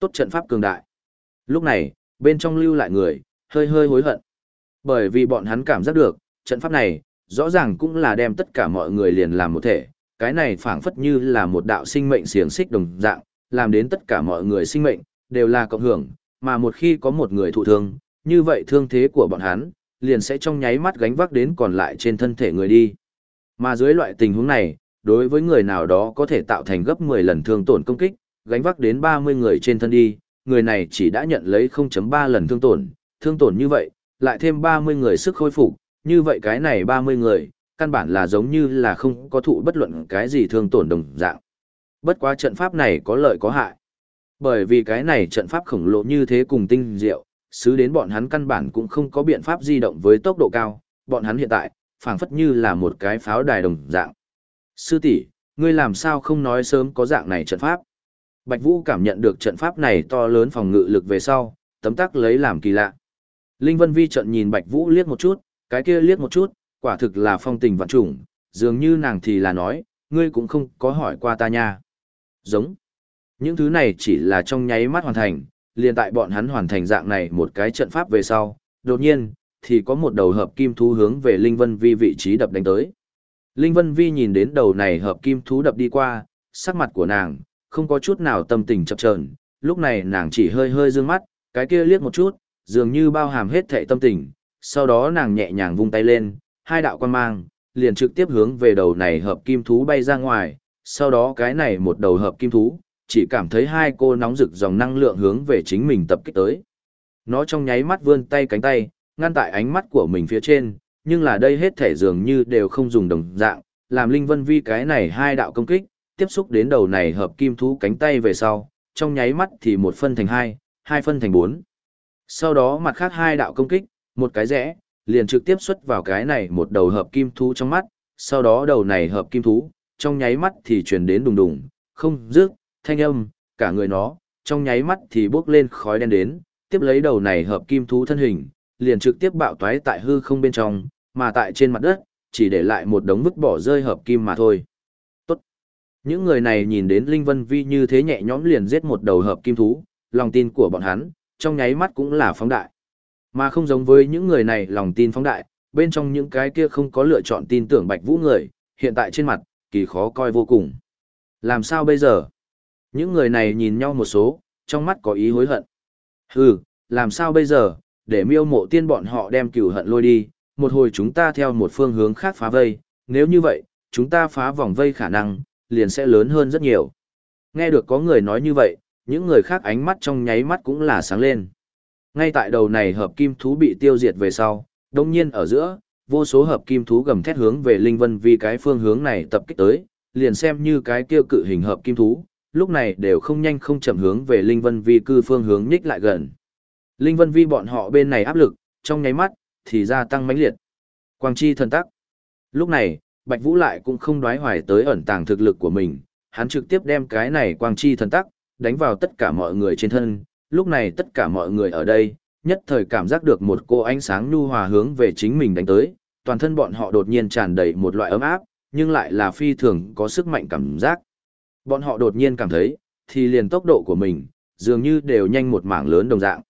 Tốt trận pháp cường đại. Lúc này, bên trong lưu lại người, hơi hơi hối hận. Bởi vì bọn hắn cảm giác được, trận pháp này, rõ ràng cũng là đem tất cả mọi người liền làm một thể. Cái này phảng phất như là một đạo sinh mệnh xiềng xích đồng dạng, làm đến tất cả mọi người sinh mệnh, đều là cộng hưởng, mà một khi có một người thụ thương, như vậy thương thế của bọn hắn, liền sẽ trong nháy mắt gánh vác đến còn lại trên thân thể người đi. Mà dưới loại tình huống này, đối với người nào đó có thể tạo thành gấp 10 lần thương tổn công kích, gánh vác đến 30 người trên thân đi, người này chỉ đã nhận lấy 0.3 lần thương tổn, thương tổn như vậy, lại thêm 30 người sức khôi phục, như vậy cái này 30 người, căn bản là giống như là không có thụ bất luận cái gì thương tổn đồng dạng. Bất quá trận pháp này có lợi có hại. Bởi vì cái này trận pháp khổng lồ như thế cùng tinh diệu, xứ đến bọn hắn căn bản cũng không có biện pháp di động với tốc độ cao, bọn hắn hiện tại, phảng phất như là một cái pháo đài đồng dạng. Sư tỷ, ngươi làm sao không nói sớm có dạng này trận pháp? Bạch Vũ cảm nhận được trận pháp này to lớn phòng ngự lực về sau, tấm tắc lấy làm kỳ lạ. Linh Vân Vi trận nhìn Bạch Vũ liếc một chút, cái kia liếc một chút, quả thực là phong tình vạn trùng, dường như nàng thì là nói, ngươi cũng không có hỏi qua ta nha. Giống. Những thứ này chỉ là trong nháy mắt hoàn thành, liền tại bọn hắn hoàn thành dạng này một cái trận pháp về sau, đột nhiên, thì có một đầu hợp kim thú hướng về Linh Vân Vi vị trí đập đánh tới. Linh Vân Vi nhìn đến đầu này hợp kim thú đập đi qua, sắc mặt của nàng, không có chút nào tâm tình chập chờn, lúc này nàng chỉ hơi hơi dương mắt, cái kia liếc một chút, dường như bao hàm hết thệ tâm tình, sau đó nàng nhẹ nhàng vung tay lên, hai đạo quan mang, liền trực tiếp hướng về đầu này hợp kim thú bay ra ngoài, sau đó cái này một đầu hợp kim thú, chỉ cảm thấy hai cô nóng rực dòng năng lượng hướng về chính mình tập kích tới. Nó trong nháy mắt vươn tay cánh tay, ngăn tại ánh mắt của mình phía trên, nhưng là đây hết thể dường như đều không dùng đồng dạng, làm Linh Vân Vi cái này hai đạo công kích, tiếp xúc đến đầu này hợp kim thú cánh tay về sau, trong nháy mắt thì một phân thành hai, hai phân thành bốn. Sau đó mặt khác hai đạo công kích, một cái rẽ, liền trực tiếp xuất vào cái này một đầu hợp kim thú trong mắt, sau đó đầu này hợp kim thú, trong nháy mắt thì truyền đến đùng đùng, không dứt, thanh âm, cả người nó, trong nháy mắt thì bốc lên khói đen đến, tiếp lấy đầu này hợp kim thú thân hình, liền trực tiếp bạo toái tại hư không bên trong, mà tại trên mặt đất, chỉ để lại một đống vứt bỏ rơi hợp kim mà thôi. Những người này nhìn đến Linh Vân Vi như thế nhẹ nhõm liền giết một đầu hợp kim thú, lòng tin của bọn hắn, trong nháy mắt cũng là phóng đại. Mà không giống với những người này lòng tin phóng đại, bên trong những cái kia không có lựa chọn tin tưởng Bạch Vũ người, hiện tại trên mặt, kỳ khó coi vô cùng. Làm sao bây giờ? Những người này nhìn nhau một số, trong mắt có ý hối hận. Hừ, làm sao bây giờ, để miêu mộ tiên bọn họ đem cửu hận lôi đi, một hồi chúng ta theo một phương hướng khác phá vây, nếu như vậy, chúng ta phá vòng vây khả năng, liền sẽ lớn hơn rất nhiều. Nghe được có người nói như vậy, những người khác ánh mắt trong nháy mắt cũng là sáng lên. Ngay tại đầu này hợp kim thú bị tiêu diệt về sau, đồng nhiên ở giữa, vô số hợp kim thú gầm thét hướng về Linh Vân vì cái phương hướng này tập kích tới, liền xem như cái kia cự hình hợp kim thú, lúc này đều không nhanh không chậm hướng về Linh Vân Vi cư phương hướng nhích lại gần. Linh Vân Vi bọn họ bên này áp lực, trong nháy mắt, thì gia tăng mãnh liệt. Quang chi thần tắc. Lúc này, Bạch Vũ lại cũng không đoái hoài tới ẩn tàng thực lực của mình, hắn trực tiếp đem cái này quang chi thần tắc, đánh vào tất cả mọi người trên thân. Lúc này tất cả mọi người ở đây, nhất thời cảm giác được một cô ánh sáng nhu hòa hướng về chính mình đánh tới, toàn thân bọn họ đột nhiên tràn đầy một loại ấm áp, nhưng lại là phi thường có sức mạnh cảm giác. Bọn họ đột nhiên cảm thấy, thì liền tốc độ của mình, dường như đều nhanh một mảng lớn đồng dạng.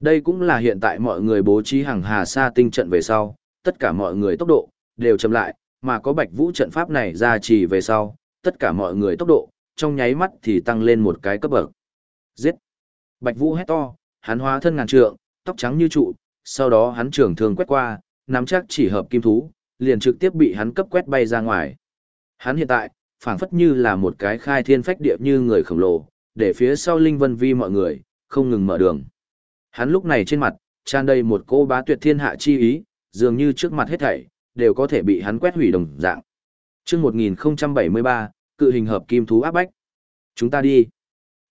Đây cũng là hiện tại mọi người bố trí hàng hà sa tinh trận về sau, tất cả mọi người tốc độ, đều chậm lại, mà có bạch vũ trận pháp này ra trì về sau, tất cả mọi người tốc độ, trong nháy mắt thì tăng lên một cái cấp bậc. Giết! Bạch vũ hét to, hắn hóa thân ngàn trượng, tóc trắng như trụ, sau đó hắn trưởng thường quét qua, nắm chắc chỉ hợp kim thú, liền trực tiếp bị hắn cấp quét bay ra ngoài. Hắn hiện tại, phảng phất như là một cái khai thiên phách địa như người khổng lồ, để phía sau Linh Vân Vi mọi người, không ngừng mở đường. Hắn lúc này trên mặt, tràn đầy một cô bá tuyệt thiên hạ chi ý, dường như trước mặt hết thảy, đều có thể bị hắn quét hủy đồng dạng. chương 1073, cự hình hợp kim thú áp bách. Chúng ta đi.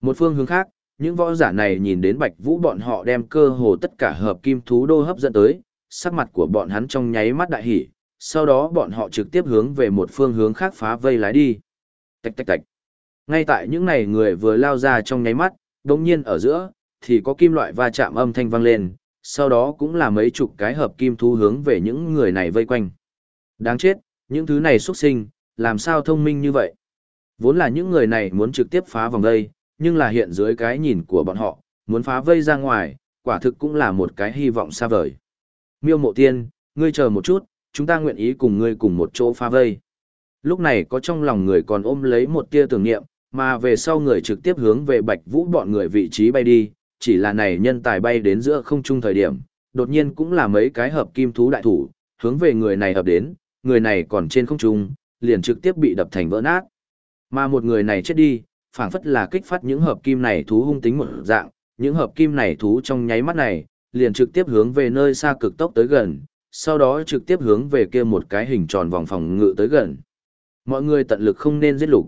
Một phương hướng khác, những võ giả này nhìn đến bạch vũ bọn họ đem cơ hồ tất cả hợp kim thú đô hấp dẫn tới, sắc mặt của bọn hắn trong nháy mắt đại hỉ, sau đó bọn họ trực tiếp hướng về một phương hướng khác phá vây lái đi. Tạch tạch tạch. Ngay tại những này người vừa lao ra trong nháy mắt, đột nhiên ở giữa, thì có kim loại va chạm âm thanh vang lên, sau đó cũng là mấy chục cái hợp kim thú hướng về những người này vây quanh. Đáng chết, những thứ này xuất sinh, làm sao thông minh như vậy? Vốn là những người này muốn trực tiếp phá vòng đây, nhưng là hiện dưới cái nhìn của bọn họ, muốn phá vây ra ngoài, quả thực cũng là một cái hy vọng xa vời. Miêu mộ tiên, ngươi chờ một chút, chúng ta nguyện ý cùng ngươi cùng một chỗ phá vây. Lúc này có trong lòng người còn ôm lấy một tia tưởng niệm, mà về sau người trực tiếp hướng về Bạch Vũ bọn người vị trí bay đi, chỉ là này nhân tài bay đến giữa không trung thời điểm, đột nhiên cũng là mấy cái hợp kim thú đại thủ, hướng về người này hợp đến, người này còn trên không trung, liền trực tiếp bị đập thành vỡ nát. Mà một người này chết đi, phảng phất là kích phát những hợp kim này thú hung tính một dạng, những hợp kim này thú trong nháy mắt này, liền trực tiếp hướng về nơi xa cực tốc tới gần, sau đó trực tiếp hướng về kia một cái hình tròn vòng phòng ngự tới gần. Mọi người tận lực không nên giết lục.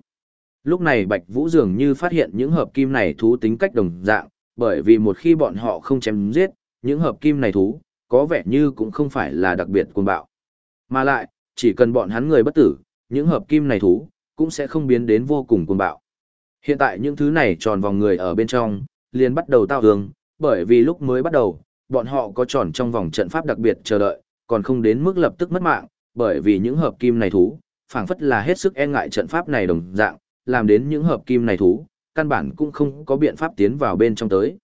Lúc này Bạch Vũ dường như phát hiện những hợp kim này thú tính cách đồng dạng, bởi vì một khi bọn họ không chém giết, những hợp kim này thú, có vẻ như cũng không phải là đặc biệt cuồng bạo. Mà lại, chỉ cần bọn hắn người bất tử, những hợp kim này thú, cũng sẽ không biến đến vô cùng cuồng bạo. Hiện tại những thứ này tròn vòng người ở bên trong, liền bắt đầu tao hương, bởi vì lúc mới bắt đầu, bọn họ có tròn trong vòng trận pháp đặc biệt chờ đợi, còn không đến mức lập tức mất mạng, bởi vì những hợp kim này thú, phảng phất là hết sức e ngại trận pháp này đồng dạng, làm đến những hợp kim này thú, căn bản cũng không có biện pháp tiến vào bên trong tới.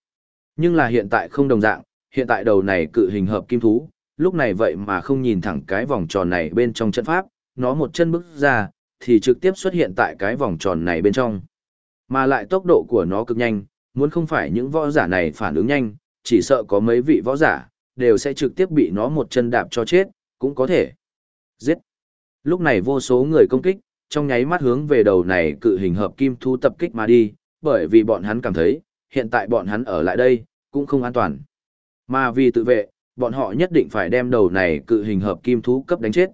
Nhưng là hiện tại không đồng dạng, hiện tại đầu này cự hình hợp kim thú, lúc này vậy mà không nhìn thẳng cái vòng tròn này bên trong trận pháp, nó một chân bước ra, thì trực tiếp xuất hiện tại cái vòng tròn này bên trong. Mà lại tốc độ của nó cực nhanh, muốn không phải những võ giả này phản ứng nhanh, chỉ sợ có mấy vị võ giả, đều sẽ trực tiếp bị nó một chân đạp cho chết, cũng có thể. Giết! Lúc này vô số người công kích, trong nháy mắt hướng về đầu này cự hình hợp kim thú tập kích mà đi, bởi vì bọn hắn cảm thấy, hiện tại bọn hắn ở lại đây, cũng không an toàn. Mà vì tự vệ, bọn họ nhất định phải đem đầu này cự hình hợp kim thú cấp đánh chết.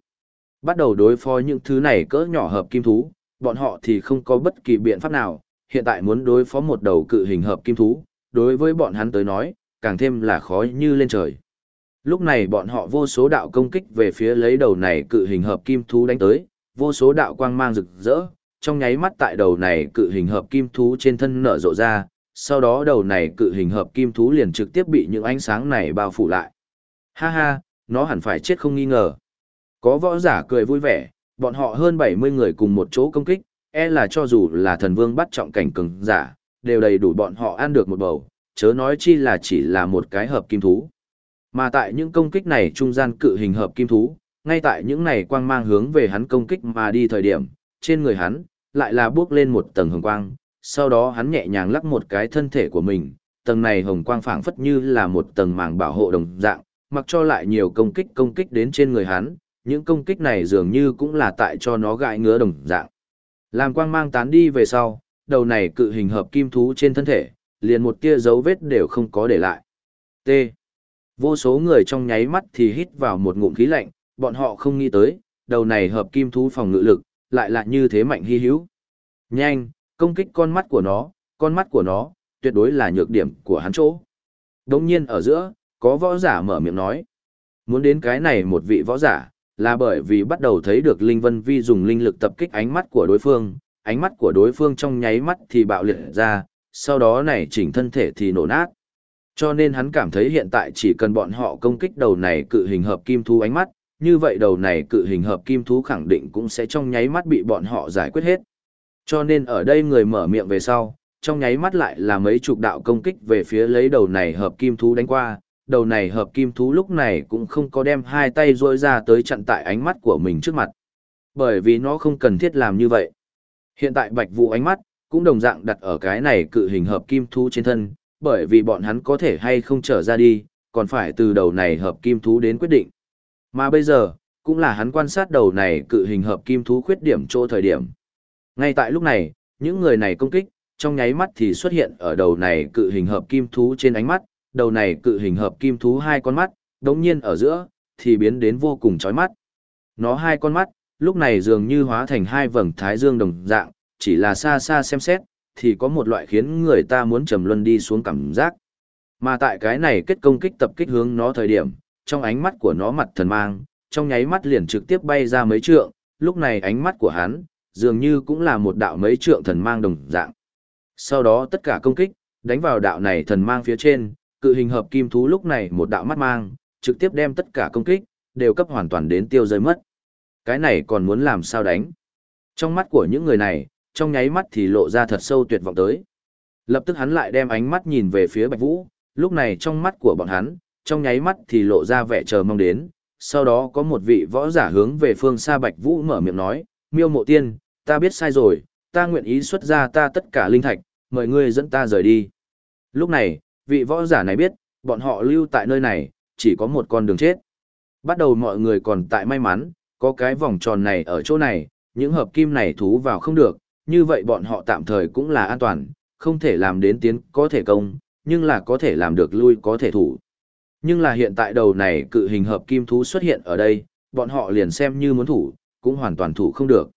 Bắt đầu đối phó những thứ này cỡ nhỏ hợp kim thú, bọn họ thì không có bất kỳ biện pháp nào, hiện tại muốn đối phó một đầu cự hình hợp kim thú, đối với bọn hắn tới nói, càng thêm là khó như lên trời. Lúc này bọn họ vô số đạo công kích về phía lấy đầu này cự hình hợp kim thú đánh tới, vô số đạo quang mang rực rỡ, trong nháy mắt tại đầu này cự hình hợp kim thú trên thân nở rộ ra, sau đó đầu này cự hình hợp kim thú liền trực tiếp bị những ánh sáng này bao phủ lại. Ha ha, nó hẳn phải chết không nghi ngờ. Có võ giả cười vui vẻ, bọn họ hơn 70 người cùng một chỗ công kích, e là cho dù là thần vương bắt trọng cảnh cường giả, đều đầy đủ bọn họ ăn được một bầu, chớ nói chi là chỉ là một cái hợp kim thú. Mà tại những công kích này trung gian cự hình hợp kim thú, ngay tại những này quang mang hướng về hắn công kích mà đi thời điểm, trên người hắn, lại là bước lên một tầng hồng quang, sau đó hắn nhẹ nhàng lắc một cái thân thể của mình, tầng này hồng quang phảng phất như là một tầng màng bảo hộ đồng dạng, mặc cho lại nhiều công kích công kích đến trên người hắn, những công kích này dường như cũng là tại cho nó gãi ngứa đồng dạng. Làm quang mang tán đi về sau, đầu này cự hình hợp kim thú trên thân thể, liền một tia dấu vết đều không có để lại. T. Vô số người trong nháy mắt thì hít vào một ngụm khí lạnh, bọn họ không nghĩ tới, đầu này hợp kim thú phòng ngự lực, lại là như thế mạnh hy hữu. Nhanh, công kích con mắt của nó, con mắt của nó, tuyệt đối là nhược điểm của hắn chỗ. Đồng nhiên ở giữa, có võ giả mở miệng nói. Muốn đến cái này một vị võ giả, là bởi vì bắt đầu thấy được Linh Vân Vi dùng linh lực tập kích ánh mắt của đối phương, ánh mắt của đối phương trong nháy mắt thì bạo liệt ra, sau đó này chỉnh thân thể thì nổ nát. Cho nên hắn cảm thấy hiện tại chỉ cần bọn họ công kích đầu này cự hình hợp kim thu ánh mắt, như vậy đầu này cự hình hợp kim thú khẳng định cũng sẽ trong nháy mắt bị bọn họ giải quyết hết. Cho nên ở đây người mở miệng về sau, trong nháy mắt lại là mấy chục đạo công kích về phía lấy đầu này hợp kim thú đánh qua, đầu này hợp kim thú lúc này cũng không có đem hai tay rôi ra tới chặn tại ánh mắt của mình trước mặt. Bởi vì nó không cần thiết làm như vậy. Hiện tại bạch vụ ánh mắt, cũng đồng dạng đặt ở cái này cự hình hợp kim thú trên thân, bởi vì bọn hắn có thể hay không trở ra đi, còn phải từ đầu này hợp kim thú đến quyết định. Mà bây giờ, cũng là hắn quan sát đầu này cự hình hợp kim thú khuyết điểm chỗ thời điểm. Ngay tại lúc này, những người này công kích, trong nháy mắt thì xuất hiện ở đầu này cự hình hợp kim thú trên ánh mắt, đầu này cự hình hợp kim thú hai con mắt, đống nhiên ở giữa, thì biến đến vô cùng chói mắt. Nó hai con mắt, lúc này dường như hóa thành hai vầng thái dương đồng dạng, chỉ là xa xa xem xét, thì có một loại khiến người ta muốn trầm luân đi xuống cảm giác. Mà tại cái này kết công kích tập kích hướng nó thời điểm, trong ánh mắt của nó mặt thần mang, trong nháy mắt liền trực tiếp bay ra mấy trượng, lúc này ánh mắt của hắn, dường như cũng là một đạo mấy trượng thần mang đồng dạng. Sau đó tất cả công kích, đánh vào đạo này thần mang phía trên, cự hình hợp kim thú lúc này một đạo mắt mang, trực tiếp đem tất cả công kích, đều cấp hoàn toàn đến tiêu rơi mất. Cái này còn muốn làm sao đánh? Trong mắt của những người này, trong nháy mắt thì lộ ra thật sâu tuyệt vọng tới. Lập tức hắn lại đem ánh mắt nhìn về phía Bạch Vũ, lúc này trong mắt của bọn hắn, trong nháy mắt thì lộ ra vẻ chờ mong đến, sau đó có một vị võ giả hướng về phương xa Bạch Vũ mở miệng nói, miêu mộ tiên, ta biết sai rồi, ta nguyện ý xuất ra ta tất cả linh thạch, mời ngươi dẫn ta rời đi. Lúc này, vị võ giả này biết, bọn họ lưu tại nơi này, chỉ có một con đường chết. Bắt đầu mọi người còn tại may mắn, có cái vòng tròn này ở chỗ này, những hợp kim này thú vào không được, như vậy bọn họ tạm thời cũng là an toàn, không thể làm đến tiến có thể công, nhưng là có thể làm được lui có thể thủ. Nhưng là hiện tại đầu này cự hình hợp kim thú xuất hiện ở đây, bọn họ liền xem như muốn thủ, cũng hoàn toàn thủ không được.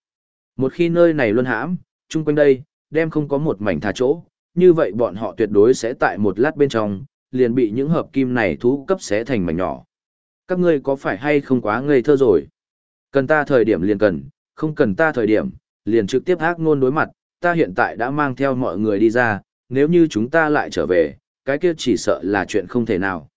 Một khi nơi này luân hãm, chung quanh đây, đem không có một mảnh thà chỗ, như vậy bọn họ tuyệt đối sẽ tại một lát bên trong, liền bị những hợp kim này thú cấp xé thành mảnh nhỏ. Các ngươi có phải hay không quá ngây thơ rồi? Cần ta thời điểm liền cần, không cần ta thời điểm, liền trực tiếp ác ngôn đối mặt, ta hiện tại đã mang theo mọi người đi ra, nếu như chúng ta lại trở về, cái kia chỉ sợ là chuyện không thể nào.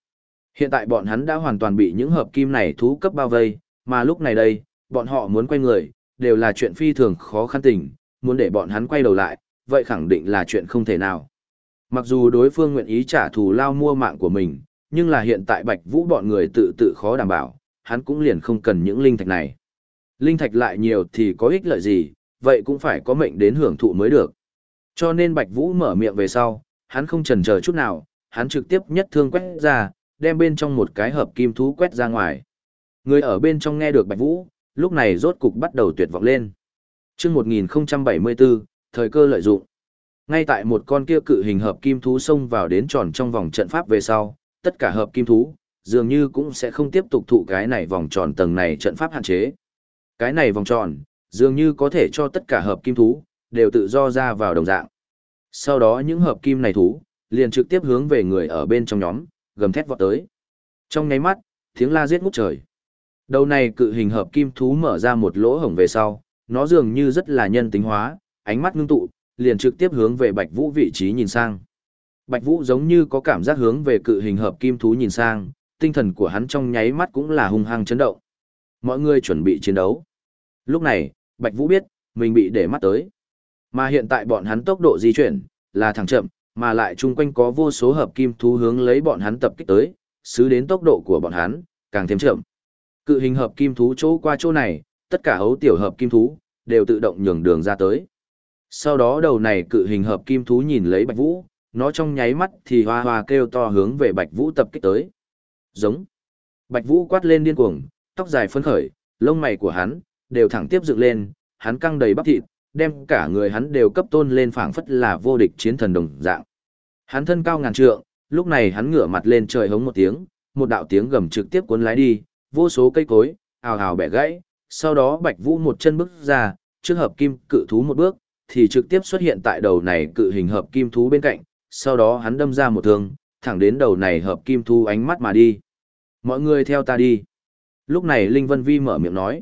Hiện tại bọn hắn đã hoàn toàn bị những hợp kim này thú cấp bao vây, mà lúc này đây, bọn họ muốn quay người, đều là chuyện phi thường khó khăn tình, muốn để bọn hắn quay đầu lại, vậy khẳng định là chuyện không thể nào. Mặc dù đối phương nguyện ý trả thù lao mua mạng của mình, nhưng là hiện tại Bạch Vũ bọn người tự tự khó đảm bảo, hắn cũng liền không cần những linh thạch này. Linh thạch lại nhiều thì có ích lợi gì, vậy cũng phải có mệnh đến hưởng thụ mới được. Cho nên Bạch Vũ mở miệng về sau, hắn không chần chờ chút nào, hắn trực tiếp nhất thương quét ra, đem bên trong một cái hợp kim thú quét ra ngoài. Người ở bên trong nghe được Bạch Vũ, lúc này rốt cục bắt đầu tuyệt vọng lên. Chương 1074, thời cơ lợi dụng. Ngay tại một con kia cự hình hợp kim thú xông vào đến tròn trong vòng trận pháp về sau, tất cả hợp kim thú dường như cũng sẽ không tiếp tục thụ cái này vòng tròn tầng này trận pháp hạn chế. Cái này vòng tròn, dường như có thể cho tất cả hợp kim thú đều tự do ra vào đồng dạng. Sau đó những hợp kim này thú liền trực tiếp hướng về người ở bên trong nhóm, gầm thét vọt tới. Trong nháy mắt, tiếng la giết ngút trời. Đầu này cự hình hợp kim thú mở ra một lỗ hổng về sau, nó dường như rất là nhân tính hóa, ánh mắt ngưng tụ, liền trực tiếp hướng về Bạch Vũ vị trí nhìn sang. Bạch Vũ giống như có cảm giác hướng về cự hình hợp kim thú nhìn sang, tinh thần của hắn trong nháy mắt cũng là hung hăng chấn động. Mọi người chuẩn bị chiến đấu. Lúc này, Bạch Vũ biết, mình bị để mắt tới. Mà hiện tại bọn hắn tốc độ di chuyển, là thẳng chậm, mà lại chung quanh có vô số hợp kim thú hướng lấy bọn hắn tập kích tới, xứ đến tốc độ của bọn hắn, càng thêm chậm. Cự hình hợp kim thú chỗ qua chỗ này, tất cả hấu tiểu hợp kim thú, đều tự động nhường đường ra tới. Sau đó đầu này cự hình hợp kim thú nhìn lấy Bạch Vũ, nó trong nháy mắt thì hoa hoa kêu to hướng về Bạch Vũ tập kích tới. Giống. Bạch Vũ quát lên điên cuồng, tóc dài phấn khởi, lông mày của hắn đều thẳng tiếp dựng lên, hắn căng đầy bắp thịt, đem cả người hắn đều cấp tôn lên phảng phất là vô địch chiến thần đồng dạng. Hắn thân cao ngàn trượng, lúc này hắn ngửa mặt lên trời hống một tiếng, một đạo tiếng gầm trực tiếp cuốn lái đi, vô số cây cối, ào ào bẻ gãy, sau đó Bạch Vũ một chân bước ra, trước hợp kim cự thú một bước, thì trực tiếp xuất hiện tại đầu này cự hình hợp kim thú bên cạnh, sau đó hắn đâm ra một thương, thẳng đến đầu này hợp kim thú ánh mắt mà đi. Mọi người theo ta đi. Lúc này Linh Vân Vi mở miệng nói.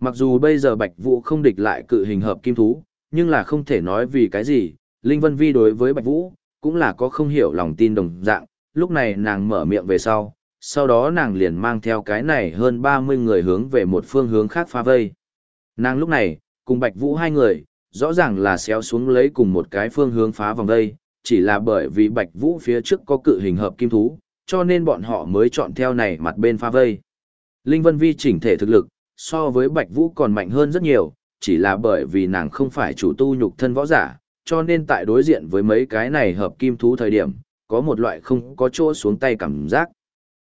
Mặc dù bây giờ Bạch Vũ không địch lại cự hình hợp kim thú, nhưng là không thể nói vì cái gì, Linh Vân Vi đối với Bạch Vũ, cũng là có không hiểu lòng tin đồng dạng, lúc này nàng mở miệng về sau, sau đó nàng liền mang theo cái này hơn 30 người hướng về một phương hướng khác phá vây. Nàng lúc này, cùng Bạch Vũ hai người, rõ ràng là xéo xuống lấy cùng một cái phương hướng phá vòng vây, chỉ là bởi vì Bạch Vũ phía trước có cự hình hợp kim thú, cho nên bọn họ mới chọn theo này mặt bên phá vây. Linh Vân Vi chỉnh thể thực lực, so với Bạch Vũ còn mạnh hơn rất nhiều, chỉ là bởi vì nàng không phải chủ tu nhục thân võ giả, cho nên tại đối diện với mấy cái này hợp kim thú thời điểm, có một loại không có chỗ xuống tay cảm giác.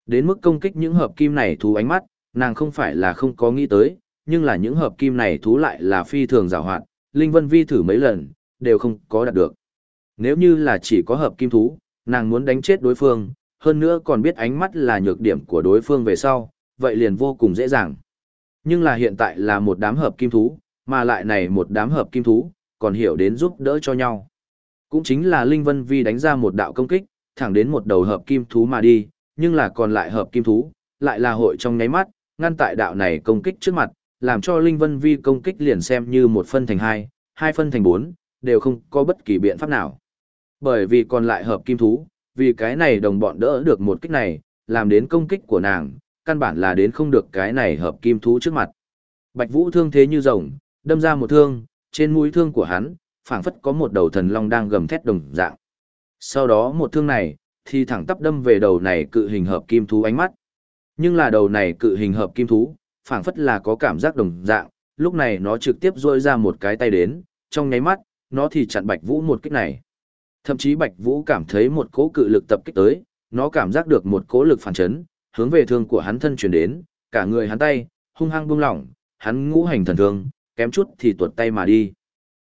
Đến mức công kích những hợp kim này thú ánh mắt, nàng không phải là không có nghĩ tới, nhưng là những hợp kim này thú lại là phi thường rào hoạt, Linh Vân Vi thử mấy lần, đều không có đạt được. Nếu như là chỉ có hợp kim thú, nàng muốn đánh chết đối phương, hơn nữa còn biết ánh mắt là nhược điểm của đối phương về sau, vậy liền vô cùng dễ dàng. Nhưng là hiện tại là một đám hợp kim thú, mà lại này một đám hợp kim thú, còn hiểu đến giúp đỡ cho nhau. Cũng chính là Linh Vân Vi đánh ra một đạo công kích, thẳng đến một đầu hợp kim thú mà đi, nhưng là còn lại hợp kim thú, lại là hội trong nháy mắt, ngăn tại đạo này công kích trước mặt, làm cho Linh Vân Vi công kích liền xem như một phân thành hai, hai phân thành bốn, đều không có bất kỳ biện pháp nào. Bởi vì còn lại hợp kim thú, vì cái này đồng bọn đỡ được một kích này, làm đến công kích của nàng, căn bản là đến không được cái này hợp kim thú trước mặt. Bạch Vũ thương thế như rồng, đâm ra một thương, trên mũi thương của hắn, phảng phất có một đầu thần long đang gầm thét đồng dạng. Sau đó một thương này, thì thẳng tắp đâm về đầu này cự hình hợp kim thú ánh mắt. Nhưng là đầu này cự hình hợp kim thú, phảng phất là có cảm giác đồng dạng, lúc này nó trực tiếp duỗi ra một cái tay đến, trong nháy mắt, nó thì chặn Bạch Vũ một kích này. Thậm chí Bạch Vũ cảm thấy một cỗ cự lực tập kích tới, nó cảm giác được một cỗ lực phản chấn, hướng về thương của hắn thân chuyển đến, cả người hắn tay, hung hăng buông lỏng, hắn ngũ hành thần thương, kém chút thì tuột tay mà đi.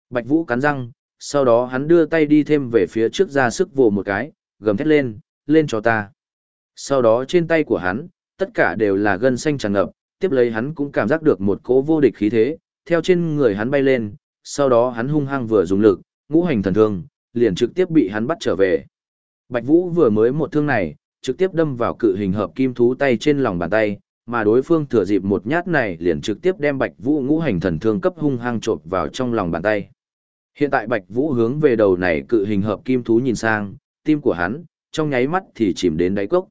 Bạch Vũ cắn răng, sau đó hắn đưa tay đi thêm về phía trước ra sức vồ một cái, gầm thét lên, lên cho ta. Sau đó trên tay của hắn, tất cả đều là gân xanh tràn ngập, tiếp lấy hắn cũng cảm giác được một cỗ vô địch khí thế, theo trên người hắn bay lên, sau đó hắn hung hăng vừa dùng lực, ngũ hành thần thương, liền trực tiếp bị hắn bắt trở về. Bạch Vũ vừa mới một thương này, trực tiếp đâm vào cự hình hợp kim thú tay trên lòng bàn tay, mà đối phương thừa dịp một nhát này liền trực tiếp đem Bạch Vũ ngũ hành thần thương cấp hung hăng trộn vào trong lòng bàn tay. Hiện tại Bạch Vũ hướng về đầu này cự hình hợp kim thú nhìn sang, tim của hắn, trong nháy mắt thì chìm đến đáy cốc.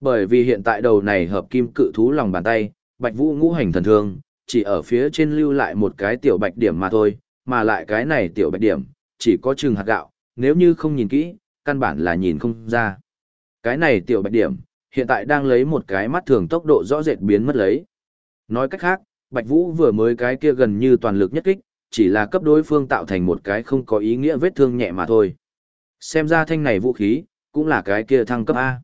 Bởi vì hiện tại đầu này hợp kim cự thú lòng bàn tay, Bạch Vũ ngũ hành thần thương, chỉ ở phía trên lưu lại một cái tiểu bạch điểm mà thôi, mà lại cái này tiểu bạch điểm, chỉ có chừng hạt gạo, nếu như không nhìn kỹ, căn bản là nhìn không ra. Cái này tiểu bạch điểm, hiện tại đang lấy một cái mắt thường tốc độ rõ rệt biến mất lấy. Nói cách khác, Bạch Vũ vừa mới cái kia gần như toàn lực nhất kích, chỉ là cấp đối phương tạo thành một cái không có ý nghĩa vết thương nhẹ mà thôi. Xem ra thanh này vũ khí, cũng là cái kia thăng cấp A.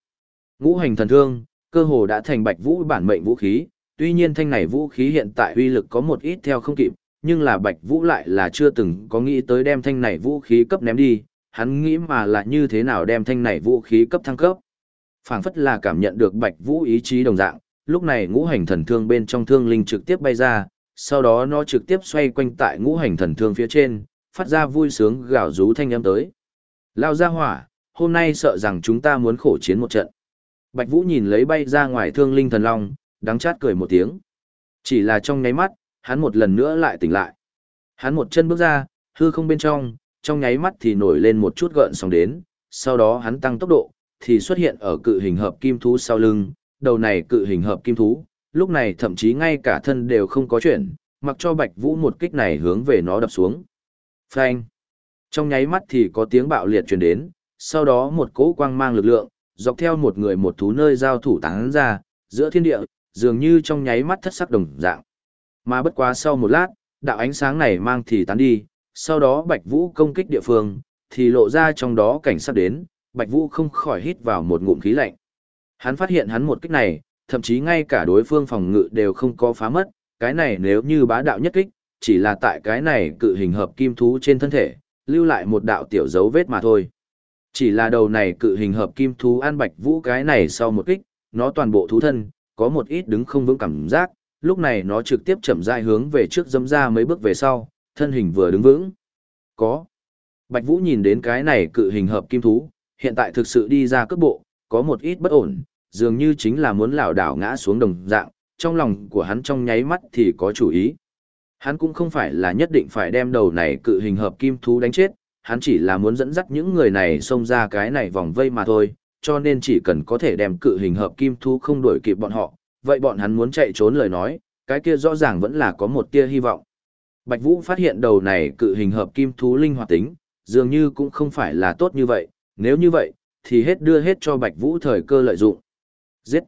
Ngũ hành thần thương, cơ hồ đã thành Bạch Vũ bản mệnh vũ khí, tuy nhiên thanh này vũ khí hiện tại uy lực có một ít theo không kịp, nhưng là Bạch Vũ lại là chưa từng có nghĩ tới đem thanh này vũ khí cấp ném đi, hắn nghĩ mà là như thế nào đem thanh này vũ khí cấp thăng cấp. Phảng phất là cảm nhận được Bạch Vũ ý chí đồng dạng, lúc này ngũ hành thần thương bên trong thương linh trực tiếp bay ra, sau đó nó trực tiếp xoay quanh tại ngũ hành thần thương phía trên, phát ra vui sướng gào rú thanh âm tới. Lao ra hỏa, hôm nay sợ rằng chúng ta muốn khổ chiến một trận. Bạch Vũ nhìn lấy bay ra ngoài thương linh thần long, đắng chát cười một tiếng. Chỉ là trong nháy mắt, hắn một lần nữa lại tỉnh lại. Hắn một chân bước ra, hư không bên trong, trong nháy mắt thì nổi lên một chút gợn sóng đến, sau đó hắn tăng tốc độ, thì xuất hiện ở cự hình hợp kim thú sau lưng, đầu này cự hình hợp kim thú, lúc này thậm chí ngay cả thân đều không có chuyển, mặc cho Bạch Vũ một kích này hướng về nó đập xuống. Phanh! Trong nháy mắt thì có tiếng bạo liệt truyền đến, sau đó một cỗ quang mang lực lượng, dọc theo một người một thú nơi giao thủ tán ra, giữa thiên địa, dường như trong nháy mắt thất sắc đồng dạng. Mà bất quá sau một lát, đạo ánh sáng này mang thì tán đi, sau đó Bạch Vũ công kích địa phương, thì lộ ra trong đó cảnh sát đến, Bạch Vũ không khỏi hít vào một ngụm khí lạnh. Hắn phát hiện hắn một kích này, thậm chí ngay cả đối phương phòng ngự đều không có phá mất, cái này nếu như bá đạo nhất kích, chỉ là tại cái này cự hình hợp kim thú trên thân thể, lưu lại một đạo tiểu dấu vết mà thôi. Chỉ là đầu này cự hình hợp kim thú an Bạch Vũ cái này sau một kích, nó toàn bộ thú thân, có một ít đứng không vững cảm giác, lúc này nó trực tiếp chậm rãi hướng về trước dâm ra mấy bước về sau, thân hình vừa đứng vững. Có. Bạch Vũ nhìn đến cái này cự hình hợp kim thú, hiện tại thực sự đi ra cước bộ, có một ít bất ổn, dường như chính là muốn lảo đảo ngã xuống đồng dạng, trong lòng của hắn trong nháy mắt thì có chủ ý. Hắn cũng không phải là nhất định phải đem đầu này cự hình hợp kim thú đánh chết, hắn chỉ là muốn dẫn dắt những người này xông ra cái này vòng vây mà thôi, cho nên chỉ cần có thể đem cự hình hợp kim thú không đuổi kịp bọn họ, vậy bọn hắn muốn chạy trốn lời nói, cái kia rõ ràng vẫn là có một tia hy vọng. Bạch Vũ phát hiện đầu này cự hình hợp kim thú linh hoạt tính, dường như cũng không phải là tốt như vậy, nếu như vậy, thì hết đưa hết cho Bạch Vũ thời cơ lợi dụng. Giết!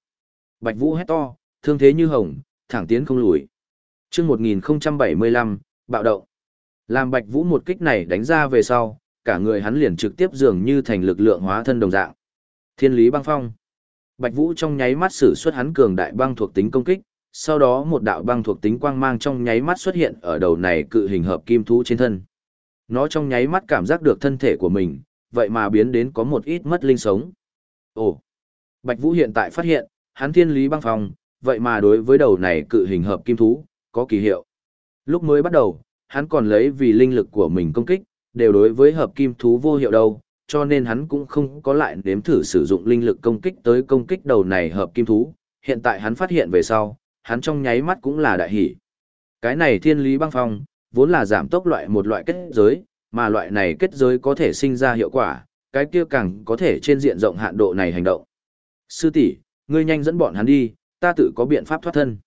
Bạch Vũ hét to, thương thế như hồng, thẳng tiến không lùi. Trước 1075, bạo động. Làm Bạch Vũ một kích này đánh ra về sau, cả người hắn liền trực tiếp dường như thành lực lượng hóa thân đồng dạng. Thiên lý băng phong. Bạch Vũ trong nháy mắt sử xuất hắn cường đại băng thuộc tính công kích, sau đó một đạo băng thuộc tính quang mang trong nháy mắt xuất hiện ở đầu này cự hình hợp kim thú trên thân. Nó trong nháy mắt cảm giác được thân thể của mình, vậy mà biến đến có một ít mất linh sống. Ồ! Bạch Vũ hiện tại phát hiện, hắn thiên lý băng phong, vậy mà đối với đầu này cự hình hợp kim thú, có kỳ hiệu. Lúc mới bắt đầu, hắn còn lấy vì linh lực của mình công kích, đều đối với hợp kim thú vô hiệu đâu, cho nên hắn cũng không có lại nếm thử sử dụng linh lực công kích tới công kích đầu này hợp kim thú. Hiện tại hắn phát hiện về sau, hắn trong nháy mắt cũng là đại hỷ. Cái này thiên lý băng phong, vốn là giảm tốc loại một loại kết giới, mà loại này kết giới có thể sinh ra hiệu quả, cái kia càng có thể trên diện rộng hạn độ này hành động. Sư tỷ, ngươi nhanh dẫn bọn hắn đi, ta tự có biện pháp thoát thân.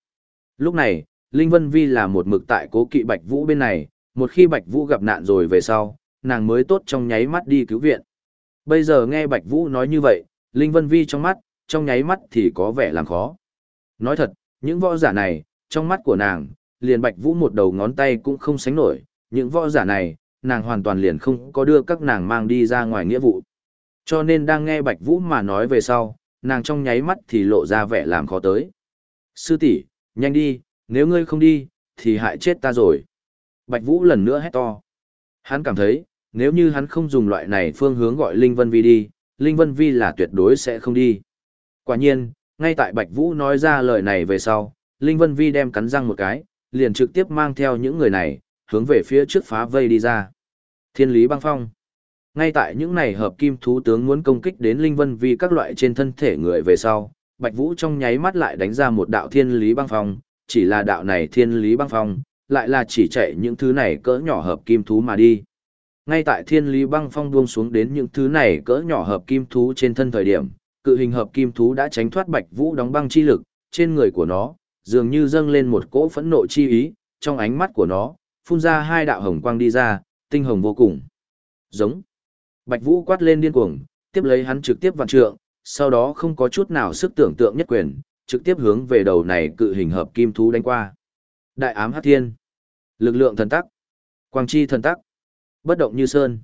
Lúc này, Linh Vân Vi là một mực tại cố kỵ Bạch Vũ bên này, một khi Bạch Vũ gặp nạn rồi về sau, nàng mới tốt trong nháy mắt đi cứu viện. Bây giờ nghe Bạch Vũ nói như vậy, Linh Vân Vi trong mắt, trong nháy mắt thì có vẻ làm khó. Nói thật, những võ giả này, trong mắt của nàng, liền Bạch Vũ một đầu ngón tay cũng không sánh nổi, những võ giả này, nàng hoàn toàn liền không có đưa các nàng mang đi ra ngoài nghĩa vụ. Cho nên đang nghe Bạch Vũ mà nói về sau, nàng trong nháy mắt thì lộ ra vẻ làm khó tới. Sư tỷ, nhanh đi, nếu ngươi không đi, thì hại chết ta rồi. Bạch Vũ lần nữa hét to. Hắn cảm thấy, nếu như hắn không dùng loại này phương hướng gọi Linh Vân Vi đi, Linh Vân Vi là tuyệt đối sẽ không đi. Quả nhiên, ngay tại Bạch Vũ nói ra lời này về sau, Linh Vân Vi đem cắn răng một cái, liền trực tiếp mang theo những người này, hướng về phía trước phá vây đi ra. Thiên lý băng phong. Ngay tại những này hợp kim thú tướng muốn công kích đến Linh Vân Vi các loại trên thân thể người về sau, Bạch Vũ trong nháy mắt lại đánh ra một đạo thiên lý băng phong, chỉ là đạo này thiên lý băng phong, lại là chỉ chạy những thứ này cỡ nhỏ hợp kim thú mà đi. Ngay tại thiên lý băng phong buông xuống đến những thứ này cỡ nhỏ hợp kim thú trên thân thời điểm, cự hình hợp kim thú đã tránh thoát Bạch Vũ đóng băng chi lực, trên người của nó, dường như dâng lên một cỗ phẫn nộ chi ý, trong ánh mắt của nó, phun ra hai đạo hồng quang đi ra, tinh hồng vô cùng. Giống. Bạch Vũ quát lên điên cuồng, tiếp lấy hắn trực tiếp vạn trượng, sau đó không có chút nào sức tưởng tượng nhất quyền, trực tiếp hướng về đầu này cự hình hợp kim thú đánh qua. Đại ám hắc thiên. Lực lượng thần tắc. Quang chi thần tắc. Bất động như sơn.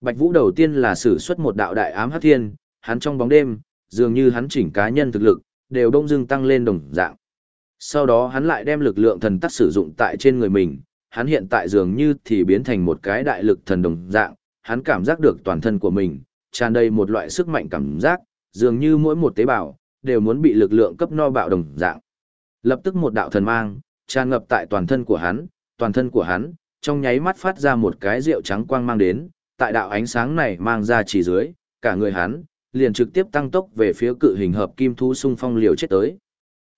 Bạch Vũ đầu tiên là sử xuất một đạo đại ám hắc thiên, hắn trong bóng đêm, dường như hắn chỉnh cá nhân thực lực, đều đông dưng tăng lên đồng dạng. Sau đó hắn lại đem lực lượng thần tắc sử dụng tại trên người mình, hắn hiện tại dường như thì biến thành một cái đại lực thần đồng dạng, hắn cảm giác được toàn thân của mình, tràn đầy một loại sức mạnh cảm giác, dường như mỗi một tế bào, đều muốn bị lực lượng cấp no bạo đồng dạng. Lập tức một đạo thần mang, tràn ngập tại toàn thân của hắn, toàn thân của hắn, trong nháy mắt phát ra một cái rượu trắng quang mang đến, tại đạo ánh sáng này mang ra chỉ dưới, cả người hắn, liền trực tiếp tăng tốc về phía cự hình hợp kim thú xung phong liều chết tới.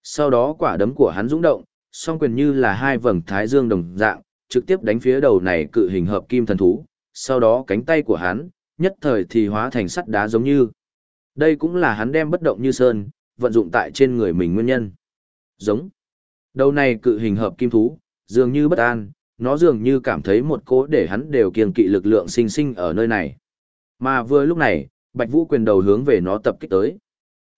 Sau đó quả đấm của hắn rung động, song quyền như là hai vầng thái dương đồng dạng, trực tiếp đánh phía đầu này cự hình hợp kim thần thú, sau đó cánh tay của hắn, nhất thời thì hóa thành sắt đá giống như. Đây cũng là hắn đem bất động như sơn, vận dụng tại trên người mình nguyên nhân. Giống. Đầu này cự hình hợp kim thú, dường như bất an, nó dường như cảm thấy một cố để hắn đều kiêng kỵ lực lượng sinh sinh ở nơi này. Mà vừa lúc này, Bạch Vũ quyền đầu hướng về nó tập kích tới.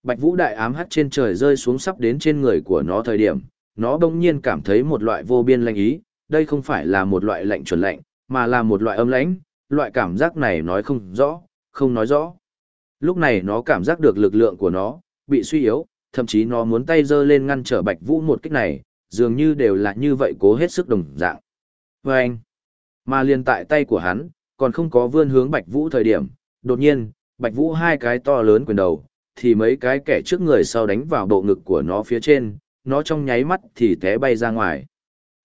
Bạch Vũ đại ám hắt trên trời rơi xuống sắp đến trên người của nó thời điểm, nó bỗng nhiên cảm thấy một loại vô biên lạnh ý, đây không phải là một loại lạnh chuẩn lạnh, mà là một loại âm lãnh, loại cảm giác này nói không rõ, không nói rõ. Lúc này nó cảm giác được lực lượng của nó, bị suy yếu, thậm chí nó muốn tay giơ lên ngăn trở Bạch Vũ một kích này, dường như đều là như vậy cố hết sức đồng dạng. Và anh, mà liền tại tay của hắn, còn không có vươn hướng Bạch Vũ thời điểm, đột nhiên, Bạch Vũ hai cái to lớn quyền đầu, thì mấy cái kẻ trước người sau đánh vào bộ ngực của nó phía trên, nó trong nháy mắt thì té bay ra ngoài.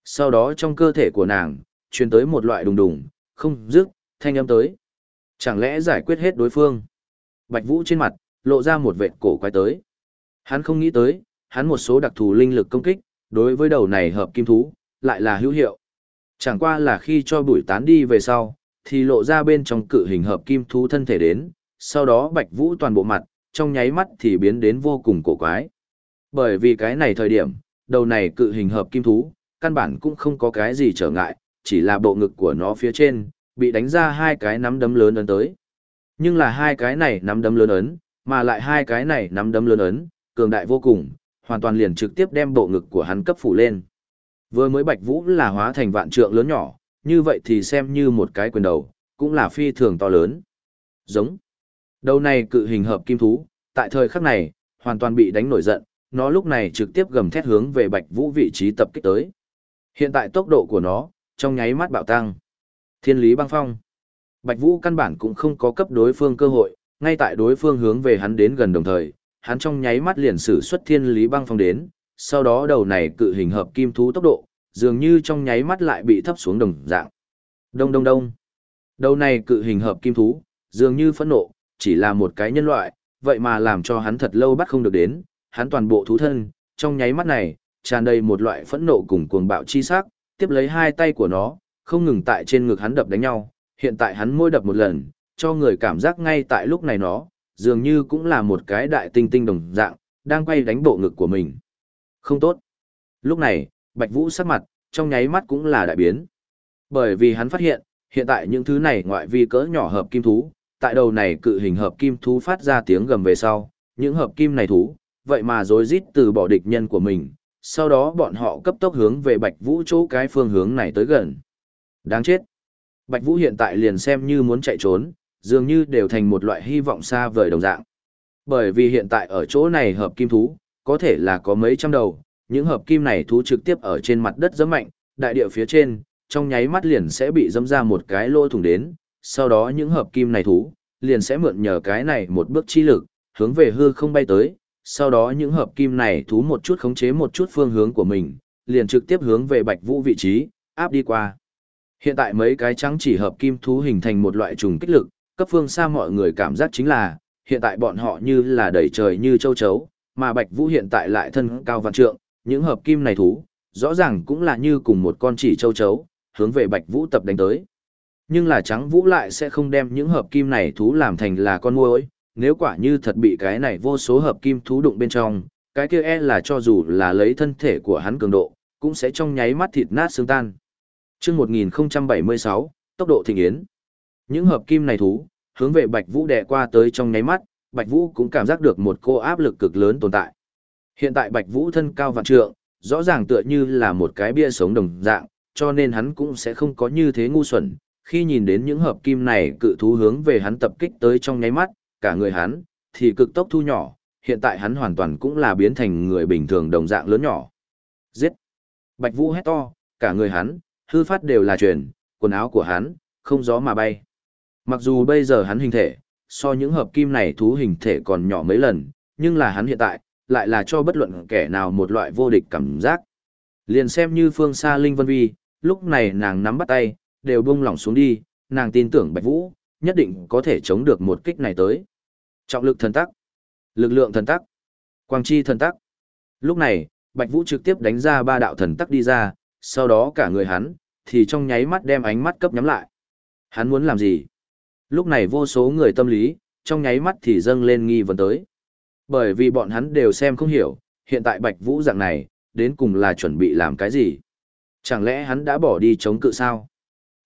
Sau đó trong cơ thể của nàng, truyền tới một loại đùng đùng, không dứt, thanh âm tới. Chẳng lẽ giải quyết hết đối phương? Bạch Vũ trên mặt, lộ ra một vệt cổ quái tới. Hắn không nghĩ tới, hắn một số đặc thù linh lực công kích, đối với đầu này hợp kim thú, lại là hữu hiệu. Chẳng qua là khi cho bụi tán đi về sau, thì lộ ra bên trong cự hình hợp kim thú thân thể đến, sau đó Bạch Vũ toàn bộ mặt, trong nháy mắt thì biến đến vô cùng cổ quái. Bởi vì cái này thời điểm, đầu này cự hình hợp kim thú, căn bản cũng không có cái gì trở ngại, chỉ là bộ ngực của nó phía trên, bị đánh ra hai cái nắm đấm lớn ấn tới. Nhưng là hai cái này nắm đấm lớn ấn, mà lại hai cái này nắm đấm lớn ấn, cường đại vô cùng, hoàn toàn liền trực tiếp đem bộ ngực của hắn cấp phủ lên. Vừa mới Bạch Vũ là hóa thành vạn trượng lớn nhỏ, như vậy thì xem như một cái quyền đầu, cũng là phi thường to lớn. Giống. Đầu này cự hình hợp kim thú, tại thời khắc này, hoàn toàn bị đánh nổi giận, nó lúc này trực tiếp gầm thét hướng về Bạch Vũ vị trí tập kích tới. Hiện tại tốc độ của nó, trong nháy mắt bạo tăng. Thiên lý băng phong. Bạch Vũ căn bản cũng không có cấp đối phương cơ hội, ngay tại đối phương hướng về hắn đến gần đồng thời, hắn trong nháy mắt liền sử xuất thiên lý băng phong đến, sau đó đầu này cự hình hợp kim thú tốc độ, dường như trong nháy mắt lại bị thấp xuống đồng dạng. Đông đông đông. Đầu này cự hình hợp kim thú, dường như phẫn nộ, chỉ là một cái nhân loại, vậy mà làm cho hắn thật lâu bắt không được đến, hắn toàn bộ thú thân, trong nháy mắt này, tràn đầy một loại phẫn nộ cùng cuồng bạo chi sắc, tiếp lấy hai tay của nó, không ngừng tại trên ngực hắn đập đánh nhau, hiện tại hắn môi đập một lần, cho người cảm giác ngay tại lúc này nó, dường như cũng là một cái đại tinh tinh đồng dạng, đang quay đánh bộ ngực của mình. Không tốt. Lúc này, Bạch Vũ sắc mặt, trong nháy mắt cũng là đại biến. Bởi vì hắn phát hiện, hiện tại những thứ này ngoại vi cỡ nhỏ hợp kim thú, tại đầu này cự hình hợp kim thú phát ra tiếng gầm về sau, những hợp kim này thú, vậy mà rối rít từ bỏ địch nhân của mình, sau đó bọn họ cấp tốc hướng về Bạch Vũ chỗ cái phương hướng này tới gần. Đáng chết. Bạch Vũ hiện tại liền xem như muốn chạy trốn, dường như đều thành một loại hy vọng xa vời đồng dạng. Bởi vì hiện tại ở chỗ này hợp kim thú, có thể là có mấy trăm đầu, những hợp kim này thú trực tiếp ở trên mặt đất giẫm mạnh, đại địa phía trên, trong nháy mắt liền sẽ bị dẫm ra một cái lỗ thủng đến, sau đó những hợp kim này thú, liền sẽ mượn nhờ cái này một bước chi lực, hướng về hư không bay tới, sau đó những hợp kim này thú một chút khống chế một chút phương hướng của mình, liền trực tiếp hướng về Bạch Vũ vị trí, áp đi qua. Hiện tại mấy cái trắng chỉ hợp kim thú hình thành một loại trùng kích lực, cấp phương xa mọi người cảm giác chính là, hiện tại bọn họ như là đầy trời như châu chấu, mà Bạch Vũ hiện tại lại thân cao vạn trượng, những hợp kim này thú, rõ ràng cũng là như cùng một con chỉ châu chấu, hướng về Bạch Vũ tập đánh tới. Nhưng là trắng Vũ lại sẽ không đem những hợp kim này thú làm thành là con muỗi, nếu quả như thật bị cái này vô số hợp kim thú đụng bên trong, cái kia e là cho dù là lấy thân thể của hắn cường độ, cũng sẽ trong nháy mắt thịt nát xương tan. Chương 1076, tốc độ thịnh yến. Những hợp kim này thú, hướng về Bạch Vũ đè qua tới trong nháy mắt, Bạch Vũ cũng cảm giác được một cô áp lực cực lớn tồn tại. Hiện tại Bạch Vũ thân cao vạn trượng, rõ ràng tựa như là một cái bia sống đồng dạng, cho nên hắn cũng sẽ không có như thế ngu xuẩn. Khi nhìn đến những hợp kim này cự thú hướng về hắn tập kích tới trong nháy mắt, cả người hắn, thì cực tốc thu nhỏ, hiện tại hắn hoàn toàn cũng là biến thành người bình thường đồng dạng lớn nhỏ. Giết! Bạch Vũ hét to, cả người hắn, hư phát đều là truyền, quần áo của hắn, không gió mà bay. Mặc dù bây giờ hắn hình thể, so những hợp kim này thú hình thể còn nhỏ mấy lần, nhưng là hắn hiện tại, lại là cho bất luận kẻ nào một loại vô địch cảm giác. Liền xem như phương xa Linh Vân Vi, lúc này nàng nắm bắt tay, đều buông lỏng xuống đi, nàng tin tưởng Bạch Vũ, nhất định có thể chống được một kích này tới. Trọng lực thần tắc, lực lượng thần tắc, quang chi thần tắc. Lúc này, Bạch Vũ trực tiếp đánh ra ba đạo thần tắc đi ra, sau đó cả người hắn, thì trong nháy mắt đem ánh mắt cấp nhắm lại. Hắn muốn làm gì? Lúc này vô số người tâm lý, trong nháy mắt thì dâng lên nghi vấn tới. Bởi vì bọn hắn đều xem không hiểu, hiện tại Bạch Vũ dạng này, đến cùng là chuẩn bị làm cái gì? Chẳng lẽ hắn đã bỏ đi chống cự sao?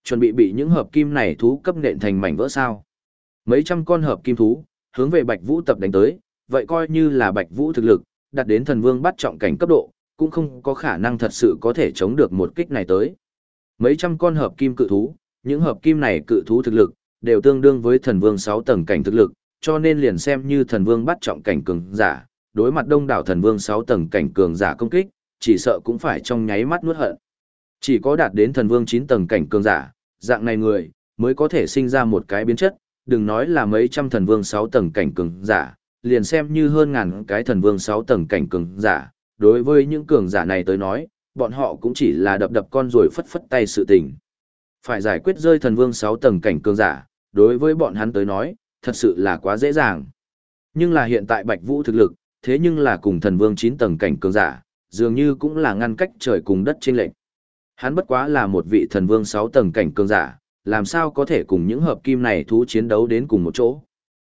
Chuẩn bị bị những hợp kim này thú cấp nện thành mảnh vỡ sao? Mấy trăm con hợp kim thú, hướng về Bạch Vũ tập đánh tới, vậy coi như là Bạch Vũ thực lực, đạt đến thần vương bắt trọng cảnh cấp độ, cũng không có khả năng thật sự có thể chống được một kích này tới. Mấy trăm con hợp kim cự thú, những hợp kim này cự thú thực lực, đều tương đương với thần vương 6 tầng cảnh thực lực, cho nên liền xem như thần vương bắt trọng cảnh cường giả, đối mặt đông đảo thần vương 6 tầng cảnh cường giả công kích, chỉ sợ cũng phải trong nháy mắt nuốt hận. Chỉ có đạt đến thần vương 9 tầng cảnh cường giả, dạng này người, mới có thể sinh ra một cái biến chất, đừng nói là mấy trăm thần vương 6 tầng cảnh cường giả, liền xem như hơn ngàn cái thần vương 6 tầng cảnh cường giả, đối với những cường giả này tới nói, bọn họ cũng chỉ là đập đập con rồi phất phất tay sự tình. Phải giải quyết rơi thần vương 6 tầng cảnh cường giả, đối với bọn hắn tới nói, thật sự là quá dễ dàng. Nhưng là hiện tại Bạch Vũ thực lực, thế nhưng là cùng thần vương 9 tầng cảnh cường giả, dường như cũng là ngăn cách trời cùng đất trên lệnh. Hắn bất quá là một vị thần vương 6 tầng cảnh cường giả, làm sao có thể cùng những hợp kim này thú chiến đấu đến cùng một chỗ.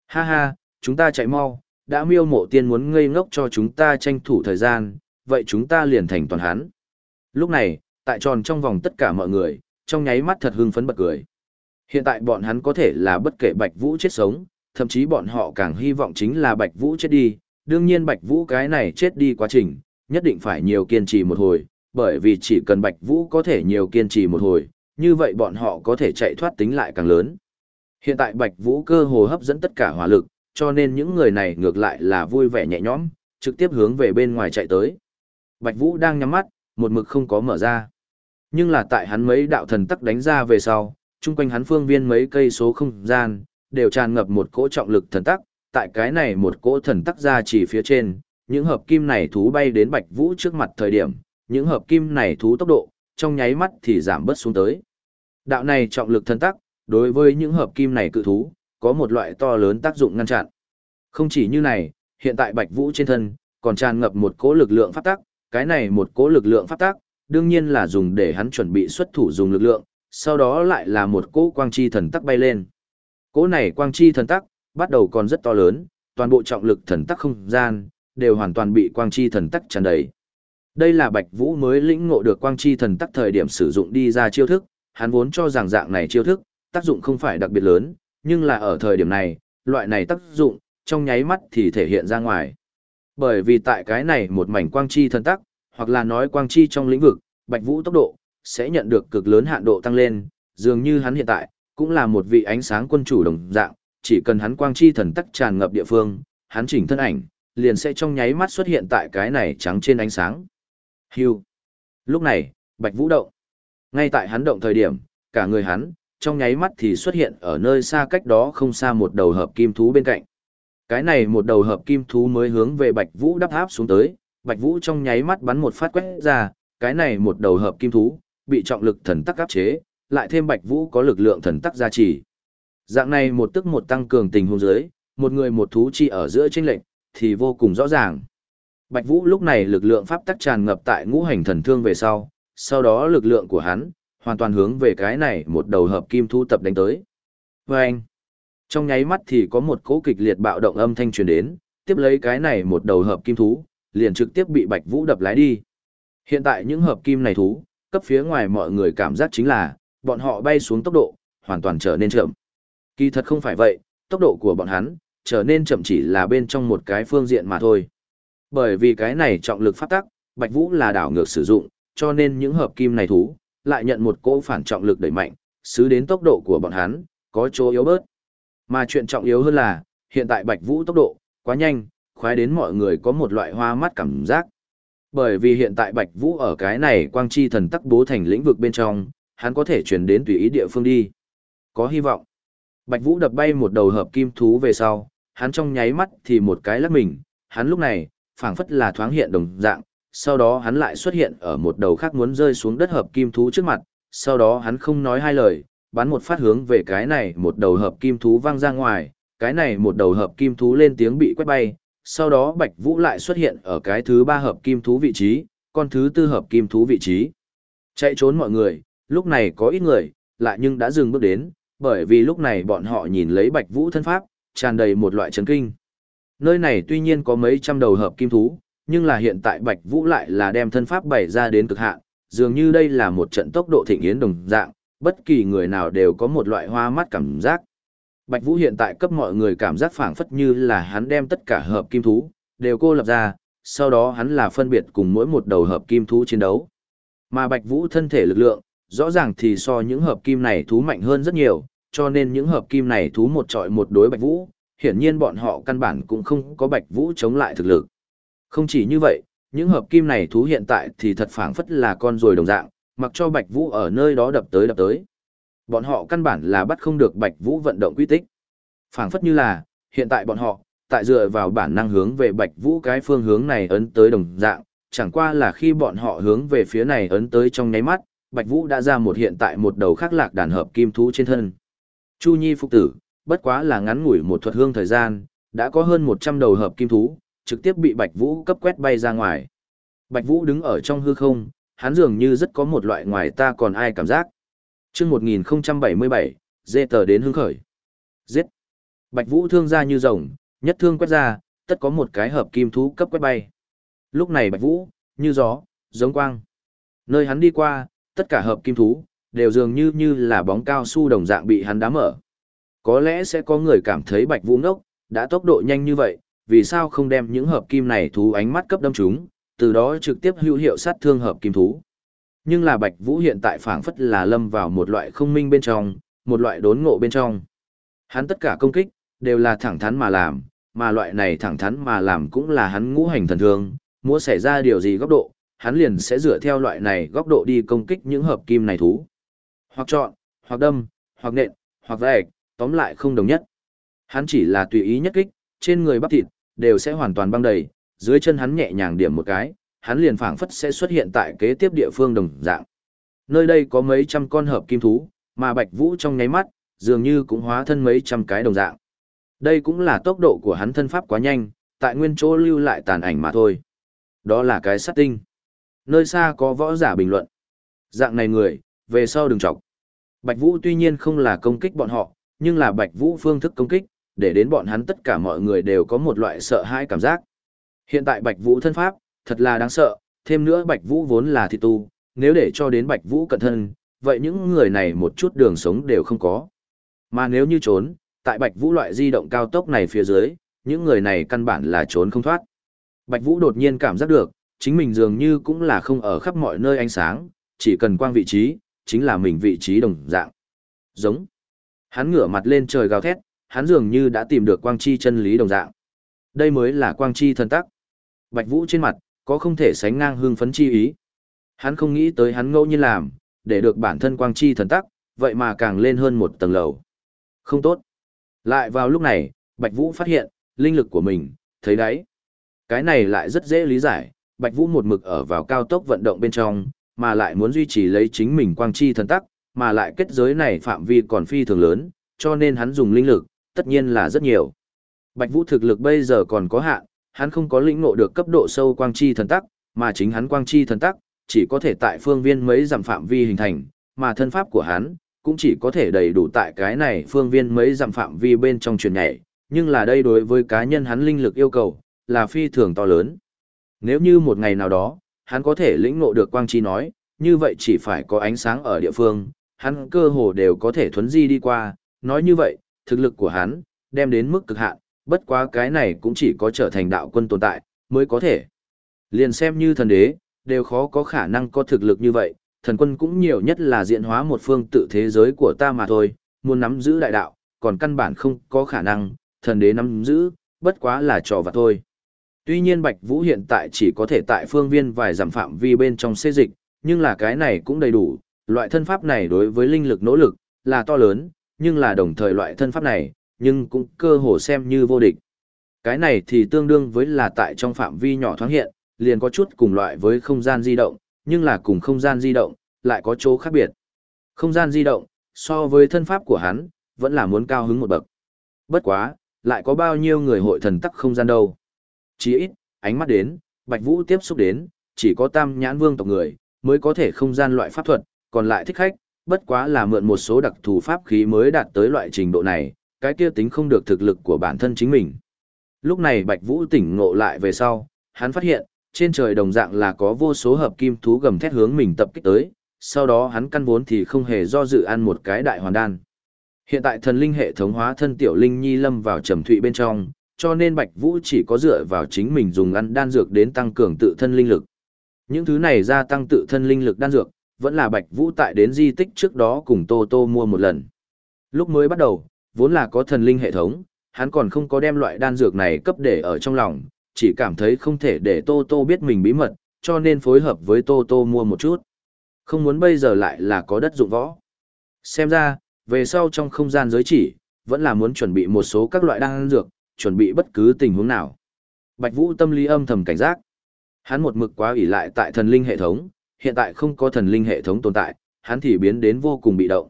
Ha ha, chúng ta chạy mau, đã miêu mộ tiên muốn ngây ngốc cho chúng ta tranh thủ thời gian, vậy chúng ta liền thành toàn hắn. Lúc này, tại tròn trong vòng tất cả mọi người, trong nháy mắt thật hưng phấn bật cười. Hiện tại bọn hắn có thể là bất kể Bạch Vũ chết sống, thậm chí bọn họ càng hy vọng chính là Bạch Vũ chết đi. Đương nhiên Bạch Vũ cái này chết đi quá trình, nhất định phải nhiều kiên trì một hồi, bởi vì chỉ cần Bạch Vũ có thể nhiều kiên trì một hồi, như vậy bọn họ có thể chạy thoát tính lại càng lớn. Hiện tại Bạch Vũ cơ hồ hấp dẫn tất cả hỏa lực, cho nên những người này ngược lại là vui vẻ nhẹ nhõm, trực tiếp hướng về bên ngoài chạy tới. Bạch Vũ đang nhắm mắt, một mực không có mở ra. Nhưng là tại hắn mấy đạo thần tắc đánh ra về sau, chung quanh hắn phương viên mấy cây số không gian, đều tràn ngập một cỗ trọng lực thần tắc, tại cái này một cỗ thần tắc ra chỉ phía trên, những hợp kim này thú bay đến Bạch Vũ trước mặt thời điểm, những hợp kim này thú tốc độ, trong nháy mắt thì giảm bớt xuống tới. Đạo này trọng lực thần tắc, đối với những hợp kim này cự thú, có một loại to lớn tác dụng ngăn chặn. Không chỉ như này, hiện tại Bạch Vũ trên thân, còn tràn ngập một cỗ lực lượng pháp tắc, cái này một cỗ lực lượng pháp tắc, đương nhiên là dùng để hắn chuẩn bị xuất thủ dùng lực lượng, sau đó lại là một cỗ quang chi thần tắc bay lên. Cỗ này quang chi thần tắc, bắt đầu còn rất to lớn, toàn bộ trọng lực thần tắc không gian, đều hoàn toàn bị quang chi thần tắc tràn đầy. Đây là Bạch Vũ mới lĩnh ngộ được quang chi thần tắc thời điểm sử dụng đi ra chiêu thức, hắn vốn cho rằng dạng này chiêu thức, tác dụng không phải đặc biệt lớn, nhưng là ở thời điểm này, loại này tác dụng, trong nháy mắt thì thể hiện ra ngoài. Bởi vì tại cái này một mảnh quang chi thần tắc, hoặc là nói quang chi trong lĩnh vực, Bạch Vũ tốc độ sẽ nhận được cực lớn hạn độ tăng lên, dường như hắn hiện tại cũng là một vị ánh sáng quân chủ đồng dạng, chỉ cần hắn quang chi thần tắc tràn ngập địa phương, hắn chỉnh thân ảnh liền sẽ trong nháy mắt xuất hiện tại cái này trắng trên ánh sáng. Hưu. Lúc này, Bạch Vũ động. Ngay tại hắn động thời điểm, cả người hắn trong nháy mắt thì xuất hiện ở nơi xa cách đó không xa một đầu hợp kim thú bên cạnh. Cái này một đầu hợp kim thú mới hướng về Bạch Vũ đắp áp xuống tới, Bạch Vũ trong nháy mắt bắn một phát quét ra, cái này một đầu hợp kim thú, bị trọng lực thần tắc áp chế, lại thêm Bạch Vũ có lực lượng thần tắc gia trì. Dạng này một tức một tăng cường tình huống dưới, một người một thú chi ở giữa chênh lệnh, thì vô cùng rõ ràng. Bạch Vũ lúc này lực lượng pháp tắc tràn ngập tại ngũ hành thần thương về sau, sau đó lực lượng của hắn, hoàn toàn hướng về cái này một đầu hợp kim thu tập đánh tới. Và anh, trong nháy mắt thì có một cỗ kịch liệt bạo động âm thanh truyền đến, tiếp lấy cái này một đầu hợp kim thú, liền trực tiếp bị Bạch Vũ đập lái đi. Hiện tại những hợp kim này thú, cấp phía ngoài mọi người cảm giác chính là, bọn họ bay xuống tốc độ, hoàn toàn trở nên chậm. Kỳ thật không phải vậy, tốc độ của bọn hắn, trở nên chậm chỉ là bên trong một cái phương diện mà thôi. Bởi vì cái này trọng lực phát tắc, Bạch Vũ là đảo ngược sử dụng, cho nên những hợp kim này thú, lại nhận một cỗ phản trọng lực đẩy mạnh, xứ đến tốc độ của bọn hắn, có chỗ yếu bớt. Mà chuyện trọng yếu hơn là, hiện tại Bạch Vũ tốc độ, quá nhanh, khoái đến mọi người có một loại hoa mắt cảm giác. Bởi vì hiện tại Bạch Vũ ở cái này quang chi thần tắc bố thành lĩnh vực bên trong, hắn có thể chuyển đến tùy ý địa phương đi. Có hy vọng. Bạch Vũ đập bay một đầu hợp kim thú về sau, hắn trong nháy mắt thì một cái lắc mình, hắn lúc này, phảng phất là thoáng hiện đồng dạng, sau đó hắn lại xuất hiện ở một đầu khác muốn rơi xuống đất hợp kim thú trước mặt, sau đó hắn không nói hai lời, bắn một phát hướng về cái này một đầu hợp kim thú văng ra ngoài, cái này một đầu hợp kim thú lên tiếng bị quét bay, sau đó Bạch Vũ lại xuất hiện ở cái thứ ba hợp kim thú vị trí, con thứ tư hợp kim thú vị trí. Chạy trốn mọi người, lúc này có ít người, lại nhưng đã dừng bước đến, bởi vì lúc này bọn họ nhìn lấy Bạch Vũ thân pháp, tràn đầy một loại chấn kinh. Nơi này tuy nhiên có mấy trăm đầu hợp kim thú, nhưng là hiện tại Bạch Vũ lại là đem thân pháp bày ra đến cực hạn, dường như đây là một trận tốc độ thịnh yến đồng dạng, bất kỳ người nào đều có một loại hoa mắt cảm giác. Bạch Vũ hiện tại cấp mọi người cảm giác phảng phất như là hắn đem tất cả hợp kim thú, đều cô lập ra, sau đó hắn là phân biệt cùng mỗi một đầu hợp kim thú chiến đấu. Mà Bạch Vũ thân thể lực lượng, rõ ràng thì so những hợp kim này thú mạnh hơn rất nhiều, cho nên những hợp kim này thú một trọi một đối Bạch Vũ, hiển nhiên bọn họ căn bản cũng không có Bạch Vũ chống lại thực lực. Không chỉ như vậy, những hợp kim này thú hiện tại thì thật phảng phất là con ruồi đồng dạng, mặc cho Bạch Vũ ở nơi đó đập tới đập tới. Bọn họ căn bản là bắt không được Bạch Vũ vận động quy tích. Phảng phất như là, hiện tại bọn họ, tại dựa vào bản năng hướng về Bạch Vũ cái phương hướng này ấn tới đồng dạng, chẳng qua là khi bọn họ hướng về phía này ấn tới trong nháy mắt, Bạch Vũ đã ra một hiện tại một đầu khác lạc đàn hợp kim thú trên thân. Chu Nhi phục tử, bất quá là ngắn ngủi một thuật hương thời gian, đã có hơn 100 đầu hợp kim thú, trực tiếp bị Bạch Vũ cấp quét bay ra ngoài. Bạch Vũ đứng ở trong hư không, hắn dường như rất có một loại ngoài ta còn ai cảm giác. Trước 1077, dê tờ đến hương khởi. Giết. Bạch Vũ thương ra như rồng, nhất thương quét ra, tất có một cái hợp kim thú cấp quét bay. Lúc này Bạch Vũ, như gió, giống quang. Nơi hắn đi qua, tất cả hợp kim thú, đều dường như như là bóng cao su đồng dạng bị hắn đá mở. Có lẽ sẽ có người cảm thấy Bạch Vũ ngốc, đã tốc độ nhanh như vậy, vì sao không đem những hợp kim này thú ánh mắt cấp đâm chúng, từ đó trực tiếp hữu hiệu sát thương hợp kim thú. Nhưng là Bạch Vũ hiện tại phảng phất là lâm vào một loại không minh bên trong, một loại đốn ngộ bên trong. Hắn tất cả công kích, đều là thẳng thắn mà làm, mà loại này thẳng thắn mà làm cũng là hắn ngũ hành thần thương, muốn xảy ra điều gì góc độ, hắn liền sẽ dựa theo loại này góc độ đi công kích những hợp kim này thú. Hoặc chọn, hoặc đâm, hoặc nện, hoặc vạch, tóm lại không đồng nhất. Hắn chỉ là tùy ý nhất kích, trên người bắp thịt, đều sẽ hoàn toàn băng đầy, dưới chân hắn nhẹ nhàng điểm một cái, hắn liền phảng phất sẽ xuất hiện tại kế tiếp địa phương đồng dạng. Nơi đây có mấy trăm con hợp kim thú, mà Bạch Vũ trong nháy mắt, dường như cũng hóa thân mấy trăm cái đồng dạng. Đây cũng là tốc độ của hắn thân pháp quá nhanh, tại nguyên chỗ lưu lại tàn ảnh mà thôi. Đó là cái sát tinh. Nơi xa có võ giả bình luận. Dạng này người, về sau đừng chọc. Bạch Vũ tuy nhiên không là công kích bọn họ, nhưng là Bạch Vũ phương thức công kích, để đến bọn hắn tất cả mọi người đều có một loại sợ hãi cảm giác. Hiện tại Bạch Vũ thân pháp, thật là đáng sợ, thêm nữa Bạch Vũ vốn là thị tu, nếu để cho đến Bạch Vũ cẩn thân, vậy những người này một chút đường sống đều không có. Mà nếu như trốn, tại Bạch Vũ loại di động cao tốc này phía dưới, những người này căn bản là trốn không thoát. Bạch Vũ đột nhiên cảm giác được, chính mình dường như cũng là không ở khắp mọi nơi ánh sáng, chỉ cần quang vị trí, chính là mình vị trí đồng dạng. Giống. Hắn ngửa mặt lên trời gào thét, hắn dường như đã tìm được quang chi chân lý đồng dạng. Đây mới là quang chi thần tắc. Bạch Vũ trên mặt, có không thể sánh ngang hương phấn chi ý. Hắn không nghĩ tới hắn ngẫu nhiên làm, để được bản thân quang chi thần tắc, vậy mà càng lên hơn một tầng lầu. Không tốt. Lại vào lúc này, Bạch Vũ phát hiện, linh lực của mình, thấy đấy. Cái này lại rất dễ lý giải, Bạch Vũ một mực ở vào cao tốc vận động bên trong, mà lại muốn duy trì lấy chính mình quang chi thần tắc, mà lại kết giới này phạm vi còn phi thường lớn, cho nên hắn dùng linh lực, tất nhiên là rất nhiều. Bạch Vũ thực lực bây giờ còn có hạn, hắn không có lĩnh ngộ được cấp độ sâu quang chi thần tắc, mà chính hắn quang chi thần tắc, chỉ có thể tại phương viên mấy dặm phạm vi hình thành, mà thân pháp của hắn, cũng chỉ có thể đầy đủ tại cái này phương viên mấy dặm phạm vi bên trong truyền nhảy, nhưng là đây đối với cá nhân hắn linh lực yêu cầu, là phi thường to lớn. Nếu như một ngày nào đó, hắn có thể lĩnh ngộ được quang chi nói, như vậy chỉ phải có ánh sáng ở địa phương, hắn cơ hồ đều có thể thuấn di đi qua, nói như vậy, thực lực của hắn, đem đến mức cực hạn, bất quá cái này cũng chỉ có trở thành đạo quân tồn tại, mới có thể. Liền xem như thần đế, đều khó có khả năng có thực lực như vậy, thần quân cũng nhiều nhất là diện hóa một phương tự thế giới của ta mà thôi, muốn nắm giữ đại đạo, còn căn bản không có khả năng, thần đế nắm giữ, bất quá là trò vặt thôi. Tuy nhiên Bạch Vũ hiện tại chỉ có thể tại phương viên vài giảm phạm vi bên trong xê dịch, nhưng là cái này cũng đầy đủ, loại thân pháp này đối với linh lực nỗ lực, là to lớn, nhưng là đồng thời loại thân pháp này, nhưng cũng cơ hồ xem như vô địch. Cái này thì tương đương với là tại trong phạm vi nhỏ thoáng hiện, liền có chút cùng loại với không gian di động, nhưng là cùng không gian di động, lại có chỗ khác biệt. Không gian di động, so với thân pháp của hắn, vẫn là muốn cao hứng một bậc. Bất quá, lại có bao nhiêu người hội thần tắc không gian đâu. Chỉ ít, ánh mắt đến, Bạch Vũ tiếp xúc đến, chỉ có tam nhãn vương tộc người, mới có thể không gian loại pháp thuật, còn lại thích khách, bất quá là mượn một số đặc thù pháp khí mới đạt tới loại trình độ này, cái kia tính không được thực lực của bản thân chính mình. Lúc này Bạch Vũ tỉnh ngộ lại về sau, hắn phát hiện, trên trời đồng dạng là có vô số hợp kim thú gầm thét hướng mình tập kích tới, sau đó hắn căn vốn thì không hề do dự ăn một cái đại hoàn đan. Hiện tại thần linh hệ thống hóa thân tiểu linh nhi lâm vào trầm thụy bên trong, cho nên Bạch Vũ chỉ có dựa vào chính mình dùng ăn đan dược đến tăng cường tự thân linh lực. Những thứ này gia tăng tự thân linh lực đan dược, vẫn là Bạch Vũ tại đến di tích trước đó cùng Tô Tô mua một lần. Lúc mới bắt đầu, vốn là có thần linh hệ thống, hắn còn không có đem loại đan dược này cấp để ở trong lòng, chỉ cảm thấy không thể để Tô Tô biết mình bí mật, cho nên phối hợp với Tô Tô mua một chút. Không muốn bây giờ lại là có đất dụng võ. Xem ra, về sau trong không gian giới chỉ, vẫn là muốn chuẩn bị một số các loại đan dược, chuẩn bị bất cứ tình huống nào. Bạch Vũ tâm lý âm thầm cảnh giác. Hắn một mực quá ủy lại tại thần linh hệ thống, hiện tại không có thần linh hệ thống tồn tại, hắn thì biến đến vô cùng bị động.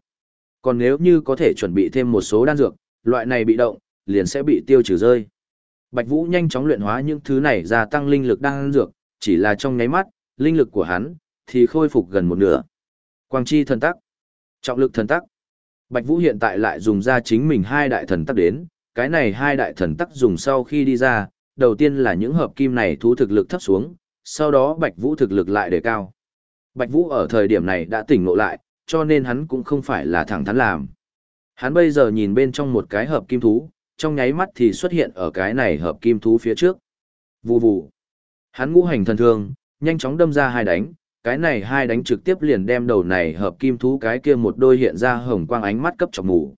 Còn nếu như có thể chuẩn bị thêm một số đan dược, loại này bị động, liền sẽ bị tiêu trừ rơi. Bạch Vũ nhanh chóng luyện hóa những thứ này gia tăng linh lực đan dược, chỉ là trong nháy mắt, linh lực của hắn thì khôi phục gần một nửa. Quang chi thần tắc, trọng lực thần tắc. Bạch Vũ hiện tại lại dùng ra chính mình hai đại thần tắc đến, cái này hai đại thần tắc dùng sau khi đi ra, đầu tiên là những hợp kim này thú thực lực thấp xuống, sau đó Bạch Vũ thực lực lại đề cao. Bạch Vũ ở thời điểm này đã tỉnh ngộ lại, cho nên hắn cũng không phải là thẳng thắn làm. Hắn bây giờ nhìn bên trong một cái hợp kim thú, trong nháy mắt thì xuất hiện ở cái này hợp kim thú phía trước. Vù vù. Hắn ngũ hành thần thương, nhanh chóng đâm ra hai đánh, cái này hai đánh trực tiếp liền đem đầu này hợp kim thú cái kia một đôi hiện ra hồng quang ánh mắt cấp trọng ngủ.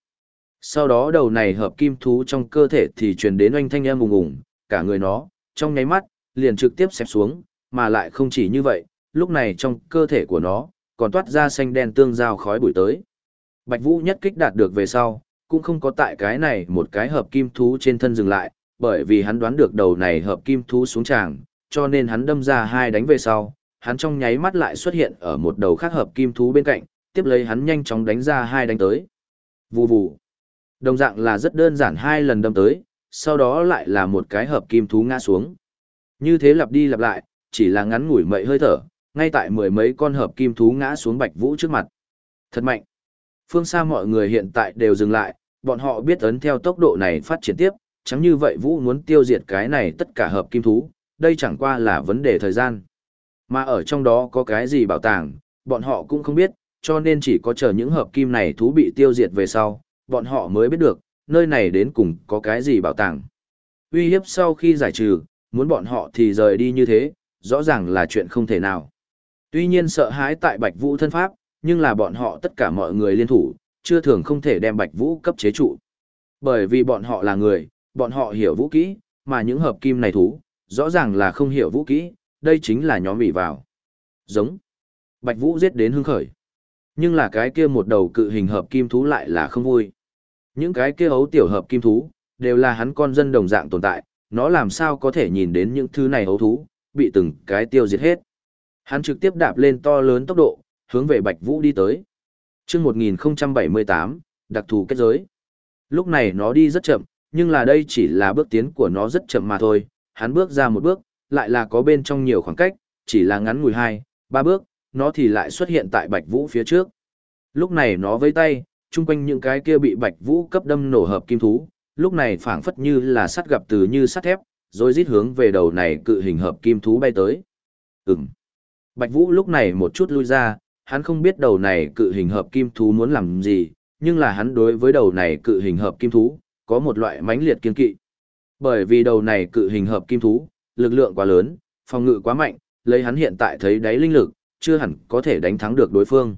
Sau đó đầu này hợp kim thú trong cơ thể thì truyền đến oanh thanh âm ùng ùng, cả người nó, trong nháy mắt, liền trực tiếp xẹp xuống, mà lại không chỉ như vậy, lúc này trong cơ thể của nó, còn toát ra xanh đen tương giao khói bụi tới. Bạch Vũ nhất kích đạt được về sau, cũng không có tại cái này một cái hợp kim thú trên thân dừng lại, bởi vì hắn đoán được đầu này hợp kim thú xuống tràng, cho nên hắn đâm ra hai đánh về sau, hắn trong nháy mắt lại xuất hiện ở một đầu khác hợp kim thú bên cạnh, tiếp lấy hắn nhanh chóng đánh ra hai đánh tới. Vù vù. Đồng dạng là rất đơn giản hai lần đâm tới, sau đó lại là một cái hợp kim thú ngã xuống. Như thế lặp đi lặp lại, chỉ là ngắn ngủi mậy hơi thở, ngay tại mười mấy con hợp kim thú ngã xuống Bạch Vũ trước mặt. Thật mạnh. Phương xa mọi người hiện tại đều dừng lại, bọn họ biết ấn theo tốc độ này phát triển tiếp, chẳng như vậy Vũ muốn tiêu diệt cái này tất cả hợp kim thú, đây chẳng qua là vấn đề thời gian. Mà ở trong đó có cái gì bảo tàng, bọn họ cũng không biết, cho nên chỉ có chờ những hợp kim này thú bị tiêu diệt về sau, bọn họ mới biết được, nơi này đến cùng có cái gì bảo tàng. Uy hiếp sau khi giải trừ, muốn bọn họ thì rời đi như thế, rõ ràng là chuyện không thể nào. Tuy nhiên sợ hãi tại Bạch Vũ thân pháp, nhưng là bọn họ tất cả mọi người liên thủ, chưa thường không thể đem Bạch Vũ cấp chế trụ. Bởi vì bọn họ là người, bọn họ hiểu vũ kỹ, mà những hợp kim này thú, rõ ràng là không hiểu vũ kỹ, đây chính là nhóm bị vào. Giống. Bạch Vũ giết đến hưng khởi. Nhưng là cái kia một đầu cự hình hợp kim thú lại là không vui. Những cái kia ấu tiểu hợp kim thú, đều là hắn con dân đồng dạng tồn tại, nó làm sao có thể nhìn đến những thứ này ấu thú, bị từng cái tiêu diệt hết. Hắn trực tiếp đạp lên to lớn tốc độ, hướng về Bạch Vũ đi tới. Chương 1078, đặc thù kết giới. Lúc này nó đi rất chậm, nhưng là đây chỉ là bước tiến của nó rất chậm mà thôi, hắn bước ra một bước, lại là có bên trong nhiều khoảng cách, chỉ là ngắn ngủi hai, ba bước, nó thì lại xuất hiện tại Bạch Vũ phía trước. Lúc này nó vẫy tay, chung quanh những cái kia bị Bạch Vũ cấp đâm nổ hợp kim thú, lúc này phảng phất như là sắt gặp từ như sắt thép, rồi rít hướng về đầu này cự hình hợp kim thú bay tới. Ừm. Bạch Vũ lúc này một chút lui ra, hắn không biết đầu này cự hình hợp kim thú muốn làm gì, nhưng là hắn đối với đầu này cự hình hợp kim thú, có một loại mãnh liệt kiên kỵ. Bởi vì đầu này cự hình hợp kim thú, lực lượng quá lớn, phòng ngự quá mạnh, lấy hắn hiện tại thấy đáy linh lực, chưa hẳn có thể đánh thắng được đối phương.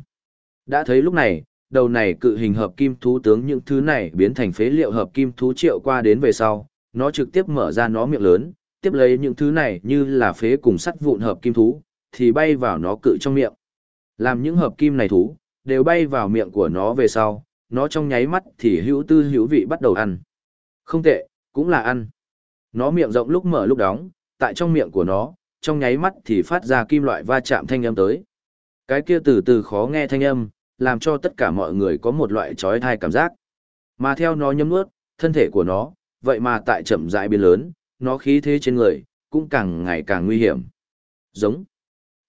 Đã thấy lúc này, đầu này cự hình hợp kim thú tướng những thứ này biến thành phế liệu hợp kim thú triệu qua đến về sau, nó trực tiếp mở ra nó miệng lớn, tiếp lấy những thứ này như là phế cùng sắt vụn hợp kim thú, thì bay vào nó cự trong miệng. Làm những hợp kim này thú, đều bay vào miệng của nó về sau, nó trong nháy mắt thì hữu tư hữu vị bắt đầu ăn. Không tệ, cũng là ăn. Nó miệng rộng lúc mở lúc đóng, tại trong miệng của nó, trong nháy mắt thì phát ra kim loại va chạm thanh âm tới. Cái kia từ từ khó nghe thanh âm, làm cho tất cả mọi người có một loại trói thai cảm giác. Mà theo nó nhấm nuốt, thân thể của nó, vậy mà tại chậm rãi biến lớn, nó khí thế trên người, cũng càng ngày càng nguy hiểm. Giống.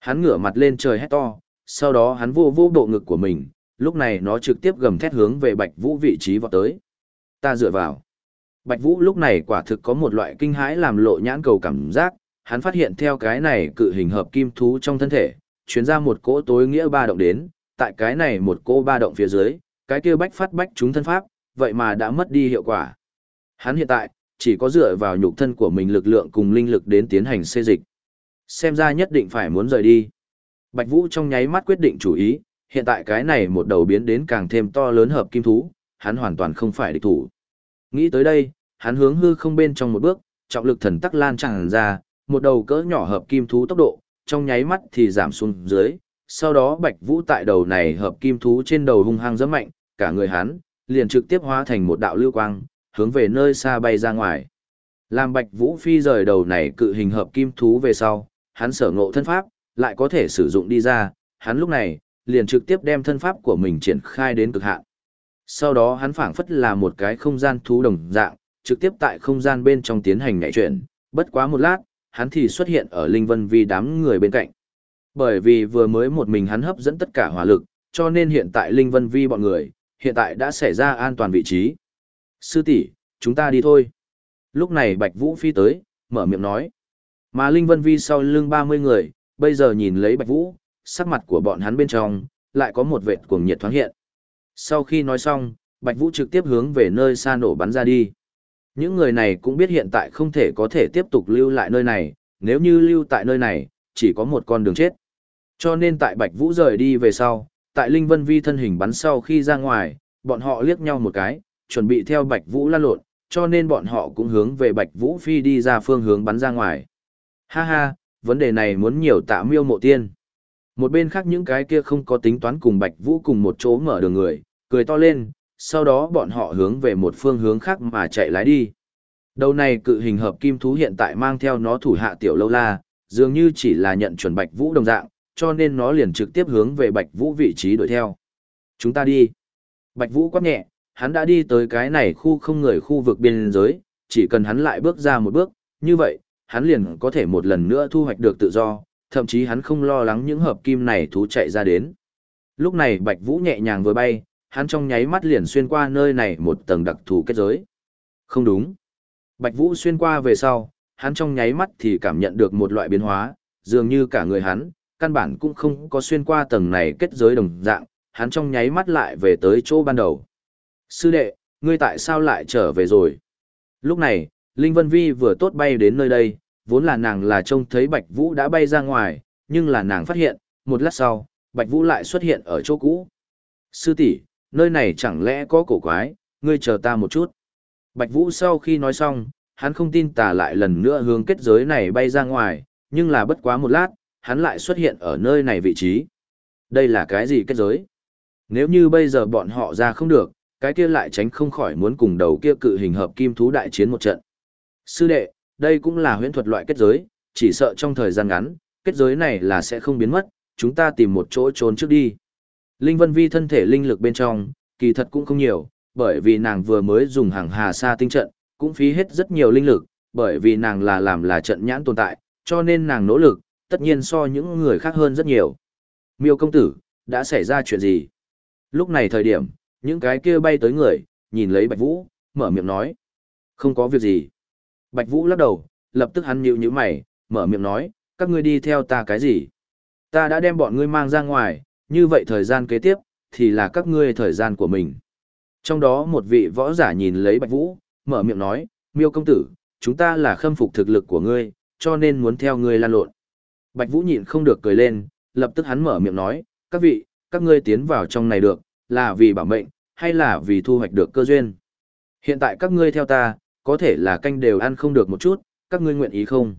Hắn ngửa mặt lên trời hét to, sau đó hắn vô vô bộ ngực của mình, lúc này nó trực tiếp gầm thét hướng về Bạch Vũ vị trí vọt tới. Ta dựa vào. Bạch Vũ lúc này quả thực có một loại kinh hãi làm lộ nhãn cầu cảm giác, hắn phát hiện theo cái này cự hình hợp kim thú trong thân thể, chuyến ra một cỗ tối nghĩa ba động đến, tại cái này một cỗ ba động phía dưới, cái kia bách phát bách chúng thân pháp, vậy mà đã mất đi hiệu quả. Hắn hiện tại, chỉ có dựa vào nhục thân của mình lực lượng cùng linh lực đến tiến hành xê dịch. Xem ra nhất định phải muốn rời đi. Bạch Vũ trong nháy mắt quyết định chủ ý, hiện tại cái này một đầu biến đến càng thêm to lớn hợp kim thú, hắn hoàn toàn không phải địch thủ. Nghĩ tới đây, hắn hướng hư không bên trong một bước, trọng lực thần tắc lan tràn ra, một đầu cỡ nhỏ hợp kim thú tốc độ, trong nháy mắt thì giảm xuống dưới, sau đó Bạch Vũ tại đầu này hợp kim thú trên đầu hung hăng giẫm mạnh, cả người hắn liền trực tiếp hóa thành một đạo lưu quang, hướng về nơi xa bay ra ngoài. Làm Bạch Vũ phi rời đầu này cự hình hợp kim thú về sau, hắn sở ngộ thân pháp, lại có thể sử dụng đi ra, hắn lúc này liền trực tiếp đem thân pháp của mình triển khai đến cực hạn. Sau đó hắn phảng phất là một cái không gian thú đồng dạng, trực tiếp tại không gian bên trong tiến hành nhảy chuyển, bất quá một lát, hắn thì xuất hiện ở Linh Vân Vi đám người bên cạnh. Bởi vì vừa mới một mình hắn hấp dẫn tất cả hỏa lực, cho nên hiện tại Linh Vân Vi bọn người, hiện tại đã xảy ra an toàn vị trí. Sư tỷ, chúng ta đi thôi. Lúc này Bạch Vũ Phi tới, mở miệng nói. Mà Linh Vân Vi sau lưng 30 người, bây giờ nhìn lấy Bạch Vũ, sắc mặt của bọn hắn bên trong, lại có một vệt cuồng nhiệt thoáng hiện. Sau khi nói xong, Bạch Vũ trực tiếp hướng về nơi xa nổ bắn ra đi. Những người này cũng biết hiện tại không thể có thể tiếp tục lưu lại nơi này, nếu như lưu tại nơi này, chỉ có một con đường chết. Cho nên tại Bạch Vũ rời đi về sau, tại Linh Vân Vi thân hình bắn sau khi ra ngoài, bọn họ liếc nhau một cái, chuẩn bị theo Bạch Vũ lan lộn, cho nên bọn họ cũng hướng về Bạch Vũ phi đi ra phương hướng bắn ra ngoài. Ha ha, vấn đề này muốn nhiều tạ miêu mộ tiên. Một bên khác những cái kia không có tính toán cùng Bạch Vũ cùng một chỗ mở đường người, cười to lên, sau đó bọn họ hướng về một phương hướng khác mà chạy lái đi. Đầu này cự hình hợp kim thú hiện tại mang theo nó thủ hạ tiểu lâu la, dường như chỉ là nhận chuẩn Bạch Vũ đồng dạng, cho nên nó liền trực tiếp hướng về Bạch Vũ vị trí đuổi theo. Chúng ta đi. Bạch Vũ quát nhẹ, hắn đã đi tới cái này khu không người khu vực biên giới, chỉ cần hắn lại bước ra một bước, như vậy, hắn liền có thể một lần nữa thu hoạch được tự do, thậm chí hắn không lo lắng những hợp kim này thú chạy ra đến. Lúc này Bạch Vũ nhẹ nhàng vừa bay, hắn trong nháy mắt liền xuyên qua nơi này một tầng đặc thù kết giới. Không đúng. Bạch Vũ xuyên qua về sau, hắn trong nháy mắt thì cảm nhận được một loại biến hóa, dường như cả người hắn, căn bản cũng không có xuyên qua tầng này kết giới đồng dạng, hắn trong nháy mắt lại về tới chỗ ban đầu. Sư đệ, ngươi tại sao lại trở về rồi? Lúc này, Linh Vân Vi vừa tốt bay đến nơi đây, vốn là nàng là trông thấy Bạch Vũ đã bay ra ngoài, nhưng là nàng phát hiện, một lát sau, Bạch Vũ lại xuất hiện ở chỗ cũ. Sư tỷ, nơi này chẳng lẽ có cổ quái, ngươi chờ ta một chút. Bạch Vũ sau khi nói xong, hắn không tin tà lại lần nữa hướng kết giới này bay ra ngoài, nhưng là bất quá một lát, hắn lại xuất hiện ở nơi này vị trí. Đây là cái gì kết giới? Nếu như bây giờ bọn họ ra không được, cái kia lại tránh không khỏi muốn cùng đầu kia cự hình hợp kim thú đại chiến một trận. Sư đệ, đây cũng là huyễn thuật loại kết giới, chỉ sợ trong thời gian ngắn, kết giới này là sẽ không biến mất, chúng ta tìm một chỗ trốn trước đi. Linh Vân Vi thân thể linh lực bên trong, kỳ thật cũng không nhiều, bởi vì nàng vừa mới dùng hàng hà sa tinh trận, cũng phí hết rất nhiều linh lực, bởi vì nàng là làm là trận nhãn tồn tại, cho nên nàng nỗ lực, tất nhiên so những người khác hơn rất nhiều. Miêu công tử, đã xảy ra chuyện gì? Lúc này thời điểm, những cái kia bay tới người, nhìn lấy Bạch Vũ, mở miệng nói. Không có việc gì. Bạch Vũ lắc đầu, lập tức hắn nhíu nhíu mày, mở miệng nói, các ngươi đi theo ta cái gì? Ta đã đem bọn ngươi mang ra ngoài, như vậy thời gian kế tiếp, thì là các ngươi thời gian của mình. Trong đó một vị võ giả nhìn lấy Bạch Vũ, mở miệng nói, miêu công tử, chúng ta là khâm phục thực lực của ngươi, cho nên muốn theo ngươi lan lộn. Bạch Vũ nhịn không được cười lên, lập tức hắn mở miệng nói, các vị, các ngươi tiến vào trong này được, là vì bảo mệnh, hay là vì thu hoạch được cơ duyên. Hiện tại các ngươi theo ta, có thể là canh đều ăn không được một chút, các ngươi nguyện ý không?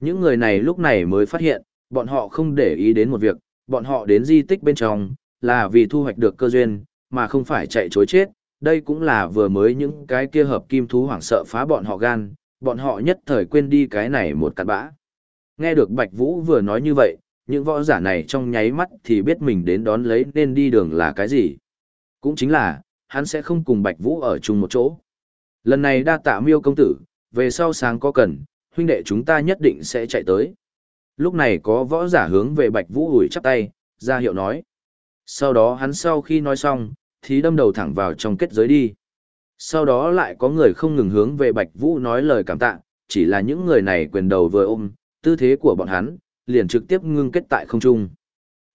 Những người này lúc này mới phát hiện, bọn họ không để ý đến một việc, bọn họ đến di tích bên trong, là vì thu hoạch được cơ duyên, mà không phải chạy chối chết. Đây cũng là vừa mới những cái kia hợp kim thú hoảng sợ phá bọn họ gan, bọn họ nhất thời quên đi cái này một cặn bã. Nghe được Bạch Vũ vừa nói như vậy, những võ giả này trong nháy mắt thì biết mình đến đón lấy nên đi đường là cái gì. Cũng chính là, hắn sẽ không cùng Bạch Vũ ở chung một chỗ. Lần này đa tạ miêu công tử, về sau sáng có cần, huynh đệ chúng ta nhất định sẽ chạy tới. Lúc này có võ giả hướng về Bạch Vũ ủi chắp tay, ra hiệu nói. Sau đó hắn sau khi nói xong, thì đâm đầu thẳng vào trong kết giới đi. Sau đó lại có người không ngừng hướng về Bạch Vũ nói lời cảm tạ, chỉ là những người này quyền đầu vừa ôm, tư thế của bọn hắn, liền trực tiếp ngưng kết tại không trung.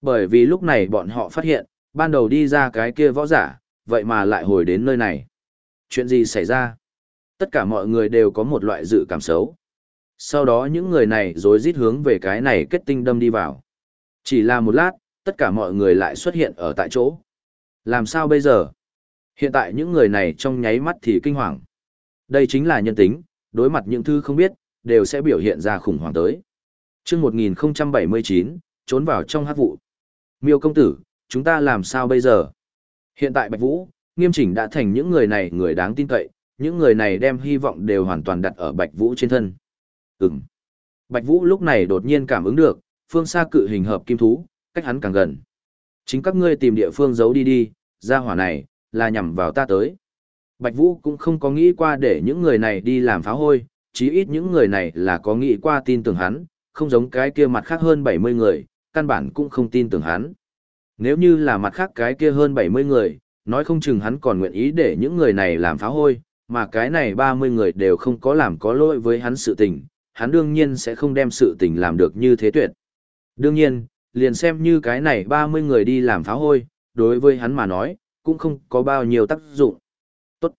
Bởi vì lúc này bọn họ phát hiện, ban đầu đi ra cái kia võ giả, vậy mà lại hồi đến nơi này. Chuyện gì xảy ra? Tất cả mọi người đều có một loại dự cảm xấu. Sau đó những người này rối rít hướng về cái này kết tinh đâm đi vào. Chỉ là một lát, tất cả mọi người lại xuất hiện ở tại chỗ. Làm sao bây giờ? Hiện tại những người này trong nháy mắt thì kinh hoàng. Đây chính là nhân tính, đối mặt những thứ không biết, đều sẽ biểu hiện ra khủng hoảng tới. chương 1079, trốn vào trong hát vụ. Miêu công tử, chúng ta làm sao bây giờ? Hiện tại Bạch Vũ, nghiêm chỉnh đã thành những người này người đáng tin cậy, những người này đem hy vọng đều hoàn toàn đặt ở Bạch Vũ trên thân. Ừm. Bạch Vũ lúc này đột nhiên cảm ứng được, phương xa cự hình hợp kim thú, cách hắn càng gần. Chính các ngươi tìm địa phương giấu đi đi, ra hỏa này, là nhằm vào ta tới. Bạch Vũ cũng không có nghĩ qua để những người này đi làm phá hôi, chí ít những người này là có nghĩ qua tin tưởng hắn, không giống cái kia mặt khác hơn 70 người, căn bản cũng không tin tưởng hắn. Nếu như là mặt khác cái kia hơn 70 người, nói không chừng hắn còn nguyện ý để những người này làm phá hôi, mà cái này 30 người đều không có làm có lỗi với hắn sự tình, hắn đương nhiên sẽ không đem sự tình làm được như thế tuyệt. Đương nhiên, liền xem như cái này 30 người đi làm phá hôi, đối với hắn mà nói, cũng không có bao nhiêu tác dụng. Tốt.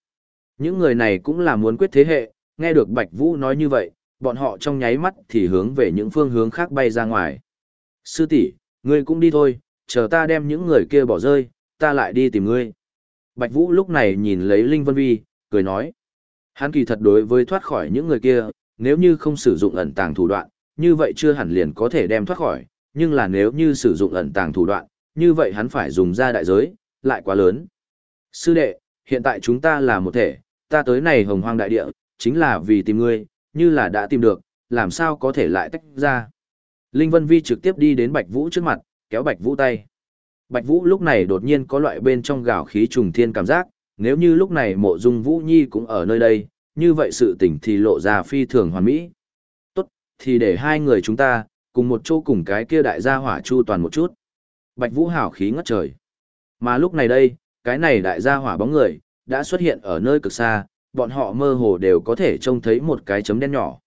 Những người này cũng là muốn quyết thế hệ, nghe được Bạch Vũ nói như vậy, bọn họ trong nháy mắt thì hướng về những phương hướng khác bay ra ngoài. Sư tỷ, ngươi cũng đi thôi, chờ ta đem những người kia bỏ rơi, ta lại đi tìm ngươi. Bạch Vũ lúc này nhìn lấy Linh Vân Vi, cười nói. Hắn kỳ thật đối với thoát khỏi những người kia, nếu như không sử dụng ẩn tàng thủ đoạn, như vậy chưa hẳn liền có thể đem thoát khỏi, nhưng là nếu như sử dụng ẩn tàng thủ đoạn, như vậy hắn phải dùng ra đại giới, lại quá lớn. Sư đệ, hiện tại chúng ta là một thể, ta tới này hồng hoang đại địa, chính là vì tìm ngươi, như là đã tìm được, làm sao có thể lại tách ra. Linh Vân Vi trực tiếp đi đến Bạch Vũ trước mặt, kéo Bạch Vũ tay. Bạch Vũ lúc này đột nhiên có loại bên trong gào khí trùng thiên cảm giác, nếu như lúc này mộ dung Vũ Nhi cũng ở nơi đây, như vậy sự tình thì lộ ra phi thường hoàn mỹ. Tốt, thì để hai người chúng ta, cùng một chỗ cùng cái kia đại gia hỏa chu toàn một chút. Bạch Vũ hào khí ngất trời. Mà lúc này đây, cái này đại gia hỏa bóng người, đã xuất hiện ở nơi cực xa, bọn họ mơ hồ đều có thể trông thấy một cái chấm đen nhỏ.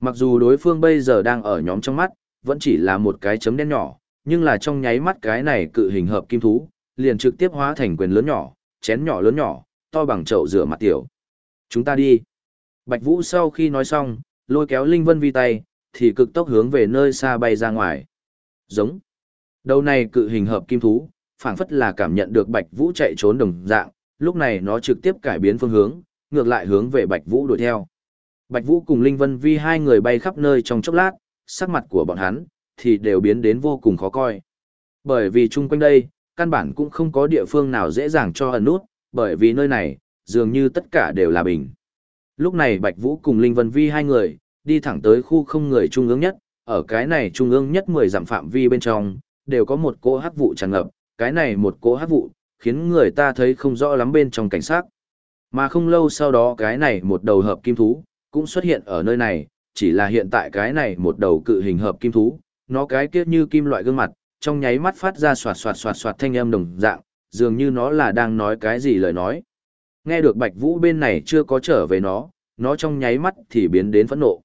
Mặc dù đối phương bây giờ đang ở nhóm trong mắt, vẫn chỉ là một cái chấm đen nhỏ, nhưng là trong nháy mắt cái này cự hình hợp kim thú, liền trực tiếp hóa thành quyền lớn nhỏ, chén nhỏ lớn nhỏ, to bằng chậu rửa mặt tiểu. Chúng ta đi. Bạch Vũ sau khi nói xong, lôi kéo Linh Vân Vi tay, thì cực tốc hướng về nơi xa bay ra ngoài. Giống. Đầu này cự hình hợp kim thú, phảng phất là cảm nhận được Bạch Vũ chạy trốn đồng dạng, lúc này nó trực tiếp cải biến phương hướng, ngược lại hướng về Bạch Vũ đuổi theo. Bạch Vũ cùng Linh Vân Vi hai người bay khắp nơi trong chốc lát, sắc mặt của bọn hắn thì đều biến đến vô cùng khó coi. Bởi vì chung quanh đây, căn bản cũng không có địa phương nào dễ dàng cho ẩn nút, bởi vì nơi này, dường như tất cả đều là bình. Lúc này Bạch Vũ cùng Linh Vân Vi hai người, đi thẳng tới khu không người trung ương nhất, ở cái này trung ương nhất 10 dặm phạm vi bên trong, đều có một cỗ hắc vụ tràn ngập, cái này một cỗ hắc vụ, khiến người ta thấy không rõ lắm bên trong cảnh sát. Mà không lâu sau đó cái này một đầu hợp kim thú, cũng xuất hiện ở nơi này, chỉ là hiện tại cái này một đầu cự hình hợp kim thú, nó cái kia như kim loại gương mặt, trong nháy mắt phát ra xoạt xoạt xoạt xoạt thanh âm đồng dạng, dường như nó là đang nói cái gì lời nói. Nghe được Bạch Vũ bên này chưa có trở về nó, nó trong nháy mắt thì biến đến phẫn nộ.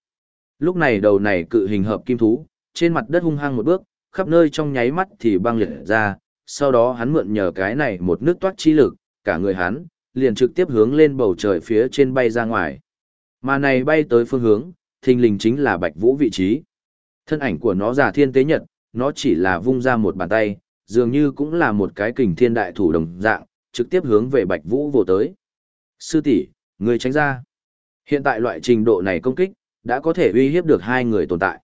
Lúc này đầu này cự hình hợp kim thú, trên mặt đất hung hăng một bước, khắp nơi trong nháy mắt thì băng liệt ra, sau đó hắn mượn nhờ cái này một nước toát chi lực, cả người hắn, liền trực tiếp hướng lên bầu trời phía trên bay ra ngoài. Mà này bay tới phương hướng, thình lình chính là Bạch Vũ vị trí. Thân ảnh của nó giả thiên tế nhật, nó chỉ là vung ra một bàn tay, dường như cũng là một cái kình thiên đại thủ đồng dạng, trực tiếp hướng về Bạch Vũ vồ tới. Sư tỷ, người tránh ra. Hiện tại loại trình độ này công kích, đã có thể uy hiếp được hai người tồn tại.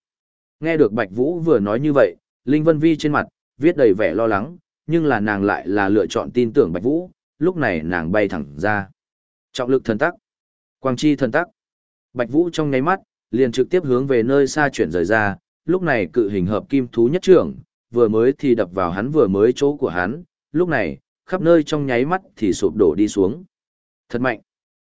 Nghe được Bạch Vũ vừa nói như vậy, Linh Vân Vi trên mặt, viết đầy vẻ lo lắng, nhưng là nàng lại là lựa chọn tin tưởng Bạch Vũ, lúc này nàng bay thẳng ra. Trọng lực thần tắc, quang chi thần tắc. Bạch Vũ trong nháy mắt, liền trực tiếp hướng về nơi xa chuyển rời ra, lúc này cự hình hợp kim thú nhất trưởng, vừa mới thì đập vào hắn vừa mới chỗ của hắn, lúc này, khắp nơi trong nháy mắt thì sụp đổ đi xuống. Thật mạnh.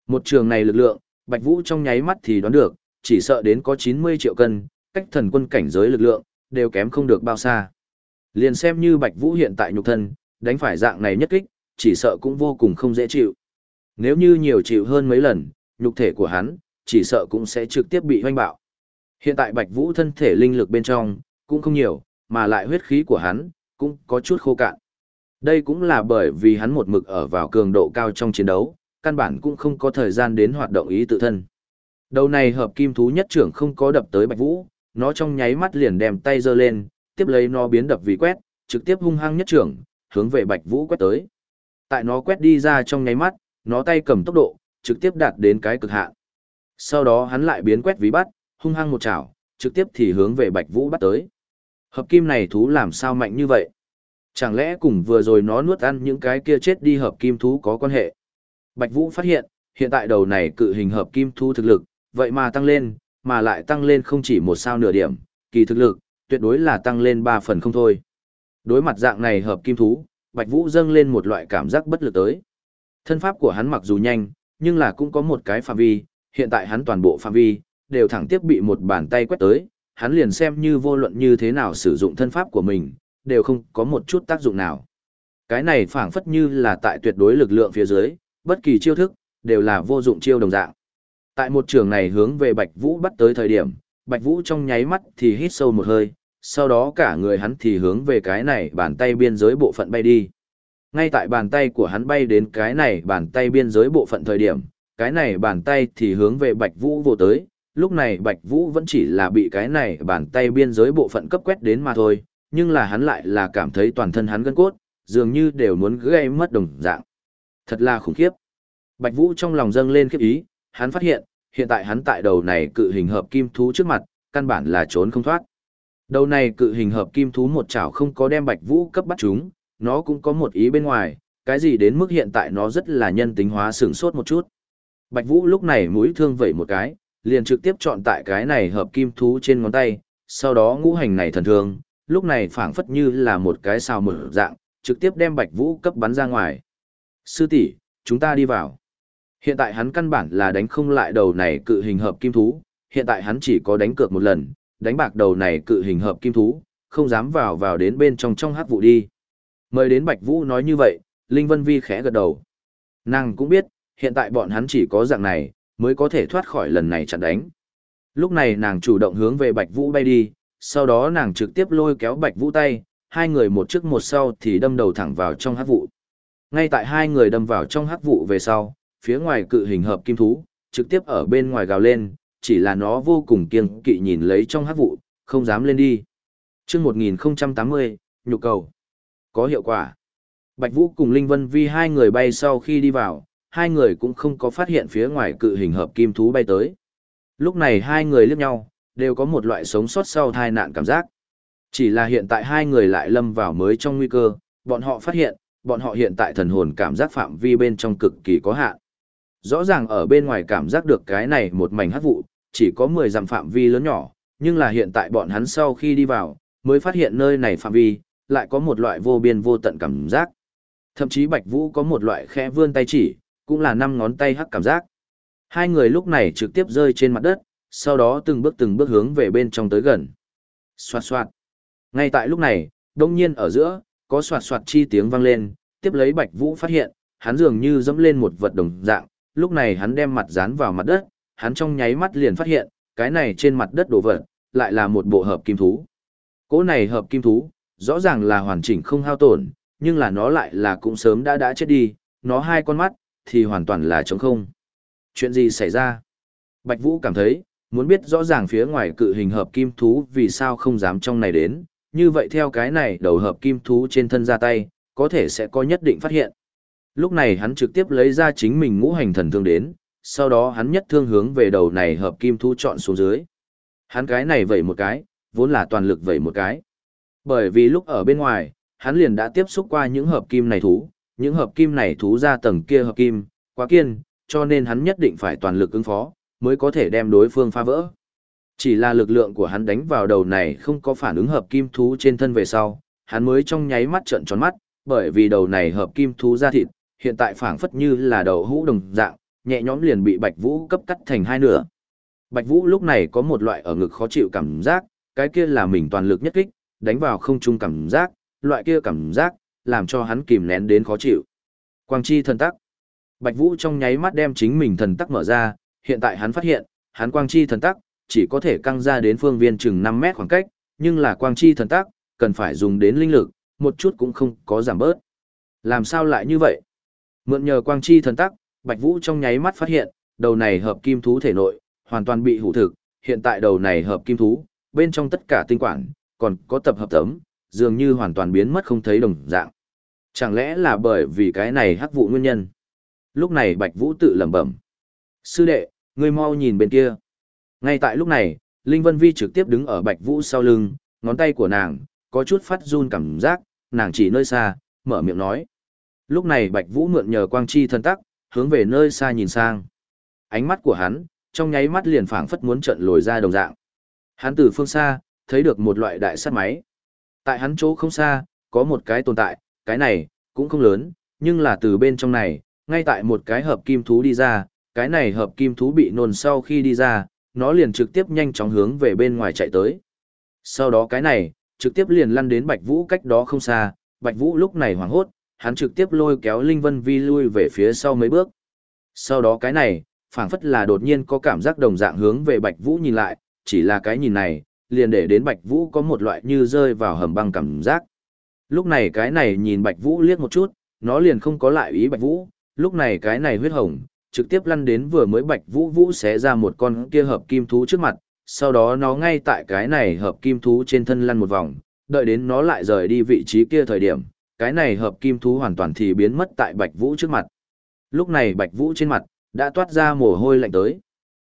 Một trường này lực lượng, Bạch Vũ trong nháy mắt thì đoán được, chỉ sợ đến có 90 triệu cân, cách thần quân cảnh giới lực lượng, đều kém không được bao xa. Liền xem như Bạch Vũ hiện tại nhục thân, đánh phải dạng này nhất kích, chỉ sợ cũng vô cùng không dễ chịu. Nếu như nhiều chịu hơn mấy lần, nhục thể của hắn, chỉ sợ cũng sẽ trực tiếp bị hoanh bạo. Hiện tại Bạch Vũ thân thể linh lực bên trong, cũng không nhiều, mà lại huyết khí của hắn, cũng có chút khô cạn. Đây cũng là bởi vì hắn một mực ở vào cường độ cao trong chiến đấu, căn bản cũng không có thời gian đến hoạt động ý tự thân. Đầu này hợp kim thú nhất trưởng không có đập tới Bạch Vũ, nó trong nháy mắt liền đem tay giơ lên, tiếp lấy nó biến đập vì quét, trực tiếp hung hăng nhất trưởng, hướng về Bạch Vũ quét tới. Tại nó quét đi ra trong nháy mắt, nó tay cầm tốc độ, trực tiếp đạt đến cái cực hạn. Sau đó hắn lại biến quét ví bắt, hung hăng một chảo, trực tiếp thì hướng về Bạch Vũ bắt tới. Hợp kim này thú làm sao mạnh như vậy? Chẳng lẽ cùng vừa rồi nó nuốt ăn những cái kia chết đi hợp kim thú có quan hệ? Bạch Vũ phát hiện, hiện tại đầu này cự hình hợp kim thú thực lực, vậy mà tăng lên, mà lại tăng lên không chỉ một sao nửa điểm, kỳ thực lực, tuyệt đối là tăng lên 3 phần không thôi. Đối mặt dạng này hợp kim thú, Bạch Vũ dâng lên một loại cảm giác bất lực tới. Thân pháp của hắn mặc dù nhanh, nhưng là cũng có một cái phạm vi, hiện tại hắn toàn bộ phạm vi, đều thẳng tiếp bị một bàn tay quét tới, hắn liền xem như vô luận như thế nào sử dụng thân pháp của mình, đều không có một chút tác dụng nào. Cái này phảng phất như là tại tuyệt đối lực lượng phía dưới, bất kỳ chiêu thức, đều là vô dụng chiêu đồng dạng. Tại một trường này hướng về Bạch Vũ bắt tới thời điểm, Bạch Vũ trong nháy mắt thì hít sâu một hơi, sau đó cả người hắn thì hướng về cái này bàn tay biên giới bộ phận bay đi. Ngay tại bàn tay của hắn bay đến cái này bàn tay biên giới bộ phận thời điểm, cái này bàn tay thì hướng về Bạch Vũ vô tới, lúc này Bạch Vũ vẫn chỉ là bị cái này bàn tay biên giới bộ phận cấp quét đến mà thôi, nhưng là hắn lại là cảm thấy toàn thân hắn gân cốt, dường như đều muốn gây mất đồng dạng. Thật là khủng khiếp. Bạch Vũ trong lòng dâng lên khiếp ý, hắn phát hiện, hiện tại hắn tại đầu này cự hình hợp kim thú trước mặt, căn bản là trốn không thoát. Đầu này cự hình hợp kim thú một chảo không có đem Bạch Vũ cấp bắt chúng, nó cũng có một ý bên ngoài, cái gì đến mức hiện tại nó rất là nhân tính hóa sửng sốt một chút. Bạch Vũ lúc này mũi thương vẩy một cái, liền trực tiếp chọn tại cái này hợp kim thú trên ngón tay, sau đó ngũ hành này thần thương, lúc này phảng phất như là một cái sao mở dạng, trực tiếp đem Bạch Vũ cấp bắn ra ngoài. Sư tỷ, chúng ta đi vào. Hiện tại hắn căn bản là đánh không lại đầu này cự hình hợp kim thú, hiện tại hắn chỉ có đánh cược một lần, đánh bạc đầu này cự hình hợp kim thú, không dám vào vào đến bên trong trong hắc vụ đi. Mời đến Bạch Vũ nói như vậy, Linh Vân Vi khẽ gật đầu. Nàng cũng biết, hiện tại bọn hắn chỉ có dạng này, mới có thể thoát khỏi lần này chặn đánh. Lúc này nàng chủ động hướng về Bạch Vũ bay đi, sau đó nàng trực tiếp lôi kéo Bạch Vũ tay, hai người một trước một sau thì đâm đầu thẳng vào trong hắc vụ. Ngay tại hai người đâm vào trong hắc vụ về sau, phía ngoài cự hình hợp kim thú, trực tiếp ở bên ngoài gào lên, chỉ là nó vô cùng kiêng kỵ nhìn lấy trong hắc vụ, không dám lên đi. chương 1080, nhục cầu. Có hiệu quả. Bạch Vũ cùng Linh Vân Vi hai người bay sau khi đi vào, hai người cũng không có phát hiện phía ngoài cự hình hợp kim thú bay tới. Lúc này hai người liếc nhau, đều có một loại sống sót sau tai nạn cảm giác. Chỉ là hiện tại hai người lại lâm vào mới trong nguy cơ, bọn họ phát hiện, bọn họ hiện tại thần hồn cảm giác phạm vi bên trong cực kỳ có hạn. Rõ ràng ở bên ngoài cảm giác được cái này một mảnh hắc vụ, chỉ có 10 dặm phạm vi lớn nhỏ, nhưng là hiện tại bọn hắn sau khi đi vào, mới phát hiện nơi này phạm vi, lại có một loại vô biên vô tận cảm giác. Thậm chí Bạch Vũ có một loại khẽ vươn tay chỉ, cũng là năm ngón tay hắc cảm giác. Hai người lúc này trực tiếp rơi trên mặt đất, sau đó từng bước từng bước hướng về bên trong tới gần. Xoạt xoạt. Ngay tại lúc này, đông nhiên ở giữa, có xoạt xoạt chi tiếng vang lên, tiếp lấy Bạch Vũ phát hiện, hắn dường như dẫm lên một vật đồng dạng, lúc này hắn đem mặt dán vào mặt đất, hắn trong nháy mắt liền phát hiện, cái này trên mặt đất đổ vật, lại là một bộ hợp kim thú. Cỗ này hợp kim thú, rõ ràng là hoàn chỉnh không hao tổn, nhưng là nó lại là cũng sớm đã đã chết đi, nó hai con mắt, thì hoàn toàn là trống không. Chuyện gì xảy ra? Bạch Vũ cảm thấy, muốn biết rõ ràng phía ngoài cự hình hợp kim thú vì sao không dám trong này đến, như vậy theo cái này đầu hợp kim thú trên thân ra tay, có thể sẽ có nhất định phát hiện. Lúc này hắn trực tiếp lấy ra chính mình ngũ hành thần thương đến, sau đó hắn nhất thương hướng về đầu này hợp kim thú chọn xuống dưới. Hắn cái này vẩy một cái, vốn là toàn lực vẩy một cái. Bởi vì lúc ở bên ngoài, hắn liền đã tiếp xúc qua những hợp kim này thú, những hợp kim này thú ra tầng kia hợp kim, quá kiên, cho nên hắn nhất định phải toàn lực ứng phó, mới có thể đem đối phương phá vỡ. Chỉ là lực lượng của hắn đánh vào đầu này không có phản ứng hợp kim thú trên thân về sau, hắn mới trong nháy mắt trợn tròn mắt, bởi vì đầu này hợp kim thú ra thịt, hiện tại phảng phất như là đầu hũ đồng dạng, nhẹ nhõm liền bị Bạch Vũ cấp cắt thành hai nửa. Bạch Vũ lúc này có một loại ở ngực khó chịu cảm giác, cái kia là mình toàn lực nhất kích, đánh vào không trung cảm giác, loại kia cảm giác, làm cho hắn kìm nén đến khó chịu. Quang chi thần tắc. Bạch Vũ trong nháy mắt đem chính mình thần tắc mở ra, hiện tại hắn phát hiện, hắn quang chi thần tắc, chỉ có thể căng ra đến phương viên chừng 5 mét khoảng cách, nhưng là quang chi thần tắc, cần phải dùng đến linh lực, một chút cũng không có giảm bớt. Làm sao lại như vậy? Mượn nhờ quang chi thần tắc, Bạch Vũ trong nháy mắt phát hiện, đầu này hợp kim thú thể nội, hoàn toàn bị hủ thực, hiện tại đầu này hợp kim thú, bên trong tất cả tinh quản, còn có tập hợp tấm, dường như hoàn toàn biến mất không thấy đồng dạng. Chẳng lẽ là bởi vì cái này hắc vụ nguyên nhân? Lúc này Bạch Vũ tự lẩm bẩm. Sư đệ, ngươi mau nhìn bên kia. Ngay tại lúc này, Linh Vân Vi trực tiếp đứng ở Bạch Vũ sau lưng, ngón tay của nàng, có chút phát run cảm giác, nàng chỉ nơi xa, mở miệng nói. Lúc này Bạch Vũ mượn nhờ quang chi thân tắc, hướng về nơi xa nhìn sang. Ánh mắt của hắn, trong nháy mắt liền phảng phất muốn trợn lồi ra đồng dạng. Hắn từ phương xa, thấy được một loại đại sát máy. Tại hắn chỗ không xa, có một cái tồn tại, cái này, cũng không lớn, nhưng là từ bên trong này, ngay tại một cái hợp kim thú đi ra, cái này hợp kim thú bị nôn sau khi đi ra, nó liền trực tiếp nhanh chóng hướng về bên ngoài chạy tới. Sau đó cái này, trực tiếp liền lăn đến Bạch Vũ cách đó không xa, Bạch Vũ lúc này hoảng hốt, hắn trực tiếp lôi kéo Linh Vân Vi lui về phía sau mấy bước. Sau đó cái này, phảng phất là đột nhiên có cảm giác đồng dạng hướng về Bạch Vũ nhìn lại, chỉ là cái nhìn này, liền để đến Bạch Vũ có một loại như rơi vào hầm băng cảm giác. Lúc này cái này nhìn Bạch Vũ liếc một chút, nó liền không có lại ý Bạch Vũ, lúc này cái này huyết hồng, trực tiếp lăn đến vừa mới Bạch Vũ Vũ xé ra một con kia hợp kim thú trước mặt, sau đó nó ngay tại cái này hợp kim thú trên thân lăn một vòng, đợi đến nó lại rời đi vị trí kia thời điểm, cái này hợp kim thú hoàn toàn thì biến mất tại Bạch Vũ trước mặt. Lúc này Bạch Vũ trên mặt, đã toát ra mồ hôi lạnh tới.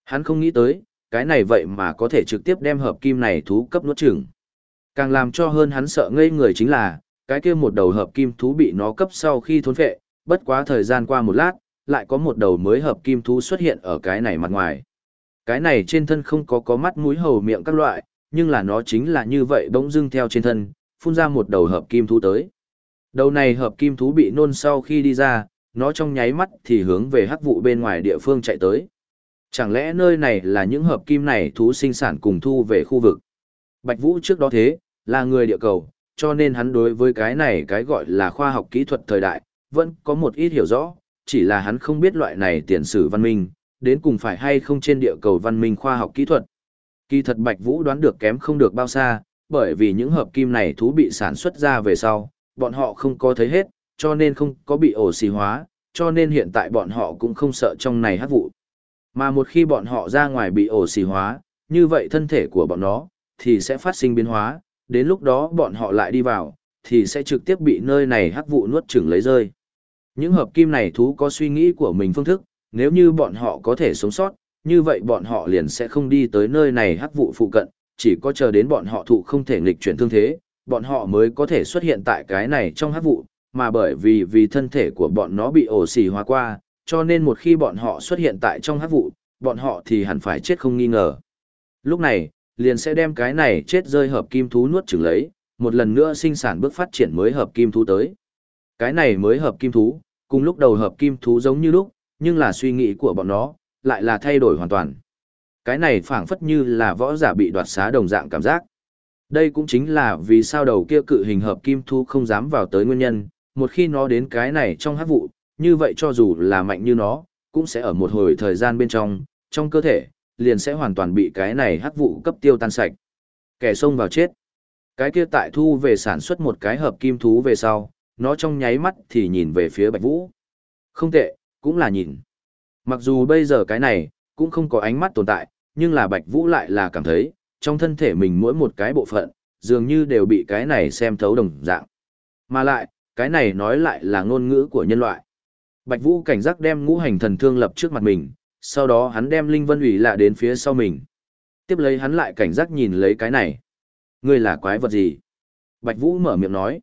Hắn không nghĩ tới, cái này vậy mà có thể trực tiếp đem hợp kim này thú cấp nuốt chửng. Càng làm cho hơn hắn sợ ngây người chính là, cái kia một đầu hợp kim thú bị nó cấp sau khi thốn phệ, bất quá thời gian qua một lát, lại có một đầu mới hợp kim thú xuất hiện ở cái này mặt ngoài. Cái này trên thân không có có mắt mũi hầu miệng các loại, nhưng là nó chính là như vậy bỗng dưng theo trên thân, phun ra một đầu hợp kim thú tới. Đầu này hợp kim thú bị nôn sau khi đi ra, nó trong nháy mắt thì hướng về hắc vụ bên ngoài địa phương chạy tới. Chẳng lẽ nơi này là những hợp kim này thú sinh sản cùng thu về khu vực? Bạch Vũ trước đó thế, là người địa cầu, cho nên hắn đối với cái này cái gọi là khoa học kỹ thuật thời đại, vẫn có một ít hiểu rõ, chỉ là hắn không biết loại này tiền sử văn minh, đến cùng phải hay không trên địa cầu văn minh khoa học kỹ thuật. Kỳ thật Bạch Vũ đoán được kém không được bao xa, bởi vì những hợp kim này thú bị sản xuất ra về sau, bọn họ không có thấy hết, cho nên không có bị ổ xì hóa, cho nên hiện tại bọn họ cũng không sợ trong này hát vụ. Mà một khi bọn họ ra ngoài bị ổ xì hóa, như vậy thân thể của bọn nó thì sẽ phát sinh biến hóa, đến lúc đó bọn họ lại đi vào, thì sẽ trực tiếp bị nơi này hắc vụ nuốt chửng lấy rơi. Những hợp kim này thú có suy nghĩ của mình phương thức, nếu như bọn họ có thể sống sót, như vậy bọn họ liền sẽ không đi tới nơi này hắc vụ phụ cận, chỉ có chờ đến bọn họ thụ không thể nghịch chuyển thương thế, bọn họ mới có thể xuất hiện tại cái này trong hắc vụ, mà bởi vì vì thân thể của bọn nó bị ổ xì hóa qua, cho nên một khi bọn họ xuất hiện tại trong hắc vụ, bọn họ thì hẳn phải chết không nghi ngờ. Lúc này, liền sẽ đem cái này chết rơi hợp kim thú nuốt chửng lấy, một lần nữa sinh sản bước phát triển mới hợp kim thú tới. Cái này mới hợp kim thú, cùng lúc đầu hợp kim thú giống như lúc, nhưng là suy nghĩ của bọn nó, lại là thay đổi hoàn toàn. Cái này phảng phất như là võ giả bị đoạt xá đồng dạng cảm giác. Đây cũng chính là vì sao đầu kia cự hình hợp kim thú không dám vào tới nguyên nhân, một khi nó đến cái này trong hát vụ, như vậy cho dù là mạnh như nó, cũng sẽ ở một hồi thời gian bên trong, trong cơ thể, liền sẽ hoàn toàn bị cái này hắc vụ cấp tiêu tan sạch. Kẻ xông vào chết. Cái kia tại thu về sản xuất một cái hợp kim thú về sau, nó trong nháy mắt thì nhìn về phía Bạch Vũ. Không tệ, cũng là nhìn. Mặc dù bây giờ cái này, cũng không có ánh mắt tồn tại, nhưng là Bạch Vũ lại là cảm thấy, trong thân thể mình mỗi một cái bộ phận, dường như đều bị cái này xem thấu đồng dạng. Mà lại, cái này nói lại là ngôn ngữ của nhân loại. Bạch Vũ cảnh giác đem ngũ hành thần thương lập trước mặt mình, sau đó hắn đem Linh Vân ủy lạ đến phía sau mình. Tiếp lấy hắn lại cảnh giác nhìn lấy cái này. Ngươi là quái vật gì? Bạch Vũ mở miệng nói.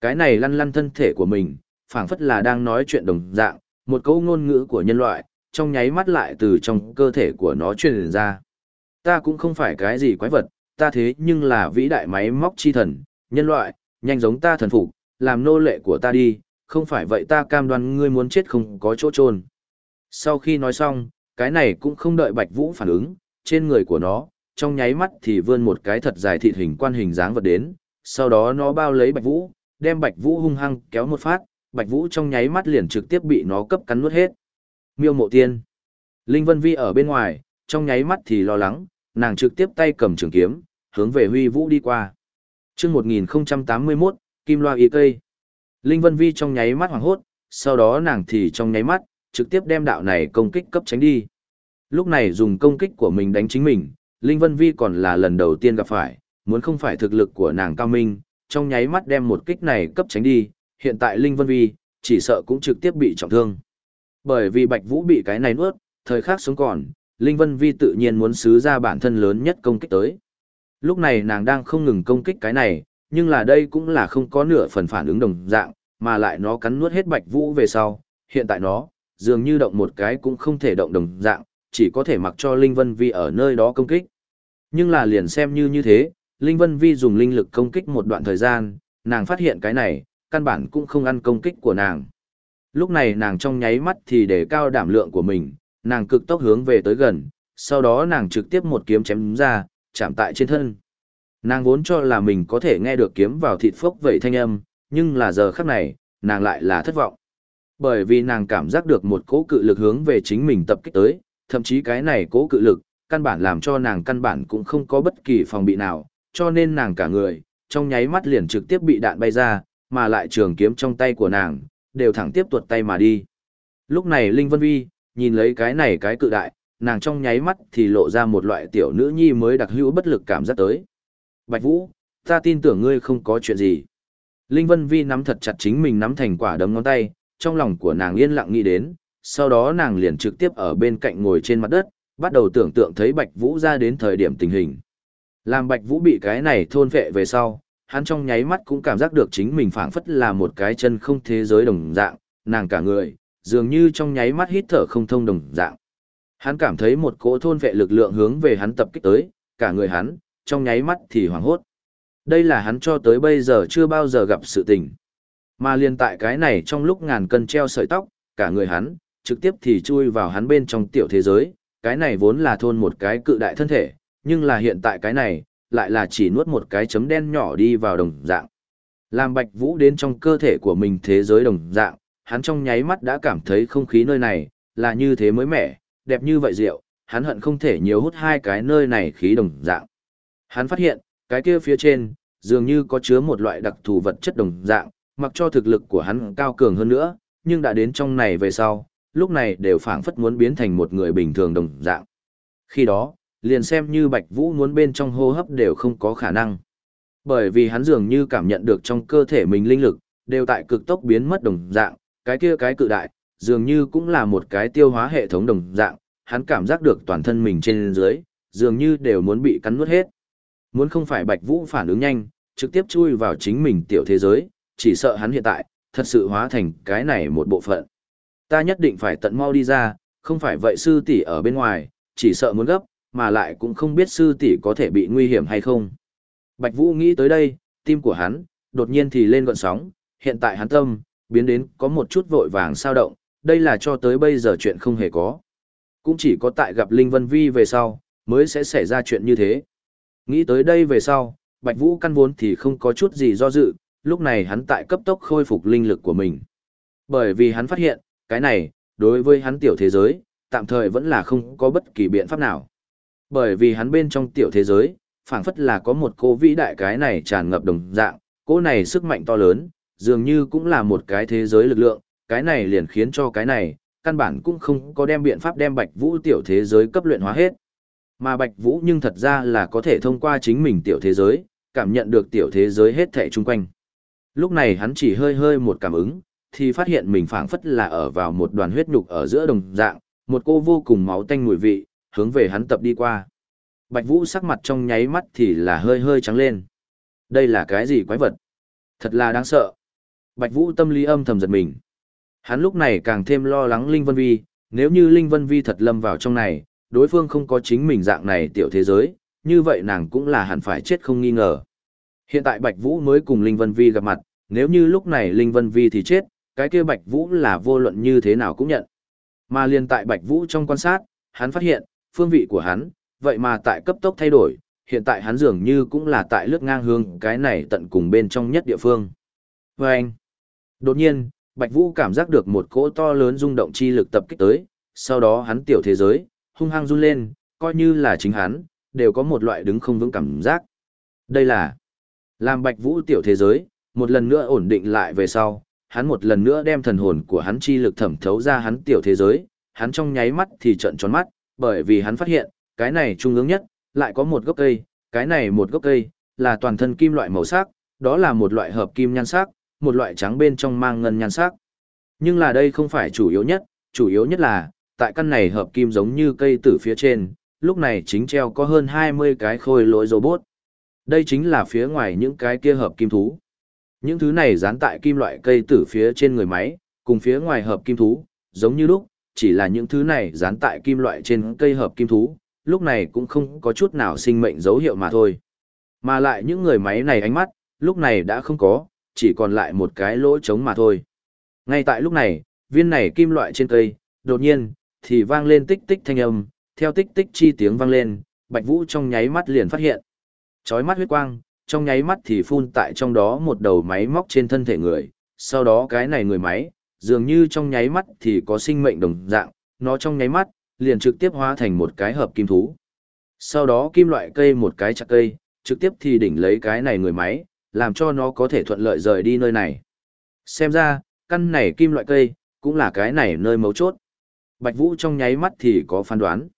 Cái này lăn lăn thân thể của mình, phảng phất là đang nói chuyện đồng dạng, một câu ngôn ngữ của nhân loại, trong nháy mắt lại từ trong cơ thể của nó truyền ra. Ta cũng không phải cái gì quái vật, ta thế nhưng là vĩ đại máy móc chi thần, nhân loại, nhanh giống ta thần phục, làm nô lệ của ta đi, không phải vậy ta cam đoan ngươi muốn chết không có chỗ trôn. Sau khi nói xong, cái này cũng không đợi Bạch Vũ phản ứng, trên người của nó, trong nháy mắt thì vươn một cái thật dài thịt hình quan hình dáng vật đến, sau đó nó bao lấy Bạch Vũ, đem Bạch Vũ hung hăng kéo một phát, Bạch Vũ trong nháy mắt liền trực tiếp bị nó cấp cắn nuốt hết. Miêu Mộ Tiên. Linh Vân Vi ở bên ngoài, trong nháy mắt thì lo lắng, nàng trực tiếp tay cầm trường kiếm, hướng về Huy Vũ đi qua. Chương 1081, Kim Loa Y cây. Linh Vân Vi trong nháy mắt hoảng hốt, sau đó nàng thì trong nháy mắt, trực tiếp đem đạo này công kích cấp tránh đi. Lúc này dùng công kích của mình đánh chính mình, Linh Vân Vi còn là lần đầu tiên gặp phải, muốn không phải thực lực của nàng cao minh, trong nháy mắt đem một kích này cấp tránh đi, hiện tại Linh Vân Vi, chỉ sợ cũng trực tiếp bị trọng thương. Bởi vì Bạch Vũ bị cái này nuốt, thời khắc sống còn, Linh Vân Vi tự nhiên muốn xứ ra bản thân lớn nhất công kích tới. Lúc này nàng đang không ngừng công kích cái này, nhưng là đây cũng là không có nửa phần phản ứng đồng dạng, mà lại nó cắn nuốt hết Bạch Vũ về sau, hiện tại nó, dường như động một cái cũng không thể động đồng dạng, chỉ có thể mặc cho Linh Vân Vi ở nơi đó công kích. Nhưng là liền xem như như thế, Linh Vân Vi dùng linh lực công kích một đoạn thời gian, nàng phát hiện cái này, căn bản cũng không ăn công kích của nàng. Lúc này nàng trong nháy mắt thì để cao đảm lượng của mình, nàng cực tốc hướng về tới gần, sau đó nàng trực tiếp một kiếm chém ra, chạm tại trên thân. Nàng vốn cho là mình có thể nghe được kiếm vào thịt phốc vậy thanh âm, nhưng là giờ khắc này, nàng lại là thất vọng. Bởi vì nàng cảm giác được một cỗ cự lực hướng về chính mình tập kích tới, thậm chí cái này cỗ cự lực, căn bản làm cho nàng căn bản cũng không có bất kỳ phòng bị nào, cho nên nàng cả người, trong nháy mắt liền trực tiếp bị đạn bay ra, mà lại trường kiếm trong tay của nàng, đều thẳng tiếp tuột tay mà đi. Lúc này Linh Vân Vi, nhìn lấy cái này cái cự đại, nàng trong nháy mắt thì lộ ra một loại tiểu nữ nhi mới đặc hữu bất lực cảm giác tới. Bạch Vũ, ta tin tưởng ngươi không có chuyện gì. Linh Vân Vi nắm thật chặt chính mình nắm thành quả đấm ngón tay, trong lòng của nàng yên lặng nghĩ đến, sau đó nàng liền trực tiếp ở bên cạnh ngồi trên mặt đất, bắt đầu tưởng tượng thấy Bạch Vũ ra đến thời điểm tình hình. Làm Bạch Vũ bị cái này thôn vệ về sau, hắn trong nháy mắt cũng cảm giác được chính mình phảng phất là một cái chân không thế giới đồng dạng, nàng cả người, dường như trong nháy mắt hít thở không thông đồng dạng. Hắn cảm thấy một cỗ thôn vệ lực lượng hướng về hắn tập kích tới, cả người hắn, trong nháy mắt thì hoảng hốt. Đây là hắn cho tới bây giờ chưa bao giờ gặp sự tình. Mà liên tại cái này trong lúc ngàn cân treo sợi tóc, cả người hắn, trực tiếp thì chui vào hắn bên trong tiểu thế giới, cái này vốn là thôn một cái cự đại thân thể, nhưng là hiện tại cái này, lại là chỉ nuốt một cái chấm đen nhỏ đi vào đồng dạng. Làm bạch vũ đến trong cơ thể của mình thế giới đồng dạng, hắn trong nháy mắt đã cảm thấy không khí nơi này, là như thế mới mẻ, đẹp như vậy rượu, hắn hận không thể nhiều hút hai cái nơi này khí đồng dạng. Hắn phát hiện, cái kia phía trên, dường như có chứa một loại đặc thù vật chất đồng dạng, mặc cho thực lực của hắn cao cường hơn nữa, nhưng đã đến trong này về sau, lúc này đều phảng phất muốn biến thành một người bình thường đồng dạng. Khi đó, liền xem như Bạch Vũ muốn bên trong hô hấp đều không có khả năng. Bởi vì hắn dường như cảm nhận được trong cơ thể mình linh lực, đều tại cực tốc biến mất đồng dạng, cái kia cái cự đại, dường như cũng là một cái tiêu hóa hệ thống đồng dạng, hắn cảm giác được toàn thân mình trên dưới, dường như đều muốn bị cắn nuốt hết. Muốn không phải Bạch Vũ phản ứng nhanh, trực tiếp chui vào chính mình tiểu thế giới, chỉ sợ hắn hiện tại, thật sự hóa thành cái này một bộ phận. Ta nhất định phải tận mau đi ra, không phải vậy sư tỷ ở bên ngoài, chỉ sợ muốn gấp, mà lại cũng không biết sư tỷ có thể bị nguy hiểm hay không. Bạch Vũ nghĩ tới đây, tim của hắn, đột nhiên thì lên gọn sóng, hiện tại hắn tâm, biến đến có một chút vội vàng sao động, đây là cho tới bây giờ chuyện không hề có. Cũng chỉ có tại gặp Linh Vân Vi về sau, mới sẽ xảy ra chuyện như thế. Nghĩ tới đây về sau, Bạch Vũ căn vốn thì không có chút gì do dự, lúc này hắn tại cấp tốc khôi phục linh lực của mình. Bởi vì hắn phát hiện, cái này, đối với hắn tiểu thế giới, tạm thời vẫn là không có bất kỳ biện pháp nào. Bởi vì hắn bên trong tiểu thế giới, phảng phất là có một cô vĩ đại cái này tràn ngập đồng dạng, cô này sức mạnh to lớn, dường như cũng là một cái thế giới lực lượng, cái này liền khiến cho cái này, căn bản cũng không có đem biện pháp đem Bạch Vũ tiểu thế giới cấp luyện hóa hết. Mà Bạch Vũ nhưng thật ra là có thể thông qua chính mình tiểu thế giới, cảm nhận được tiểu thế giới hết thảy chung quanh. Lúc này hắn chỉ hơi hơi một cảm ứng, thì phát hiện mình phảng phất là ở vào một đoàn huyết nhục ở giữa đồng dạng, một cô vô cùng máu tanh mùi vị, hướng về hắn tập đi qua. Bạch Vũ sắc mặt trong nháy mắt thì là hơi hơi trắng lên. Đây là cái gì quái vật? Thật là đáng sợ. Bạch Vũ tâm lý âm thầm giật mình. Hắn lúc này càng thêm lo lắng Linh Vân Vi, nếu như Linh Vân Vi thật lâm vào trong này, đối phương không có chính mình dạng này tiểu thế giới, như vậy nàng cũng là hẳn phải chết không nghi ngờ. Hiện tại Bạch Vũ mới cùng Linh Vân Vi gặp mặt, nếu như lúc này Linh Vân Vi thì chết, cái kia Bạch Vũ là vô luận như thế nào cũng nhận. Mà liền tại Bạch Vũ trong quan sát, hắn phát hiện, phương vị của hắn, vậy mà tại cấp tốc thay đổi, hiện tại hắn dường như cũng là tại lướt ngang hương, cái này tận cùng bên trong nhất địa phương. Và anh, đột nhiên, Bạch Vũ cảm giác được một cỗ to lớn rung động chi lực tập kích tới, sau đó hắn tiểu thế giới, hung hăng run lên, coi như là chính hắn, đều có một loại đứng không vững cảm giác. Đây là làm Bạch Vũ tiểu thế giới, một lần nữa ổn định lại về sau, hắn một lần nữa đem thần hồn của hắn chi lực thẩm thấu ra hắn tiểu thế giới, hắn trong nháy mắt thì trợn tròn mắt, bởi vì hắn phát hiện, cái này trung ương nhất, lại có một gốc cây, cái này một gốc cây, là toàn thân kim loại màu sắc, đó là một loại hợp kim nhan sắc, một loại trắng bên trong mang ngân nhan sắc. Nhưng là đây không phải chủ yếu nhất, chủ yếu nhất là, tại căn này hợp kim giống như cây tử phía trên, lúc này chính treo có hơn 20 cái khôi lỗi robot. Đây chính là phía ngoài những cái kia hợp kim thú. Những thứ này dán tại kim loại cây tử phía trên người máy, cùng phía ngoài hợp kim thú, giống như lúc, chỉ là những thứ này dán tại kim loại trên cây hợp kim thú, lúc này cũng không có chút nào sinh mệnh dấu hiệu mà thôi. Mà lại những người máy này ánh mắt, lúc này đã không có, chỉ còn lại một cái lỗ trống mà thôi. Ngay tại lúc này, viên này kim loại trên cây, đột nhiên, thì vang lên tích tích thanh âm, theo tích tích chi tiếng vang lên, Bạch Vũ trong nháy mắt liền phát hiện. Chói mắt huyết quang, trong nháy mắt thì phun tại trong đó một đầu máy móc trên thân thể người, sau đó cái này người máy, dường như trong nháy mắt thì có sinh mệnh đồng dạng, nó trong nháy mắt, liền trực tiếp hóa thành một cái hợp kim thú. Sau đó kim loại cây một cái chặt cây, trực tiếp thì đỉnh lấy cái này người máy, làm cho nó có thể thuận lợi rời đi nơi này. Xem ra, căn này kim loại cây, cũng là cái này nơi mấu chốt. Bạch Vũ trong nháy mắt thì có phán đoán.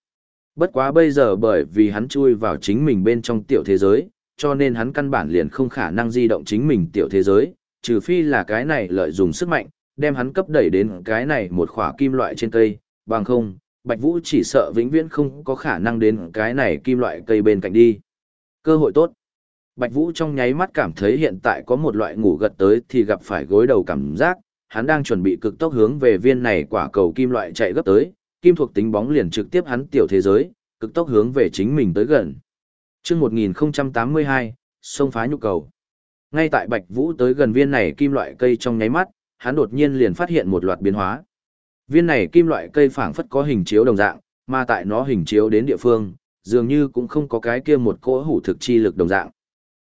Bất quá bây giờ bởi vì hắn chui vào chính mình bên trong tiểu thế giới, cho nên hắn căn bản liền không khả năng di động chính mình tiểu thế giới, trừ phi là cái này lợi dụng sức mạnh, đem hắn cấp đẩy đến cái này một khỏa kim loại trên cây, bằng không, Bạch Vũ chỉ sợ vĩnh viễn không có khả năng đến cái này kim loại cây bên cạnh đi. Cơ hội tốt. Bạch Vũ trong nháy mắt cảm thấy hiện tại có một loại ngủ gật tới thì gặp phải gối đầu cảm giác, hắn đang chuẩn bị cực tốc hướng về viên này quả cầu kim loại chạy gấp tới, kim thuộc tính bóng liền trực tiếp hắn tiểu thế giới, cực tốc hướng về chính mình tới gần. Chương 1082, xông phá nhu cầu. Ngay tại Bạch Vũ tới gần viên này kim loại cây trong nháy mắt, hắn đột nhiên liền phát hiện một loạt biến hóa. Viên này kim loại cây phảng phất có hình chiếu đồng dạng, mà tại nó hình chiếu đến địa phương, dường như cũng không có cái kia một cỗ hủ thực chi lực đồng dạng.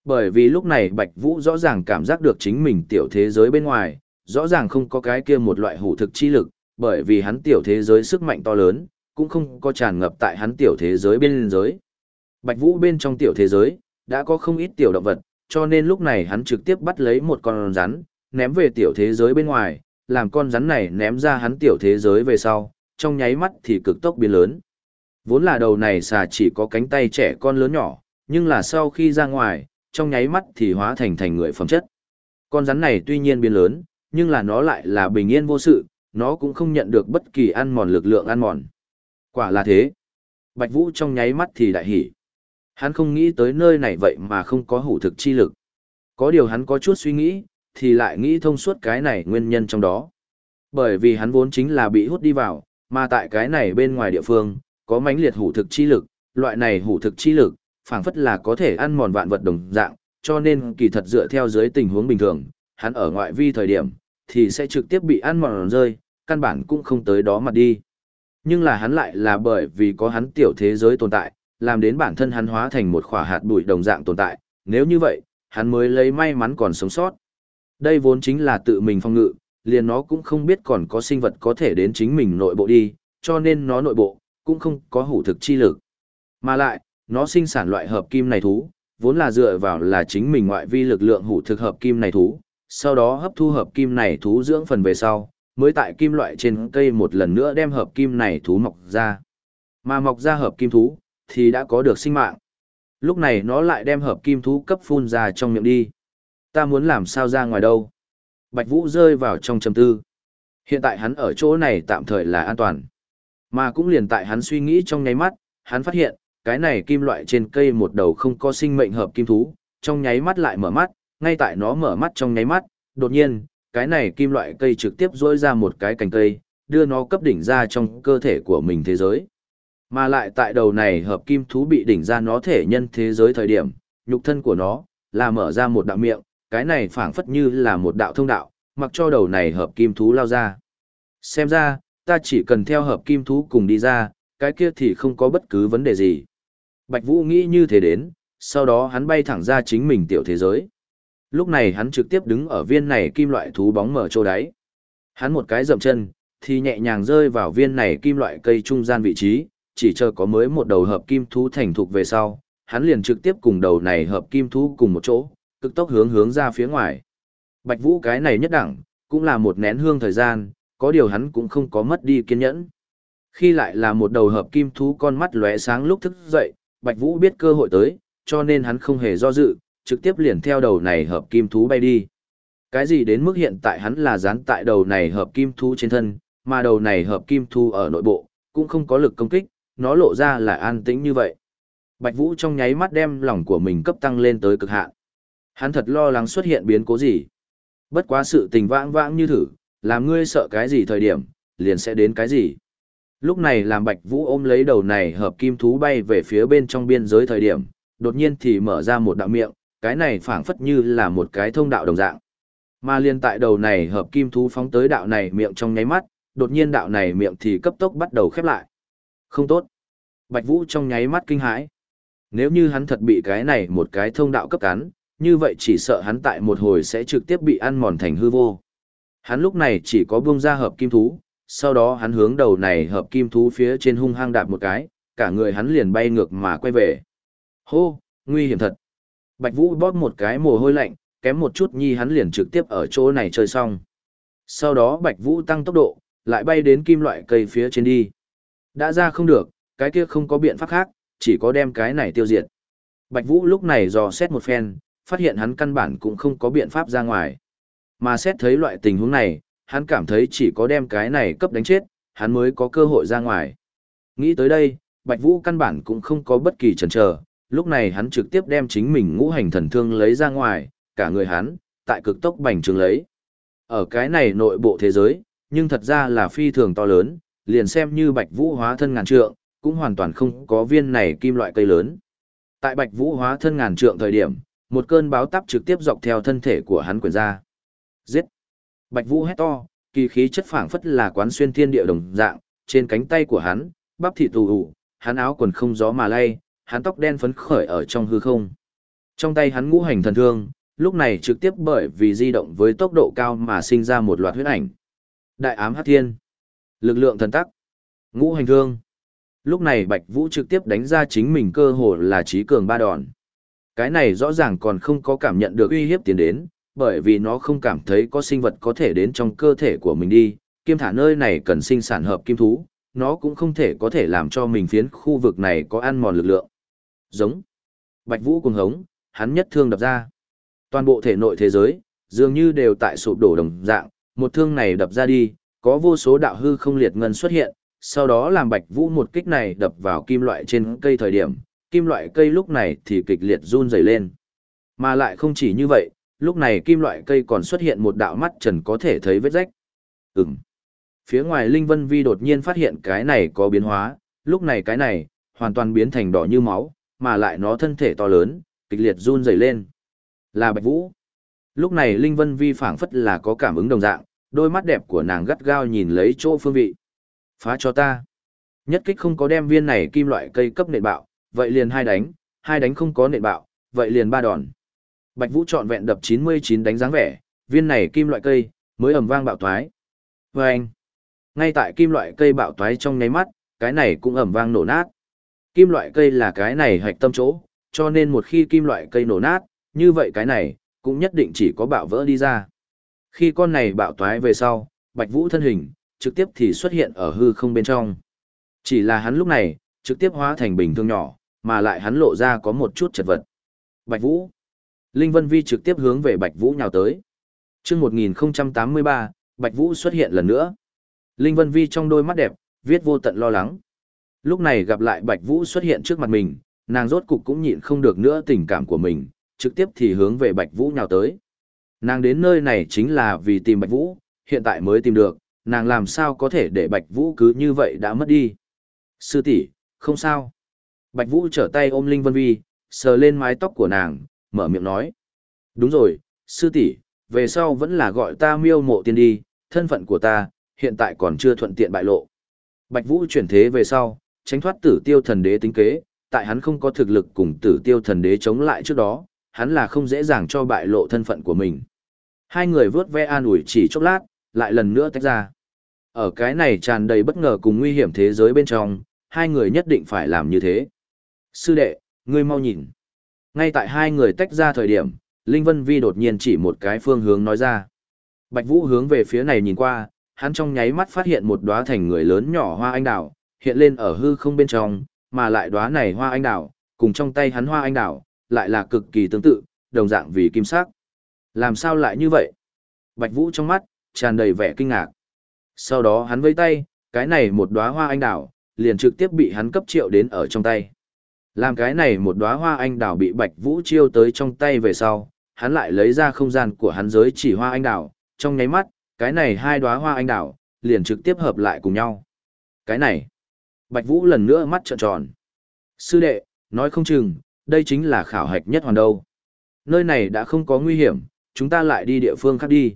Bởi vì lúc này Bạch Vũ rõ ràng cảm giác được chính mình tiểu thế giới bên ngoài, rõ ràng không có cái kia một loại hủ thực chi lực, bởi vì hắn tiểu thế giới sức mạnh to lớn, cũng không có tràn ngập tại hắn tiểu thế giới bên giới. Bạch Vũ bên trong tiểu thế giới, đã có không ít tiểu động vật, cho nên lúc này hắn trực tiếp bắt lấy một con rắn, ném về tiểu thế giới bên ngoài, làm con rắn này ném ra hắn tiểu thế giới về sau, trong nháy mắt thì cực tốc biến lớn. Vốn là đầu này xà chỉ có cánh tay trẻ con lớn nhỏ, nhưng là sau khi ra ngoài, trong nháy mắt thì hóa thành thành người phẩm chất. Con rắn này tuy nhiên biến lớn, nhưng là nó lại là bình yên vô sự, nó cũng không nhận được bất kỳ ăn mòn lực lượng ăn mòn. Quả là thế. Bạch Vũ trong nháy mắt thì đại hỉ. Hắn không nghĩ tới nơi này vậy mà không có hủ thực chi lực. Có điều hắn có chút suy nghĩ, thì lại nghĩ thông suốt cái này nguyên nhân trong đó. Bởi vì hắn vốn chính là bị hút đi vào, mà tại cái này bên ngoài địa phương, có mãnh liệt hủ thực chi lực, loại này hủ thực chi lực, phảng phất là có thể ăn mòn vạn vật đồng dạng, cho nên kỳ thật dựa theo dưới tình huống bình thường, hắn ở ngoại vi thời điểm, thì sẽ trực tiếp bị ăn mòn rơi, căn bản cũng không tới đó mà đi. Nhưng là hắn lại là bởi vì có hắn tiểu thế giới tồn tại, làm đến bản thân hắn hóa thành một khỏa hạt bụi đồng dạng tồn tại, nếu như vậy, hắn mới lấy may mắn còn sống sót. Đây vốn chính là tự mình phong ngự, liền nó cũng không biết còn có sinh vật có thể đến chính mình nội bộ đi, cho nên nó nội bộ, cũng không có hủ thực chi lực. Mà lại, nó sinh sản loại hợp kim này thú, vốn là dựa vào là chính mình ngoại vi lực lượng hủ thực hợp kim này thú, sau đó hấp thu hợp kim này thú dưỡng phần về sau, mới tại kim loại trên cây một lần nữa đem hợp kim này thú mọc ra. Mà mọc ra hợp kim thú, thì đã có được sinh mạng. Lúc này nó lại đem hợp kim thú cấp phun ra trong miệng đi. Ta muốn làm sao ra ngoài đâu? Bạch Vũ rơi vào trong trầm tư. Hiện tại hắn ở chỗ này tạm thời là an toàn. Mà cũng liền tại hắn suy nghĩ trong nháy mắt, hắn phát hiện, cái này kim loại trên cây một đầu không có sinh mệnh hợp kim thú, trong nháy mắt lại mở mắt, ngay tại nó mở mắt trong nháy mắt, đột nhiên, cái này kim loại cây trực tiếp rỗi ra một cái cành cây, đưa nó cấp đỉnh ra trong cơ thể của mình thế giới. Mà lại tại đầu này hợp kim thú bị đỉnh ra nó thể nhân thế giới thời điểm, nhục thân của nó, là mở ra một đạo miệng, cái này phảng phất như là một đạo thông đạo, mặc cho đầu này hợp kim thú lao ra. Xem ra, ta chỉ cần theo hợp kim thú cùng đi ra, cái kia thì không có bất cứ vấn đề gì. Bạch Vũ nghĩ như thế đến, sau đó hắn bay thẳng ra chính mình tiểu thế giới. Lúc này hắn trực tiếp đứng ở viên này kim loại thú bóng mở chỗ đáy. Hắn một cái dậm chân, thì nhẹ nhàng rơi vào viên này kim loại cây trung gian vị trí, chỉ chờ có mới một đầu hợp kim thú thành thục về sau, hắn liền trực tiếp cùng đầu này hợp kim thú cùng một chỗ, cực tốc hướng hướng ra phía ngoài. Bạch Vũ cái này nhất đẳng, cũng là một nén hương thời gian, có điều hắn cũng không có mất đi kiên nhẫn. Khi lại là một đầu hợp kim thú con mắt lóe sáng lúc thức dậy, Bạch Vũ biết cơ hội tới, cho nên hắn không hề do dự, trực tiếp liền theo đầu này hợp kim thú bay đi. Cái gì đến mức hiện tại hắn là dán tại đầu này hợp kim thú trên thân, mà đầu này hợp kim thú ở nội bộ, cũng không có lực công kích, nó lộ ra là an tĩnh như vậy. Bạch Vũ trong nháy mắt đem lòng của mình cấp tăng lên tới cực hạn. Hắn thật lo lắng xuất hiện biến cố gì. Bất quá sự tình vãng vãng như thử, làm ngươi sợ cái gì thời điểm, liền sẽ đến cái gì. Lúc này làm Bạch Vũ ôm lấy đầu này hợp kim thú bay về phía bên trong biên giới thời điểm, đột nhiên thì mở ra một đạo miệng, cái này phảng phất như là một cái thông đạo đồng dạng. Mà liên tại đầu này hợp kim thú phóng tới đạo này miệng trong nháy mắt, đột nhiên đạo này miệng thì cấp tốc bắt đầu khép lại. Không tốt. Bạch Vũ trong nháy mắt kinh hãi. Nếu như hắn thật bị cái này một cái thông đạo cấp cắn, như vậy chỉ sợ hắn tại một hồi sẽ trực tiếp bị ăn mòn thành hư vô. Hắn lúc này chỉ có buông ra hợp kim thú, sau đó hắn hướng đầu này hợp kim thú phía trên hung hăng đạp một cái, cả người hắn liền bay ngược mà quay về. Hô, nguy hiểm thật. Bạch Vũ bóp một cái mồ hôi lạnh, kém một chút nhi hắn liền trực tiếp ở chỗ này chơi xong. Sau đó Bạch Vũ tăng tốc độ, lại bay đến kim loại cây phía trên đi. Đã ra không được, cái kia không có biện pháp khác, chỉ có đem cái này tiêu diệt. Bạch Vũ lúc này dò xét một phen, phát hiện hắn căn bản cũng không có biện pháp ra ngoài. Mà xét thấy loại tình huống này, hắn cảm thấy chỉ có đem cái này cấp đánh chết, hắn mới có cơ hội ra ngoài. Nghĩ tới đây, Bạch Vũ căn bản cũng không có bất kỳ chần chờ, lúc này hắn trực tiếp đem chính mình ngũ hành thần thương lấy ra ngoài, cả người hắn, tại cực tốc bành trướng lấy. Ở cái này nội bộ thế giới, nhưng thật ra là phi thường to lớn, liền xem như Bạch Vũ hóa thân ngàn trượng, cũng hoàn toàn không có viên này kim loại cây lớn. Tại Bạch Vũ hóa thân ngàn trượng thời điểm, một cơn báo táp trực tiếp dọc theo thân thể của hắn quyển ra. Giết! Bạch Vũ hét to, kỳ khí chất phảng phất là quán xuyên thiên địa đồng dạng, trên cánh tay của hắn, bắp thịt tù ù, hắn áo quần không gió mà lay, hắn tóc đen phấn khởi ở trong hư không. Trong tay hắn ngũ hành thần thương, lúc này trực tiếp bởi vì di động với tốc độ cao mà sinh ra một loạt huyết ảnh. Đại ám hắc thiên, lực lượng thần tắc, ngũ hành thương. Lúc này Bạch Vũ trực tiếp đánh ra chính mình cơ hồ là trí cường ba đòn. Cái này rõ ràng còn không có cảm nhận được uy hiếp tiến đến, bởi vì nó không cảm thấy có sinh vật có thể đến trong cơ thể của mình đi, kiêm thả nơi này cần sinh sản hợp kim thú, nó cũng không thể có thể làm cho mình phiến khu vực này có ăn mòn lực lượng. Giống. Bạch Vũ cuồng hống, hắn nhất thương đập ra. Toàn bộ thể nội thế giới, dường như đều tại sụp đổ đồng dạng, một thương này đập ra đi, có vô số đạo hư không liệt ngân xuất hiện, sau đó làm Bạch Vũ một kích này đập vào kim loại trên cây thời điểm, kim loại cây lúc này thì kịch liệt run rẩy lên. Mà lại không chỉ như vậy, lúc này kim loại cây còn xuất hiện một đạo mắt trần có thể thấy vết rách. Ừm. Phía ngoài Linh Vân Vi đột nhiên phát hiện cái này có biến hóa, lúc này cái này, hoàn toàn biến thành đỏ như máu, mà lại nó thân thể to lớn, kịch liệt run rẩy lên. Là Bạch Vũ. Lúc này Linh Vân Vi phảng phất là có cảm ứng đồng dạng, đôi mắt đẹp của nàng gắt gao nhìn lấy chỗ phương vị. Phá cho ta. Nhất kích không có đem viên này kim loại cây cấp nện bạo, vậy liền hai đánh, hai đánh không có nện bạo, vậy liền ba đòn. Bạch Vũ trọn vẹn đập 99 đánh dáng vẻ, viên này kim loại cây mới ầm vang bạo toái. Vâng! Ngay tại kim loại cây bạo toái trong nháy mắt, cái này cũng ầm vang nổ nát. Kim loại cây là cái này hạch tâm chỗ, cho nên một khi kim loại cây nổ nát, như vậy cái này cũng nhất định chỉ có bạo vỡ đi ra. Khi con này bạo toái về sau, Bạch Vũ thân hình trực tiếp thì xuất hiện ở hư không bên trong. Chỉ là hắn lúc này, trực tiếp hóa thành bình thường nhỏ, mà lại hắn lộ ra có một chút chật vật. Bạch Vũ. Linh Vân Vi trực tiếp hướng về Bạch Vũ nhào tới. Trước 1083, Bạch Vũ xuất hiện lần nữa. Linh Vân Vi trong đôi mắt đẹp, viết vô tận lo lắng. Lúc này gặp lại Bạch Vũ xuất hiện trước mặt mình, nàng rốt cục cũng nhịn không được nữa tình cảm của mình, trực tiếp thì hướng về Bạch Vũ nhào tới. Nàng đến nơi này chính là vì tìm Bạch Vũ, hiện tại mới tìm được, nàng làm sao có thể để Bạch Vũ cứ như vậy đã mất đi. Sư tỷ, không sao. Bạch Vũ trở tay ôm Linh Vân Vi, sờ lên mái tóc của nàng, mở miệng nói. Đúng rồi, sư tỷ, về sau vẫn là gọi ta miêu mộ tiên đi, thân phận của ta, hiện tại còn chưa thuận tiện bại lộ. Bạch Vũ chuyển thế về sau, tránh thoát tử tiêu thần đế tính kế, tại hắn không có thực lực cùng tử tiêu thần đế chống lại trước đó, hắn là không dễ dàng cho bại lộ thân phận của mình. Hai người vớt ve an ủi chỉ chốc lát, lại lần nữa tách ra. Ở cái này tràn đầy bất ngờ cùng nguy hiểm thế giới bên trong, hai người nhất định phải làm như thế. Sư đệ, ngươi mau nhìn. Ngay tại hai người tách ra thời điểm, Linh Vân Vi đột nhiên chỉ một cái phương hướng nói ra. Bạch Vũ hướng về phía này nhìn qua, hắn trong nháy mắt phát hiện một đóa thành người lớn nhỏ hoa anh đào, hiện lên ở hư không bên trong, mà lại đóa này hoa anh đào, cùng trong tay hắn hoa anh đào, lại là cực kỳ tương tự, đồng dạng vì kim sắc. Làm sao lại như vậy? Bạch Vũ trong mắt, tràn đầy vẻ kinh ngạc. Sau đó hắn vẫy tay, cái này một đóa hoa anh đào, liền trực tiếp bị hắn cấp triệu đến ở trong tay. Làm cái này một đóa hoa anh đào bị Bạch Vũ chiêu tới trong tay về sau, hắn lại lấy ra không gian của hắn giới chỉ hoa anh đào, trong nháy mắt, cái này hai đóa hoa anh đào liền trực tiếp hợp lại cùng nhau. Cái này, Bạch Vũ lần nữa mắt trợn tròn. Sư đệ, nói không chừng, đây chính là khảo hạch nhất hoàn đâu. Nơi này đã không có nguy hiểm, chúng ta lại đi địa phương khác đi.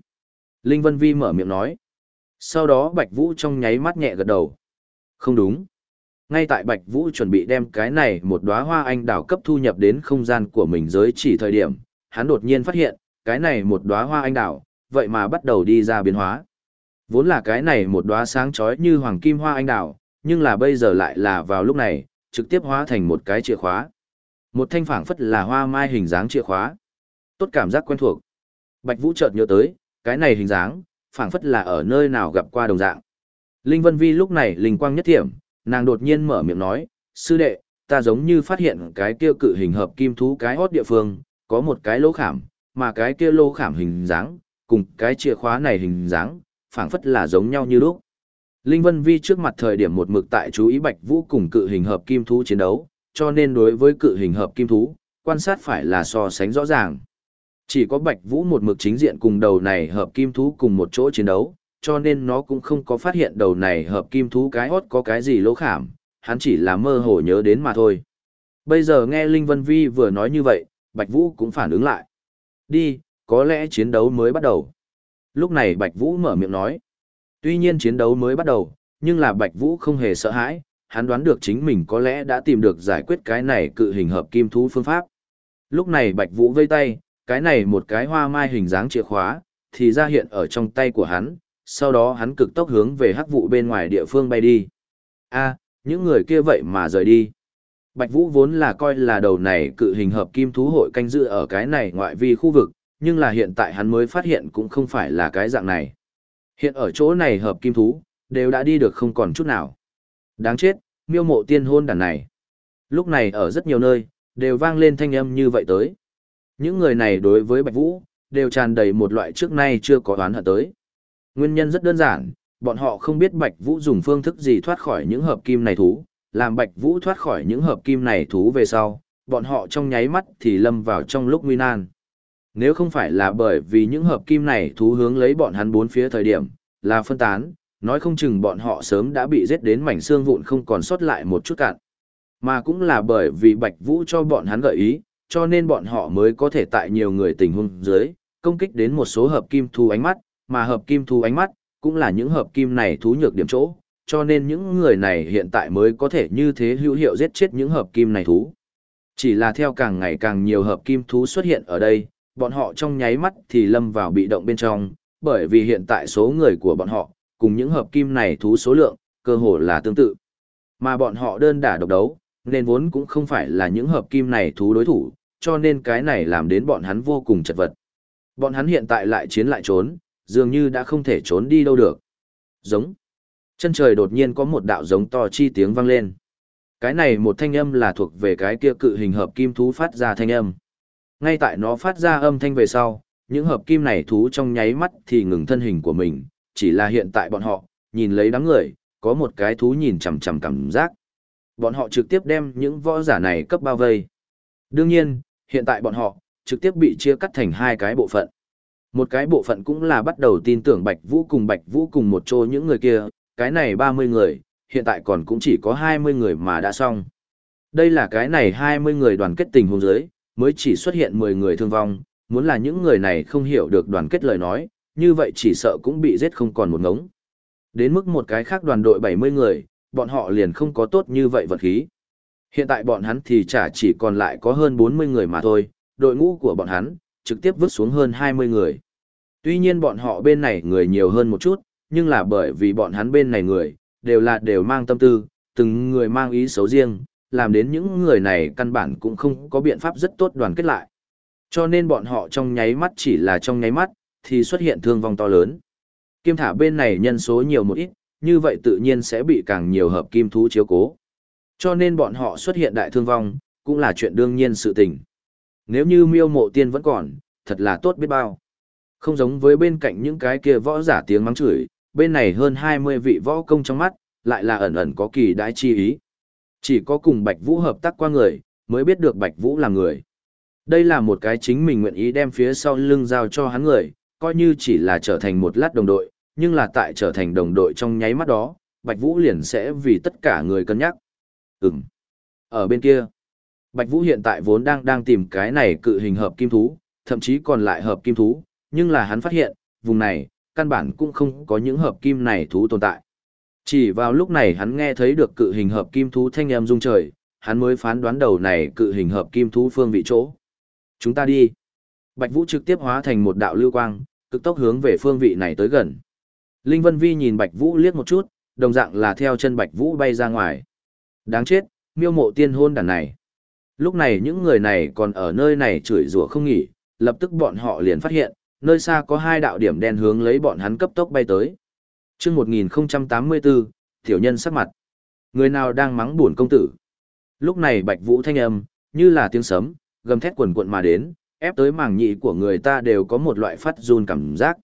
Linh Vân Vi mở miệng nói. Sau đó Bạch Vũ trong nháy mắt nhẹ gật đầu. Không đúng. Ngay tại Bạch Vũ chuẩn bị đem cái này một đóa hoa anh đào cấp thu nhập đến không gian của mình giới chỉ thời điểm, hắn đột nhiên phát hiện, cái này một đóa hoa anh đào, vậy mà bắt đầu đi ra biến hóa. Vốn là cái này một đóa sáng chói như hoàng kim hoa anh đào, nhưng là bây giờ lại là vào lúc này, trực tiếp hóa thành một cái chìa khóa. Một thanh phảng phất là hoa mai hình dáng chìa khóa. Tốt cảm giác quen thuộc. Bạch Vũ chợt nhớ tới, cái này hình dáng, phảng phất là ở nơi nào gặp qua đồng dạng. Linh Vân Vi lúc này linh quang nhất thiểm, nàng đột nhiên mở miệng nói, sư đệ, ta giống như phát hiện cái kia cự hình hợp kim thú cái hót địa phương, có một cái lỗ khảm, mà cái kia lỗ khảm hình dáng, cùng cái chìa khóa này hình dáng, phảng phất là giống nhau như lúc. Linh Vân Vi trước mặt thời điểm một mực tại chú ý Bạch Vũ cùng cự hình hợp kim thú chiến đấu, cho nên đối với cự hình hợp kim thú, quan sát phải là so sánh rõ ràng. Chỉ có Bạch Vũ một mực chính diện cùng đầu này hợp kim thú cùng một chỗ chiến đấu, cho nên nó cũng không có phát hiện đầu này hợp kim thú cái hót có cái gì lỗ khảm, hắn chỉ là mơ hồ nhớ đến mà thôi. Bây giờ nghe Linh Vân Vi vừa nói như vậy, Bạch Vũ cũng phản ứng lại. Đi, có lẽ chiến đấu mới bắt đầu. Lúc này Bạch Vũ mở miệng nói. Tuy nhiên chiến đấu mới bắt đầu, nhưng là Bạch Vũ không hề sợ hãi, hắn đoán được chính mình có lẽ đã tìm được giải quyết cái này cự hình hợp kim thú phương pháp. Lúc này Bạch Vũ vây tay, cái này một cái hoa mai hình dáng chìa khóa, thì ra hiện ở trong tay của hắn, sau đó hắn cực tốc hướng về hắc vụ bên ngoài địa phương bay đi. A, những người kia vậy mà rời đi. Bạch Vũ vốn là coi là đầu này cự hình hợp kim thú hội canh giữ ở cái này ngoại vi khu vực, nhưng là hiện tại hắn mới phát hiện cũng không phải là cái dạng này. Hiện ở chỗ này hợp kim thú, đều đã đi được không còn chút nào. Đáng chết, miêu mộ tiên hôn đàn này. Lúc này ở rất nhiều nơi, đều vang lên thanh âm như vậy tới. Những người này đối với Bạch Vũ, đều tràn đầy một loại trước nay chưa có oán hận tới. Nguyên nhân rất đơn giản, bọn họ không biết Bạch Vũ dùng phương thức gì thoát khỏi những hợp kim này thú, làm Bạch Vũ thoát khỏi những hợp kim này thú về sau, bọn họ trong nháy mắt thì lâm vào trong lúc nguy nan. Nếu không phải là bởi vì những hợp kim này thú hướng lấy bọn hắn bốn phía thời điểm, là phân tán, nói không chừng bọn họ sớm đã bị giết đến mảnh xương vụn không còn sót lại một chút cạn. Mà cũng là bởi vì Bạch Vũ cho bọn hắn gợi ý, cho nên bọn họ mới có thể tại nhiều người tình huống dưới, công kích đến một số hợp kim thú ánh mắt, mà hợp kim thú ánh mắt, cũng là những hợp kim này thú nhược điểm chỗ, cho nên những người này hiện tại mới có thể như thế hữu hiệu giết chết những hợp kim này thú. Chỉ là theo càng ngày càng nhiều hợp kim thú xuất hiện ở đây, bọn họ trong nháy mắt thì lâm vào bị động bên trong, bởi vì hiện tại số người của bọn họ, cùng những hợp kim này thú số lượng, cơ hồ là tương tự. Mà bọn họ đơn đả độc đấu, nên vốn cũng không phải là những hợp kim này thú đối thủ, cho nên cái này làm đến bọn hắn vô cùng chật vật. Bọn hắn hiện tại lại chiến lại trốn, dường như đã không thể trốn đi đâu được. Giống. Chân trời đột nhiên có một đạo giống to chi tiếng vang lên. Cái này một thanh âm là thuộc về cái kia cự hình hợp kim thú phát ra thanh âm. Ngay tại nó phát ra âm thanh về sau, những hợp kim này thú trong nháy mắt thì ngừng thân hình của mình, chỉ là hiện tại bọn họ, nhìn lấy đám người, có một cái thú nhìn chằm chằm cảm giác. Bọn họ trực tiếp đem những võ giả này cấp bao vây. Đương nhiên, hiện tại bọn họ, trực tiếp bị chia cắt thành hai cái bộ phận. Một cái bộ phận cũng là bắt đầu tin tưởng Bạch Vũ cùng Bạch Vũ cùng một chỗ những người kia, cái này 30 người, hiện tại còn cũng chỉ có 20 người mà đã xong. Đây là cái này 20 người đoàn kết tình huống giới, mới chỉ xuất hiện 10 người thương vong, muốn là những người này không hiểu được đoàn kết lời nói, như vậy chỉ sợ cũng bị giết không còn một ngống. Đến mức một cái khác đoàn đội 70 người, bọn họ liền không có tốt như vậy vật khí. Hiện tại bọn hắn thì chả chỉ còn lại có hơn 40 người mà thôi, đội ngũ của bọn hắn, trực tiếp vứt xuống hơn 20 người. Tuy nhiên bọn họ bên này người nhiều hơn một chút, nhưng là bởi vì bọn hắn bên này người, đều là đều mang tâm tư, từng người mang ý xấu riêng, làm đến những người này căn bản cũng không có biện pháp rất tốt đoàn kết lại. Cho nên bọn họ trong nháy mắt chỉ là trong nháy mắt, thì xuất hiện thương vong to lớn. Kim thả bên này nhân số nhiều một ít, như vậy tự nhiên sẽ bị càng nhiều hợp kim thú chiếu cố. Cho nên bọn họ xuất hiện đại thương vong, cũng là chuyện đương nhiên sự tình. Nếu như miêu mộ tiên vẫn còn, thật là tốt biết bao. Không giống với bên cạnh những cái kia võ giả tiếng mắng chửi, bên này hơn 20 vị võ công trong mắt, lại là ẩn ẩn có kỳ đãi chi ý. Chỉ có cùng Bạch Vũ hợp tác qua người, mới biết được Bạch Vũ là người. Đây là một cái chính mình nguyện ý đem phía sau lưng giao cho hắn người, coi như chỉ là trở thành một lát đồng đội, nhưng là tại trở thành đồng đội trong nháy mắt đó, Bạch Vũ liền sẽ vì tất cả người cân nhắc. Ừm. Ở bên kia, Bạch Vũ hiện tại vốn đang đang tìm cái này cự hình hợp kim thú, thậm chí còn lại hợp kim thú, nhưng là hắn phát hiện, vùng này, căn bản cũng không có những hợp kim này thú tồn tại. Chỉ vào lúc này hắn nghe thấy được cự hình hợp kim thú thanh âm rung trời, hắn mới phán đoán đầu này cự hình hợp kim thú phương vị chỗ. Chúng ta đi. Bạch Vũ trực tiếp hóa thành một đạo lưu quang, cực tốc hướng về phương vị này tới gần. Linh Vân Vi nhìn Bạch Vũ liếc một chút, đồng dạng là theo chân Bạch Vũ bay ra ngoài. Đáng chết, miêu mộ tiên hôn đàn này. Lúc này những người này còn ở nơi này chửi rủa không nghỉ, lập tức bọn họ liền phát hiện, nơi xa có hai đạo điểm đen hướng lấy bọn hắn cấp tốc bay tới. Trước 1084, tiểu nhân sắc mặt. Người nào đang mắng buồn công tử? Lúc này Bạch Vũ thanh âm, như là tiếng sấm, gầm thét quần quận mà đến, ép tới màng nhị của người ta đều có một loại phát run cảm giác.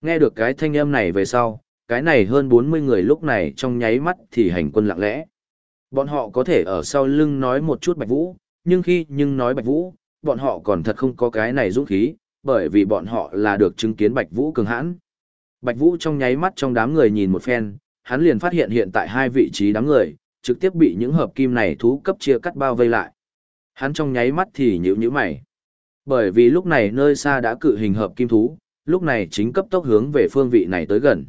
Nghe được cái thanh âm này về sau, cái này hơn 40 người lúc này trong nháy mắt thì hành quân lặng lẽ. Bọn họ có thể ở sau lưng nói một chút Bạch Vũ, nhưng khi nhưng nói Bạch Vũ, bọn họ còn thật không có cái này dũng khí, bởi vì bọn họ là được chứng kiến Bạch Vũ cường hãn. Bạch Vũ trong nháy mắt trong đám người nhìn một phen, hắn liền phát hiện hiện tại hai vị trí đám người, trực tiếp bị những hợp kim này thú cấp chia cắt bao vây lại. Hắn trong nháy mắt thì nhíu nhíu mày. Bởi vì lúc này nơi xa đã cự hình hợp kim thú, lúc này chính cấp tốc hướng về phương vị này tới gần.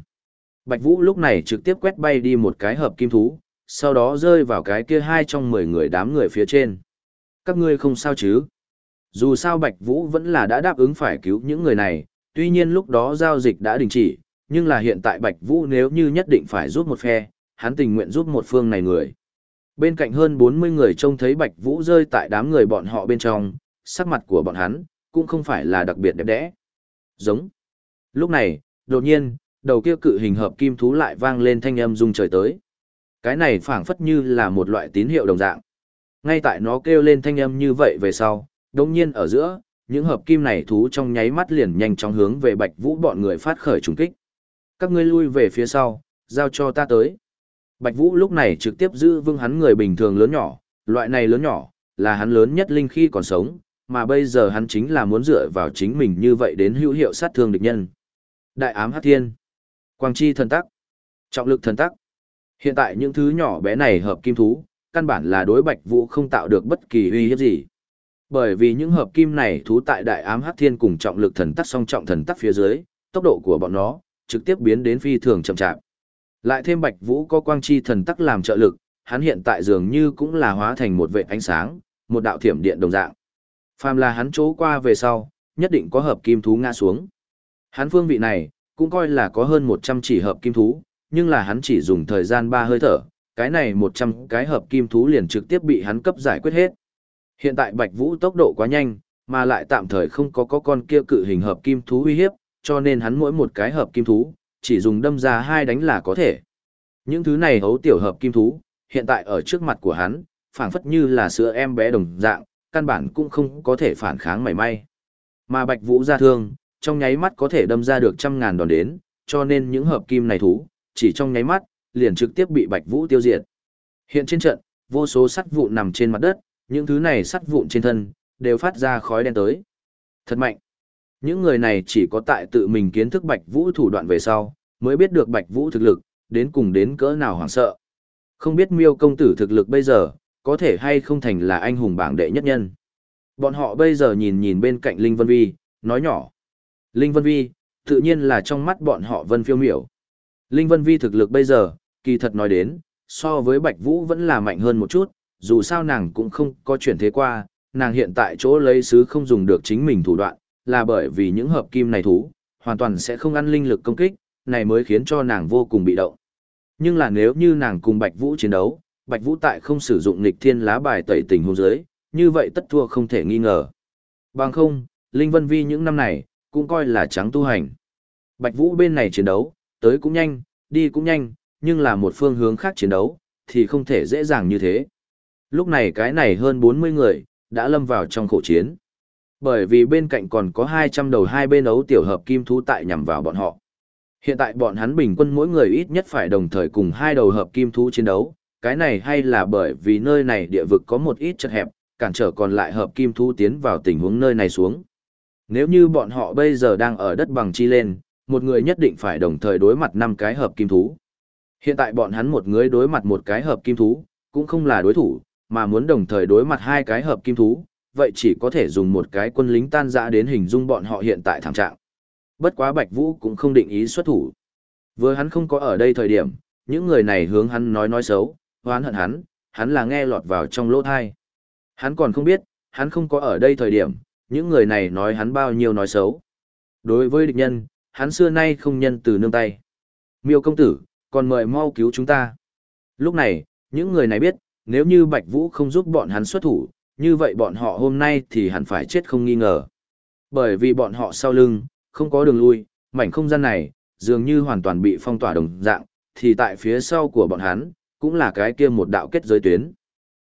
Bạch Vũ lúc này trực tiếp quét bay đi một cái hợp kim thú, sau đó rơi vào cái kia hai trong mười người đám người phía trên. Các ngươi không sao chứ? Dù sao Bạch Vũ vẫn là đã đáp ứng phải cứu những người này, tuy nhiên lúc đó giao dịch đã đình chỉ, nhưng là hiện tại Bạch Vũ nếu như nhất định phải giúp một phe, hắn tình nguyện giúp một phương này người. Bên cạnh hơn 40 người trông thấy Bạch Vũ rơi tại đám người bọn họ bên trong, sắc mặt của bọn hắn, cũng không phải là đặc biệt đẹp đẽ. Giống. Lúc này, đột nhiên, đầu kia cự hình hợp kim thú lại vang lên thanh âm rung trời tới. Cái này phảng phất như là một loại tín hiệu đồng dạng. Ngay tại nó kêu lên thanh âm như vậy về sau, đồng nhiên ở giữa, những hợp kim này thú trong nháy mắt liền nhanh chóng hướng về Bạch Vũ bọn người phát khởi trùng kích. Các ngươi lui về phía sau, giao cho ta tới. Bạch Vũ lúc này trực tiếp giữ vững hắn người bình thường lớn nhỏ, loại này lớn nhỏ, là hắn lớn nhất linh khi còn sống, mà bây giờ hắn chính là muốn dựa vào chính mình như vậy đến hữu hiệu sát thương địch nhân. Đại ám hắc thiên, quang chi thần tắc, trọng lực thần tắc. Hiện tại những thứ nhỏ bé này hợp kim thú, căn bản là đối Bạch Vũ không tạo được bất kỳ uy hiếp gì. Bởi vì những hợp kim này thú tại đại ám hắc thiên cùng trọng lực thần tắc song trọng thần tắc phía dưới, tốc độ của bọn nó trực tiếp biến đến phi thường chậm chạp. Lại thêm Bạch Vũ có quang chi thần tắc làm trợ lực, hắn hiện tại dường như cũng là hóa thành một vệ ánh sáng, một đạo thiểm điện đồng dạng. Phàm là hắn chỗ qua về sau, nhất định có hợp kim thú ngã xuống. Hắn phương vị này, cũng coi là có hơn 100 chỉ hợp kim thú, nhưng là hắn chỉ dùng thời gian 3 hơi thở, cái này 100 cái hợp kim thú liền trực tiếp bị hắn cấp giải quyết hết. Hiện tại Bạch Vũ tốc độ quá nhanh, mà lại tạm thời không có có con kia cự hình hợp kim thú uy hiếp, cho nên hắn mỗi một cái hợp kim thú, chỉ dùng đâm ra hai đánh là có thể. Những thứ này hấu tiểu hợp kim thú, hiện tại ở trước mặt của hắn, phảng phất như là sữa em bé đồng dạng, căn bản cũng không có thể phản kháng mảy may. Mà Bạch Vũ ra thương, trong nháy mắt có thể đâm ra được trăm ngàn đòn đến, cho nên những hợp kim này thú, chỉ trong nháy mắt, liền trực tiếp bị Bạch Vũ tiêu diệt. Hiện trên trận, vô số sắt vụ nằm trên mặt đất, những thứ này sắt vụn trên thân, đều phát ra khói đen tới. Thật mạnh. Những người này chỉ có tại tự mình kiến thức Bạch Vũ thủ đoạn về sau, mới biết được Bạch Vũ thực lực, đến cùng đến cỡ nào hoảng sợ. Không biết miêu công tử thực lực bây giờ, có thể hay không thành là anh hùng bảng đệ nhất nhân. Bọn họ bây giờ nhìn nhìn bên cạnh Linh Vân Vi, nói nhỏ. Linh Vân Vi, tự nhiên là trong mắt bọn họ Vân phiêu miểu. Linh Vân Vi thực lực bây giờ, kỳ thật nói đến, so với Bạch Vũ vẫn là mạnh hơn một chút, dù sao nàng cũng không có chuyển thế qua, nàng hiện tại chỗ lấy sứ không dùng được chính mình thủ đoạn, là bởi vì những hợp kim này thú, hoàn toàn sẽ không ăn linh lực công kích, này mới khiến cho nàng vô cùng bị động. Nhưng là nếu như nàng cùng Bạch Vũ chiến đấu, Bạch Vũ tại không sử dụng nghịch thiên lá bài tẩy tình hôn giới, như vậy tất thua không thể nghi ngờ. Bằng không, Linh Vân Vi những năm này, cũng coi là trắng tu hành. Bạch Vũ bên này chiến đấu, tới cũng nhanh, đi cũng nhanh, nhưng là một phương hướng khác chiến đấu, thì không thể dễ dàng như thế. Lúc này cái này hơn 40 người, đã lâm vào trong khổ chiến. Bởi vì bên cạnh còn có 200 đầu hai bên ấu tiểu hợp kim thú tại nhằm vào bọn họ. Hiện tại bọn hắn bình quân mỗi người ít nhất phải đồng thời cùng hai đầu hợp kim thú chiến đấu, cái này hay là bởi vì nơi này địa vực có một ít chật hẹp, cản trở còn lại hợp kim thú tiến vào tình huống nơi này xuống. Nếu như bọn họ bây giờ đang ở đất bằng chi lên, một người nhất định phải đồng thời đối mặt năm cái hợp kim thú. Hiện tại bọn hắn một người đối mặt một cái hợp kim thú, cũng không là đối thủ, mà muốn đồng thời đối mặt hai cái hợp kim thú, vậy chỉ có thể dùng một cái quân lính tan dã đến hình dung bọn họ hiện tại thảm trạng. Bất quá Bạch Vũ cũng không định ý xuất thủ. Vừa hắn không có ở đây thời điểm, những người này hướng hắn nói nói xấu, hoán hận hắn, hắn là nghe lọt vào trong lỗ thai. Hắn còn không biết, hắn không có ở đây thời điểm, những người này nói hắn bao nhiêu nói xấu. Đối với địch nhân, hắn xưa nay không nhân từ nương tay. Miêu công tử, còn mời mau cứu chúng ta. Lúc này, những người này biết, nếu như Bạch Vũ không giúp bọn hắn xuất thủ, như vậy bọn họ hôm nay thì hẳn phải chết không nghi ngờ. Bởi vì bọn họ sau lưng, không có đường lui, mảnh không gian này, dường như hoàn toàn bị phong tỏa đồng dạng, thì tại phía sau của bọn hắn, cũng là cái kia một đạo kết giới tuyến.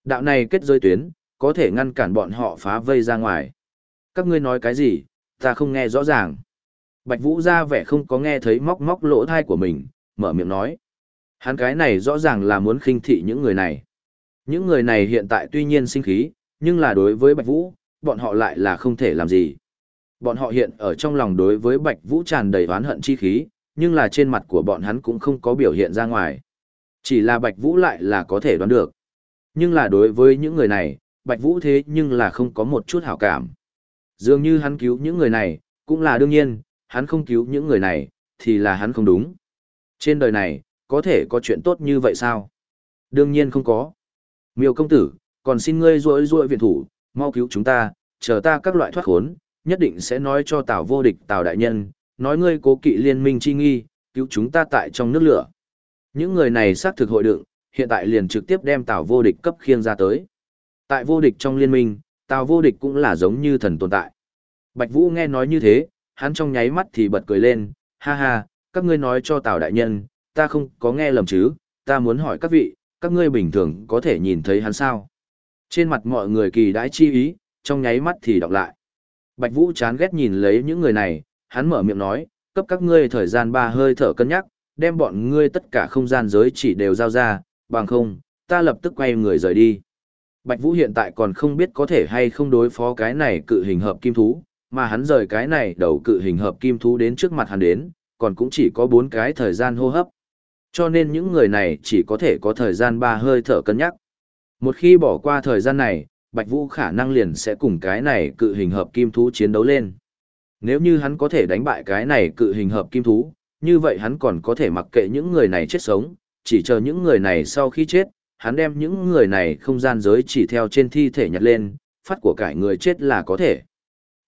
Đạo này kết giới tuyến, có thể ngăn cản bọn họ phá vây ra ngoài. Các ngươi nói cái gì, ta không nghe rõ ràng. Bạch Vũ ra vẻ không có nghe thấy móc móc lỗ thai của mình, mở miệng nói. Hắn cái này rõ ràng là muốn khinh thị những người này. Những người này hiện tại tuy nhiên sinh khí, nhưng là đối với Bạch Vũ, bọn họ lại là không thể làm gì. Bọn họ hiện ở trong lòng đối với Bạch Vũ tràn đầy oán hận chi khí, nhưng là trên mặt của bọn hắn cũng không có biểu hiện ra ngoài. Chỉ là Bạch Vũ lại là có thể đoán được. Nhưng là đối với những người này, Bạch Vũ thế nhưng là không có một chút hảo cảm. Dường như hắn cứu những người này, cũng là đương nhiên, hắn không cứu những người này, thì là hắn không đúng. Trên đời này, có thể có chuyện tốt như vậy sao? Đương nhiên không có. Miêu công tử, còn xin ngươi rỗi rỗi viện thủ, mau cứu chúng ta, chờ ta các loại thoát khốn, nhất định sẽ nói cho Tào vô địch Tào đại nhân, nói ngươi cố kỵ liên minh chi nghi, cứu chúng ta tại trong nước lửa. Những người này xác thực hội đựng, hiện tại liền trực tiếp đem Tào vô địch cấp khiêng ra tới. Tại vô địch trong liên minh, Tào vô địch cũng là giống như thần tồn tại. Bạch Vũ nghe nói như thế, hắn trong nháy mắt thì bật cười lên, ha ha, các ngươi nói cho Tào đại nhân, ta không có nghe lầm chứ, ta muốn hỏi các vị, các ngươi bình thường có thể nhìn thấy hắn sao? Trên mặt mọi người kỳ đãi chi ý, trong nháy mắt thì đọc lại. Bạch Vũ chán ghét nhìn lấy những người này, hắn mở miệng nói, cấp các ngươi thời gian ba hơi thở cân nhắc, đem bọn ngươi tất cả không gian giới chỉ đều giao ra, bằng không, ta lập tức quay người rời đi. Bạch Vũ hiện tại còn không biết có thể hay không đối phó cái này cự hình hợp kim thú, mà hắn rời cái này đầu cự hình hợp kim thú đến trước mặt hắn đến, còn cũng chỉ có bốn cái thời gian hô hấp. Cho nên những người này chỉ có thể có thời gian ba hơi thở cân nhắc. Một khi bỏ qua thời gian này, Bạch Vũ khả năng liền sẽ cùng cái này cự hình hợp kim thú chiến đấu lên. Nếu như hắn có thể đánh bại cái này cự hình hợp kim thú, như vậy hắn còn có thể mặc kệ những người này chết sống, chỉ chờ những người này sau khi chết, hắn đem những người này không gian giới chỉ theo trên thi thể nhặt lên, phát của cải người chết là có thể.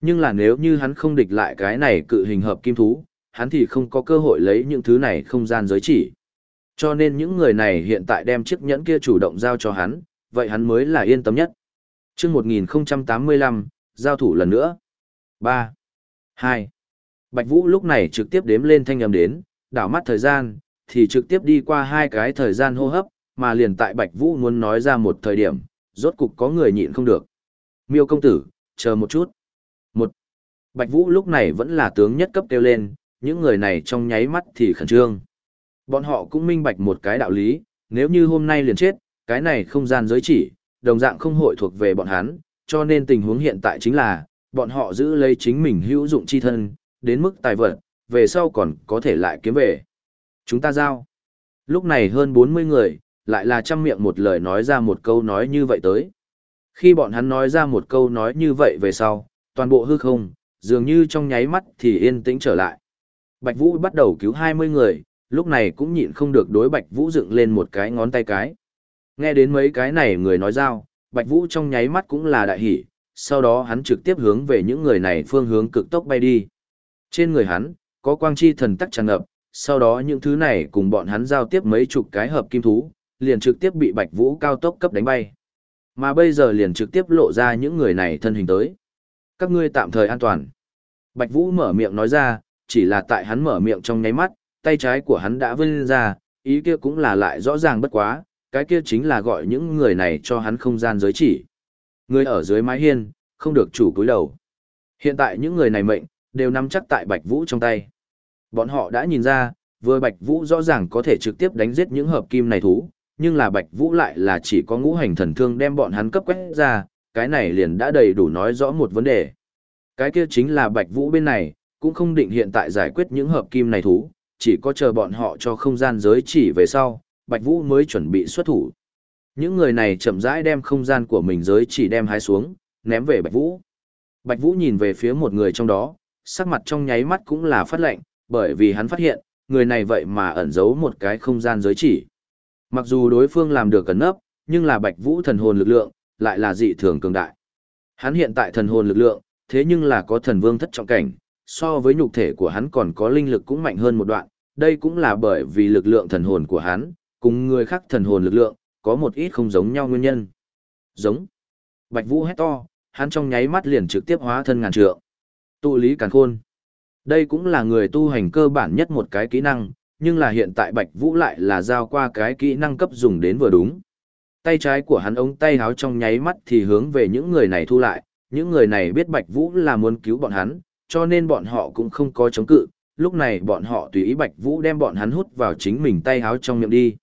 Nhưng là nếu như hắn không địch lại cái này cự hình hợp kim thú, hắn thì không có cơ hội lấy những thứ này không gian giới chỉ. Cho nên những người này hiện tại đem chiếc nhẫn kia chủ động giao cho hắn, vậy hắn mới là yên tâm nhất. chương 1085, giao thủ lần nữa. 3. 2. Bạch Vũ lúc này trực tiếp đếm lên thanh âm đến, đảo mắt thời gian, thì trực tiếp đi qua hai cái thời gian hô hấp, mà liền tại Bạch Vũ muốn nói ra một thời điểm, rốt cục có người nhịn không được. Miêu công tử, chờ một chút. Một. Bạch Vũ lúc này vẫn là tướng nhất cấp kêu lên, những người này trong nháy mắt thì khẩn trương. Bọn họ cũng minh bạch một cái đạo lý, nếu như hôm nay liền chết, cái này không gian giới chỉ, đồng dạng không hội thuộc về bọn hắn, cho nên tình huống hiện tại chính là, bọn họ giữ lấy chính mình hữu dụng chi thân, đến mức tài vật, về sau còn có thể lại kiếm về. Chúng ta giao. Lúc này hơn 40 người, lại là trăm miệng một lời nói ra một câu nói như vậy tới. Khi bọn hắn nói ra một câu nói như vậy về sau, toàn bộ hư không, dường như trong nháy mắt thì yên tĩnh trở lại. Bạch Vũ bắt đầu cứu 20 người, lúc này cũng nhịn không được đối Bạch Vũ dựng lên một cái ngón tay cái. Nghe đến mấy cái này người nói giao, Bạch Vũ trong nháy mắt cũng là đại hỉ, sau đó hắn trực tiếp hướng về những người này phương hướng cực tốc bay đi. Trên người hắn, có quang chi thần tắc tràn ngập, sau đó những thứ này cùng bọn hắn giao tiếp mấy chục cái hợp kim thú, liền trực tiếp bị Bạch Vũ cao tốc cấp đánh bay. Mà bây giờ liền trực tiếp lộ ra những người này thân hình tới. Các ngươi tạm thời an toàn. Bạch Vũ mở miệng nói ra, chỉ là tại hắn mở miệng trong nháy mắt, tay trái của hắn đã vươn ra, ý kia cũng là lại rõ ràng bất quá, cái kia chính là gọi những người này cho hắn không gian giới chỉ. Người ở dưới mái hiên, không được chủ cúi đầu. Hiện tại những người này mệnh, đều nắm chắc tại Bạch Vũ trong tay. Bọn họ đã nhìn ra, vừa Bạch Vũ rõ ràng có thể trực tiếp đánh giết những hợp kim này thú, nhưng là Bạch Vũ lại là chỉ có ngũ hành thần thương đem bọn hắn cấp quét ra, cái này liền đã đầy đủ nói rõ một vấn đề. Cái kia chính là Bạch Vũ bên này, cũng không định hiện tại giải quyết những hợp kim này thú, chỉ có chờ bọn họ cho không gian giới chỉ về sau, Bạch Vũ mới chuẩn bị xuất thủ. Những người này chậm rãi đem không gian của mình giới chỉ đem hái xuống, ném về Bạch Vũ. Bạch Vũ nhìn về phía một người trong đó, sắc mặt trong nháy mắt cũng là phát lệnh, bởi vì hắn phát hiện, người này vậy mà ẩn giấu một cái không gian giới chỉ. Mặc dù đối phương làm được cẩn nấp, nhưng là Bạch Vũ thần hồn lực lượng, lại là dị thường cường đại. Hắn hiện tại thần hồn lực lượng, thế nhưng là có thần vương thất trọng cảnh, so với nhục thể của hắn còn có linh lực cũng mạnh hơn một đoạn, đây cũng là bởi vì lực lượng thần hồn của hắn, cùng người khác thần hồn lực lượng, có một ít không giống nhau nguyên nhân. Giống. Bạch Vũ hét to, hắn trong nháy mắt liền trực tiếp hóa thân ngàn trượng. Tụ lý càn khôn. Đây cũng là người tu hành cơ bản nhất một cái kỹ năng, nhưng là hiện tại Bạch Vũ lại là giao qua cái kỹ năng cấp dùng đến vừa đúng. Tay trái của hắn ống tay háo trong nháy mắt thì hướng về những người này thu lại, những người này biết Bạch Vũ là muốn cứu bọn hắn, cho nên bọn họ cũng không có chống cự, lúc này bọn họ tùy ý Bạch Vũ đem bọn hắn hút vào chính mình tay háo trong miệng đi.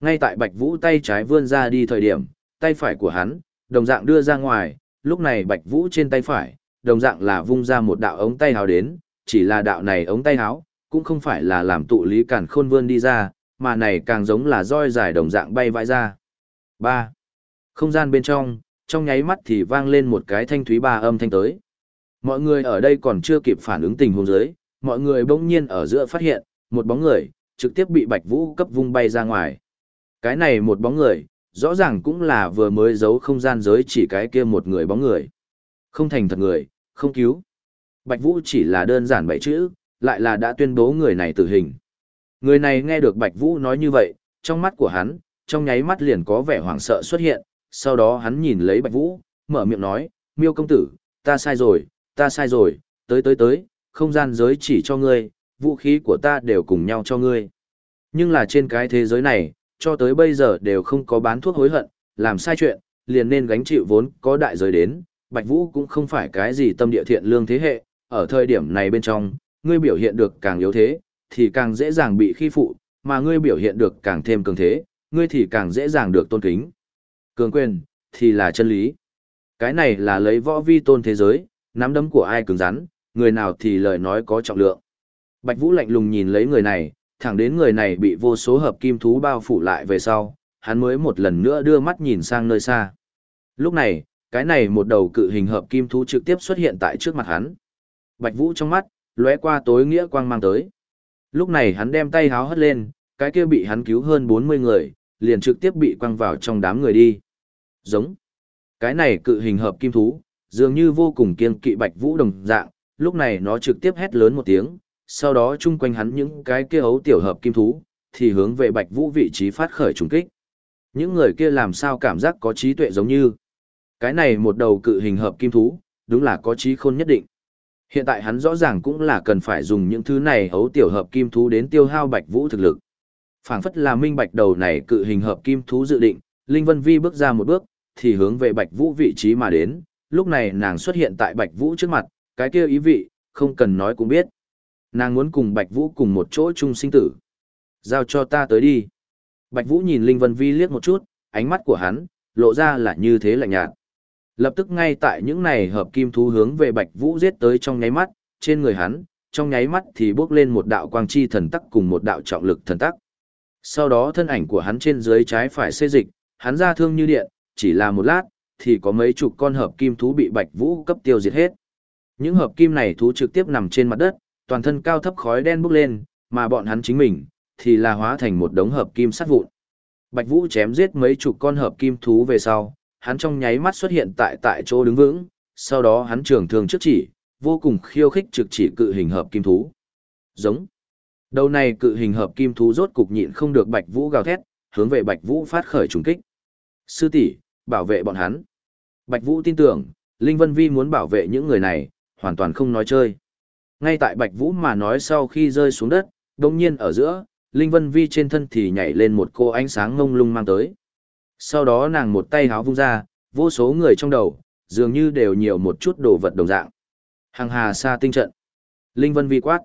Ngay tại Bạch Vũ tay trái vươn ra đi thời điểm, tay phải của hắn, đồng dạng đưa ra ngoài, lúc này Bạch Vũ trên tay phải, đồng dạng là vung ra một đạo ống tay háo đến, chỉ là đạo này ống tay háo, cũng không phải là làm tụ lý cản khôn vươn đi ra, mà này càng giống là roi dài đồng dạng bay vãi ra. 3. Không gian bên trong, trong nháy mắt thì vang lên một cái thanh thúy ba âm thanh tới. Mọi người ở đây còn chưa kịp phản ứng tình huống dưới, mọi người bỗng nhiên ở giữa phát hiện, một bóng người, trực tiếp bị Bạch Vũ cấp vung bay ra ngoài. Cái này một bóng người, rõ ràng cũng là vừa mới giấu không gian giới chỉ cái kia một người bóng người. Không thành thật người, không cứu. Bạch Vũ chỉ là đơn giản bảy chữ, lại là đã tuyên bố người này tử hình. Người này nghe được Bạch Vũ nói như vậy, trong mắt của hắn, trong nháy mắt liền có vẻ hoảng sợ xuất hiện, sau đó hắn nhìn lấy Bạch Vũ, mở miệng nói, miêu công tử, ta sai rồi, ta sai rồi, tới tới tới, không gian giới chỉ cho ngươi, vũ khí của ta đều cùng nhau cho ngươi. Nhưng là trên cái thế giới này, cho tới bây giờ đều không có bán thuốc hối hận, làm sai chuyện, liền nên gánh chịu vốn có đại giới đến, Bạch Vũ cũng không phải cái gì tâm địa thiện lương thế hệ, ở thời điểm này bên trong, ngươi biểu hiện được càng yếu thế, thì càng dễ dàng bị khi phụ, mà ngươi biểu hiện được càng thêm cường thế, ngươi thì càng dễ dàng được tôn kính. Cường quyền, thì là chân lý. Cái này là lấy võ vi tôn thế giới, nắm đấm của ai cứng rắn, người nào thì lời nói có trọng lượng. Bạch Vũ lạnh lùng nhìn lấy người này, thẳng đến người này bị vô số hợp kim thú bao phủ lại về sau, hắn mới một lần nữa đưa mắt nhìn sang nơi xa. Lúc này, cái này một đầu cự hình hợp kim thú trực tiếp xuất hiện tại trước mặt hắn. Bạch Vũ trong mắt, lóe qua tối nghĩa quang mang tới. Lúc này hắn đem tay háo hất lên, cái kia bị hắn cứu hơn 40 người, liền trực tiếp bị quăng vào trong đám người đi. Giống. Cái này cự hình hợp kim thú, dường như vô cùng kiên kỵ Bạch Vũ đồng dạng, lúc này nó trực tiếp hét lớn một tiếng, sau đó chung quanh hắn những cái kia ấu tiểu hợp kim thú, thì hướng về Bạch Vũ vị trí phát khởi trùng kích. Những người kia làm sao cảm giác có trí tuệ giống như. Cái này một đầu cự hình hợp kim thú, đúng là có trí khôn nhất định. Hiện tại hắn rõ ràng cũng là cần phải dùng những thứ này ấu tiểu hợp kim thú đến tiêu hao Bạch Vũ thực lực. Phảng phất là minh bạch đầu này cự hình hợp kim thú dự định, Linh Vân Vi bước ra một bước, thì hướng về Bạch Vũ vị trí mà đến, lúc này nàng xuất hiện tại Bạch Vũ trước mặt, cái kia ý vị, không cần nói cũng biết. Nàng muốn cùng Bạch Vũ cùng một chỗ chung sinh tử. Giao cho ta tới đi. Bạch Vũ nhìn Linh Vân Vi liếc một chút, ánh mắt của hắn, lộ ra là như thế lạnh nhạt. Lập tức ngay tại những này hợp kim thú hướng về Bạch Vũ giết tới trong nháy mắt, trên người hắn, trong nháy mắt thì bước lên một đạo quang chi thần tắc cùng một đạo trọng lực thần tắc. Sau đó thân ảnh của hắn trên dưới trái phải xê dịch, hắn ra thương như điện, chỉ là một lát, thì có mấy chục con hợp kim thú bị Bạch Vũ cấp tiêu diệt hết. Những hợp kim này thú trực tiếp nằm trên mặt đất, toàn thân cao thấp khói đen bốc lên, mà bọn hắn chính mình, thì là hóa thành một đống hợp kim sắt vụn. Bạch Vũ chém giết mấy chục con hợp kim thú về sau, hắn trong nháy mắt xuất hiện tại tại chỗ đứng vững, sau đó hắn trường thương trước chỉ, vô cùng khiêu khích trực chỉ cự hình hợp kim thú. Giống. Đầu này cự hình hợp kim thú rốt cục nhịn không được Bạch Vũ gào thét, hướng về Bạch Vũ phát khởi trùng kích. Sư tỷ, bảo vệ bọn hắn. Bạch Vũ tin tưởng, Linh Vân Vi muốn bảo vệ những người này, hoàn toàn không nói chơi. Ngay tại Bạch Vũ mà nói sau khi rơi xuống đất, đồng nhiên ở giữa, Linh Vân Vi trên thân thì nhảy lên một cô ánh sáng ngông lung mang tới. Sau đó nàng một tay háo vung ra, vô số người trong đầu, dường như đều nhiều một chút đồ vật đồng dạng. Hàng hà xa tinh trận. Linh Vân Vi quát.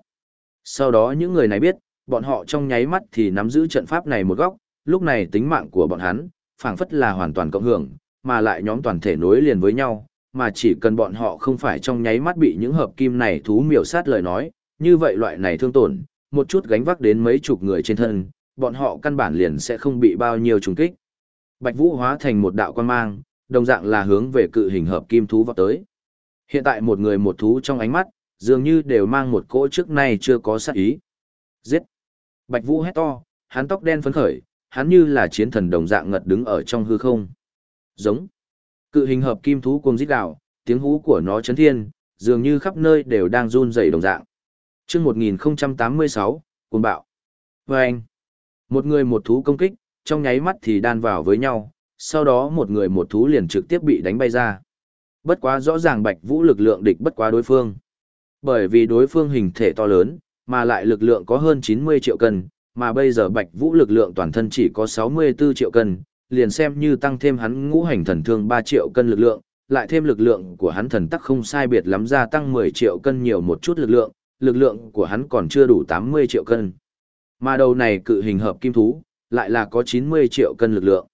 Sau đó những người này biết, bọn họ trong nháy mắt thì nắm giữ trận pháp này một góc, lúc này tính mạng của bọn hắn, phảng phất là hoàn toàn cộng hưởng, mà lại nhóm toàn thể nối liền với nhau, mà chỉ cần bọn họ không phải trong nháy mắt bị những hợp kim này thú miểu sát lời nói, như vậy loại này thương tổn, một chút gánh vác đến mấy chục người trên thân, bọn họ căn bản liền sẽ không bị bao nhiêu trùng kích. Bạch Vũ hóa thành một đạo quan mang, đồng dạng là hướng về cự hình hợp kim thú vào tới. Hiện tại một người một thú trong ánh mắt, dường như đều mang một cỗ trước nay chưa có sát ý. Giết! Bạch Vũ hét to, hắn tóc đen phấn khởi, hắn như là chiến thần đồng dạng ngật đứng ở trong hư không. Giống! Cự hình hợp kim thú cuồng rít gào, tiếng hú của nó chấn thiên, dường như khắp nơi đều đang run rẩy đồng dạng. Chương 1086, cuồng bạo. Oeng. Một người một thú công kích, trong nháy mắt thì đan vào với nhau, sau đó một người một thú liền trực tiếp bị đánh bay ra. Bất quá rõ ràng Bạch Vũ lực lượng địch bất quá đối phương. Bởi vì đối phương hình thể to lớn, mà lại lực lượng có hơn 90 triệu cân, mà bây giờ Bạch Vũ lực lượng toàn thân chỉ có 64 triệu cân, liền xem như tăng thêm hắn ngũ hành thần thương 3 triệu cân lực lượng, lại thêm lực lượng của hắn thần tắc không sai biệt lắm gia tăng 10 triệu cân nhiều một chút lực lượng, lực lượng của hắn còn chưa đủ 80 triệu cân. Mà đầu này cự hình hợp kim thú, lại là có 90 triệu cân lực lượng.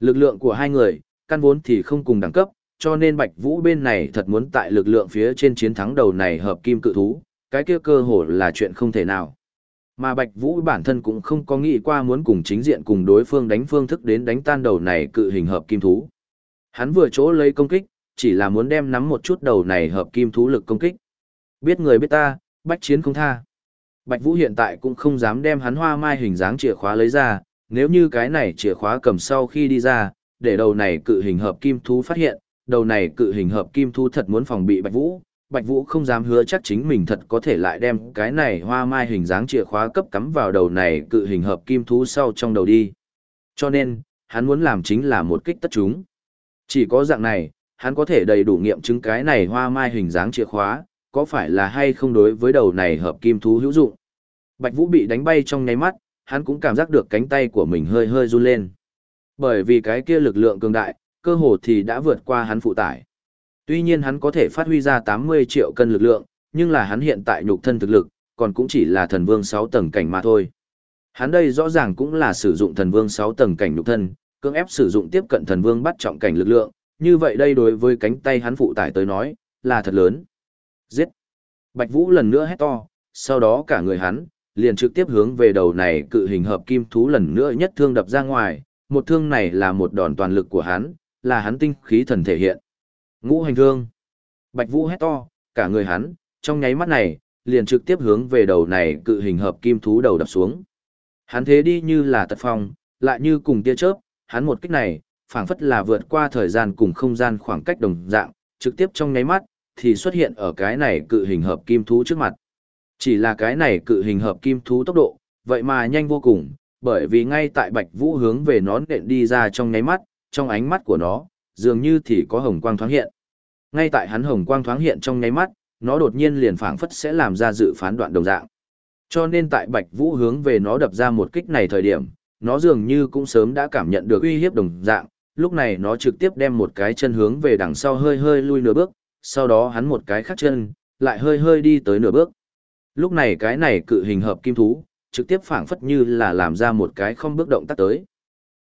Lực lượng của hai người, căn vốn thì không cùng đẳng cấp, cho nên Bạch Vũ bên này thật muốn tại lực lượng phía trên chiến thắng đầu này hợp kim cự thú, cái kia cơ hồ là chuyện không thể nào. Mà Bạch Vũ bản thân cũng không có nghĩ qua muốn cùng chính diện cùng đối phương đánh phương thức đến đánh tan đầu này cự hình hợp kim thú. Hắn vừa chỗ lấy công kích, chỉ là muốn đem nắm một chút đầu này hợp kim thú lực công kích. Biết người biết ta, bách chiến không tha. Bạch Vũ hiện tại cũng không dám đem hắn hoa mai hình dáng chìa khóa lấy ra, nếu như cái này chìa khóa cầm sau khi đi ra, để đầu này cự hình hợp kim thú phát hiện, đầu này cự hình hợp kim thú thật muốn phòng bị Bạch Vũ, Bạch Vũ không dám hứa chắc chính mình thật có thể lại đem cái này hoa mai hình dáng chìa khóa cấp cắm vào đầu này cự hình hợp kim thú sau trong đầu đi. Cho nên, hắn muốn làm chính là một kích tất chúng. Chỉ có dạng này, hắn có thể đầy đủ nghiệm chứng cái này hoa mai hình dáng chìa khóa, có phải là hay không đối với đầu này hợp kim thú hữu dụng. Bạch Vũ bị đánh bay trong nháy mắt, hắn cũng cảm giác được cánh tay của mình hơi hơi run lên. Bởi vì cái kia lực lượng cường đại, cơ hồ thì đã vượt qua hắn phụ tải. Tuy nhiên hắn có thể phát huy ra 80 triệu cân lực lượng, nhưng là hắn hiện tại nhục thân thực lực, còn cũng chỉ là thần vương 6 tầng cảnh mà thôi. Hắn đây rõ ràng cũng là sử dụng thần vương 6 tầng cảnh nhục thân, cưỡng ép sử dụng tiếp cận thần vương bắt trọng cảnh lực lượng, như vậy đây đối với cánh tay hắn phụ tải tới nói, là thật lớn. Giết! Bạch Vũ lần nữa hét to, sau đó cả người hắn, liền trực tiếp hướng về đầu này cự hình hợp kim thú lần nữa nhất thương đập ra ngoài, một thương này là một đòn toàn lực của hắn, là hắn tinh khí thần thể hiện. Ngũ hành thương! Bạch Vũ hét to, cả người hắn, trong nháy mắt này, liền trực tiếp hướng về đầu này cự hình hợp kim thú đầu đập xuống. Hắn thế đi như là tật phong, lại như cùng tia chớp, hắn một kích này, phảng phất là vượt qua thời gian cùng không gian khoảng cách đồng dạng, trực tiếp trong nháy mắt, thì xuất hiện ở cái này cự hình hợp kim thú trước mặt. Chỉ là cái này cự hình hợp kim thú tốc độ, vậy mà nhanh vô cùng, bởi vì ngay tại Bạch Vũ hướng về nó nện đi ra trong nháy mắt, trong ánh mắt của nó, dường như thì có hồng quang thoáng hiện. Ngay tại hắn hồng quang thoáng hiện trong nháy mắt, nó đột nhiên liền phảng phất sẽ làm ra dự phán đoạn đồng dạng. Cho nên tại Bạch Vũ hướng về nó đập ra một kích này thời điểm, nó dường như cũng sớm đã cảm nhận được uy hiếp đồng dạng, lúc này nó trực tiếp đem một cái chân hướng về đằng sau hơi hơi lui nửa bước, sau đó hắn một cái khác chân, lại hơi hơi đi tới nửa bước. Lúc này cái này cự hình hợp kim thú, trực tiếp phảng phất như là làm ra một cái không bước động tác tới.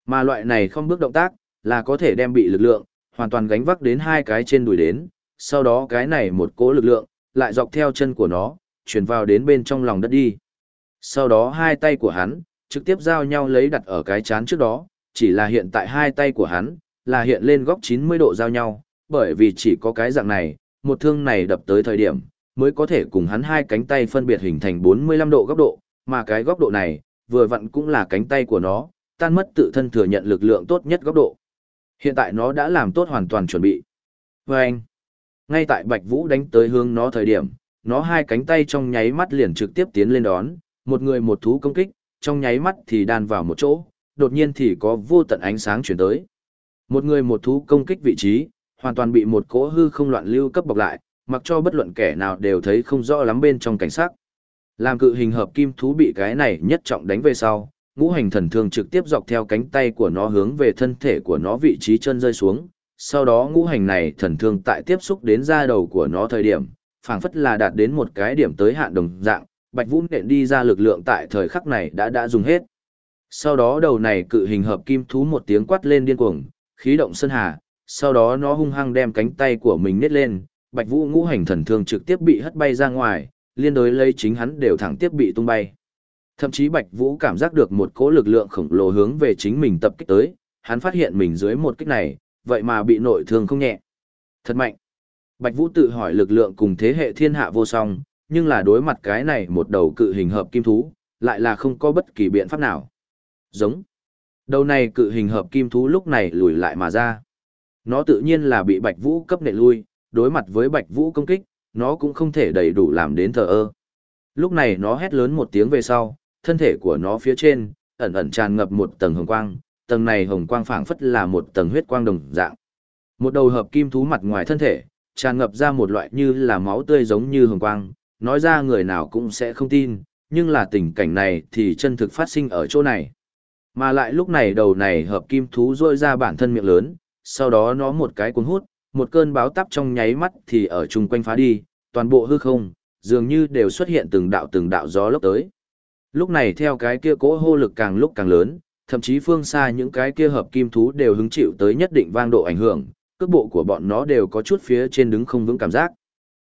Mà loại này không bước động tác, là có thể đem bị lực lượng, hoàn toàn gánh vác đến hai cái trên đùi đến, sau đó cái này một cỗ lực lượng, lại dọc theo chân của nó, chuyển vào đến bên trong lòng đất đi. Sau đó hai tay của hắn, trực tiếp giao nhau lấy đặt ở cái chán trước đó, chỉ là hiện tại hai tay của hắn, là hiện lên góc 90 độ giao nhau, bởi vì chỉ có cái dạng này, một thương này đập tới thời điểm, mới có thể cùng hắn hai cánh tay phân biệt hình thành 45 độ góc độ, mà cái góc độ này, vừa vặn cũng là cánh tay của nó, tan mất tự thân thừa nhận lực lượng tốt nhất góc độ. Hiện tại nó đã làm tốt hoàn toàn chuẩn bị. Và anh, ngay tại Bạch Vũ đánh tới hướng nó thời điểm, nó hai cánh tay trong nháy mắt liền trực tiếp tiến lên đón, một người một thú công kích, trong nháy mắt thì đan vào một chỗ, đột nhiên thì có vô tận ánh sáng chuyển tới. Một người một thú công kích vị trí, hoàn toàn bị một cỗ hư không loạn lưu cấp bọc lại, mặc cho bất luận kẻ nào đều thấy không rõ lắm bên trong cảnh sắc. Làm cự hình hợp kim thú bị cái này nhất trọng đánh về sau, ngũ hành thần thương trực tiếp dọc theo cánh tay của nó hướng về thân thể của nó vị trí chân rơi xuống. Sau đó ngũ hành này thần thương tại tiếp xúc đến da đầu của nó thời điểm, phảng phất là đạt đến một cái điểm tới hạn đồng dạng, Bạch Vũ nện đi ra lực lượng tại thời khắc này đã đã dùng hết. Sau đó đầu này cự hình hợp kim thú một tiếng quát lên điên cuồng, khí động sơn hà, sau đó nó hung hăng đem cánh tay của mình nết lên, Bạch Vũ ngũ hành thần thương trực tiếp bị hất bay ra ngoài, liên đối lấy chính hắn đều thẳng tiếp bị tung bay. Thậm chí Bạch Vũ cảm giác được một cỗ lực lượng khổng lồ hướng về chính mình tập kích tới, hắn phát hiện mình dưới một kích này, vậy mà bị nội thương không nhẹ. Thật mạnh. Bạch Vũ tự hỏi lực lượng cùng thế hệ thiên hạ vô song, nhưng là đối mặt cái này một đầu cự hình hợp kim thú, lại là không có bất kỳ biện pháp nào. Giống. Đầu này cự hình hợp kim thú lúc này lùi lại mà ra. Nó tự nhiên là bị Bạch Vũ cấp nệ lui, đối mặt với Bạch Vũ công kích, nó cũng không thể đầy đủ làm đến thờ ơ. Lúc này nó hét lớn một tiếng về sau, thân thể của nó phía trên, ẩn ẩn tràn ngập một tầng hồng quang, tầng này hồng quang phảng phất là một tầng huyết quang đồng dạng. Một đầu hợp kim thú mặt ngoài thân thể, tràn ngập ra một loại như là máu tươi giống như hồng quang, nói ra người nào cũng sẽ không tin, nhưng là tình cảnh này thì chân thực phát sinh ở chỗ này. Mà lại lúc này đầu này hợp kim thú rôi ra bản thân miệng lớn, sau đó nó một cái cuốn hút, một cơn báo tắp trong nháy mắt thì ở chung quanh phá đi, toàn bộ hư không, dường như đều xuất hiện từng đạo từng đạo gió lốc tới. Lúc này theo cái kia cỗ hô lực càng lúc càng lớn, thậm chí phương xa những cái kia hợp kim thú đều hứng chịu tới nhất định vang độ ảnh hưởng, cước bộ của bọn nó đều có chút phía trên đứng không vững cảm giác.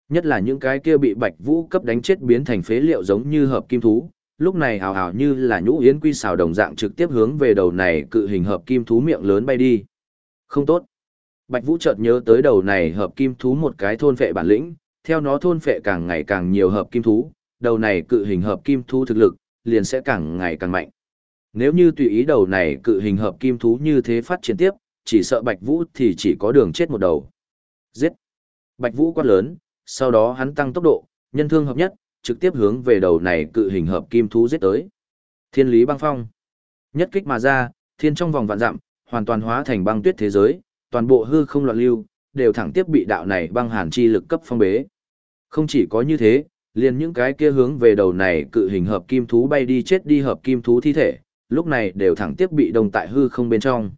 Nhất là những cái kia bị Bạch Vũ cấp đánh chết biến thành phế liệu giống như hợp kim thú, lúc này hào hào như là nhũ yến quy xào đồng dạng trực tiếp hướng về đầu này cự hình hợp kim thú miệng lớn bay đi. Không tốt. Bạch Vũ chợt nhớ tới đầu này hợp kim thú một cái thôn phệ bản lĩnh, theo nó thôn phệ càng ngày càng nhiều hợp kim thú, đầu này cự hình hợp kim thú thực lực liền sẽ càng ngày càng mạnh. Nếu như tùy ý đầu này cự hình hợp kim thú như thế phát triển tiếp, chỉ sợ Bạch Vũ thì chỉ có đường chết một đầu. Giết! Bạch Vũ quát lớn, sau đó hắn tăng tốc độ, nhân thương hợp nhất, trực tiếp hướng về đầu này cự hình hợp kim thú giết tới. Thiên lý băng phong. Nhất kích mà ra, thiên trong vòng vạn dặm, hoàn toàn hóa thành băng tuyết thế giới, toàn bộ hư không loạn lưu, đều thẳng tiếp bị đạo này băng hàn chi lực cấp phong bế. Không chỉ có như thế, liền những cái kia hướng về đầu này cự hình hợp kim thú bay đi chết đi hợp kim thú thi thể, lúc này đều thẳng tiếp bị đồng tại hư không bên trong.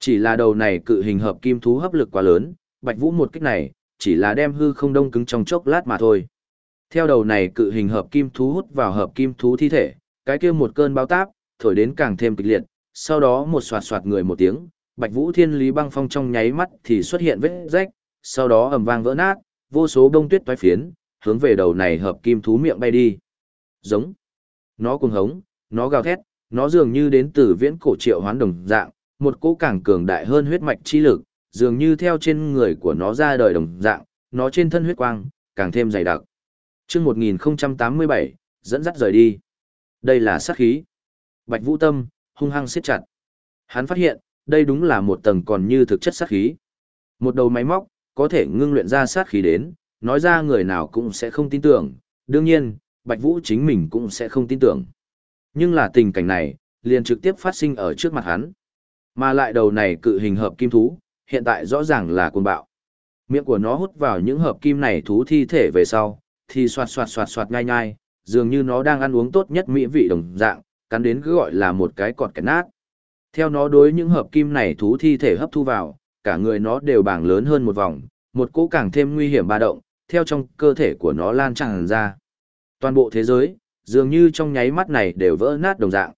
Chỉ là đầu này cự hình hợp kim thú hấp lực quá lớn, Bạch Vũ một kích này, chỉ là đem hư không đông cứng trong chốc lát mà thôi. Theo đầu này cự hình hợp kim thú hút vào hợp kim thú thi thể, cái kia một cơn báo táp, thổi đến càng thêm kịch liệt, sau đó một xoạt xoạt người một tiếng, Bạch Vũ Thiên Lý băng phong trong nháy mắt thì xuất hiện vết rách, sau đó ầm vang vỡ nát, vô số bông tuyết toái phiến, hướng về đầu này hợp kim thú miệng bay đi. Giống. Nó cuồng hống, nó gào thét, nó dường như đến từ viễn cổ triệu hoán đồng dạng, một cỗ càng cường đại hơn huyết mạch chi lực, dường như theo trên người của nó ra đời đồng dạng, nó trên thân huyết quang, càng thêm dày đặc. Trước 1087, dẫn dắt rời đi. Đây là sát khí. Bạch Vũ Tâm, hung hăng siết chặt. Hắn phát hiện, đây đúng là một tầng còn như thực chất sát khí. Một đầu máy móc, có thể ngưng luyện ra sát khí đến, nói ra người nào cũng sẽ không tin tưởng, đương nhiên, Bạch Vũ chính mình cũng sẽ không tin tưởng. Nhưng là tình cảnh này, liền trực tiếp phát sinh ở trước mặt hắn. Mà lại đầu này cự hình hợp kim thú, hiện tại rõ ràng là cuồng bạo. Miệng của nó hút vào những hợp kim này thú thi thể về sau, thì xoạt xoạt xoạt xoạt nhai nhai, dường như nó đang ăn uống tốt nhất mỹ vị đồng dạng, cắn đến cứ gọi là một cái cọt kẹt nát. Theo nó đối những hợp kim này thú thi thể hấp thu vào, cả người nó đều bảng lớn hơn một vòng, một cỗ càng thêm nguy hiểm ba động, theo trong cơ thể của nó lan tràn ra. Toàn bộ thế giới, dường như trong nháy mắt này đều vỡ nát đồng dạng.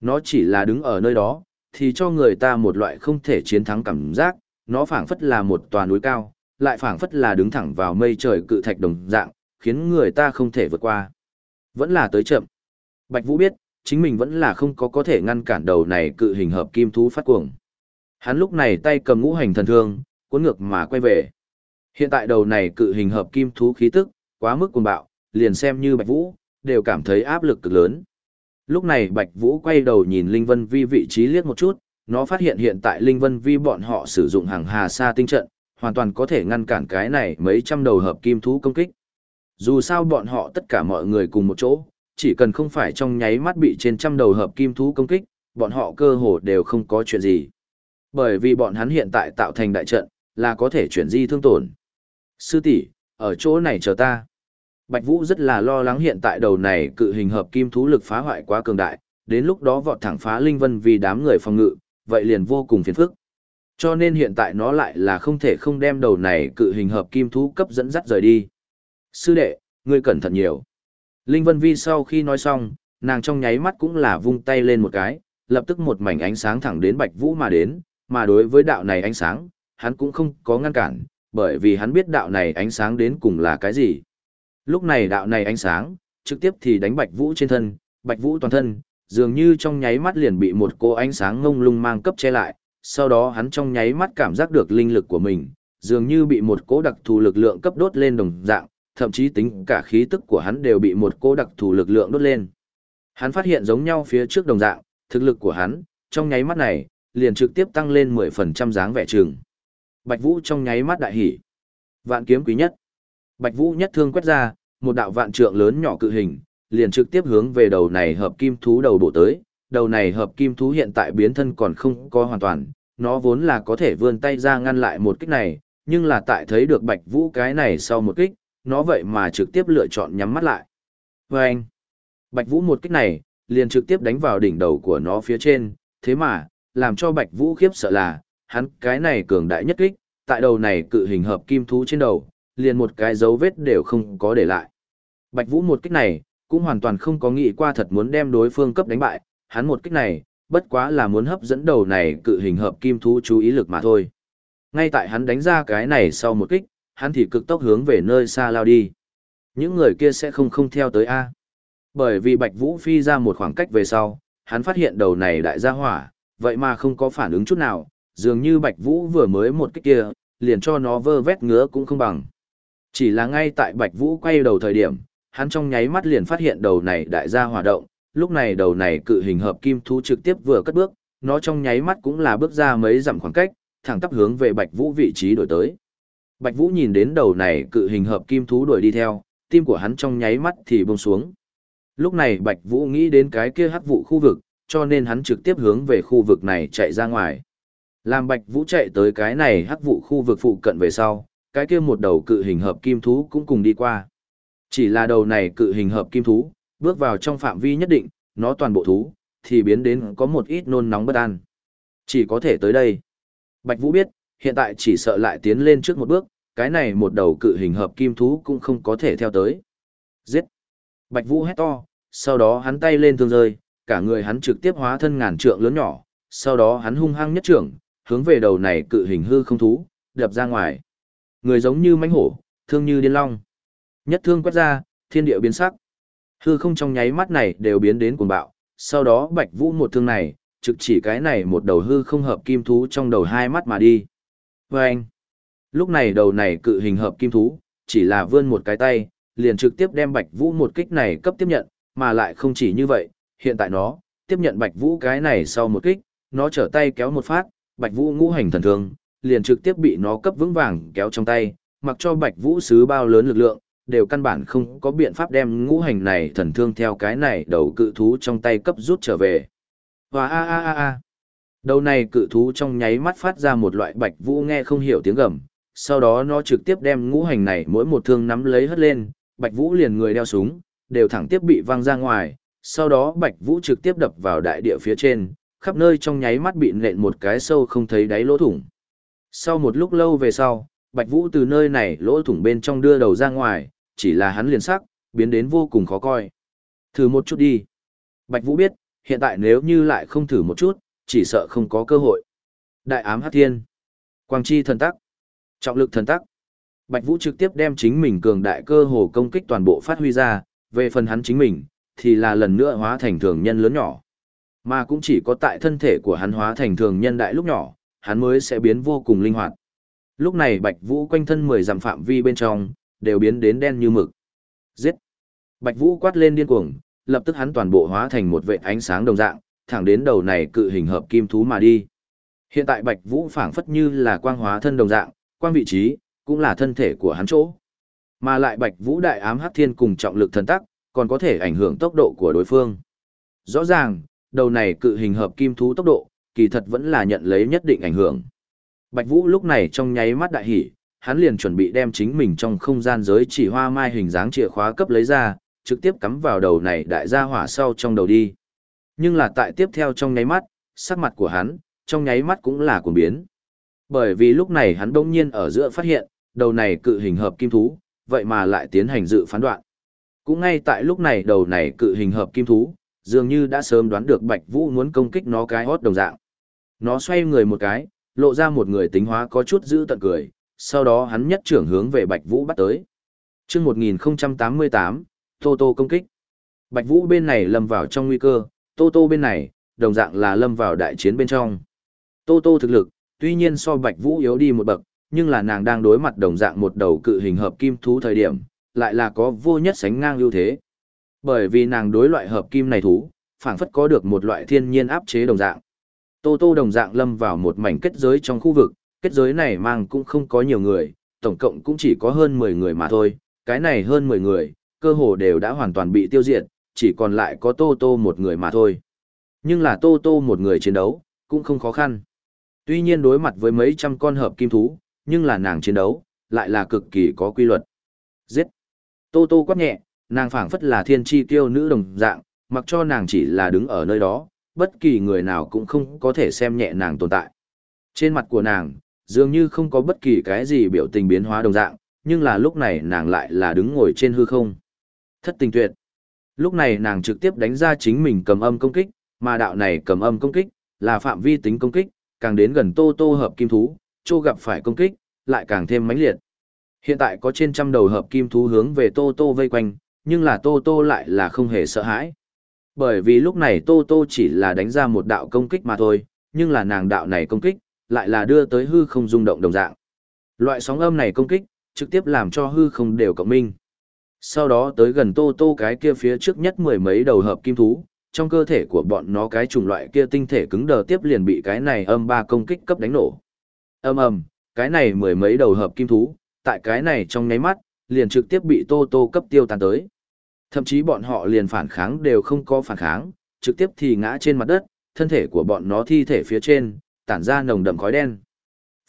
Nó chỉ là đứng ở nơi đó, thì cho người ta một loại không thể chiến thắng cảm giác, nó phảng phất là một tòa núi cao, lại phảng phất là đứng thẳng vào mây trời cự thạch đồng dạng, khiến người ta không thể vượt qua. Vẫn là tới chậm. Bạch Vũ biết, chính mình vẫn là không có có thể ngăn cản đầu này cự hình hợp kim thú phát cuồng. Hắn lúc này tay cầm ngũ hành thần thương, cuốn ngược mà quay về. Hiện tại đầu này cự hình hợp kim thú khí tức, quá mức cuồng bạo, liền xem như Bạch Vũ, đều cảm thấy áp lực cực lớn. Lúc này Bạch Vũ quay đầu nhìn Linh Vân Vi vị trí liếc một chút, nó phát hiện hiện tại Linh Vân Vi bọn họ sử dụng hàng hà sa tinh trận, hoàn toàn có thể ngăn cản cái này mấy trăm đầu hợp kim thú công kích. Dù sao bọn họ tất cả mọi người cùng một chỗ, chỉ cần không phải trong nháy mắt bị trên trăm đầu hợp kim thú công kích, bọn họ cơ hồ đều không có chuyện gì. Bởi vì bọn hắn hiện tại tạo thành đại trận, là có thể chuyển di thương tổn. Sư tỷ, ở chỗ này chờ ta. Bạch Vũ rất là lo lắng hiện tại đầu này cự hình hợp kim thú lực phá hoại quá cường đại, đến lúc đó vọt thẳng phá linh vân vì đám người phòng ngự, vậy liền vô cùng phiền phức. Cho nên hiện tại nó lại là không thể không đem đầu này cự hình hợp kim thú cấp dẫn dắt rời đi. Sư đệ, ngươi cẩn thận nhiều. Linh Vân Vi sau khi nói xong, nàng trong nháy mắt cũng là vung tay lên một cái, lập tức một mảnh ánh sáng thẳng đến Bạch Vũ mà đến, mà đối với đạo này ánh sáng, hắn cũng không có ngăn cản, bởi vì hắn biết đạo này ánh sáng đến cùng là cái gì. Lúc này đạo này ánh sáng, trực tiếp thì đánh Bạch Vũ trên thân, Bạch Vũ toàn thân, dường như trong nháy mắt liền bị một cô ánh sáng ngông lung mang cấp che lại, sau đó hắn trong nháy mắt cảm giác được linh lực của mình, dường như bị một cỗ đặc thù lực lượng cấp đốt lên đồng dạng, thậm chí tính cả khí tức của hắn đều bị một cỗ đặc thù lực lượng đốt lên. Hắn phát hiện giống nhau phía trước đồng dạng, thực lực của hắn, trong nháy mắt này, liền trực tiếp tăng lên 10% dáng vẻ trường. Bạch Vũ trong nháy mắt đại hỉ. Vạn kiếm quý nhất. Bạch Vũ nhất thương quét ra, một đạo vạn trượng lớn nhỏ cự hình, liền trực tiếp hướng về đầu này hợp kim thú đầu bộ tới. Đầu này hợp kim thú hiện tại biến thân còn không có hoàn toàn, nó vốn là có thể vươn tay ra ngăn lại một kích này, nhưng là tại thấy được Bạch Vũ cái này sau một kích, nó vậy mà trực tiếp lựa chọn nhắm mắt lại. Và anh, Bạch Vũ một kích này, liền trực tiếp đánh vào đỉnh đầu của nó phía trên, thế mà, làm cho Bạch Vũ khiếp sợ là, hắn cái này cường đại nhất kích, tại đầu này cự hình hợp kim thú trên đầu, liền một cái dấu vết đều không có để lại. Bạch Vũ một kích này, cũng hoàn toàn không có nghĩ qua thật muốn đem đối phương cấp đánh bại, hắn một kích này, bất quá là muốn hấp dẫn đầu này cự hình hợp kim thú chú ý lực mà thôi. Ngay tại hắn đánh ra cái này sau một kích, hắn thì cực tốc hướng về nơi xa lao đi. Những người kia sẽ không không theo tới A. Bởi vì Bạch Vũ phi ra một khoảng cách về sau, hắn phát hiện đầu này đại gia hỏa, vậy mà không có phản ứng chút nào, dường như Bạch Vũ vừa mới một kích kia, liền cho nó vơ vét ngứa cũng không bằng. Chỉ là ngay tại Bạch Vũ quay đầu thời điểm, hắn trong nháy mắt liền phát hiện đầu này đại gia hỏa động, lúc này đầu này cự hình hợp kim thú trực tiếp vừa cất bước, nó trong nháy mắt cũng là bước ra mấy dặm khoảng cách, thẳng tắp hướng về Bạch Vũ vị trí đổi tới. Bạch Vũ nhìn đến đầu này cự hình hợp kim thú đuổi đi theo, tim của hắn trong nháy mắt thì buông xuống. Lúc này Bạch Vũ nghĩ đến cái kia hắc vụ khu vực, cho nên hắn trực tiếp hướng về khu vực này chạy ra ngoài. Làm Bạch Vũ chạy tới cái này hắc vụ khu vực phụ cận về sau, cái kia một đầu cự hình hợp kim thú cũng cùng đi qua. Chỉ là đầu này cự hình hợp kim thú, bước vào trong phạm vi nhất định, nó toàn bộ thú, thì biến đến có một ít nôn nóng bất an. Chỉ có thể tới đây. Bạch Vũ biết, hiện tại chỉ sợ lại tiến lên trước một bước, cái này một đầu cự hình hợp kim thú cũng không có thể theo tới. Giết! Bạch Vũ hét to, sau đó hắn tay lên thương rơi, cả người hắn trực tiếp hóa thân ngàn trượng lớn nhỏ, sau đó hắn hung hăng nhất trưởng, hướng về đầu này cự hình hư không thú, đập ra ngoài. Người giống như mãnh hổ, thương như điên long. Nhất thương quét ra, thiên địa biến sắc. Hư không trong nháy mắt này đều biến đến cuồng bạo, sau đó Bạch Vũ một thương này, trực chỉ cái này một đầu hư không hợp kim thú trong đầu hai mắt mà đi. Và anh, lúc này đầu này cự hình hợp kim thú, chỉ là vươn một cái tay, liền trực tiếp đem Bạch Vũ một kích này cấp tiếp nhận, mà lại không chỉ như vậy, hiện tại nó, tiếp nhận Bạch Vũ cái này sau một kích, nó trở tay kéo một phát, Bạch Vũ ngũ hành thần thương, liền trực tiếp bị nó cấp vững vàng kéo trong tay, mặc cho Bạch Vũ sứ bao lớn lực lượng, đều căn bản không có biện pháp đem ngũ hành này thần thương theo cái này đầu cự thú trong tay cấp rút trở về. Và a a a a. Đầu này cự thú trong nháy mắt phát ra một loại Bạch Vũ nghe không hiểu tiếng gầm, sau đó nó trực tiếp đem ngũ hành này mỗi một thương nắm lấy hất lên, Bạch Vũ liền người đeo súng, đều thẳng tiếp bị văng ra ngoài, sau đó Bạch Vũ trực tiếp đập vào đại địa phía trên, khắp nơi trong nháy mắt bị nện một cái sâu không thấy đáy lỗ thủng. Sau một lúc lâu về sau, Bạch Vũ từ nơi này lỗ thủng bên trong đưa đầu ra ngoài, chỉ là hắn liền sắc, biến đến vô cùng khó coi. Thử một chút đi. Bạch Vũ biết, hiện tại nếu như lại không thử một chút, chỉ sợ không có cơ hội. Đại ám hắc thiên. Quang chi thần tắc. Trọng lực thần tắc. Bạch Vũ trực tiếp đem chính mình cường đại cơ hồ công kích toàn bộ phát huy ra, về phần hắn chính mình, thì là lần nữa hóa thành thường nhân lớn nhỏ. Mà cũng chỉ có tại thân thể của hắn hóa thành thường nhân đại lúc nhỏ, hắn mới sẽ biến vô cùng linh hoạt. Lúc này Bạch Vũ quanh thân 10 dặm phạm vi bên trong, đều biến đến đen như mực. Giết! Bạch Vũ quát lên điên cuồng, lập tức hắn toàn bộ hóa thành một vệ ánh sáng đồng dạng, thẳng đến đầu này cự hình hợp kim thú mà đi. Hiện tại Bạch Vũ phảng phất như là quang hóa thân đồng dạng, quang vị trí, cũng là thân thể của hắn chỗ. Mà lại Bạch Vũ đại ám hắc thiên cùng trọng lực thần tắc, còn có thể ảnh hưởng tốc độ của đối phương. Rõ ràng, đầu này cự hình hợp kim thú tốc độ, kỳ thật vẫn là nhận lấy nhất định ảnh hưởng. Bạch Vũ lúc này trong nháy mắt đại hỉ, hắn liền chuẩn bị đem chính mình trong không gian giới chỉ hoa mai hình dáng chìa khóa cấp lấy ra, trực tiếp cắm vào đầu này đại gia hỏa sau trong đầu đi. Nhưng là tại tiếp theo trong nháy mắt, sắc mặt của hắn, trong nháy mắt cũng là cuồng biến. Bởi vì lúc này hắn đông nhiên ở giữa phát hiện, đầu này cự hình hợp kim thú, vậy mà lại tiến hành dự phán đoạn. Cũng ngay tại lúc này đầu này cự hình hợp kim thú, dường như đã sớm đoán được Bạch Vũ muốn công kích nó cái hót đồng dạng. Nó xoay người một cái, lộ ra một người tính hóa có chút giữ tận cười, sau đó hắn nhất trưởng hướng về Bạch Vũ bắt tới. Chương 1088, Tô Tô công kích. Bạch Vũ bên này lâm vào trong nguy cơ, Tô Tô bên này, đồng dạng là lâm vào đại chiến bên trong. Tô Tô thực lực, tuy nhiên so Bạch Vũ yếu đi một bậc, nhưng là nàng đang đối mặt đồng dạng một đầu cự hình hợp kim thú thời điểm, lại là có vô nhất sánh ngang ưu thế. Bởi vì nàng đối loại hợp kim này thú, phảng phất có được một loại thiên nhiên áp chế đồng dạng. Tô Tô đồng dạng lâm vào một mảnh kết giới trong khu vực, kết giới này mang cũng không có nhiều người, tổng cộng cũng chỉ có hơn 10 người mà thôi, cái này hơn 10 người, cơ hồ đều đã hoàn toàn bị tiêu diệt, chỉ còn lại có Tô Tô một người mà thôi. Nhưng là Tô Tô một người chiến đấu, cũng không khó khăn. Tuy nhiên đối mặt với mấy trăm con hợp kim thú, nhưng là nàng chiến đấu, lại là cực kỳ có quy luật. Giết! Tô Tô quát nhẹ, nàng phảng phất là thiên chi tiêu nữ đồng dạng, mặc cho nàng chỉ là đứng ở nơi đó, bất kỳ người nào cũng không có thể xem nhẹ nàng tồn tại. Trên mặt của nàng, dường như không có bất kỳ cái gì biểu tình biến hóa đồng dạng, nhưng là lúc này nàng lại là đứng ngồi trên hư không. Thất tình tuyệt. Lúc này nàng trực tiếp đánh ra chính mình cầm âm công kích, mà đạo này cầm âm công kích, là phạm vi tính công kích, càng đến gần tô tô hợp kim thú, chô gặp phải công kích, lại càng thêm mãnh liệt. Hiện tại có trên trăm đầu hợp kim thú hướng về tô tô vây quanh, nhưng là tô tô lại là không hề sợ hãi. Bởi vì lúc này tô tô chỉ là đánh ra một đạo công kích mà thôi, nhưng là nàng đạo này công kích, lại là đưa tới hư không rung động đồng dạng. Loại sóng âm này công kích, trực tiếp làm cho hư không đều cộng minh. Sau đó tới gần tô tô cái kia phía trước nhất mười mấy đầu hợp kim thú, trong cơ thể của bọn nó cái chủng loại kia tinh thể cứng đờ tiếp liền bị cái này âm ba công kích cấp đánh nổ. Âm ầm, cái này mười mấy đầu hợp kim thú, tại cái này trong nháy mắt, liền trực tiếp bị tô tô cấp tiêu tan tới. Thậm chí bọn họ liền phản kháng đều không có phản kháng, trực tiếp thì ngã trên mặt đất, thân thể của bọn nó thi thể phía trên, tản ra nồng đậm khói đen.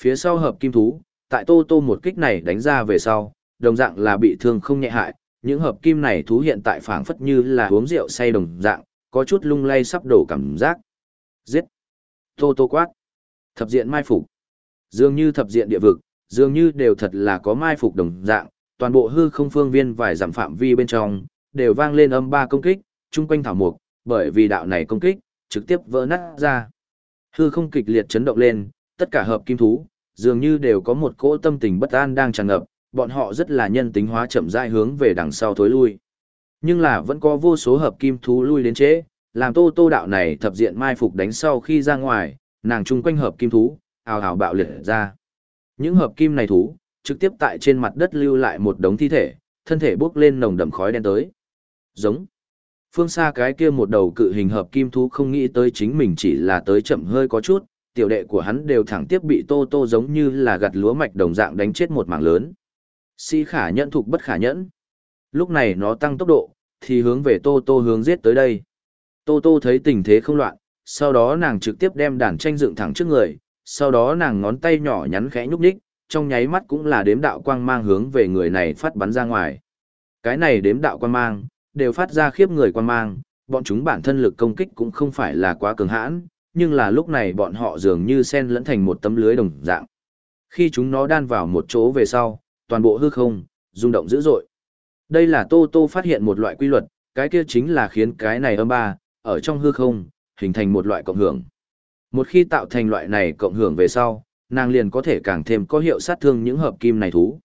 Phía sau hợp kim thú, tại Tô Tô một kích này đánh ra về sau, đồng dạng là bị thương không nhẹ hại, những hợp kim này thú hiện tại phảng phất như là uống rượu say đồng dạng, có chút lung lay sắp đổ cảm giác. Giết! Tô Tô quát! Thập diện mai phục! Dường như thập diện địa vực, dường như đều thật là có mai phục đồng dạng, toàn bộ hư không phương viên vài giảm phạm vi bên trong, đều vang lên âm ba công kích, chung quanh thảo mục, bởi vì đạo này công kích, trực tiếp vỡ nát ra. Hư không kịch liệt chấn động lên, tất cả hợp kim thú, dường như đều có một cỗ tâm tình bất an đang tràn ngập, bọn họ rất là nhân tính hóa chậm rãi hướng về đằng sau thối lui. Nhưng là vẫn có vô số hợp kim thú lui đến chế, làm tô tô đạo này thập diện mai phục đánh sau khi ra ngoài, nàng chung quanh hợp kim thú, ào ào bạo liệt ra. Những hợp kim này thú, trực tiếp tại trên mặt đất lưu lại một đống thi thể, thân thể bốc lên nồng đậm khói đen tới. Giống. Phương xa cái kia một đầu cự hình hợp kim thú không nghĩ tới chính mình chỉ là tới chậm hơi có chút, tiểu đệ của hắn đều thẳng tiếp bị tô tô giống như là gặt lúa mạch đồng dạng đánh chết một mảng lớn. Si khả nhẫn thục bất khả nhẫn. Lúc này nó tăng tốc độ, thì hướng về tô tô hướng giết tới đây. Tô tô thấy tình thế không loạn, sau đó nàng trực tiếp đem đàn tranh dựng thẳng trước người, sau đó nàng ngón tay nhỏ nhắn khẽ nhúc nhích, trong nháy mắt cũng là đếm đạo quang mang hướng về người này phát bắn ra ngoài. Cái này đếm đạo quang mang, đều phát ra khiếp người quang mang, bọn chúng bản thân lực công kích cũng không phải là quá cường hãn, nhưng là lúc này bọn họ dường như sen lẫn thành một tấm lưới đồng dạng. Khi chúng nó đan vào một chỗ về sau, toàn bộ hư không, rung động dữ dội. Đây là Tô Tô phát hiện một loại quy luật, cái kia chính là khiến cái này âm ba, ở trong hư không, hình thành một loại cộng hưởng. Một khi tạo thành loại này cộng hưởng về sau, nàng liền có thể càng thêm có hiệu sát thương những hợp kim này thú.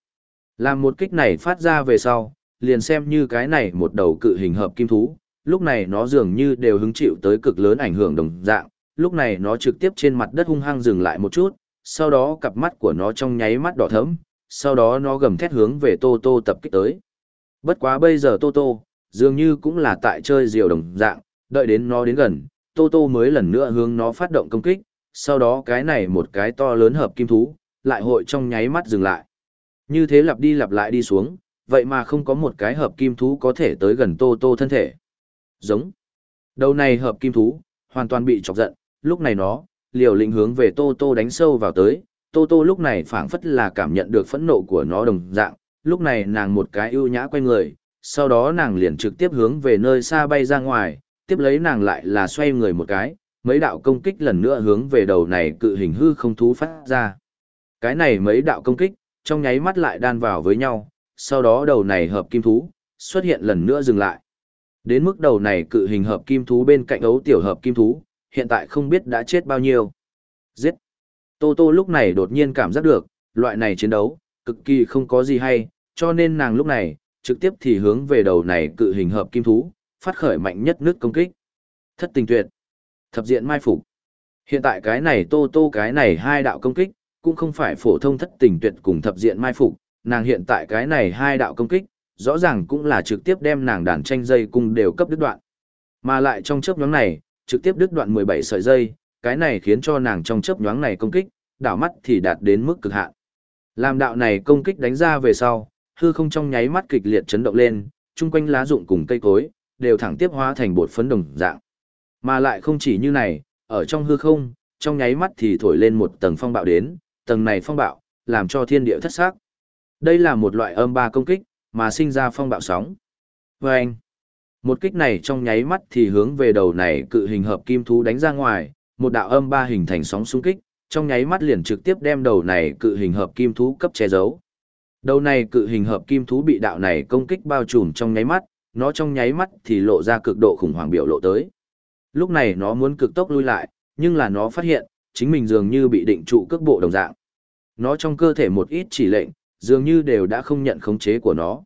Làm một kích này phát ra về sau, liền xem như cái này một đầu cự hình hợp kim thú, lúc này nó dường như đều hứng chịu tới cực lớn ảnh hưởng đồng dạng, lúc này nó trực tiếp trên mặt đất hung hăng dừng lại một chút, sau đó cặp mắt của nó trong nháy mắt đỏ thẫm, sau đó nó gầm thét hướng về Tô Tô tập kích tới. Bất quá bây giờ Tô Tô, dường như cũng là tại chơi diều đồng dạng, đợi đến nó đến gần, Tô Tô mới lần nữa hướng nó phát động công kích, sau đó cái này một cái to lớn hợp kim thú, lại hội trong nháy mắt dừng lại. Như thế lặp đi lặp lại đi xuống, vậy mà không có một cái hợp kim thú có thể tới gần Tô Tô thân thể. Giống. Đầu này hợp kim thú, hoàn toàn bị chọc giận, lúc này nó, liều lĩnh hướng về Tô Tô đánh sâu vào tới, Tô Tô lúc này phảng phất là cảm nhận được phẫn nộ của nó đồng dạng, lúc này nàng một cái ưu nhã quay người, sau đó nàng liền trực tiếp hướng về nơi xa bay ra ngoài, tiếp lấy nàng lại là xoay người một cái, mấy đạo công kích lần nữa hướng về đầu này cự hình hư không thú phát ra. Cái này mấy đạo công kích, trong nháy mắt lại đan vào với nhau, sau đó đầu này hợp kim thú, xuất hiện lần nữa dừng lại. Đến mức đầu này cự hình hợp kim thú bên cạnh ấu tiểu hợp kim thú, hiện tại không biết đã chết bao nhiêu. Giết! Tô Tô lúc này đột nhiên cảm giác được, loại này chiến đấu, cực kỳ không có gì hay, cho nên nàng lúc này, trực tiếp thì hướng về đầu này cự hình hợp kim thú, phát khởi mạnh nhất nước công kích. Thất tình tuyệt. Thập diện mai phục. Hiện tại cái này Tô Tô cái này hai đạo công kích, cũng không phải phổ thông thất tình tuyệt cùng thập diện mai phục, nàng hiện tại cái này hai đạo công kích, rõ ràng cũng là trực tiếp đem nàng đàn tranh dây cung đều cấp đứt đoạn. Mà lại trong chớp nhoáng này, trực tiếp đứt đoạn 17 sợi dây, cái này khiến cho nàng trong chớp nhoáng này công kích, đảo mắt thì đạt đến mức cực hạn. Làm đạo này công kích đánh ra về sau, hư không trong nháy mắt kịch liệt chấn động lên, chung quanh lá rụng cùng cây cối, đều thẳng tiếp hóa thành bột phấn đồng dạng. Mà lại không chỉ như này, ở trong hư không, trong nháy mắt thì thổi lên một tầng phong bạo đến, tầng này phong bạo, làm cho thiên địa thất sắc. Đây là một loại âm ba công kích, mà sinh ra phong bạo sóng. Và anh, một kích này trong nháy mắt thì hướng về đầu này cự hình hợp kim thú đánh ra ngoài, một đạo âm ba hình thành sóng xung kích, trong nháy mắt liền trực tiếp đem đầu này cự hình hợp kim thú cấp che giấu. Đầu này cự hình hợp kim thú bị đạo này công kích bao trùm trong nháy mắt, nó trong nháy mắt thì lộ ra cực độ khủng hoảng biểu lộ tới. Lúc này nó muốn cực tốc lui lại, nhưng là nó phát hiện, chính mình dường như bị định trụ cước bộ đồng dạng. Nó trong cơ thể một ít chỉ lệnh, dường như đều đã không nhận khống chế của nó.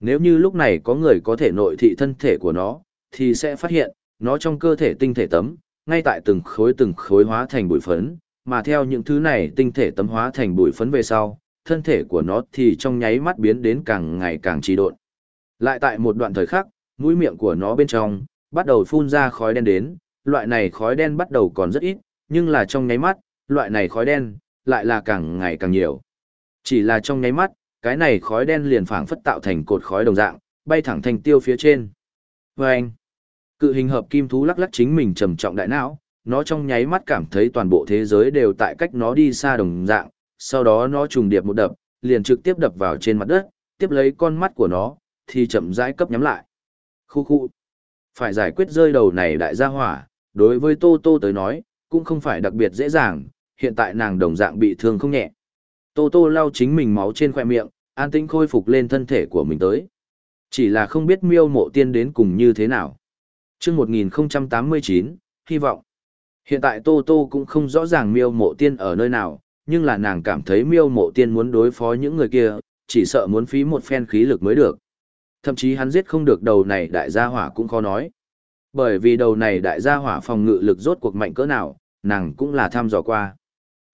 Nếu như lúc này có người có thể nội thị thân thể của nó, thì sẽ phát hiện, nó trong cơ thể tinh thể tấm, ngay tại từng khối từng khối hóa thành bụi phấn, mà theo những thứ này tinh thể tấm hóa thành bụi phấn về sau, thân thể của nó thì trong nháy mắt biến đến càng ngày càng trì độn. Lại tại một đoạn thời khắc, mũi miệng của nó bên trong, bắt đầu phun ra khói đen đến, loại này khói đen bắt đầu còn rất ít, nhưng là trong nháy mắt, loại này khói đen, lại là càng ngày càng nhiều. Chỉ là trong nháy mắt, cái này khói đen liền phảng phất tạo thành cột khói đồng dạng, bay thẳng thành tiêu phía trên. Và anh, cự hình hợp kim thú lắc lắc chính mình trầm trọng đại não, nó trong nháy mắt cảm thấy toàn bộ thế giới đều tại cách nó đi xa đồng dạng, sau đó nó trùng điệp một đập, liền trực tiếp đập vào trên mặt đất, tiếp lấy con mắt của nó, thì chậm rãi cấp nhắm lại. Khu khu. Phải giải quyết rơi đầu này đại gia hỏa, đối với Tô Tô tới nói, cũng không phải đặc biệt dễ dàng, hiện tại nàng đồng dạng bị thương không nhẹ. Tô Tô lau chính mình máu trên khoe miệng, an tĩnh khôi phục lên thân thể của mình tới. Chỉ là không biết miêu mộ tiên đến cùng như thế nào. chương 1089, hy vọng. Hiện tại Tô Tô cũng không rõ ràng miêu mộ tiên ở nơi nào, nhưng là nàng cảm thấy miêu mộ tiên muốn đối phó những người kia, chỉ sợ muốn phí một phen khí lực mới được. Thậm chí hắn giết không được đầu này đại gia hỏa cũng khó nói. Bởi vì đầu này đại gia hỏa phòng ngự lực rốt cuộc mạnh cỡ nào, nàng cũng là tham dò qua.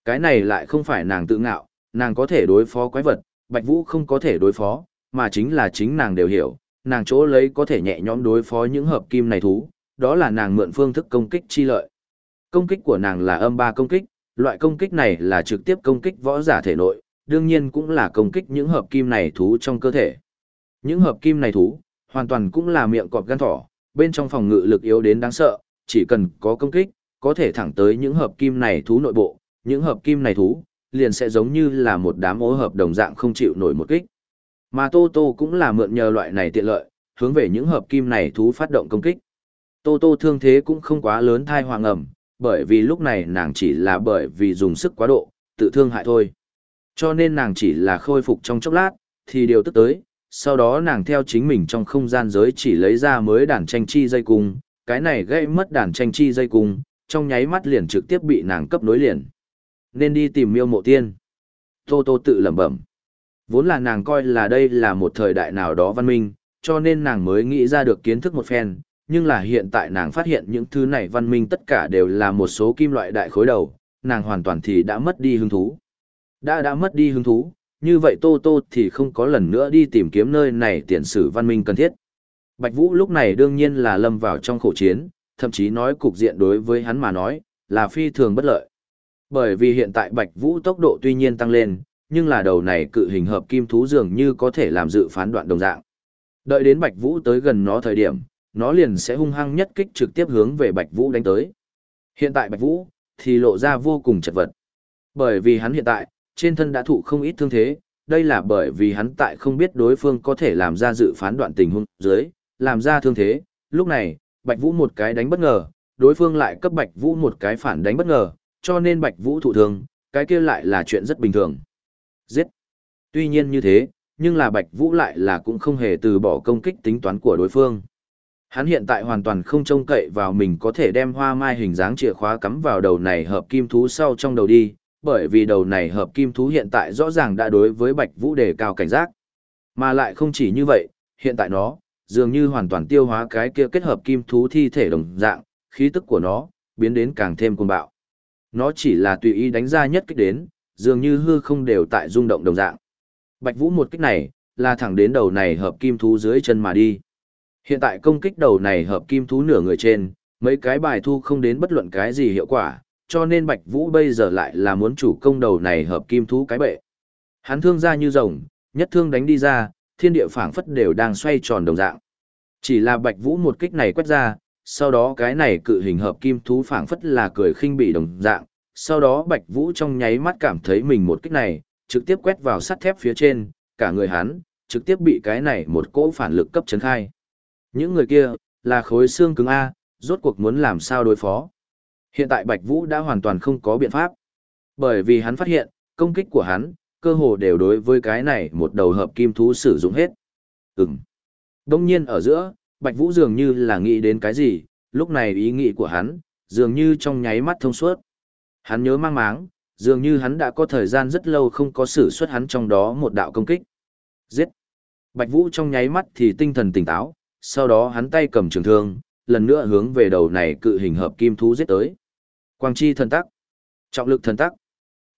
Cái này lại không phải nàng tự ngạo, nàng có thể đối phó quái vật, Bạch Vũ không có thể đối phó, mà chính là chính nàng đều hiểu, nàng chỗ lấy có thể nhẹ nhõm đối phó những hợp kim này thú, đó là nàng mượn phương thức công kích chi lợi. Công kích của nàng là âm ba công kích, loại công kích này là trực tiếp công kích võ giả thể nội, đương nhiên cũng là công kích những hợp kim này thú trong cơ thể. Những hợp kim này thú, hoàn toàn cũng là miệng cọp gan thỏ, bên trong phòng ngự lực yếu đến đáng sợ, chỉ cần có công kích, có thể thẳng tới những hợp kim này thú nội bộ, những hợp kim này thú, liền sẽ giống như là một đám ố hợp đồng dạng không chịu nổi một kích. Mà Tô Tô cũng là mượn nhờ loại này tiện lợi, hướng về những hợp kim này thú phát động công kích. Tô Tô thương thế cũng không quá lớn thai hoàng ẩm, bởi vì lúc này nàng chỉ là bởi vì dùng sức quá độ, tự thương hại thôi. Cho nên nàng chỉ là khôi phục trong chốc lát, thì điều tức tới, sau đó nàng theo chính mình trong không gian giới chỉ lấy ra mới đàn tranh chi dây cung, cái này gây mất đàn tranh chi dây cung, trong nháy mắt liền trực tiếp bị nàng cấp nối liền. Nên đi tìm miêu mộ tiên. Tô Tô tự lẩm bẩm. Vốn là nàng coi là đây là một thời đại nào đó văn minh, cho nên nàng mới nghĩ ra được kiến thức một phen, nhưng là hiện tại nàng phát hiện những thứ này văn minh tất cả đều là một số kim loại đại khối đầu, nàng hoàn toàn thì đã mất đi hứng thú. Đã đã mất đi hứng thú, như vậy Tô Tô thì không có lần nữa đi tìm kiếm nơi này tiền sử văn minh cần thiết. Bạch Vũ lúc này đương nhiên là lâm vào trong khổ chiến, thậm chí nói cục diện đối với hắn mà nói, là phi thường bất lợi. Bởi vì hiện tại Bạch Vũ tốc độ tuy nhiên tăng lên, nhưng là đầu này cự hình hợp kim thú dường như có thể làm dự phán đoạn đồng dạng. Đợi đến Bạch Vũ tới gần nó thời điểm, nó liền sẽ hung hăng nhất kích trực tiếp hướng về Bạch Vũ đánh tới. Hiện tại Bạch Vũ thì lộ ra vô cùng chật vật. Bởi vì hắn hiện tại, trên thân đã thụ không ít thương thế, đây là bởi vì hắn tại không biết đối phương có thể làm ra dự phán đoạn tình huống dưới, làm ra thương thế. Lúc này, Bạch Vũ một cái đánh bất ngờ, đối phương lại cấp Bạch Vũ một cái phản đánh bất ngờ, cho nên Bạch Vũ thụ thương, cái kia lại là chuyện rất bình thường. Giết. Tuy nhiên như thế, nhưng là Bạch Vũ lại là cũng không hề từ bỏ công kích tính toán của đối phương. Hắn hiện tại hoàn toàn không trông cậy vào mình có thể đem hoa mai hình dáng chìa khóa cắm vào đầu này hợp kim thú sau trong đầu đi, bởi vì đầu này hợp kim thú hiện tại rõ ràng đã đối với Bạch Vũ đề cao cảnh giác. Mà lại không chỉ như vậy, hiện tại nó, dường như hoàn toàn tiêu hóa cái kia kết hợp kim thú thi thể đồng dạng, khí tức của nó, biến đến càng thêm cuồng bạo. Nó chỉ là tùy ý đánh ra nhất kích đến, dường như hư không đều tại rung động đồng dạng. Bạch Vũ một kích này, là thẳng đến đầu này hợp kim thú dưới chân mà đi. Hiện tại công kích đầu này hợp kim thú nửa người trên, mấy cái bài thu không đến bất luận cái gì hiệu quả, cho nên Bạch Vũ bây giờ lại là muốn chủ công đầu này hợp kim thú cái bệ. Hắn thương ra như rồng, nhất thương đánh đi ra, thiên địa phảng phất đều đang xoay tròn đồng dạng. Chỉ là Bạch Vũ một kích này quét ra, sau đó cái này cự hình hợp kim thú phảng phất là cười khinh bị đồng dạng, sau đó Bạch Vũ trong nháy mắt cảm thấy mình một kích này, trực tiếp quét vào sắt thép phía trên, cả người hắn, trực tiếp bị cái này một cỗ phản lực cấp chấn khai. Những người kia, là khối xương cứng A, rốt cuộc muốn làm sao đối phó. Hiện tại Bạch Vũ đã hoàn toàn không có biện pháp. Bởi vì hắn phát hiện, công kích của hắn, cơ hồ đều đối với cái này một đầu hợp kim thú sử dụng hết. Ừm. Đông nhiên ở giữa, Bạch Vũ dường như là nghĩ đến cái gì, lúc này ý nghĩ của hắn, dường như trong nháy mắt thông suốt. Hắn nhớ mang máng, dường như hắn đã có thời gian rất lâu không có sử xuất hắn trong đó một đạo công kích. Giết! Bạch Vũ trong nháy mắt thì tinh thần tỉnh táo, sau đó hắn tay cầm trường thương, lần nữa hướng về đầu này cự hình hợp kim thú giết tới. Quang chi thần tắc, trọng lực thần tắc.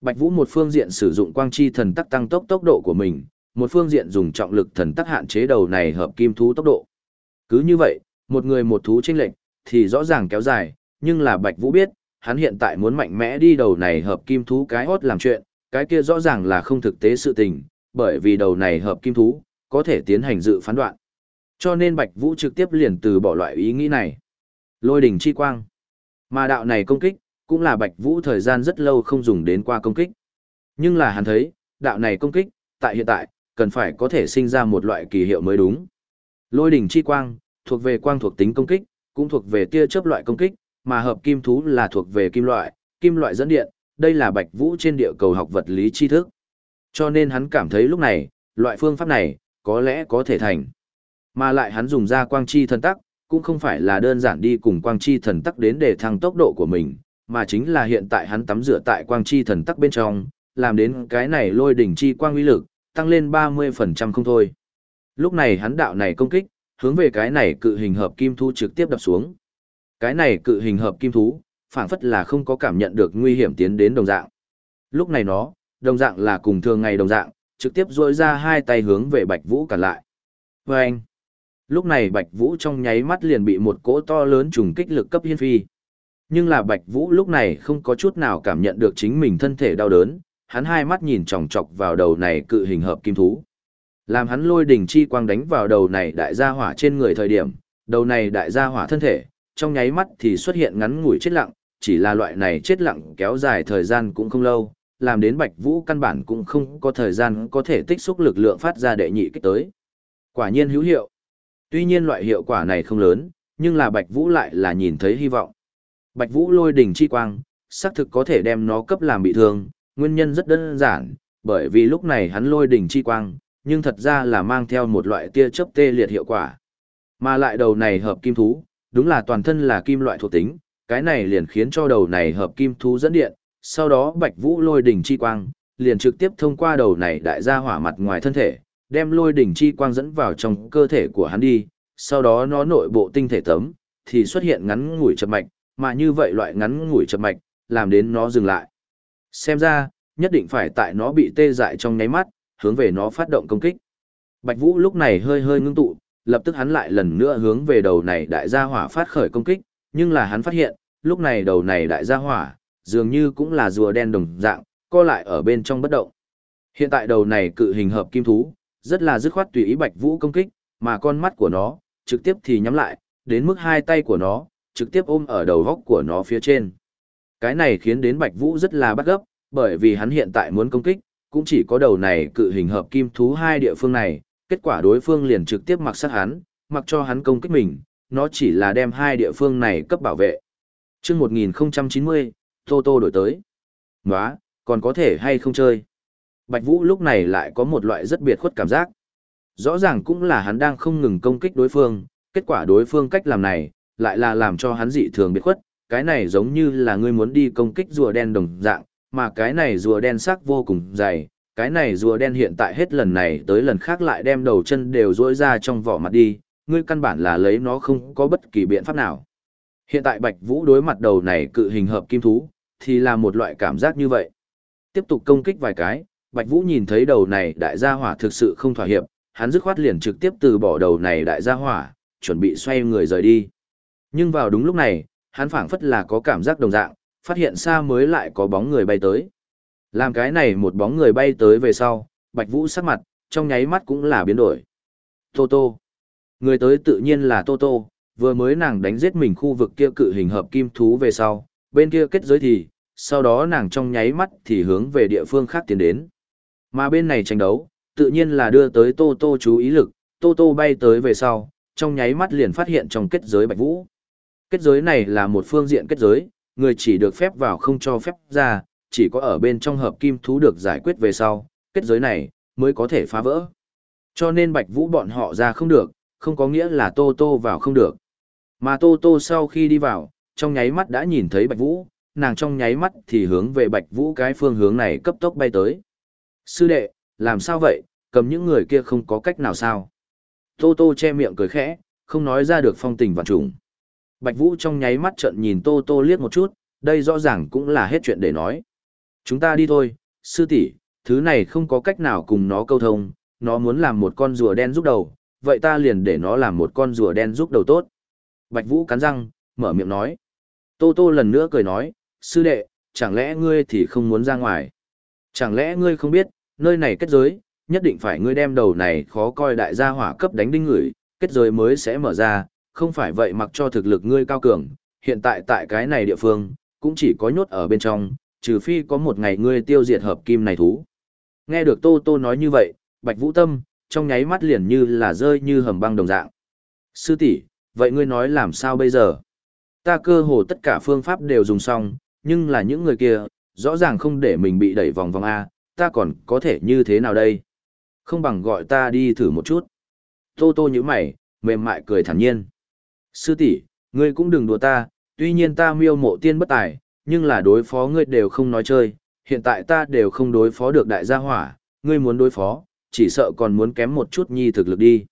Bạch Vũ một phương diện sử dụng quang chi thần tắc tăng tốc tốc độ của mình, một phương diện dùng trọng lực thần tắc hạn chế đầu này hợp kim thú tốc độ. Cứ như vậy, một người một thú chênh lệnh thì rõ ràng kéo dài, nhưng là Bạch Vũ biết, hắn hiện tại muốn mạnh mẽ đi đầu này hợp kim thú cái hót làm chuyện, cái kia rõ ràng là không thực tế sự tình, bởi vì đầu này hợp kim thú, có thể tiến hành dự phán đoạn. Cho nên Bạch Vũ trực tiếp liền từ bỏ loại ý nghĩ này. Lôi đỉnh chi quang. Mà đạo này công kích, cũng là Bạch Vũ thời gian rất lâu không dùng đến qua công kích. Nhưng là hắn thấy, đạo này công kích, tại hiện tại, cần phải có thể sinh ra một loại kỳ hiệu mới đúng. Lôi đỉnh chi quang, thuộc về quang thuộc tính công kích, cũng thuộc về tia chớp loại công kích, mà hợp kim thú là thuộc về kim loại, kim loại dẫn điện, đây là Bạch Vũ trên địa cầu học vật lý tri thức. Cho nên hắn cảm thấy lúc này, loại phương pháp này, có lẽ có thể thành. Mà lại hắn dùng ra quang chi thần tắc, cũng không phải là đơn giản đi cùng quang chi thần tắc đến để thăng tốc độ của mình, mà chính là hiện tại hắn tắm rửa tại quang chi thần tắc bên trong, làm đến cái này lôi đỉnh chi quang uy lực, tăng lên 30% không thôi. Lúc này hắn đạo này công kích, hướng về cái này cự hình hợp kim thú trực tiếp đập xuống. Cái này cự hình hợp kim thú, phản phất là không có cảm nhận được nguy hiểm tiến đến đồng dạng. Lúc này nó, đồng dạng là cùng thường ngày đồng dạng, trực tiếp duỗi ra hai tay hướng về Bạch Vũ cản lại. Và anh, lúc này Bạch Vũ trong nháy mắt liền bị một cỗ to lớn trùng kích lực cấp hiên phi. Nhưng là Bạch Vũ lúc này không có chút nào cảm nhận được chính mình thân thể đau đớn, hắn hai mắt nhìn chòng chọc vào đầu này cự hình hợp kim thú. Làm hắn lôi đỉnh chi quang đánh vào đầu này đại gia hỏa trên người thời điểm, đầu này đại gia hỏa thân thể, trong nháy mắt thì xuất hiện ngắn ngủi chết lặng, chỉ là loại này chết lặng kéo dài thời gian cũng không lâu, làm đến Bạch Vũ căn bản cũng không có thời gian có thể tích xúc lực lượng phát ra đệ nhị kích tới. Quả nhiên hữu hiệu. Tuy nhiên loại hiệu quả này không lớn, nhưng là Bạch Vũ lại là nhìn thấy hy vọng. Bạch Vũ lôi đỉnh chi quang, xác thực có thể đem nó cấp làm bị thương, nguyên nhân rất đơn giản, bởi vì lúc này hắn lôi đỉnh chi quang, nhưng thật ra là mang theo một loại tia chớp tê liệt hiệu quả. Mà lại đầu này hợp kim thú, đúng là toàn thân là kim loại thuộc tính, cái này liền khiến cho đầu này hợp kim thú dẫn điện, sau đó Bạch Vũ lôi đỉnh chi quang, liền trực tiếp thông qua đầu này đại gia hỏa mặt ngoài thân thể, đem lôi đỉnh chi quang dẫn vào trong cơ thể của hắn đi, sau đó nó nội bộ tinh thể tấm, thì xuất hiện ngắn ngủi chập mạch, mà như vậy loại ngắn ngủi chập mạch, làm đến nó dừng lại. Xem ra, nhất định phải tại nó bị tê dại trong nháy mắt, hướng về nó phát động công kích. Bạch Vũ lúc này hơi hơi ngưng tụ, lập tức hắn lại lần nữa hướng về đầu này đại gia hỏa phát khởi công kích, nhưng là hắn phát hiện, lúc này đầu này đại gia hỏa, dường như cũng là rùa đen đồng dạng, co lại ở bên trong bất động. Hiện tại đầu này cự hình hợp kim thú, rất là dứt khoát tùy ý Bạch Vũ công kích, mà con mắt của nó, trực tiếp thì nhắm lại, đến mức hai tay của nó, trực tiếp ôm ở đầu góc của nó phía trên. Cái này khiến đến Bạch Vũ rất là bắt gấp, bởi vì hắn hiện tại muốn công kích, cũng chỉ có đầu này cự hình hợp kim thú hai địa phương này, kết quả đối phương liền trực tiếp mặc sát hắn, mặc cho hắn công kích mình, nó chỉ là đem hai địa phương này cấp bảo vệ. Trước 1090, Tô Tô đổi tới. Nóa, còn có thể hay không chơi? Bạch Vũ lúc này lại có một loại rất biệt khuất cảm giác. Rõ ràng cũng là hắn đang không ngừng công kích đối phương, kết quả đối phương cách làm này, lại là làm cho hắn dị thường biệt khuất, cái này giống như là ngươi muốn đi công kích rùa đen đồng dạng, mà cái này rùa đen sắc vô cùng dày, cái này rùa đen hiện tại hết lần này tới lần khác lại đem đầu chân đều rỗi ra trong vỏ mặt đi, ngươi căn bản là lấy nó không có bất kỳ biện pháp nào. Hiện tại Bạch Vũ đối mặt đầu này cự hình hợp kim thú, thì là một loại cảm giác như vậy. Tiếp tục công kích vài cái, Bạch Vũ nhìn thấy đầu này đại gia hỏa thực sự không thỏa hiệp, hắn dứt khoát liền trực tiếp từ bỏ đầu này đại gia hỏa, chuẩn bị xoay người rời đi. Nhưng vào đúng lúc này, hắn phảng phất là có cảm giác đồng dạng, phát hiện xa mới lại có bóng người bay tới. Làm cái này một bóng người bay tới về sau, Bạch Vũ sắc mặt, trong nháy mắt cũng là biến đổi. Tô Tô. Người tới tự nhiên là Tô Tô, vừa mới nàng đánh giết mình khu vực kia cự hình hợp kim thú về sau, bên kia kết giới thì, sau đó nàng trong nháy mắt thì hướng về địa phương khác tiến đến. Mà bên này tranh đấu, tự nhiên là đưa tới Tô Tô chú ý lực, Tô Tô bay tới về sau, trong nháy mắt liền phát hiện trong kết giới Bạch Vũ. Kết giới này là một phương diện kết giới, người chỉ được phép vào không cho phép ra, chỉ có ở bên trong hợp kim thú được giải quyết về sau, kết giới này mới có thể phá vỡ. Cho nên Bạch Vũ bọn họ ra không được, không có nghĩa là Tô Tô vào không được. Mà Tô Tô sau khi đi vào, trong nháy mắt đã nhìn thấy Bạch Vũ, nàng trong nháy mắt thì hướng về Bạch Vũ cái phương hướng này cấp tốc bay tới. Sư đệ, làm sao vậy, cầm những người kia không có cách nào sao? Tô Tô che miệng cười khẽ, không nói ra được phong tình vạn trùng. Bạch Vũ trong nháy mắt trợn nhìn Tô Tô liếc một chút, đây rõ ràng cũng là hết chuyện để nói. Chúng ta đi thôi, sư tỷ, thứ này không có cách nào cùng nó câu thông, nó muốn làm một con rùa đen giúp đầu, vậy ta liền để nó làm một con rùa đen giúp đầu tốt. Bạch Vũ cắn răng, mở miệng nói. Tô Tô lần nữa cười nói, sư đệ, chẳng lẽ ngươi thì không muốn ra ngoài? Chẳng lẽ ngươi không biết, nơi này kết giới, nhất định phải ngươi đem đầu này khó coi đại gia hỏa cấp đánh đinh ngửi, kết giới mới sẽ mở ra, không phải vậy mặc cho thực lực ngươi cao cường, hiện tại tại cái này địa phương, cũng chỉ có nhốt ở bên trong, trừ phi có một ngày ngươi tiêu diệt hợp kim này thú. Nghe được Tô Tô nói như vậy, Bạch Vũ Tâm, trong nháy mắt liền như là rơi như hầm băng đồng dạng. Sư tỷ, vậy ngươi nói làm sao bây giờ? Ta cơ hồ tất cả phương pháp đều dùng xong, nhưng là những người kia, rõ ràng không để mình bị đẩy vòng vòng A, ta còn có thể như thế nào đây? Không bằng gọi ta đi thử một chút. Tô tô như mày, mềm mại cười thản nhiên. Sư tỷ, ngươi cũng đừng đùa ta, tuy nhiên ta miêu mộ tiên bất tài, nhưng là đối phó ngươi đều không nói chơi, hiện tại ta đều không đối phó được đại gia hỏa, ngươi muốn đối phó, chỉ sợ còn muốn kém một chút nhi thực lực đi.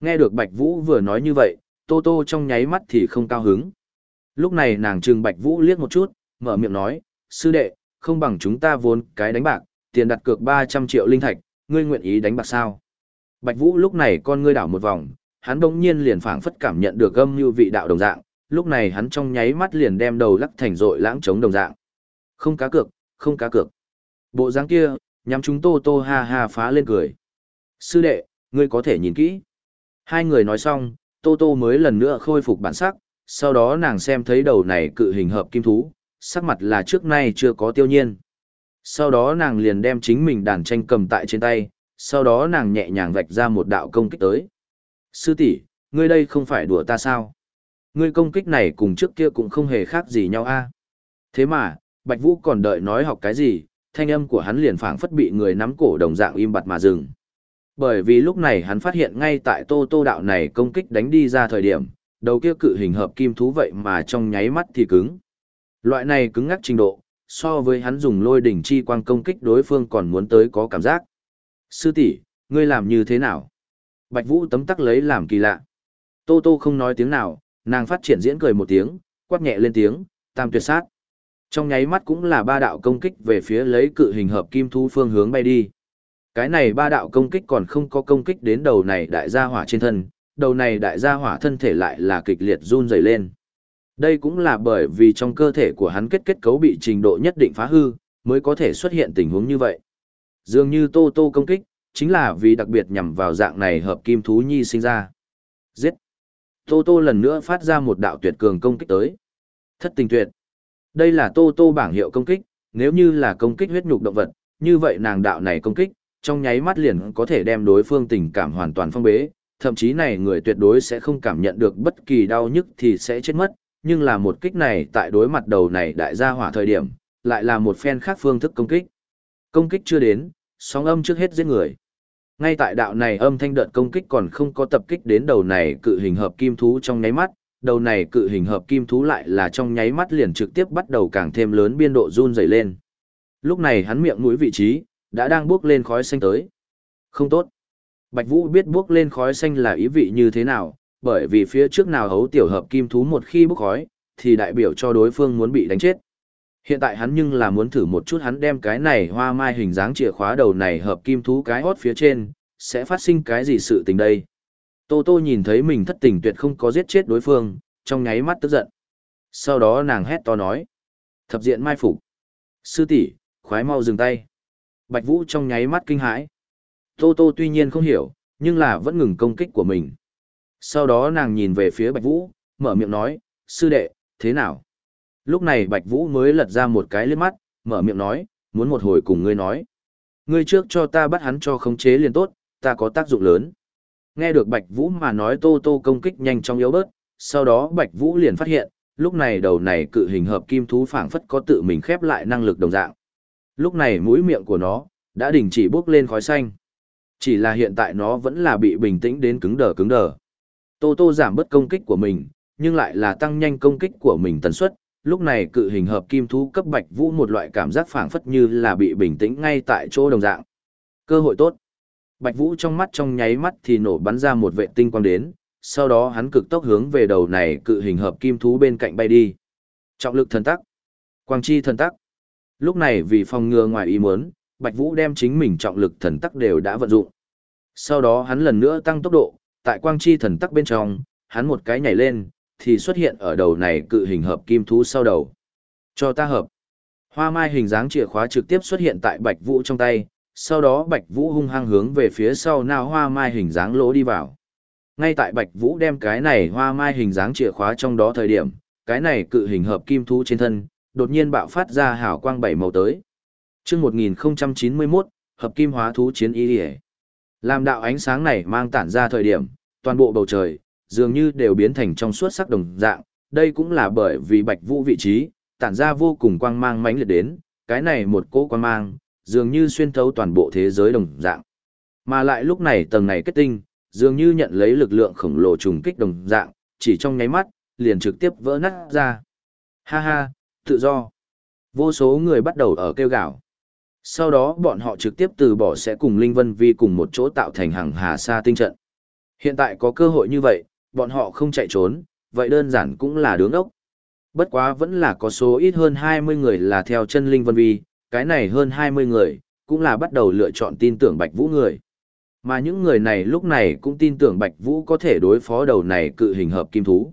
Nghe được Bạch Vũ vừa nói như vậy, Tô Tô trong nháy mắt thì không cao hứng. Lúc này nàng trừng Bạch Vũ liếc một chút, mở miệng nói, sư đệ, không bằng chúng ta vốn cái đánh bạc, tiền đặt cược 300 triệu linh thạch, ngươi nguyện ý đánh bạc sao? Bạch Vũ lúc này con ngươi đảo một vòng, hắn đống nhiên liền phảng phất cảm nhận được âm như vị đạo đồng dạng, lúc này hắn trong nháy mắt liền đem đầu lắc thành rội lãng trống đồng dạng. Không cá cược, không cá cược. Bộ dáng kia, nhắm chúng tô tô ha ha phá lên cười. Sư đệ, ngươi có thể nhìn kỹ. Hai người nói xong, tô tô mới lần nữa khôi phục bản sắc, sau đó nàng xem thấy đầu này cự hình hợp kim thú, sắc mặt là trước nay chưa có tiêu nhiên. Sau đó nàng liền đem chính mình đàn tranh cầm tại trên tay, sau đó nàng nhẹ nhàng vạch ra một đạo công kích tới. Sư tỷ, ngươi đây không phải đùa ta sao? Ngươi công kích này cùng trước kia cũng không hề khác gì nhau a. Thế mà, Bạch Vũ còn đợi nói học cái gì, thanh âm của hắn liền phảng phất bị người nắm cổ đồng dạng im bặt mà dừng. Bởi vì lúc này hắn phát hiện ngay tại Tô Tô đạo này công kích đánh đi ra thời điểm, đầu kia cự hình hợp kim thú vậy mà trong nháy mắt thì cứng. Loại này cứng ngắc trình độ, so với hắn dùng lôi đỉnh chi quang công kích đối phương còn muốn tới có cảm giác. Sư tỷ, ngươi làm như thế nào? Bạch Vũ tấm tắc lấy làm kỳ lạ. Tô Tô không nói tiếng nào, nàng phát triển diễn cười một tiếng, quát nhẹ lên tiếng, tam tuyệt sát. Trong nháy mắt cũng là ba đạo công kích về phía lấy cự hình hợp kim thú phương hướng bay đi. Cái này ba đạo công kích còn không có công kích đến đầu này đại gia hỏa trên thân, đầu này đại gia hỏa thân thể lại là kịch liệt run rẩy lên. Đây cũng là bởi vì trong cơ thể của hắn kết kết cấu bị trình độ nhất định phá hư, mới có thể xuất hiện tình huống như vậy. Dường như Tô Tô công kích, chính là vì đặc biệt nhằm vào dạng này hợp kim thú nhi sinh ra. Giết! Tô Tô lần nữa phát ra một đạo tuyệt cường công kích tới. Thất tình tuyệt. Đây là Tô Tô bảng hiệu công kích, nếu như là công kích huyết nhục động vật, như vậy nàng đạo này công kích, trong nháy mắt liền có thể đem đối phương tình cảm hoàn toàn phong bế, thậm chí này người tuyệt đối sẽ không cảm nhận được bất kỳ đau nhức thì sẽ chết mất, nhưng là một kích này tại đối mặt đầu này đại gia hỏa thời điểm, lại là một phen khác phương thức công kích. Công kích chưa đến, sóng âm trước hết giết người. Ngay tại đạo này âm thanh đợt công kích còn không có tập kích đến đầu này cự hình hợp kim thú trong nháy mắt, đầu này cự hình hợp kim thú lại là trong nháy mắt liền trực tiếp bắt đầu càng thêm lớn biên độ run dày lên. Lúc này hắn miệng mũi vị trí, đã đang bước lên khói xanh tới. Không tốt. Bạch Vũ biết bước lên khói xanh là ý vị như thế nào, bởi vì phía trước nào hấu tiểu hợp kim thú một khi bốc khói, thì đại biểu cho đối phương muốn bị đánh chết. Hiện tại hắn nhưng là muốn thử một chút hắn đem cái này hoa mai hình dáng chìa khóa đầu này hợp kim thú cái hót phía trên, sẽ phát sinh cái gì sự tình đây. Tô Tô nhìn thấy mình thất tình tuyệt không có giết chết đối phương, trong nháy mắt tức giận. Sau đó nàng hét to nói. Thập diện mai phục. Sư tỷ, khoái mau dừng tay. Bạch Vũ trong nháy mắt kinh hãi. Tô Tô tuy nhiên không hiểu, nhưng là vẫn ngừng công kích của mình. Sau đó nàng nhìn về phía Bạch Vũ, mở miệng nói, sư đệ, thế nào? Lúc này Bạch Vũ mới lật ra một cái liếc mắt, mở miệng nói, muốn một hồi cùng ngươi nói. Ngươi trước cho ta bắt hắn cho khống chế liền tốt, ta có tác dụng lớn. Nghe được Bạch Vũ mà nói Tô Tô công kích nhanh trong yếu bớt, sau đó Bạch Vũ liền phát hiện, lúc này đầu này cự hình hợp kim thú phảng phất có tự mình khép lại năng lực đồng dạng. Lúc này mũi miệng của nó đã đình chỉ bốc lên khói xanh. Chỉ là hiện tại nó vẫn là bị bình tĩnh đến cứng đờ cứng đờ. Tô Tô giảm bớt công kích của mình, nhưng lại là tăng nhanh công kích của mình tần suất. Lúc này cự hình hợp kim thú cấp Bạch Vũ một loại cảm giác phảng phất như là bị bình tĩnh ngay tại chỗ đồng dạng. Cơ hội tốt. Bạch Vũ trong mắt trong nháy mắt thì nổ bắn ra một vệ tinh quang đến, sau đó hắn cực tốc hướng về đầu này cự hình hợp kim thú bên cạnh bay đi. Trọng lực thần tắc. Quang chi thần tắc. Lúc này vì phòng ngừa ngoài ý muốn, Bạch Vũ đem chính mình trọng lực thần tắc đều đã vận dụng. Sau đó hắn lần nữa tăng tốc độ, tại quang chi thần tắc bên trong, hắn một cái nhảy lên, thì xuất hiện ở đầu này cự hình hợp kim thú sau đầu. Cho ta hợp. Hoa mai hình dáng chìa khóa trực tiếp xuất hiện tại Bạch Vũ trong tay, sau đó Bạch Vũ hung hăng hướng về phía sau nào hoa mai hình dáng lỗ đi vào. Ngay tại Bạch Vũ đem cái này hoa mai hình dáng chìa khóa trong đó thời điểm, cái này cự hình hợp kim thú trên thân, đột nhiên bạo phát ra hào quang bảy màu tới. Trước 1091, hợp kim hóa thú chiến y. Làm đạo ánh sáng này mang tản ra thời điểm, toàn bộ bầu trời, dường như đều biến thành trong suốt sắc đồng dạng, đây cũng là bởi vì bạch vũ vị trí, tản ra vô cùng quang mang mãnh liệt đến, cái này một cỗ quang mang, dường như xuyên thấu toàn bộ thế giới đồng dạng. Mà lại lúc này tầng này kết tinh, dường như nhận lấy lực lượng khổng lồ trùng kích đồng dạng, chỉ trong nháy mắt, liền trực tiếp vỡ nát ra. Ha ha, tự do. Vô số người bắt đầu ở kêu gào. Sau đó bọn họ trực tiếp từ bỏ sẽ cùng Linh Vân Vi cùng một chỗ tạo thành hàng hà sa tinh trận. Hiện tại có cơ hội như vậy, bọn họ không chạy trốn, vậy đơn giản cũng là đứng ốc. Bất quá vẫn là có số ít hơn 20 người là theo chân Linh Vân Vi, cái này hơn 20 người, cũng là bắt đầu lựa chọn tin tưởng Bạch Vũ người. Mà những người này lúc này cũng tin tưởng Bạch Vũ có thể đối phó đầu này cự hình hợp kim thú.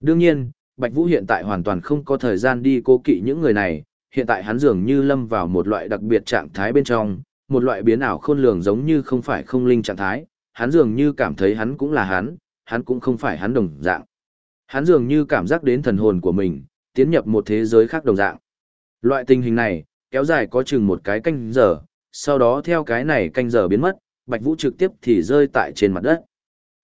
Đương nhiên, Bạch Vũ hiện tại hoàn toàn không có thời gian đi cố kỵ những người này, hiện tại hắn dường như lâm vào một loại đặc biệt trạng thái bên trong, một loại biến ảo khôn lường giống như không phải không linh trạng thái, hắn dường như cảm thấy hắn cũng là hắn, hắn cũng không phải hắn đồng dạng. Hắn dường như cảm giác đến thần hồn của mình, tiến nhập một thế giới khác đồng dạng. Loại tình hình này, kéo dài có chừng một cái canh giờ, sau đó theo cái này canh giờ biến mất, Bạch Vũ trực tiếp thì rơi tại trên mặt đất.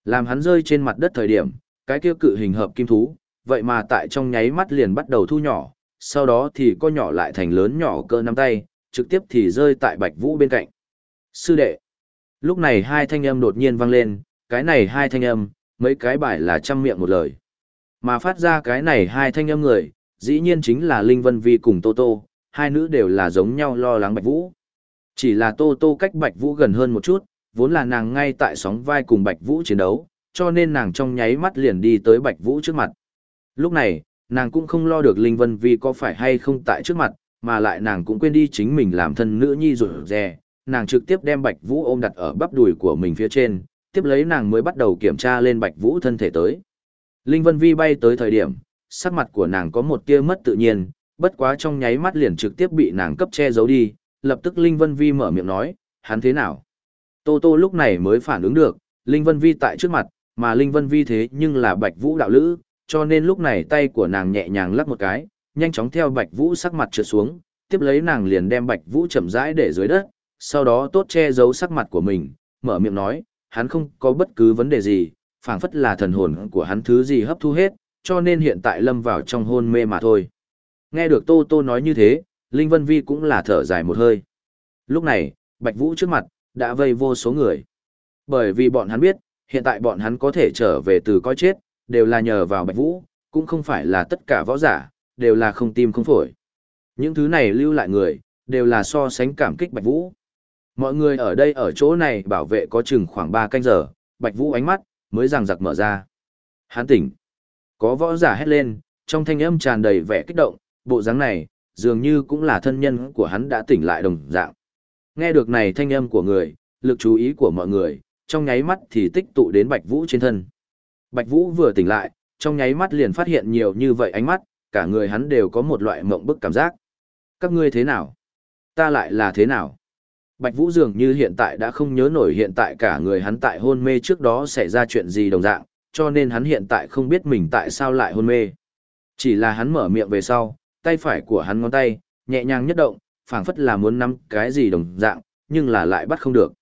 Làm hắn rơi trên mặt đất thời điểm, cái kia cự hình hợp kim thú, vậy mà tại trong nháy mắt liền bắt đầu thu nhỏ, sau đó thì co nhỏ lại thành lớn nhỏ cỡ nắm tay, trực tiếp thì rơi tại Bạch Vũ bên cạnh. Sư đệ. Lúc này hai thanh âm đột nhiên vang lên, cái này hai thanh âm, mấy cái bài là trăm miệng một lời. Mà phát ra cái này hai thanh âm người, dĩ nhiên chính là Linh Vân Vi cùng Tô Tô, hai nữ đều là giống nhau lo lắng Bạch Vũ. Chỉ là Tô Tô cách Bạch Vũ gần hơn một chút, vốn là nàng ngay tại sóng vai cùng Bạch Vũ chiến đấu, cho nên nàng trong nháy mắt liền đi tới Bạch Vũ trước mặt. Lúc này, nàng cũng không lo được Linh Vân Vi có phải hay không tại trước mặt, mà lại nàng cũng quên đi chính mình làm thân nữ nhi rồi dè, nàng trực tiếp đem Bạch Vũ ôm đặt ở bắp đùi của mình phía trên, tiếp lấy nàng mới bắt đầu kiểm tra lên Bạch Vũ thân thể tới. Linh Vân Vi bay tới thời điểm, sắc mặt của nàng có một tia mất tự nhiên, bất quá trong nháy mắt liền trực tiếp bị nàng cấp che giấu đi, lập tức Linh Vân Vi mở miệng nói, hắn thế nào? Tô Tô lúc này mới phản ứng được, Linh Vân Vi tại trước mặt, mà Linh Vân Vi thế nhưng là Bạch Vũ đạo lữ, cho nên lúc này tay của nàng nhẹ nhàng lắc một cái, nhanh chóng theo Bạch Vũ sắc mặt trượt xuống, tiếp lấy nàng liền đem Bạch Vũ chậm rãi để dưới đất, sau đó tốt che giấu sắc mặt của mình, mở miệng nói, hắn không có bất cứ vấn đề gì, phảng phất là thần hồn của hắn thứ gì hấp thu hết, cho nên hiện tại lâm vào trong hôn mê mà thôi. Nghe được Tô Tô nói như thế, Linh Vân Vi cũng là thở dài một hơi. Lúc này, Bạch Vũ trước mặt, đã vây vô số người. Bởi vì bọn hắn biết, hiện tại bọn hắn có thể trở về từ coi chết, đều là nhờ vào Bạch Vũ, cũng không phải là tất cả võ giả, đều là không tim không phổi. Những thứ này lưu lại người, đều là so sánh cảm kích Bạch Vũ. Mọi người ở đây ở chỗ này bảo vệ có chừng khoảng 3 canh giờ, Bạch Vũ ánh mắt, mới rằng giặc mở ra. Hắn tỉnh. Có võ giả hét lên, trong thanh âm tràn đầy vẻ kích động, bộ dáng này, dường như cũng là thân nhân của hắn đã tỉnh lại đồng dạng. Nghe được này thanh âm của người, lực chú ý của mọi người, trong nháy mắt thì tích tụ đến Bạch Vũ trên thân. Bạch Vũ vừa tỉnh lại, trong nháy mắt liền phát hiện nhiều như vậy ánh mắt, cả người hắn đều có một loại mộng bức cảm giác. Các ngươi thế nào? Ta lại là thế nào? Bạch Vũ dường như hiện tại đã không nhớ nổi hiện tại cả người hắn tại hôn mê trước đó xảy ra chuyện gì đồng dạng, cho nên hắn hiện tại không biết mình tại sao lại hôn mê. Chỉ là hắn mở miệng về sau, tay phải của hắn ngón tay, nhẹ nhàng nhất động, phảng phất là muốn nắm cái gì đồng dạng, nhưng là lại bắt không được.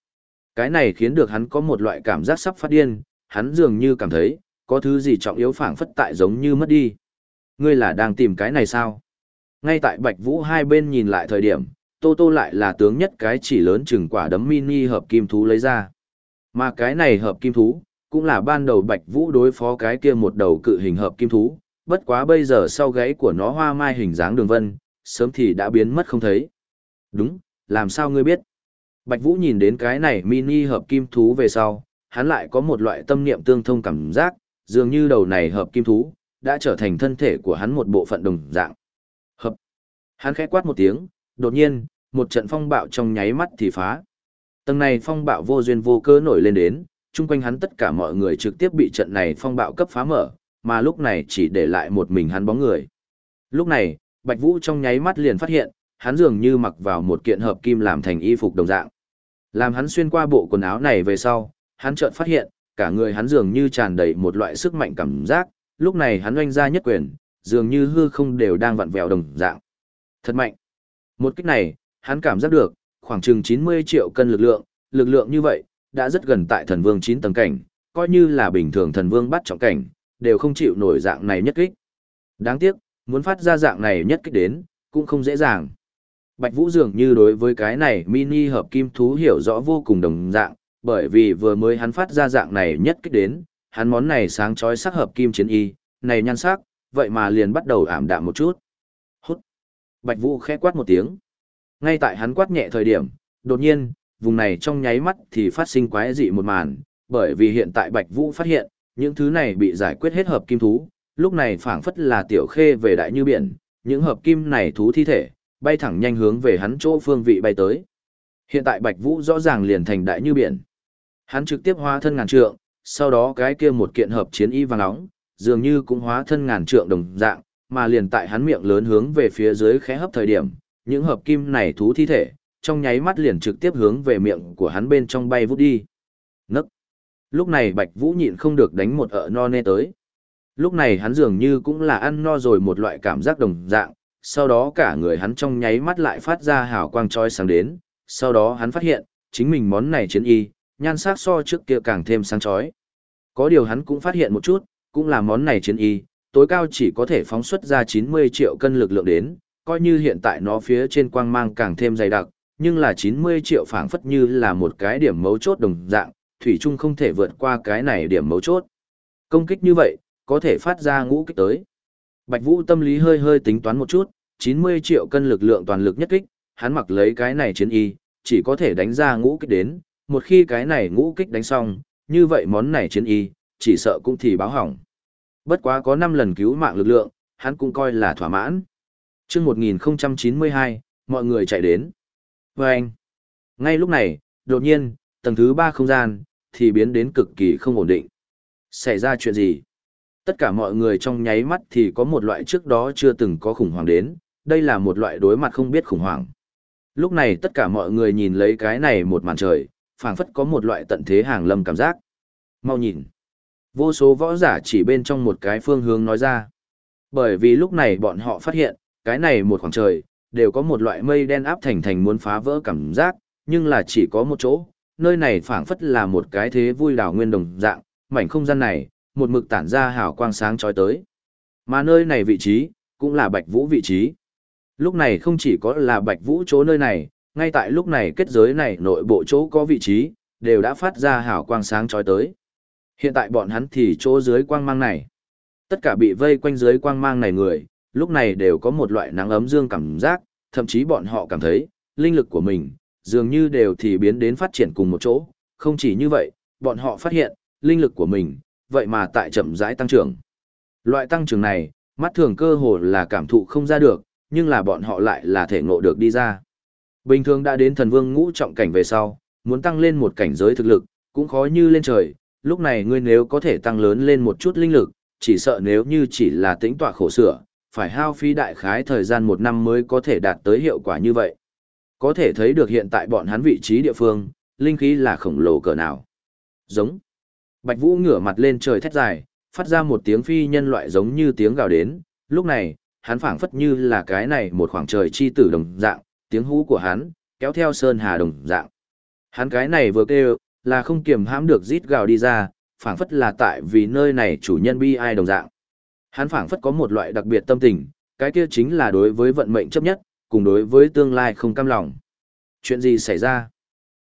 Cái này khiến được hắn có một loại cảm giác sắp phát điên, hắn dường như cảm thấy, có thứ gì trọng yếu phảng phất tại giống như mất đi. Ngươi là đang tìm cái này sao? Ngay tại Bạch Vũ hai bên nhìn lại thời điểm, Tô Tô lại là tướng nhất cái chỉ lớn chừng quả đấm mini hợp kim thú lấy ra. Mà cái này hợp kim thú, cũng là ban đầu Bạch Vũ đối phó cái kia một đầu cự hình hợp kim thú, bất quá bây giờ sau gáy của nó hoa mai hình dáng đường vân, sớm thì đã biến mất không thấy. Đúng, làm sao ngươi biết? Bạch Vũ nhìn đến cái này mini hợp kim thú về sau, hắn lại có một loại tâm niệm tương thông cảm giác, dường như đầu này hợp kim thú, đã trở thành thân thể của hắn một bộ phận đồng dạng. Hợp. Hắn khẽ quát một tiếng, đột nhiên, một trận phong bạo trong nháy mắt thì phá. Tầng này phong bạo vô duyên vô cớ nổi lên đến, chung quanh hắn tất cả mọi người trực tiếp bị trận này phong bạo cấp phá mở, mà lúc này chỉ để lại một mình hắn bóng người. Lúc này, Bạch Vũ trong nháy mắt liền phát hiện, hắn dường như mặc vào một kiện hợp kim làm thành y phục đồng dạng. Làm hắn xuyên qua bộ quần áo này về sau, hắn chợt phát hiện, cả người hắn dường như tràn đầy một loại sức mạnh cảm giác, lúc này hắn oanh ra nhất quyền, dường như hư không đều đang vặn vẹo đồng dạng. Thật mạnh. Một kích này, hắn cảm giác được, khoảng chừng 90 triệu cân lực lượng, lực lượng như vậy, đã rất gần tại thần vương 9 tầng cảnh, coi như là bình thường thần vương bắt trọng cảnh, đều không chịu nổi dạng này nhất kích. Đáng tiếc, muốn phát ra dạng này nhất kích đến, cũng không dễ dàng. Bạch Vũ dường như đối với cái này mini hợp kim thú hiểu rõ vô cùng đồng dạng, bởi vì vừa mới hắn phát ra dạng này nhất kích đến, hắn món này sáng chói sắc hợp kim chiến y, này nhan sắc, vậy mà liền bắt đầu ảm đạm một chút. Bạch Vũ khẽ quát một tiếng. Ngay tại hắn quát nhẹ thời điểm, đột nhiên, vùng này trong nháy mắt thì phát sinh quái dị một màn, bởi vì hiện tại Bạch Vũ phát hiện, những thứ này bị giải quyết hết hợp kim thú, lúc này phảng phất là tiểu khê về đại như biển, những hợp kim này thú thi thể, bay thẳng nhanh hướng về hắn chỗ phương vị bay tới. Hiện tại Bạch Vũ rõ ràng liền thành đại như biển. Hắn trực tiếp hóa thân ngàn trượng, sau đó cái kia một kiện hợp chiến y vàng nóng, dường như cũng hóa thân ngàn trượng đồng dạng, mà liền tại hắn miệng lớn hướng về phía dưới khẽ hấp thời điểm, những hợp kim này thú thi thể, trong nháy mắt liền trực tiếp hướng về miệng của hắn bên trong bay vút đi. Nấc. Lúc này Bạch Vũ nhịn không được đánh một ợ no nê tới. Lúc này hắn dường như cũng là ăn no rồi một loại cảm giác đồng dạng, sau đó cả người hắn trong nháy mắt lại phát ra hào quang chói sáng đến, sau đó hắn phát hiện, chính mình món này chiến y, nhan sắc so trước kia càng thêm sáng chói. Có điều hắn cũng phát hiện một chút, cũng là món này chiến y, tối cao chỉ có thể phóng xuất ra 90 triệu cân lực lượng đến, coi như hiện tại nó phía trên quang mang càng thêm dày đặc, nhưng là 90 triệu phảng phất như là một cái điểm mấu chốt đồng dạng, thủy chung không thể vượt qua cái này điểm mấu chốt. Công kích như vậy, có thể phát ra ngũ kích tới. Bạch Vũ tâm lý hơi hơi tính toán một chút, 90 triệu cân lực lượng toàn lực nhất kích, hắn mặc lấy cái này chiến y, chỉ có thể đánh ra ngũ kích đến, một khi cái này ngũ kích đánh xong, như vậy món này chiến y, chỉ sợ cũng thì báo hỏng. Bất quá có 5 lần cứu mạng lực lượng, hắn cũng coi là thỏa mãn. Trước 1092, mọi người chạy đến. Và anh, ngay lúc này, đột nhiên, tầng thứ 3 không gian, thì biến đến cực kỳ không ổn định. Xảy ra chuyện gì? Tất cả mọi người trong nháy mắt thì có một loại trước đó chưa từng có khủng hoảng đến, đây là một loại đối mặt không biết khủng hoảng. Lúc này tất cả mọi người nhìn lấy cái này một màn trời, phảng phất có một loại tận thế hàng lâm cảm giác. Mau nhìn. Vô số võ giả chỉ bên trong một cái phương hướng nói ra. Bởi vì lúc này bọn họ phát hiện, cái này một khoảng trời, đều có một loại mây đen áp thành thành muốn phá vỡ cảm giác, nhưng là chỉ có một chỗ, nơi này phảng phất là một cái thế vui đảo nguyên đồng dạng, mảnh không gian này, một mực tản ra hào quang sáng chói tới. Mà nơi này vị trí, cũng là Bạch Vũ vị trí. Lúc này không chỉ có là Bạch Vũ chỗ nơi này, ngay tại lúc này kết giới này nội bộ chỗ có vị trí, đều đã phát ra hào quang sáng chói tới. Hiện tại bọn hắn thì chỗ dưới quang mang này. Tất cả bị vây quanh dưới quang mang này người, lúc này đều có một loại nắng ấm dương cảm giác, thậm chí bọn họ cảm thấy, linh lực của mình, dường như đều thì biến đến phát triển cùng một chỗ. Không chỉ như vậy, bọn họ phát hiện, linh lực của mình, vậy mà tại chậm rãi tăng trưởng. Loại tăng trưởng này, mắt thường cơ hồ là cảm thụ không ra được, nhưng là bọn họ lại là thể ngộ được đi ra. Bình thường đã đến thần vương ngũ trọng cảnh về sau, muốn tăng lên một cảnh giới thực lực, cũng khó như lên trời, lúc này ngươi nếu có thể tăng lớn lên một chút linh lực, chỉ sợ nếu như chỉ là tĩnh tọa khổ sửa, phải hao phí đại khái thời gian một năm mới có thể đạt tới hiệu quả như vậy. Có thể thấy được hiện tại bọn hắn vị trí địa phương, linh khí là khổng lồ cỡ nào. Giống. Bạch Vũ ngửa mặt lên trời thét dài, phát ra một tiếng phi nhân loại giống như tiếng gào đến, lúc này, hắn phảng phất như là cái này một khoảng trời chi tử đồng dạng, tiếng hú của hắn, kéo theo sơn hà đồng dạng. Hắn cái này vừa kêu, là không kiềm hãm được rít gào đi ra, phảng phất là tại vì nơi này chủ nhân bi ai đồng dạng. Hắn phảng phất có một loại đặc biệt tâm tình, cái kia chính là đối với vận mệnh chấp nhất, cùng đối với tương lai không cam lòng. Chuyện gì xảy ra?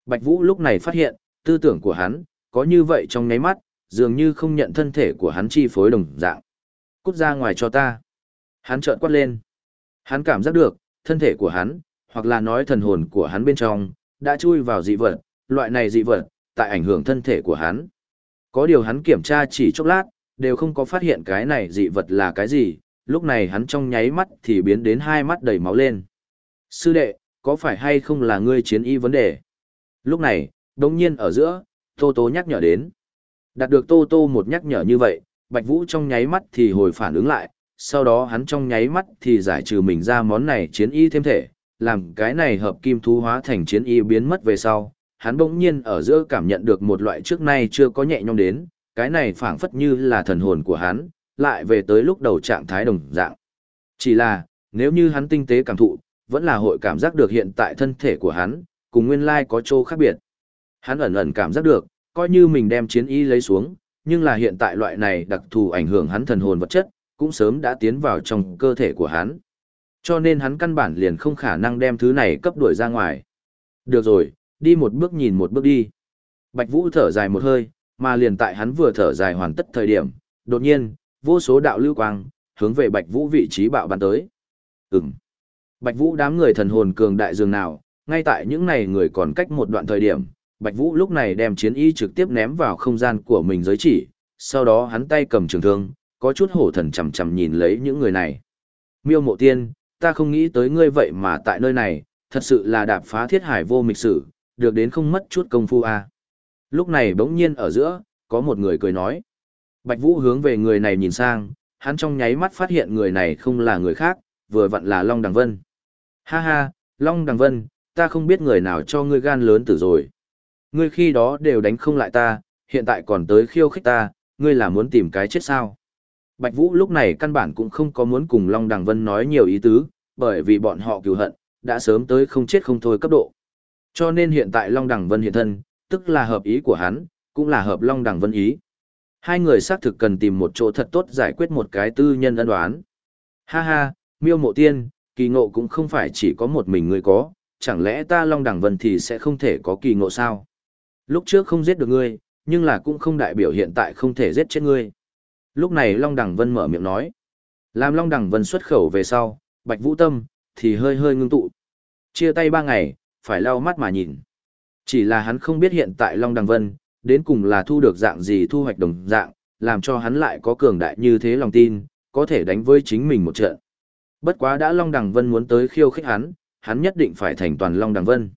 Bạch Vũ lúc này phát hiện, tư tưởng của hắn, có như vậy trong nháy mắt, dường như không nhận thân thể của hắn chi phối đồng dạng. Cút ra ngoài cho ta. Hắn trợn quát lên. Hắn cảm giác được, thân thể của hắn, hoặc là nói thần hồn của hắn bên trong, đã chui vào dị vật, loại này dị vật, tại ảnh hưởng thân thể của hắn. Có điều hắn kiểm tra chỉ chốc lát, đều không có phát hiện cái này dị vật là cái gì, lúc này hắn trong nháy mắt thì biến đến hai mắt đầy máu lên. Sư đệ, có phải hay không là ngươi chiến y vấn đề? Lúc này, đồng nhiên ở giữa, Tô Tô nhắc nhở đến. Đạt được Tô Tô một nhắc nhở như vậy, Bạch Vũ trong nháy mắt thì hồi phản ứng lại, sau đó hắn trong nháy mắt thì giải trừ mình ra món này chiến y thêm thể, làm cái này hợp kim thú hóa thành chiến y biến mất về sau, hắn bỗng nhiên ở giữa cảm nhận được một loại trước nay chưa có nhẹ nhõm đến, cái này phảng phất như là thần hồn của hắn, lại về tới lúc đầu trạng thái đồng dạng. Chỉ là, nếu như hắn tinh tế cảm thụ, vẫn là hội cảm giác được hiện tại thân thể của hắn, cùng nguyên lai có chỗ khác biệt. Hắn ẩn ẩn cảm giác được, coi như mình đem chiến y lấy xuống, nhưng là hiện tại loại này đặc thù ảnh hưởng hắn thần hồn vật chất, cũng sớm đã tiến vào trong cơ thể của hắn. Cho nên hắn căn bản liền không khả năng đem thứ này cấp đuổi ra ngoài. Được rồi, đi một bước nhìn một bước đi. Bạch Vũ thở dài một hơi, mà liền tại hắn vừa thở dài hoàn tất thời điểm, đột nhiên, vô số đạo lưu quang, hướng về Bạch Vũ vị trí bạo bắn tới. Ừm. Bạch Vũ đám người thần hồn cường đại dường nào, ngay tại những này người còn cách một đoạn thời điểm, Bạch Vũ lúc này đem chiến y trực tiếp ném vào không gian của mình giới chỉ, sau đó hắn tay cầm trường thương, có chút hổ thần chằm chằm nhìn lấy những người này. Miêu mộ tiên, ta không nghĩ tới ngươi vậy mà tại nơi này, thật sự là đạp phá thiết hải vô mịch sử, được đến không mất chút công phu. À. Lúc này bỗng nhiên ở giữa, có một người cười nói. Bạch Vũ hướng về người này nhìn sang, hắn trong nháy mắt phát hiện người này không là người khác, vừa vặn là Long Đằng Vân. Ha ha, Long Đằng Vân, ta không biết người nào cho ngươi gan lớn tử rồi. Ngươi khi đó đều đánh không lại ta, hiện tại còn tới khiêu khích ta, ngươi là muốn tìm cái chết sao? Bạch Vũ lúc này căn bản cũng không có muốn cùng Long Đằng Vân nói nhiều ý tứ, bởi vì bọn họ cừu hận, đã sớm tới không chết không thôi cấp độ. Cho nên hiện tại Long Đằng Vân hiện thân, tức là hợp ý của hắn, cũng là hợp Long Đằng Vân ý. Hai người xác thực cần tìm một chỗ thật tốt giải quyết một cái tư nhân ân đoán. Ha ha, miêu mộ tiên, kỳ ngộ cũng không phải chỉ có một mình ngươi có, chẳng lẽ ta Long Đằng Vân thì sẽ không thể có kỳ ngộ sao? Lúc trước không giết được ngươi, nhưng là cũng không đại biểu hiện tại không thể giết chết ngươi. Lúc này Long Đằng Vân mở miệng nói. Làm Long Đằng Vân xuất khẩu về sau, Bạch Vũ Tâm, thì hơi hơi ngưng tụ. Chia tay ba ngày, phải lau mắt mà nhìn. Chỉ là hắn không biết hiện tại Long Đằng Vân, đến cùng là thu được dạng gì thu hoạch đồng dạng, làm cho hắn lại có cường đại như thế lòng tin, có thể đánh với chính mình một trận. Bất quá đã Long Đằng Vân muốn tới khiêu khích hắn, hắn nhất định phải thành toàn Long Đằng Vân.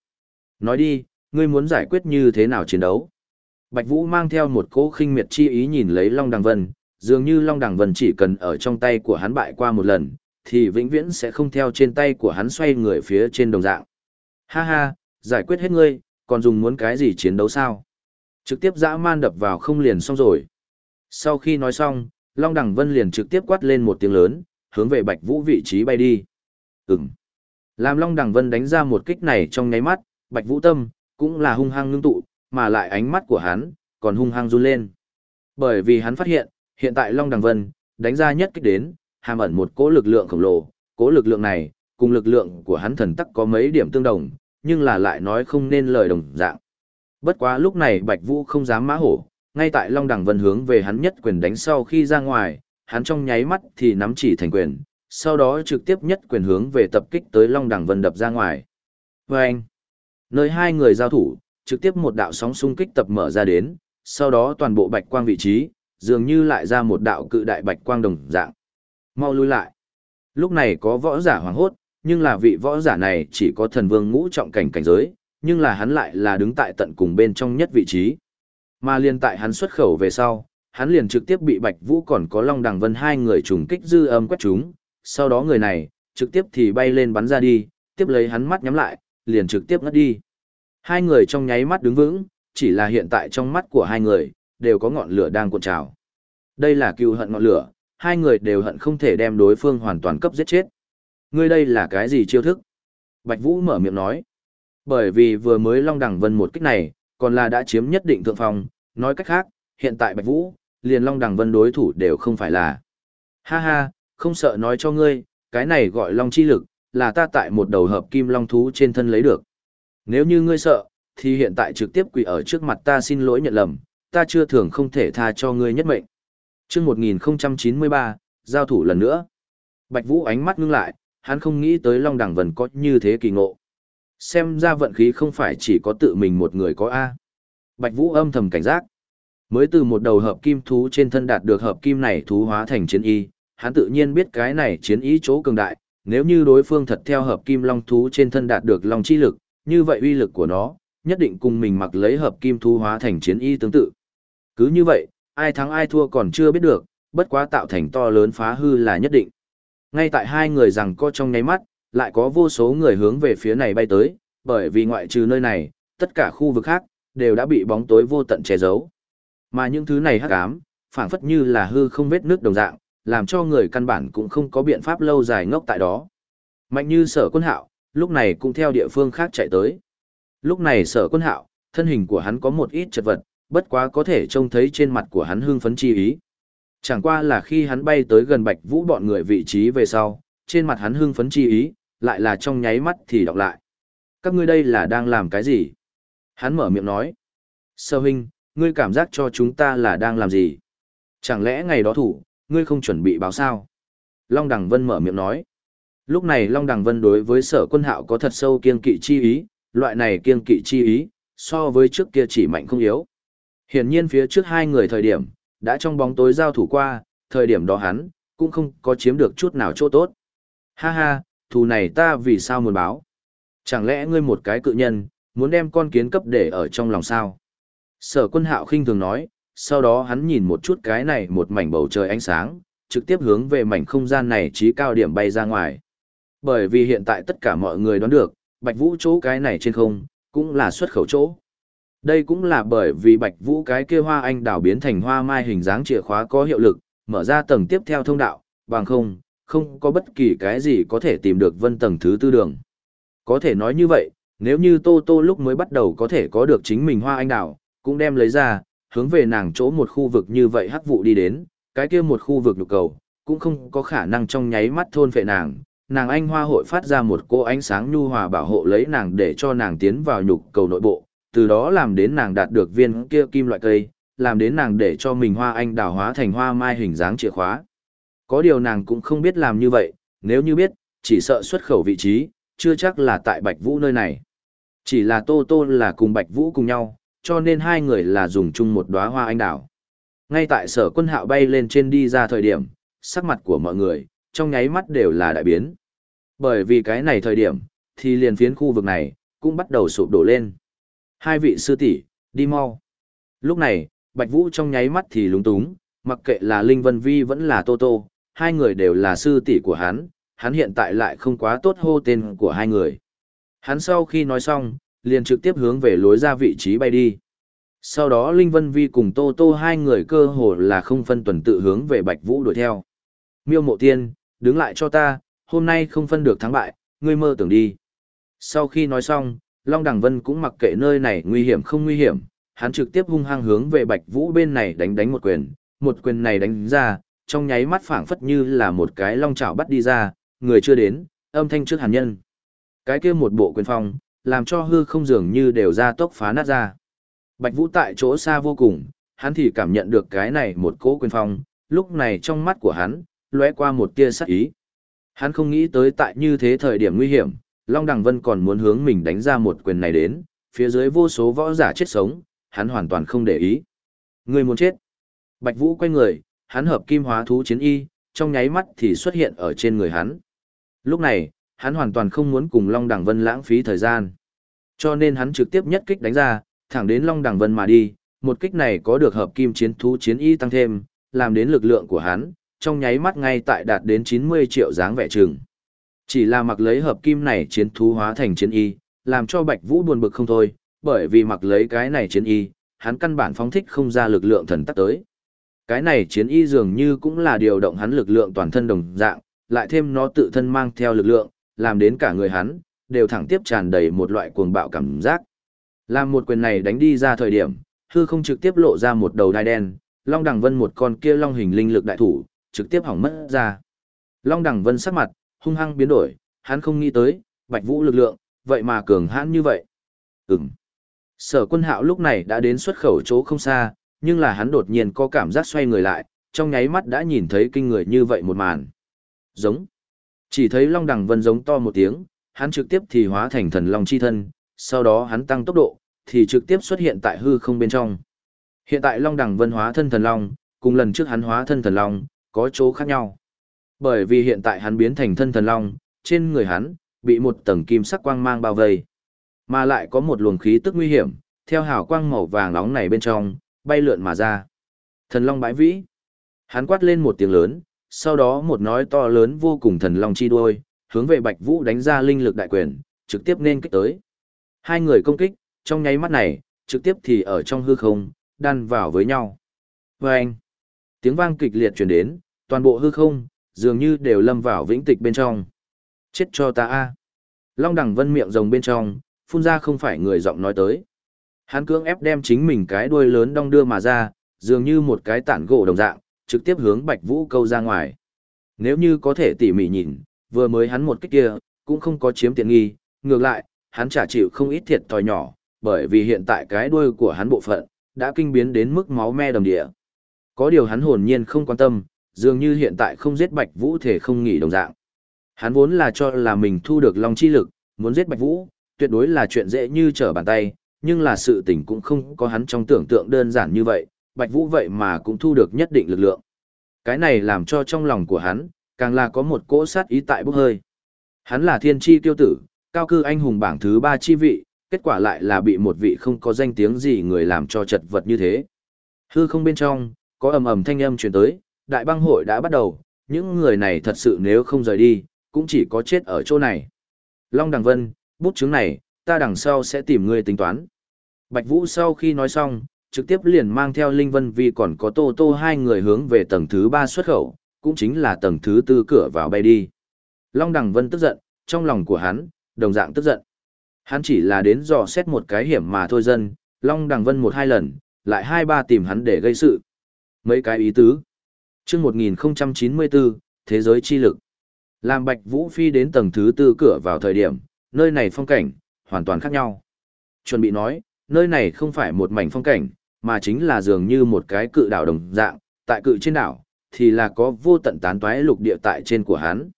Nói đi, ngươi muốn giải quyết như thế nào chiến đấu? Bạch Vũ mang theo một cỗ khinh miệt chi ý nhìn lấy Long Đằng Vân, dường như Long Đằng Vân chỉ cần ở trong tay của hắn bại qua một lần, thì vĩnh viễn sẽ không theo trên tay của hắn xoay người phía trên đồng dạng. Ha ha, giải quyết hết ngươi, còn dùng muốn cái gì chiến đấu sao? Trực tiếp dã man đập vào không liền xong rồi. Sau khi nói xong, Long Đằng Vân liền trực tiếp quát lên một tiếng lớn, hướng về Bạch Vũ vị trí bay đi. Ừm. Làm Long Đằng Vân đánh ra một kích này trong nháy mắt, Bạch Vũ tâm, cũng là hung hăng ngưng tụ, mà lại ánh mắt của hắn, còn hung hăng run lên. Bởi vì hắn phát hiện, hiện tại Long Đằng Vân, đánh ra nhất kích đến, hàm ẩn một cỗ lực lượng khổng lồ, cỗ lực lượng này, cùng lực lượng của hắn thần tắc có mấy điểm tương đồng, nhưng là lại nói không nên lời đồng dạng. Bất quá lúc này Bạch Vũ không dám mã hổ, ngay tại Long Đằng Vân hướng về hắn nhất quyền đánh sau khi ra ngoài, hắn trong nháy mắt thì nắm chỉ thành quyền, sau đó trực tiếp nhất quyền hướng về tập kích tới Long Đằng Vân đập ra ngoài. Vâng! anh, nơi hai người giao thủ, trực tiếp một đạo sóng xung kích tập mở ra đến, sau đó toàn bộ bạch quang vị trí, dường như lại ra một đạo cự đại bạch quang đồng dạng. Mau lui lại. Lúc này có võ giả hoàng hốt, nhưng là vị võ giả này chỉ có thần vương ngũ trọng cảnh cảnh giới, nhưng là hắn lại là đứng tại tận cùng bên trong nhất vị trí. Mà liên tại hắn xuất khẩu về sau, hắn liền trực tiếp bị Bạch Vũ còn có Long Đằng Vân hai người trùng kích dư âm quét chúng, sau đó người này, trực tiếp thì bay lên bắn ra đi, tiếp lấy hắn mắt nhắm lại, liền trực tiếp ngất đi. Hai người trong nháy mắt đứng vững, chỉ là hiện tại trong mắt của hai người, đều có ngọn lửa đang cuộn trào. Đây là cựu hận ngọn lửa, hai người đều hận không thể đem đối phương hoàn toàn cấp giết chết. Ngươi đây là cái gì chiêu thức? Bạch Vũ mở miệng nói. Bởi vì vừa mới Long Đằng Vân một kích này, còn là đã chiếm nhất định thượng phòng, nói cách khác, hiện tại Bạch Vũ, liền Long Đằng Vân đối thủ đều không phải là. Ha ha, không sợ nói cho ngươi, cái này gọi Long chi lực, là ta tại một đầu hợp kim long thú trên thân lấy được. Nếu như ngươi sợ, thì hiện tại trực tiếp quỳ ở trước mặt ta xin lỗi nhận lầm, ta chưa thường không thể tha cho ngươi nhất mệnh. Trước 1093, giao thủ lần nữa. Bạch Vũ ánh mắt ngưng lại, hắn không nghĩ tới Long Đằng Vân có như thế kỳ ngộ. Xem ra vận khí không phải chỉ có tự mình một người có A. Bạch Vũ âm thầm cảnh giác. Mới từ một đầu hợp kim thú trên thân đạt được hợp kim này thú hóa thành chiến y, hắn tự nhiên biết cái này chiến ý chỗ cường đại, nếu như đối phương thật theo hợp kim long thú trên thân đạt được long chi lực, như vậy uy lực của nó, nhất định cùng mình mặc lấy hợp kim thú hóa thành chiến y tương tự. Cứ như vậy, ai thắng ai thua còn chưa biết được, bất quá tạo thành to lớn phá hư là nhất định. Ngay tại hai người rằng co trong nháy mắt, lại có vô số người hướng về phía này bay tới, bởi vì ngoại trừ nơi này, tất cả khu vực khác, đều đã bị bóng tối vô tận che giấu. Mà những thứ này hắc ám, phảng phất như là hư không vết nước đồng dạng, làm cho người căn bản cũng không có biện pháp lâu dài ngốc tại đó. Mạnh như sở quân hạo, lúc này cũng theo địa phương khác chạy tới. Lúc này sở quân hạo, thân hình của hắn có một ít chật vật, bất quá có thể trông thấy trên mặt của hắn hưng phấn chi ý. Chẳng qua là khi hắn bay tới gần bạch vũ bọn người vị trí về sau, trên mặt hắn hưng phấn chi ý, lại là trong nháy mắt thì đọc lại. Các ngươi đây là đang làm cái gì? Hắn mở miệng nói. Sơ huynh, ngươi cảm giác cho chúng ta là đang làm gì? Chẳng lẽ ngày đó thủ, ngươi không chuẩn bị báo sao? Long Đằng Vân mở miệng nói. Lúc này Long Đằng Vân đối với sở quân hạo có thật sâu kiên kỵ chi ý, loại này kiên kỵ chi ý, so với trước kia chỉ mạnh không yếu. Hiển nhiên phía trước hai người thời điểm, đã trong bóng tối giao thủ qua, thời điểm đó hắn, cũng không có chiếm được chút nào chỗ tốt. Ha ha, thù này ta vì sao muốn báo? Chẳng lẽ ngươi một cái cự nhân, muốn đem con kiến cấp để ở trong lòng sao? Sở quân hạo khinh thường nói, sau đó hắn nhìn một chút cái này một mảnh bầu trời ánh sáng, trực tiếp hướng về mảnh không gian này trí cao điểm bay ra ngoài. Bởi vì hiện tại tất cả mọi người đoán được, Bạch Vũ chỗ cái này trên không, cũng là xuất khẩu chỗ. Đây cũng là bởi vì Bạch Vũ cái kia hoa anh đào biến thành hoa mai hình dáng chìa khóa có hiệu lực, mở ra tầng tiếp theo thông đạo, bằng không, không có bất kỳ cái gì có thể tìm được vân tầng thứ tư đường. Có thể nói như vậy, nếu như Tô Tô lúc mới bắt đầu có thể có được chính mình hoa anh đào, cũng đem lấy ra, hướng về nàng chỗ một khu vực như vậy hắc vụ đi đến, cái kia một khu vực lục cầu, cũng không có khả năng trong nháy mắt thôn phệ nàng. Nàng anh hoa hội phát ra một cô ánh sáng nhu hòa bảo hộ lấy nàng để cho nàng tiến vào nhục cầu nội bộ, từ đó làm đến nàng đạt được viên kia kim loại cây, làm đến nàng để cho mình hoa anh đào hóa thành hoa mai hình dáng chìa khóa. Có điều nàng cũng không biết làm như vậy, nếu như biết, chỉ sợ xuất khẩu vị trí, chưa chắc là tại Bạch Vũ nơi này. Chỉ là Tô Tô là cùng Bạch Vũ cùng nhau, cho nên hai người là dùng chung một đóa hoa anh đào. Ngay tại sở quân hạo bay lên trên đi ra thời điểm, sắc mặt của mọi người, trong nháy mắt đều là đại biến. Bởi vì cái này thời điểm, thì liền phiến khu vực này, cũng bắt đầu sụp đổ lên. Hai vị sư tỷ, đi mau. Lúc này, Bạch Vũ trong nháy mắt thì lúng túng, mặc kệ là Linh Vân Vi vẫn là Tô Tô, hai người đều là sư tỷ của hắn, hắn hiện tại lại không quá tốt hô tên của hai người. Hắn sau khi nói xong, liền trực tiếp hướng về lối ra vị trí bay đi. Sau đó Linh Vân Vi cùng Tô Tô hai người cơ hồ là không phân tuần tự hướng về Bạch Vũ đuổi theo. Miêu Mộ Tiên, đứng lại cho ta, hôm nay không phân được thắng bại, ngươi mơ tưởng đi. Sau khi nói xong, Long Đằng Vân cũng mặc kệ nơi này nguy hiểm không nguy hiểm, hắn trực tiếp hung hăng hướng về Bạch Vũ bên này đánh đánh một quyền, một quyền này đánh ra, trong nháy mắt phảng phất như là một cái long chảo bắt đi ra, người chưa đến, âm thanh trước hàn nhân. Cái kia một bộ quyền phong, làm cho hư không dường như đều ra tốc phá nát ra. Bạch Vũ tại chỗ xa vô cùng, hắn thì cảm nhận được cái này một cỗ quyền phong, lúc này trong mắt của hắn, lóe qua một tia sắc ý. Hắn không nghĩ tới tại như thế thời điểm nguy hiểm, Long Đằng Vân còn muốn hướng mình đánh ra một quyền này đến, phía dưới vô số võ giả chết sống, hắn hoàn toàn không để ý. Người muốn chết. Bạch Vũ quay người, hắn hợp kim hóa thú chiến y, trong nháy mắt thì xuất hiện ở trên người hắn. Lúc này, hắn hoàn toàn không muốn cùng Long Đằng Vân lãng phí thời gian. Cho nên hắn trực tiếp nhất kích đánh ra, thẳng đến Long Đằng Vân mà đi, một kích này có được hợp kim chiến thú chiến y tăng thêm, làm đến lực lượng của hắn, trong nháy mắt ngay tại đạt đến 90 triệu dáng vẻ trường. Chỉ là mặc lấy hợp kim này chiến thú hóa thành chiến y, làm cho Bạch Vũ buồn bực không thôi, bởi vì mặc lấy cái này chiến y, hắn căn bản phóng thích không ra lực lượng thần tắc tới. Cái này chiến y dường như cũng là điều động hắn lực lượng toàn thân đồng dạng, lại thêm nó tự thân mang theo lực lượng, làm đến cả người hắn, đều thẳng tiếp tràn đầy một loại cuồng bạo cảm giác. Làm một quyền này đánh đi ra thời điểm, hư không trực tiếp lộ ra một đầu đai đen, Long Đằng Vân một con kia long hình linh lực đại thủ, trực tiếp hỏng mất ra. Long Đằng Vân sắc mặt, hung hăng biến đổi, hắn không nghĩ tới, Bạch Vũ lực lượng, vậy mà cường hãn như vậy. Ừm. Sở quân hạo lúc này đã đến xuất khẩu chỗ không xa, nhưng là hắn đột nhiên có cảm giác xoay người lại, trong nháy mắt đã nhìn thấy kinh người như vậy một màn. Giống. Chỉ thấy Long Đằng Vân giống to một tiếng, hắn trực tiếp thì hóa thành thần long chi thân, sau đó hắn tăng tốc độ, thì trực tiếp xuất hiện tại hư không bên trong. Hiện tại Long Đằng Vân hóa thân thần long, cùng lần trước hắn hóa thân thần long, có chỗ khác nhau. Bởi vì hiện tại hắn biến thành thân thần long, trên người hắn, bị một tầng kim sắc quang mang bao vây. Mà lại có một luồng khí tức nguy hiểm, theo hào quang màu vàng nóng này bên trong, bay lượn mà ra. Thần long bãi vĩ. Hắn quát lên một tiếng lớn, sau đó một nói to lớn vô cùng thần long chi đuôi, hướng về Bạch Vũ đánh ra linh lực đại quyền, trực tiếp nên kích tới. Hai người công kích, trong nháy mắt này, trực tiếp thì ở trong hư không, đan vào với nhau. Và anh, tiếng vang kịch liệt truyền đến, Toàn bộ hư không, dường như đều lâm vào vĩnh tịch bên trong. Chết cho ta a. Long đẳng vân miệng rồng bên trong, phun ra không phải người giọng nói tới. Hắn cưỡng ép đem chính mình cái đuôi lớn đong đưa mà ra, dường như một cái tản gỗ đồng dạng, trực tiếp hướng Bạch Vũ câu ra ngoài. Nếu như có thể tỉ mỉ nhìn, vừa mới hắn một kích kia, cũng không có chiếm tiện nghi, ngược lại, hắn trả chịu không ít thiệt thòi nhỏ, bởi vì hiện tại cái đuôi của hắn bộ phận, đã kinh biến đến mức máu me đầm địa. Có điều hắn hồn nhiên không quan tâm, dường như hiện tại không giết Bạch Vũ thể không nghỉ đồng dạng. Hắn vốn là cho là mình thu được long chi lực, muốn giết Bạch Vũ, tuyệt đối là chuyện dễ như trở bàn tay, nhưng là sự tình cũng không có hắn trong tưởng tượng đơn giản như vậy, Bạch Vũ vậy mà cũng thu được nhất định lực lượng. Cái này làm cho trong lòng của hắn, càng là có một cỗ sát ý tại bốc hơi. Hắn là thiên chi tiêu tử, cao cư anh hùng bảng thứ ba chi vị, kết quả lại là bị một vị không có danh tiếng gì người làm cho chật vật như thế. Hư không bên trong, có ầm ầm thanh âm truyền tới, đại băng hội đã bắt đầu, những người này thật sự nếu không rời đi, cũng chỉ có chết ở chỗ này. Long Đằng Vân, bút chứng này, ta đằng sau sẽ tìm ngươi tính toán. Bạch Vũ sau khi nói xong, trực tiếp liền mang theo Linh Vân Vi còn có Tô Tô hai người hướng về tầng thứ ba xuất khẩu, cũng chính là tầng thứ tư cửa vào bay đi. Long Đằng Vân tức giận, trong lòng của hắn, đồng dạng tức giận. Hắn chỉ là đến dò xét một cái hiểm mà thôi dân, Long Đằng Vân một hai lần, lại hai ba tìm hắn để gây sự. Mấy cái ý tứ chương 1094, Thế giới chi lực. Làm Bạch Vũ Phi đến tầng thứ tư cửa vào thời điểm, nơi này phong cảnh, hoàn toàn khác nhau. Chuẩn bị nói, nơi này không phải một mảnh phong cảnh, mà chính là dường như một cái cự đảo đồng dạng, tại cự trên đảo, thì là có vô tận tán toái lục địa tại trên của hắn.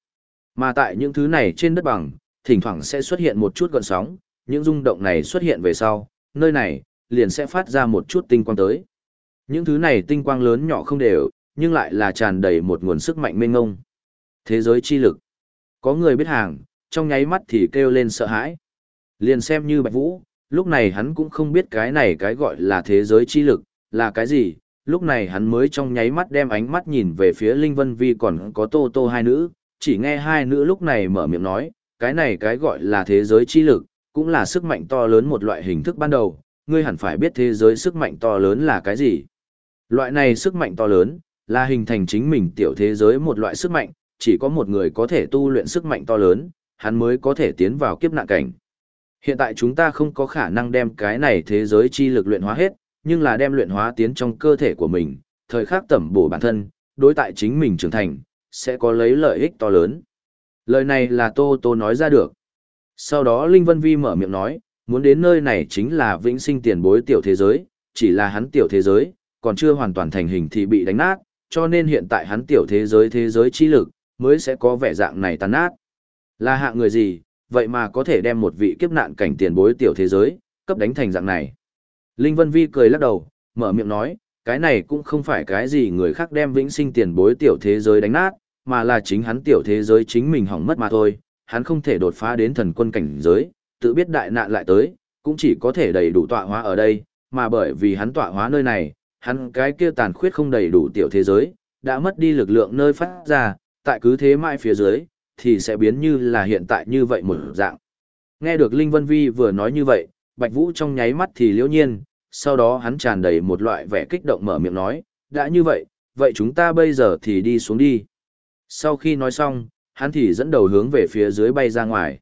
Mà tại những thứ này trên đất bằng, thỉnh thoảng sẽ xuất hiện một chút gợn sóng, những rung động này xuất hiện về sau, nơi này, liền sẽ phát ra một chút tinh quang tới. Những thứ này tinh quang lớn nhỏ không đều, nhưng lại là tràn đầy một nguồn sức mạnh mênh ngông. Thế giới chi lực. Có người biết hàng, trong nháy mắt thì kêu lên sợ hãi. Liền xem như Bạch Vũ, lúc này hắn cũng không biết cái này cái gọi là thế giới chi lực, là cái gì, lúc này hắn mới trong nháy mắt đem ánh mắt nhìn về phía Linh Vân Vi còn có Tô Tô hai nữ, chỉ nghe hai nữ lúc này mở miệng nói, cái này cái gọi là thế giới chi lực, cũng là sức mạnh to lớn một loại hình thức ban đầu, ngươi hẳn phải biết thế giới sức mạnh to lớn là cái gì. Loại này sức mạnh to lớn, là hình thành chính mình tiểu thế giới một loại sức mạnh, chỉ có một người có thể tu luyện sức mạnh to lớn, hắn mới có thể tiến vào kiếp nạn cảnh. Hiện tại chúng ta không có khả năng đem cái này thế giới chi lực luyện hóa hết, nhưng là đem luyện hóa tiến trong cơ thể của mình, thời khắc tẩm bổ bản thân, đối tại chính mình trưởng thành, sẽ có lấy lợi ích to lớn. Lời này là Tô Tô nói ra được. Sau đó Linh Vân Vi mở miệng nói, muốn đến nơi này chính là vĩnh sinh tiền bối tiểu thế giới, chỉ là hắn tiểu thế giới, còn chưa hoàn toàn thành hình thì bị đánh nát, cho nên hiện tại hắn tiểu thế giới thế giới chi lực, mới sẽ có vẻ dạng này tàn nát. Là hạng người gì, vậy mà có thể đem một vị kiếp nạn cảnh tiền bối tiểu thế giới, cấp đánh thành dạng này. Linh Vân Vi cười lắc đầu, mở miệng nói, cái này cũng không phải cái gì người khác đem vĩnh sinh tiền bối tiểu thế giới đánh nát, mà là chính hắn tiểu thế giới chính mình hỏng mất mà thôi, hắn không thể đột phá đến thần quân cảnh giới, tự biết đại nạn lại tới, cũng chỉ có thể đầy đủ tọa hóa ở đây, mà bởi vì hắn tọa hóa nơi này, hắn cái kia tàn khuyết không đầy đủ tiểu thế giới, đã mất đi lực lượng nơi phát ra, tại cứ thế mãi phía dưới, thì sẽ biến như là hiện tại như vậy một dạng. Nghe được Linh Vân Vi vừa nói như vậy, Bạch Vũ trong nháy mắt thì liễu nhiên, sau đó hắn tràn đầy một loại vẻ kích động mở miệng nói, đã như vậy, vậy chúng ta bây giờ thì đi xuống đi. Sau khi nói xong, hắn thì dẫn đầu hướng về phía dưới bay ra ngoài.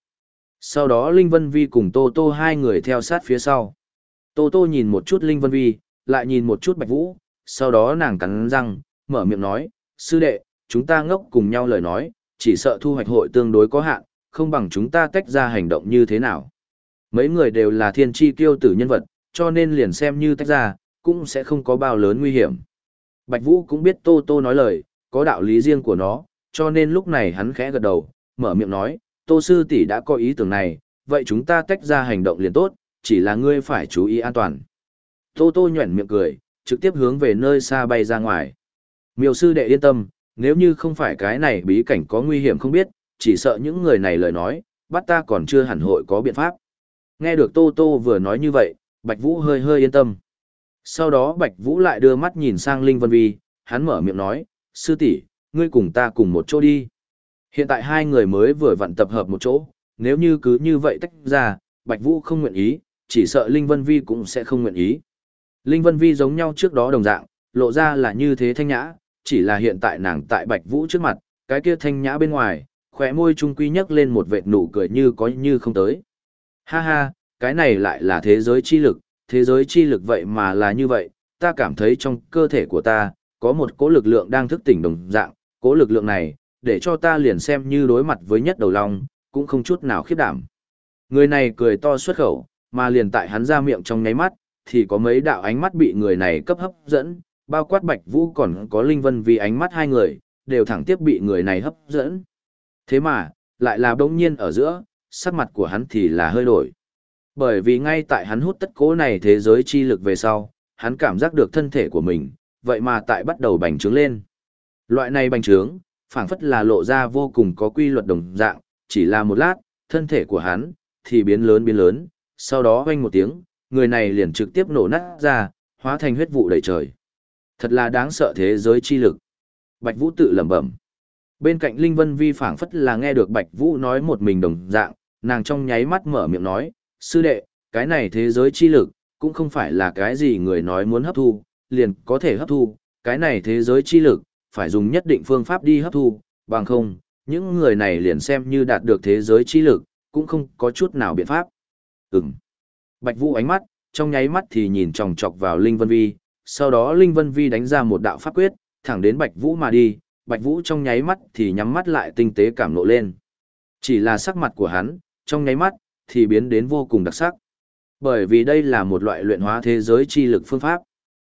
Sau đó Linh Vân Vi cùng Tô Tô hai người theo sát phía sau. Tô Tô nhìn một chút Linh Vân Vi, lại nhìn một chút Bạch Vũ, sau đó nàng cắn răng, mở miệng nói, sư đệ, chúng ta ngốc cùng nhau lời nói, chỉ sợ thu hoạch hội tương đối có hạn, không bằng chúng ta tách ra hành động như thế nào. Mấy người đều là thiên tri kiêu tử nhân vật, cho nên liền xem như tách ra, cũng sẽ không có bao lớn nguy hiểm. Bạch Vũ cũng biết Tô Tô nói lời, có đạo lý riêng của nó, cho nên lúc này hắn khẽ gật đầu, mở miệng nói, Tô Sư tỷ đã có ý tưởng này, vậy chúng ta tách ra hành động liền tốt, chỉ là ngươi phải chú ý an toàn. Tô Tô nhuẩn miệng cười, trực tiếp hướng về nơi xa bay ra ngoài. Miêu sư đệ yên tâm, nếu như không phải cái này bí cảnh có nguy hiểm không biết, chỉ sợ những người này lời nói, bắt ta còn chưa hẳn hội có biện pháp. Nghe được Tô Tô vừa nói như vậy, Bạch Vũ hơi hơi yên tâm. Sau đó Bạch Vũ lại đưa mắt nhìn sang Linh Vân Vi, hắn mở miệng nói, sư tỷ, ngươi cùng ta cùng một chỗ đi. Hiện tại hai người mới vừa vặn tập hợp một chỗ, nếu như cứ như vậy tách ra, Bạch Vũ không nguyện ý, chỉ sợ Linh Vân Vi cũng sẽ không nguyện ý. Linh Vân Vi giống nhau trước đó đồng dạng, lộ ra là như thế thanh nhã, chỉ là hiện tại nàng tại Bạch Vũ trước mặt, cái kia thanh nhã bên ngoài, khóe môi trung quy nhấc lên một vệt nụ cười như có như không tới. Ha ha, cái này lại là thế giới chi lực, thế giới chi lực vậy mà là như vậy, ta cảm thấy trong cơ thể của ta, có một cỗ lực lượng đang thức tỉnh đồng dạng, cỗ lực lượng này, để cho ta liền xem như đối mặt với nhất đầu long, cũng không chút nào khiếp đảm. Người này cười to xuất khẩu, mà liền tại hắn ra miệng trong nháy mắt, thì có mấy đạo ánh mắt bị người này cấp hấp dẫn, bao quát Bạch Vũ còn có Linh Vân vì ánh mắt hai người, đều thẳng tiếp bị người này hấp dẫn. Thế mà, lại là bỗng nhiên ở giữa, sắc mặt của hắn thì là hơi đổi. Bởi vì ngay tại hắn hút tất cố này thế giới chi lực về sau, hắn cảm giác được thân thể của mình, vậy mà tại bắt đầu bành trướng lên. Loại này bành trướng, phảng phất là lộ ra vô cùng có quy luật đồng dạng, chỉ là một lát, thân thể của hắn, thì biến lớn biến lớn, sau đó vang một tiếng, người này liền trực tiếp nổ nát ra, hóa thành huyết vụ đầy trời. Thật là đáng sợ thế giới chi lực. Bạch Vũ tự lẩm bẩm. Bên cạnh Linh Vân Vi phảng phất là nghe được Bạch Vũ nói một mình đồng dạng, nàng trong nháy mắt mở miệng nói, sư đệ, cái này thế giới chi lực, cũng không phải là cái gì người nói muốn hấp thu, liền có thể hấp thu, cái này thế giới chi lực, phải dùng nhất định phương pháp đi hấp thu, bằng không, những người này liền xem như đạt được thế giới chi lực, cũng không có chút nào biện pháp. Ừm. Bạch Vũ ánh mắt, trong nháy mắt thì nhìn chòng chọc vào Linh Vân Vi, sau đó Linh Vân Vi đánh ra một đạo pháp quyết, thẳng đến Bạch Vũ mà đi, Bạch Vũ trong nháy mắt thì nhắm mắt lại tinh tế cảm nộ lên. Chỉ là sắc mặt của hắn, trong nháy mắt, thì biến đến vô cùng đặc sắc. Bởi vì đây là một loại luyện hóa thế giới chi lực phương pháp.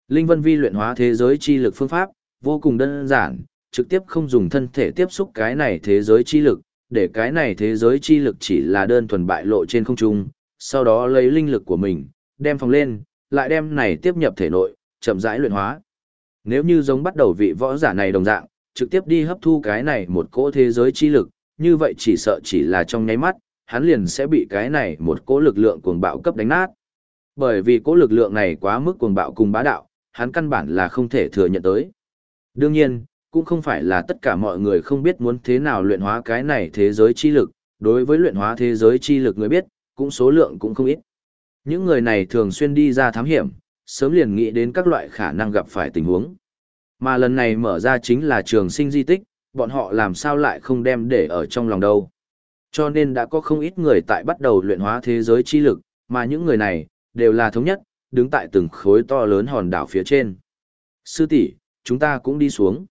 Linh Vân Vi luyện hóa thế giới chi lực phương pháp, vô cùng đơn giản, trực tiếp không dùng thân thể tiếp xúc cái này thế giới chi lực, để cái này thế giới chi lực chỉ là đơn thuần bại lộ trên không trung, sau đó lấy linh lực của mình, đem phòng lên, lại đem này tiếp nhập thể nội, chậm rãi luyện hóa. Nếu như giống bắt đầu vị võ giả này đồng dạng, trực tiếp đi hấp thu cái này một cỗ thế giới chi lực, như vậy chỉ sợ chỉ là trong nháy mắt, hắn liền sẽ bị cái này một cỗ lực lượng cuồng bạo cấp đánh nát. Bởi vì cỗ lực lượng này quá mức cuồng bạo cùng bá đạo, hắn căn bản là không thể thừa nhận tới. Đương nhiên, cũng không phải là tất cả mọi người không biết muốn thế nào luyện hóa cái này thế giới chi lực, đối với luyện hóa thế giới chi lực người biết, cũng số lượng cũng không ít. Những người này thường xuyên đi ra thám hiểm, sớm liền nghĩ đến các loại khả năng gặp phải tình huống. Mà lần này mở ra chính là trường sinh di tích, bọn họ làm sao lại không đem để ở trong lòng đâu. Cho nên đã có không ít người tại bắt đầu luyện hóa thế giới chi lực, mà những người này, đều là thống nhất, đứng tại từng khối to lớn hòn đảo phía trên. Sư tỷ, chúng ta cũng đi xuống.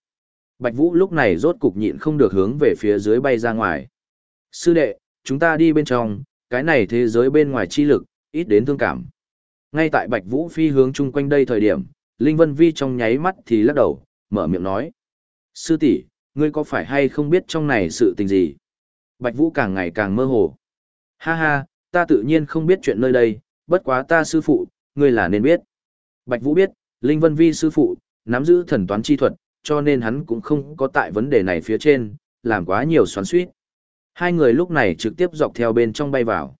Bạch Vũ lúc này rốt cục nhịn không được hướng về phía dưới bay ra ngoài. Sư đệ, chúng ta đi bên trong, cái này thế giới bên ngoài chi lực, ít đến thương cảm. Ngay tại Bạch Vũ phi hướng chung quanh đây thời điểm, Linh Vân Vi trong nháy mắt thì lắc đầu, mở miệng nói. Sư tỷ, ngươi có phải hay không biết trong này sự tình gì? Bạch Vũ càng ngày càng mơ hồ. Ha ha, ta tự nhiên không biết chuyện nơi đây, bất quá ta sư phụ, ngươi là nên biết. Bạch Vũ biết, Linh Vân Vi sư phụ, nắm giữ thần toán chi thuật, cho nên hắn cũng không có tại vấn đề này phía trên, làm quá nhiều xoắn suýt. Hai người lúc này trực tiếp dọc theo bên trong bay vào.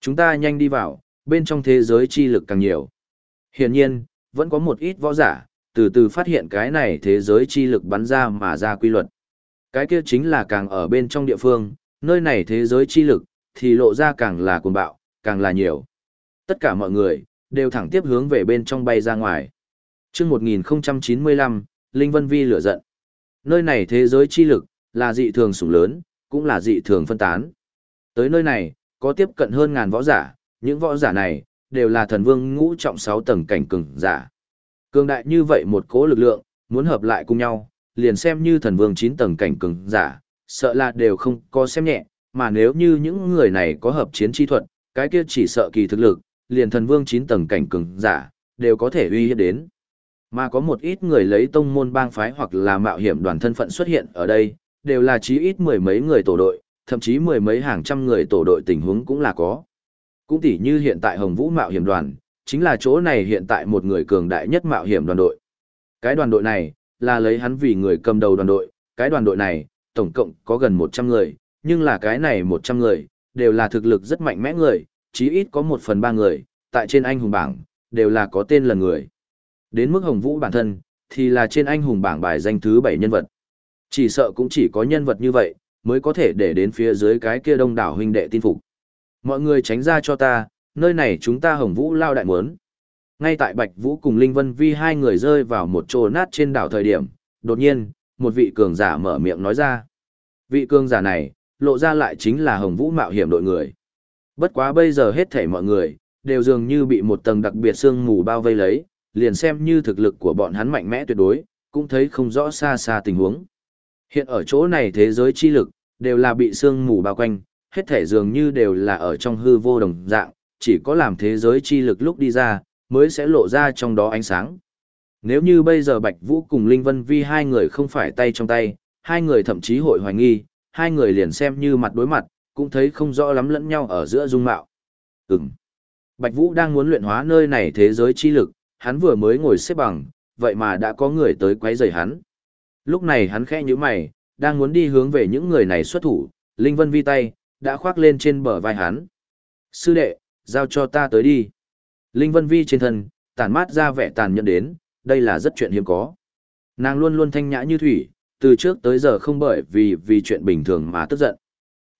Chúng ta nhanh đi vào, bên trong thế giới chi lực càng nhiều. Hiển nhiên, vẫn có một ít võ giả, từ từ phát hiện cái này thế giới chi lực bắn ra mà ra quy luật. Cái kia chính là càng ở bên trong địa phương, nơi này thế giới chi lực, thì lộ ra càng là cuồng bạo, càng là nhiều. Tất cả mọi người, đều thẳng tiếp hướng về bên trong bay ra ngoài. chương 1095, Linh Vân Vi lửa giận. Nơi này thế giới chi lực, là dị thường sủng lớn, cũng là dị thường phân tán. Tới nơi này, có tiếp cận hơn ngàn võ giả, những võ giả này, đều là thần vương ngũ trọng 6 tầng cảnh cường giả. Cường đại như vậy một cố lực lượng, muốn hợp lại cùng nhau, liền xem như thần vương 9 tầng cảnh cường giả, sợ là đều không có xem nhẹ, mà nếu như những người này có hợp chiến chi thuật, cái kia chỉ sợ kỳ thực lực, liền thần vương 9 tầng cảnh cường giả, đều có thể uy hiếp đến. Mà có một ít người lấy tông môn bang phái hoặc là mạo hiểm đoàn thân phận xuất hiện ở đây, đều là chí ít mười mấy người tổ đội, thậm chí mười mấy hàng trăm người tổ đội tình huống cũng là có. Cũng tỉ như hiện tại Hồng Vũ mạo hiểm đoàn, chính là chỗ này hiện tại một người cường đại nhất mạo hiểm đoàn đội. Cái đoàn đội này, là lấy hắn vì người cầm đầu đoàn đội, cái đoàn đội này, tổng cộng có gần 100 người, nhưng là cái này 100 người, đều là thực lực rất mạnh mẽ người, chí ít có 1 phần 3 người, tại trên anh hùng bảng, đều là có tên lần người. Đến mức Hồng Vũ bản thân, thì là trên anh hùng bảng bài danh thứ 7 nhân vật. Chỉ sợ cũng chỉ có nhân vật như vậy, mới có thể để đến phía dưới cái kia đông đảo huynh đệ tin phục. Mọi người tránh ra cho ta, nơi này chúng ta Hồng Vũ lao đại muốn. Ngay tại Bạch Vũ cùng Linh Vân Vi hai người rơi vào một chỗ nát trên đảo thời điểm, đột nhiên, một vị cường giả mở miệng nói ra. Vị cường giả này, lộ ra lại chính là Hồng Vũ mạo hiểm đội người. Bất quá bây giờ hết thảy mọi người, đều dường như bị một tầng đặc biệt sương mù bao vây lấy, liền xem như thực lực của bọn hắn mạnh mẽ tuyệt đối, cũng thấy không rõ xa xa tình huống. Hiện ở chỗ này thế giới chi lực, đều là bị sương mù bao quanh, hết thể dường như đều là ở trong hư vô đồng dạng, chỉ có làm thế giới chi lực lúc đi ra, mới sẽ lộ ra trong đó ánh sáng. Nếu như bây giờ Bạch Vũ cùng Linh Vân Vi hai người không phải tay trong tay, hai người thậm chí hội hoài nghi, hai người liền xem như mặt đối mặt, cũng thấy không rõ lắm lẫn nhau ở giữa dung mạo. Ừm. Bạch Vũ đang muốn luyện hóa nơi này thế giới chi lực, hắn vừa mới ngồi xếp bằng, vậy mà đã có người tới quấy rầy hắn. Lúc này hắn khẽ nhíu mày, đang muốn đi hướng về những người này xuất thủ, Linh Vân vi tay, đã khoác lên trên bờ vai hắn. Sư đệ, giao cho ta tới đi. Linh Vân vi trên thân, tản mát ra vẻ tàn nhẫn đến, đây là rất chuyện hiếm có. Nàng luôn luôn thanh nhã như thủy, từ trước tới giờ không bởi vì vì chuyện bình thường mà tức giận.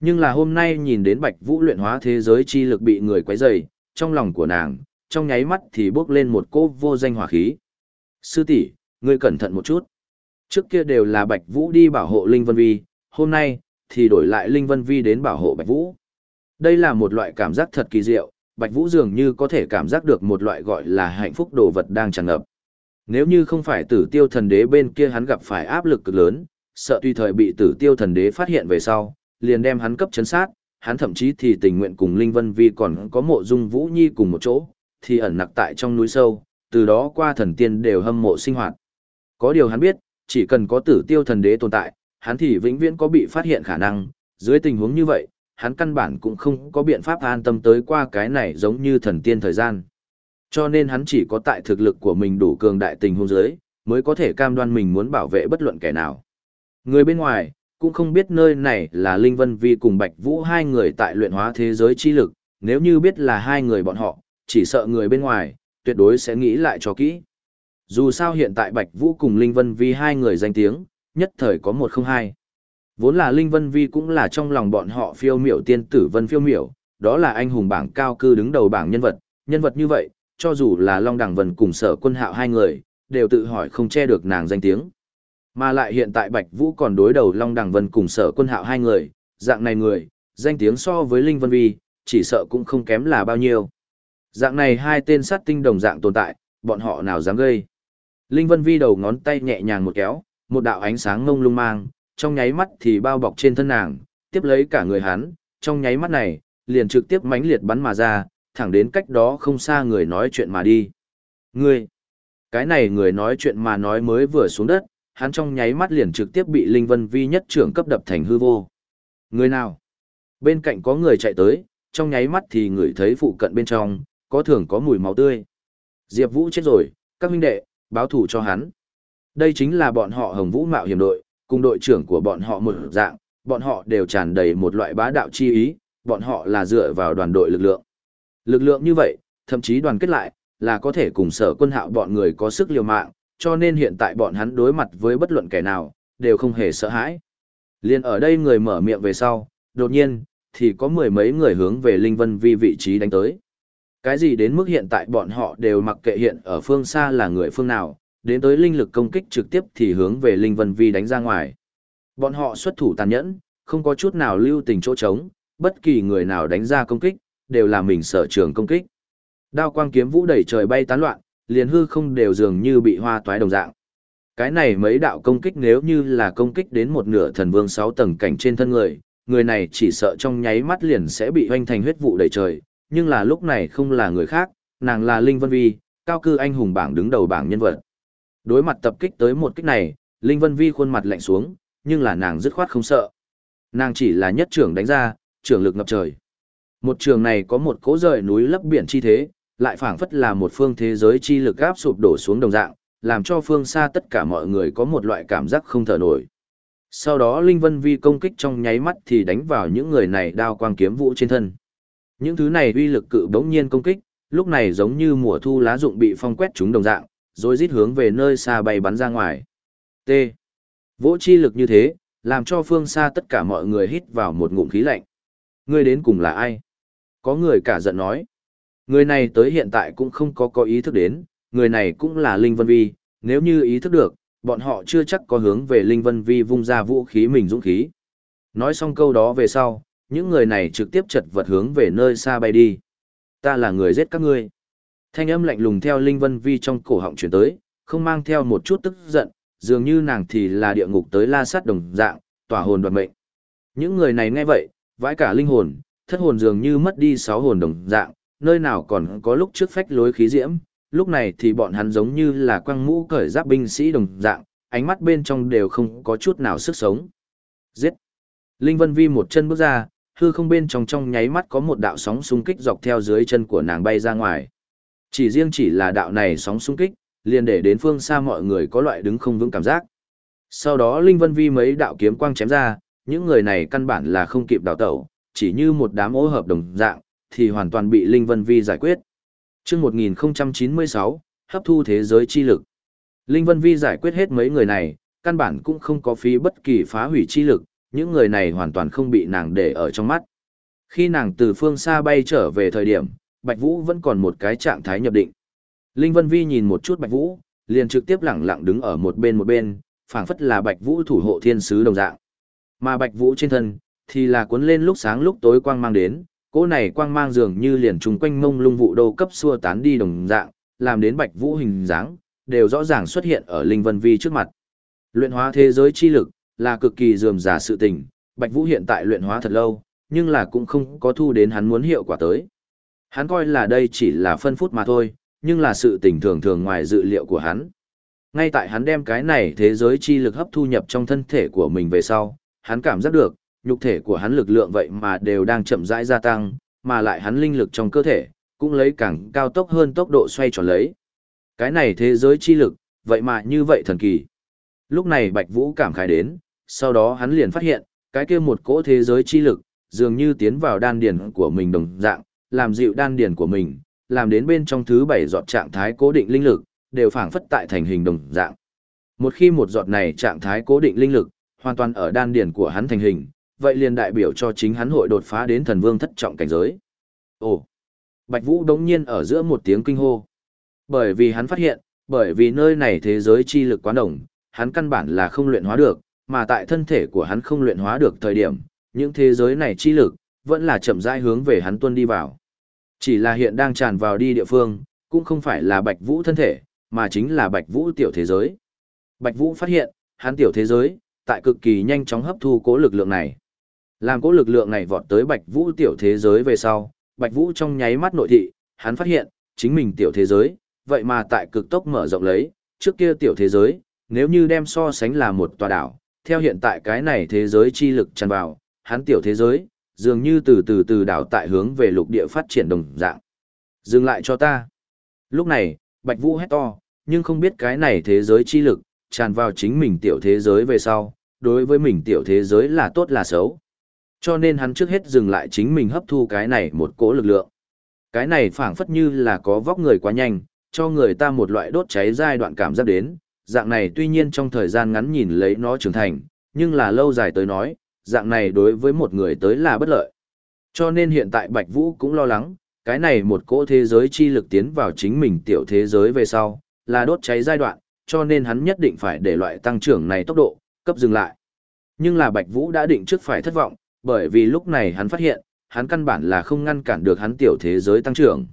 Nhưng là hôm nay nhìn đến Bạch Vũ luyện hóa thế giới chi lực bị người quấy rầy, trong lòng của nàng, trong nháy mắt thì bước lên một cỗ vô danh hỏa khí. Sư tỷ, ngươi cẩn thận một chút. Trước kia đều là Bạch Vũ đi bảo hộ Linh Vân Vi, hôm nay, thì đổi lại Linh Vân Vi đến bảo hộ Bạch Vũ. Đây là một loại cảm giác thật kỳ diệu, Bạch Vũ dường như có thể cảm giác được một loại gọi là hạnh phúc đồ vật đang tràn ngập. Nếu như không phải tử tiêu thần đế bên kia hắn gặp phải áp lực cực lớn, sợ tùy thời bị tử tiêu thần đế phát hiện về sau, liền đem hắn cấp chấn sát, hắn thậm chí thì tình nguyện cùng Linh Vân Vi còn có mộ dung Vũ Nhi cùng một chỗ, thì ẩn nặc tại trong núi sâu, từ đó qua thần tiên đều hâm mộ sinh hoạt. Có điều hắn biết, chỉ cần có tử tiêu thần đế tồn tại, hắn thì vĩnh viễn có bị phát hiện khả năng, dưới tình huống như vậy, hắn căn bản cũng không có biện pháp an tâm tới qua cái này giống như thần tiên thời gian. Cho nên hắn chỉ có tại thực lực của mình đủ cường đại tình huống dưới, mới có thể cam đoan mình muốn bảo vệ bất luận kẻ nào. Người bên ngoài, cũng không biết nơi này là Linh Vân Vi cùng Bạch Vũ hai người tại luyện hóa thế giới chi lực, nếu như biết là hai người bọn họ, chỉ sợ người bên ngoài, tuyệt đối sẽ nghĩ lại cho kỹ. Dù sao hiện tại Bạch Vũ cùng Linh Vân Vi hai người danh tiếng, nhất thời có một không hai. Vốn là Linh Vân Vi cũng là trong lòng bọn họ phiêu miểu tiên tử Vân phiêu miểu, đó là anh hùng bảng cao cư đứng đầu bảng nhân vật, nhân vật như vậy, cho dù là Long Đằng Vân cùng sở quân hạo hai người, đều tự hỏi không che được nàng danh tiếng. Mà lại hiện tại Bạch Vũ còn đối đầu Long Đằng Vân cùng sở quân hạo hai người, dạng này người, danh tiếng so với Linh Vân Vi, chỉ sợ cũng không kém là bao nhiêu. Dạng này hai tên sát tinh đồng dạng tồn tại, bọn họ nào dám gây. Linh Vân Vi đầu ngón tay nhẹ nhàng một kéo, một đạo ánh sáng ngông lung mang, trong nháy mắt thì bao bọc trên thân nàng, tiếp lấy cả người hắn, trong nháy mắt này, liền trực tiếp mãnh liệt bắn mà ra, thẳng đến cách đó không xa người nói chuyện mà đi. Ngươi! Cái này người nói chuyện mà nói mới vừa xuống đất, hắn trong nháy mắt liền trực tiếp bị Linh Vân Vi nhất trưởng cấp đập thành hư vô. Người nào? Bên cạnh có người chạy tới, trong nháy mắt thì người thấy phụ cận bên trong, có thường có mùi máu tươi. Diệp Vũ chết rồi, các huynh đệ, báo thủ cho hắn. Đây chính là bọn họ Hồng Vũ Mạo hiểm đội, cùng đội trưởng của bọn họ một dạng, bọn họ đều tràn đầy một loại bá đạo chi ý, bọn họ là dựa vào đoàn đội lực lượng. Lực lượng như vậy, thậm chí đoàn kết lại, là có thể cùng sở quân hạo bọn người có sức liều mạng, cho nên hiện tại bọn hắn đối mặt với bất luận kẻ nào, đều không hề sợ hãi. Liên ở đây người mở miệng về sau, đột nhiên, thì có mười mấy người hướng về Linh Vân Vi vị trí đánh tới. Cái gì đến mức hiện tại bọn họ đều mặc kệ hiện ở phương xa là người phương nào, đến tới linh lực công kích trực tiếp thì hướng về Linh Vân Vi đánh ra ngoài. Bọn họ xuất thủ tàn nhẫn, không có chút nào lưu tình chỗ trống, bất kỳ người nào đánh ra công kích, đều là mình sở trường công kích. Đao quang kiếm vũ đẩy trời bay tán loạn, liền hư không đều dường như bị hoa toái đồng dạng. Cái này mấy đạo công kích nếu như là công kích đến một nửa thần vương 6 tầng cảnh trên thân người, người này chỉ sợ trong nháy mắt liền sẽ bị hoanh thành huyết vụ đầy trời, nhưng là lúc này không là người khác, nàng là Linh Vân Vi, cao cư anh hùng bảng đứng đầu bảng nhân vật. Đối mặt tập kích tới một kích này, Linh Vân Vi khuôn mặt lạnh xuống, nhưng là nàng dứt khoát không sợ. Nàng chỉ là nhất trưởng đánh ra, trưởng lực ngập trời. Một trường này có một cỗ rời núi lấp biển chi thế, lại phảng phất là một phương thế giới chi lực áp sụp đổ xuống đồng dạng, làm cho phương xa tất cả mọi người có một loại cảm giác không thở nổi. Sau đó Linh Vân Vi công kích trong nháy mắt thì đánh vào những người này đao quang kiếm vũ trên thân. Những thứ này uy lực cự bỗng nhiên công kích, lúc này giống như mùa thu lá rụng bị phong quét chúng đồng dạng, rồi rít hướng về nơi xa bay bắn ra ngoài. T. Vỗ chi lực như thế, làm cho phương xa tất cả mọi người hít vào một ngụm khí lạnh. Ngươi đến cùng là ai? Có người cả giận nói. Người này tới hiện tại cũng không có có ý thức đến, người này cũng là Linh Vân Vi, nếu như ý thức được, bọn họ chưa chắc có hướng về Linh Vân Vi vung ra vũ khí mình dũng khí. Nói xong câu đó về sau, những người này trực tiếp chật vật hướng về nơi xa bay đi. Ta là người giết các ngươi. Thanh âm lạnh lùng theo Linh Vân Vi trong cổ họng chuyển tới, không mang theo một chút tức giận, dường như nàng thì là địa ngục tới la sát đồng dạng, tỏa hồn đoạt mệnh. Những người này nghe vậy, vãi cả linh hồn, thất hồn dường như mất đi sáu hồn đồng dạng, nơi nào còn có lúc trước phách lối khí diễm, lúc này thì bọn hắn giống như là quăng mũ cởi giáp binh sĩ đồng dạng, ánh mắt bên trong đều không có chút nào sức sống. Giết! Linh Vân Vi một chân bước ra, hư không bên trong trong nháy mắt có một đạo sóng xung kích dọc theo dưới chân của nàng bay ra ngoài. Chỉ riêng chỉ là đạo này sóng xung kích, liền để đến phương xa mọi người có loại đứng không vững cảm giác. Sau đó Linh Vân Vi mấy đạo kiếm quang chém ra, những người này căn bản là không kịp đào tẩu, chỉ như một đám ô hợp đồng dạng, thì hoàn toàn bị Linh Vân Vi giải quyết. Trước 1096, hấp thu thế giới chi lực. Linh Vân Vi giải quyết hết mấy người này, căn bản cũng không có phí bất kỳ phá hủy chi lực, những người này hoàn toàn không bị nàng để ở trong mắt. Khi nàng từ phương xa bay trở về thời điểm, Bạch Vũ vẫn còn một cái trạng thái nhập định. Linh Vân Vi nhìn một chút Bạch Vũ, liền trực tiếp lẳng lặng đứng ở một bên một bên, phảng phất là Bạch Vũ thủ hộ thiên sứ đồng dạng. Mà Bạch Vũ trên thân, thì là cuốn lên lúc sáng lúc tối quang mang đến, cỗ này quang mang dường như liền trùng quanh mông lung vụ đô cấp xua tán đi đồng dạng, làm đến Bạch Vũ hình dáng, đều rõ ràng xuất hiện ở Linh Vân Vi trước mặt. Luyện hóa thế giới chi lực, là cực kỳ dườm giả sự tình, Bạch Vũ hiện tại luyện hóa thật lâu, nhưng là cũng không có thu đến hắn muốn hiệu quả tới. Hắn coi là đây chỉ là phân phút mà thôi, nhưng là sự tình thường thường ngoài dự liệu của hắn. Ngay tại hắn đem cái này thế giới chi lực hấp thu nhập trong thân thể của mình về sau, hắn cảm giác được, nhục thể của hắn lực lượng vậy mà đều đang chậm rãi gia tăng, mà lại hắn linh lực trong cơ thể, cũng lấy càng cao tốc hơn tốc độ xoay tròn lấy. Cái này thế giới chi lực, vậy mà như vậy thần kỳ. Lúc này Bạch Vũ cảm khái đến, sau đó hắn liền phát hiện, cái kia một cỗ thế giới chi lực, dường như tiến vào đan điển của mình đồng dạng, làm dịu đan điển của mình, làm đến bên trong thứ bảy giọt trạng thái cố định linh lực, đều phảng phất tại thành hình đồng dạng. Một khi một giọt này trạng thái cố định linh lực, hoàn toàn ở đan điển của hắn thành hình, vậy liền đại biểu cho chính hắn hội đột phá đến thần vương thất trọng cảnh giới. Ồ! Bạch Vũ đống nhiên ở giữa một tiếng kinh hô. Bởi vì hắn phát hiện, bởi vì nơi này thế giới chi lực quá đồng, hắn căn bản là không luyện hóa được, mà tại thân thể của hắn không luyện hóa được thời điểm, những thế giới này chi lực, vẫn là chậm rãi hướng về hắn tuân đi vào. Chỉ là hiện đang tràn vào đi địa phương, cũng không phải là Bạch Vũ thân thể, mà chính là Bạch Vũ tiểu thế giới. Bạch Vũ phát hiện, hắn tiểu thế giới, tại cực kỳ nhanh chóng hấp thu cố lực lượng này. Làm cố lực lượng này vọt tới Bạch Vũ tiểu thế giới về sau, Bạch Vũ trong nháy mắt nội thị, hắn phát hiện, chính mình tiểu thế giới, vậy mà tại cực tốc mở rộng lấy, trước kia tiểu thế giới, nếu như đem so sánh là một tòa đảo, theo hiện tại cái này thế giới chi lực tràn vào, hắn tiểu thế giới, dường như từ từ từ đảo tại hướng về lục địa phát triển đồng dạng. Dừng lại cho ta. Lúc này, Bạch Vũ hét to, nhưng không biết cái này thế giới chi lực, tràn vào chính mình tiểu thế giới về sau, đối với mình tiểu thế giới là tốt là xấu. Cho nên hắn trước hết dừng lại chính mình hấp thu cái này một cỗ lực lượng. Cái này phảng phất như là có vóc người quá nhanh, cho người ta một loại đốt cháy giai đoạn cảm giác đến, dạng này tuy nhiên trong thời gian ngắn nhìn lấy nó trưởng thành, nhưng là lâu dài tới nói, dạng này đối với một người tới là bất lợi. Cho nên hiện tại Bạch Vũ cũng lo lắng, cái này một cỗ thế giới chi lực tiến vào chính mình tiểu thế giới về sau, là đốt cháy giai đoạn, cho nên hắn nhất định phải để loại tăng trưởng này tốc độ, cấp dừng lại. Nhưng là Bạch Vũ đã định trước phải thất vọng, bởi vì lúc này hắn phát hiện, hắn căn bản là không ngăn cản được hắn tiểu thế giới tăng trưởng.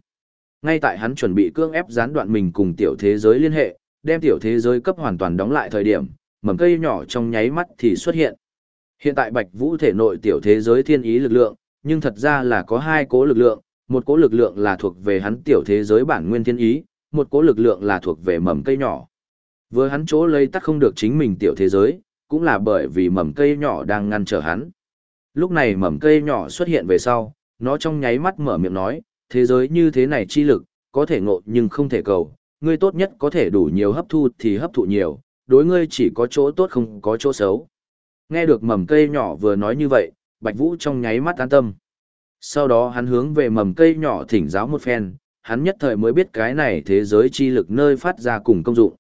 Ngay tại hắn chuẩn bị cưỡng ép gián đoạn mình cùng tiểu thế giới liên hệ, đem tiểu thế giới cấp hoàn toàn đóng lại thời điểm, mầm cây nhỏ trong nháy mắt thì xuất hiện. Hiện tại Bạch Vũ thể nội tiểu thế giới thiên ý lực lượng, nhưng thật ra là có hai cố lực lượng, một cố lực lượng là thuộc về hắn tiểu thế giới bản nguyên thiên ý, một cố lực lượng là thuộc về mầm cây nhỏ. Vừa hắn chỗ lấy tắc không được chính mình tiểu thế giới, cũng là bởi vì mầm cây nhỏ đang ngăn trở hắn. Lúc này mầm cây nhỏ xuất hiện về sau, nó trong nháy mắt mở miệng nói, thế giới như thế này chi lực, có thể ngộ nhưng không thể cầu, ngươi tốt nhất có thể đủ nhiều hấp thu thì hấp thụ nhiều, đối ngươi chỉ có chỗ tốt không có chỗ xấu. Nghe được mầm cây nhỏ vừa nói như vậy, Bạch Vũ trong nháy mắt an tâm. Sau đó hắn hướng về mầm cây nhỏ thỉnh giáo một phen, hắn nhất thời mới biết cái này thế giới chi lực nơi phát ra cùng công dụng.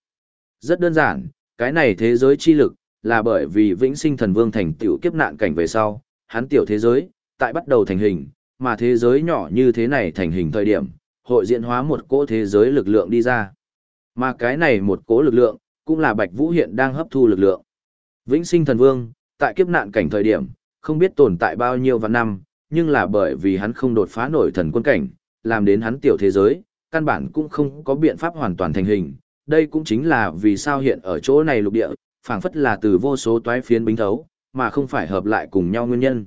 Rất đơn giản, cái này thế giới chi lực, là bởi vì vĩnh sinh thần vương thành tiểu kiếp nạn cảnh về sau, hắn tiểu thế giới, tại bắt đầu thành hình, mà thế giới nhỏ như thế này thành hình thời điểm, hội diễn hóa một cỗ thế giới lực lượng đi ra. Mà cái này một cỗ lực lượng, cũng là Bạch Vũ hiện đang hấp thu lực lượng. Vĩnh sinh thần vương, tại kiếp nạn cảnh thời điểm, không biết tồn tại bao nhiêu vạn năm, nhưng là bởi vì hắn không đột phá nổi thần quân cảnh, làm đến hắn tiểu thế giới, căn bản cũng không có biện pháp hoàn toàn thành hình. Đây cũng chính là vì sao hiện ở chỗ này lục địa, phảng phất là từ vô số toái phiến bính thấu, mà không phải hợp lại cùng nhau nguyên nhân.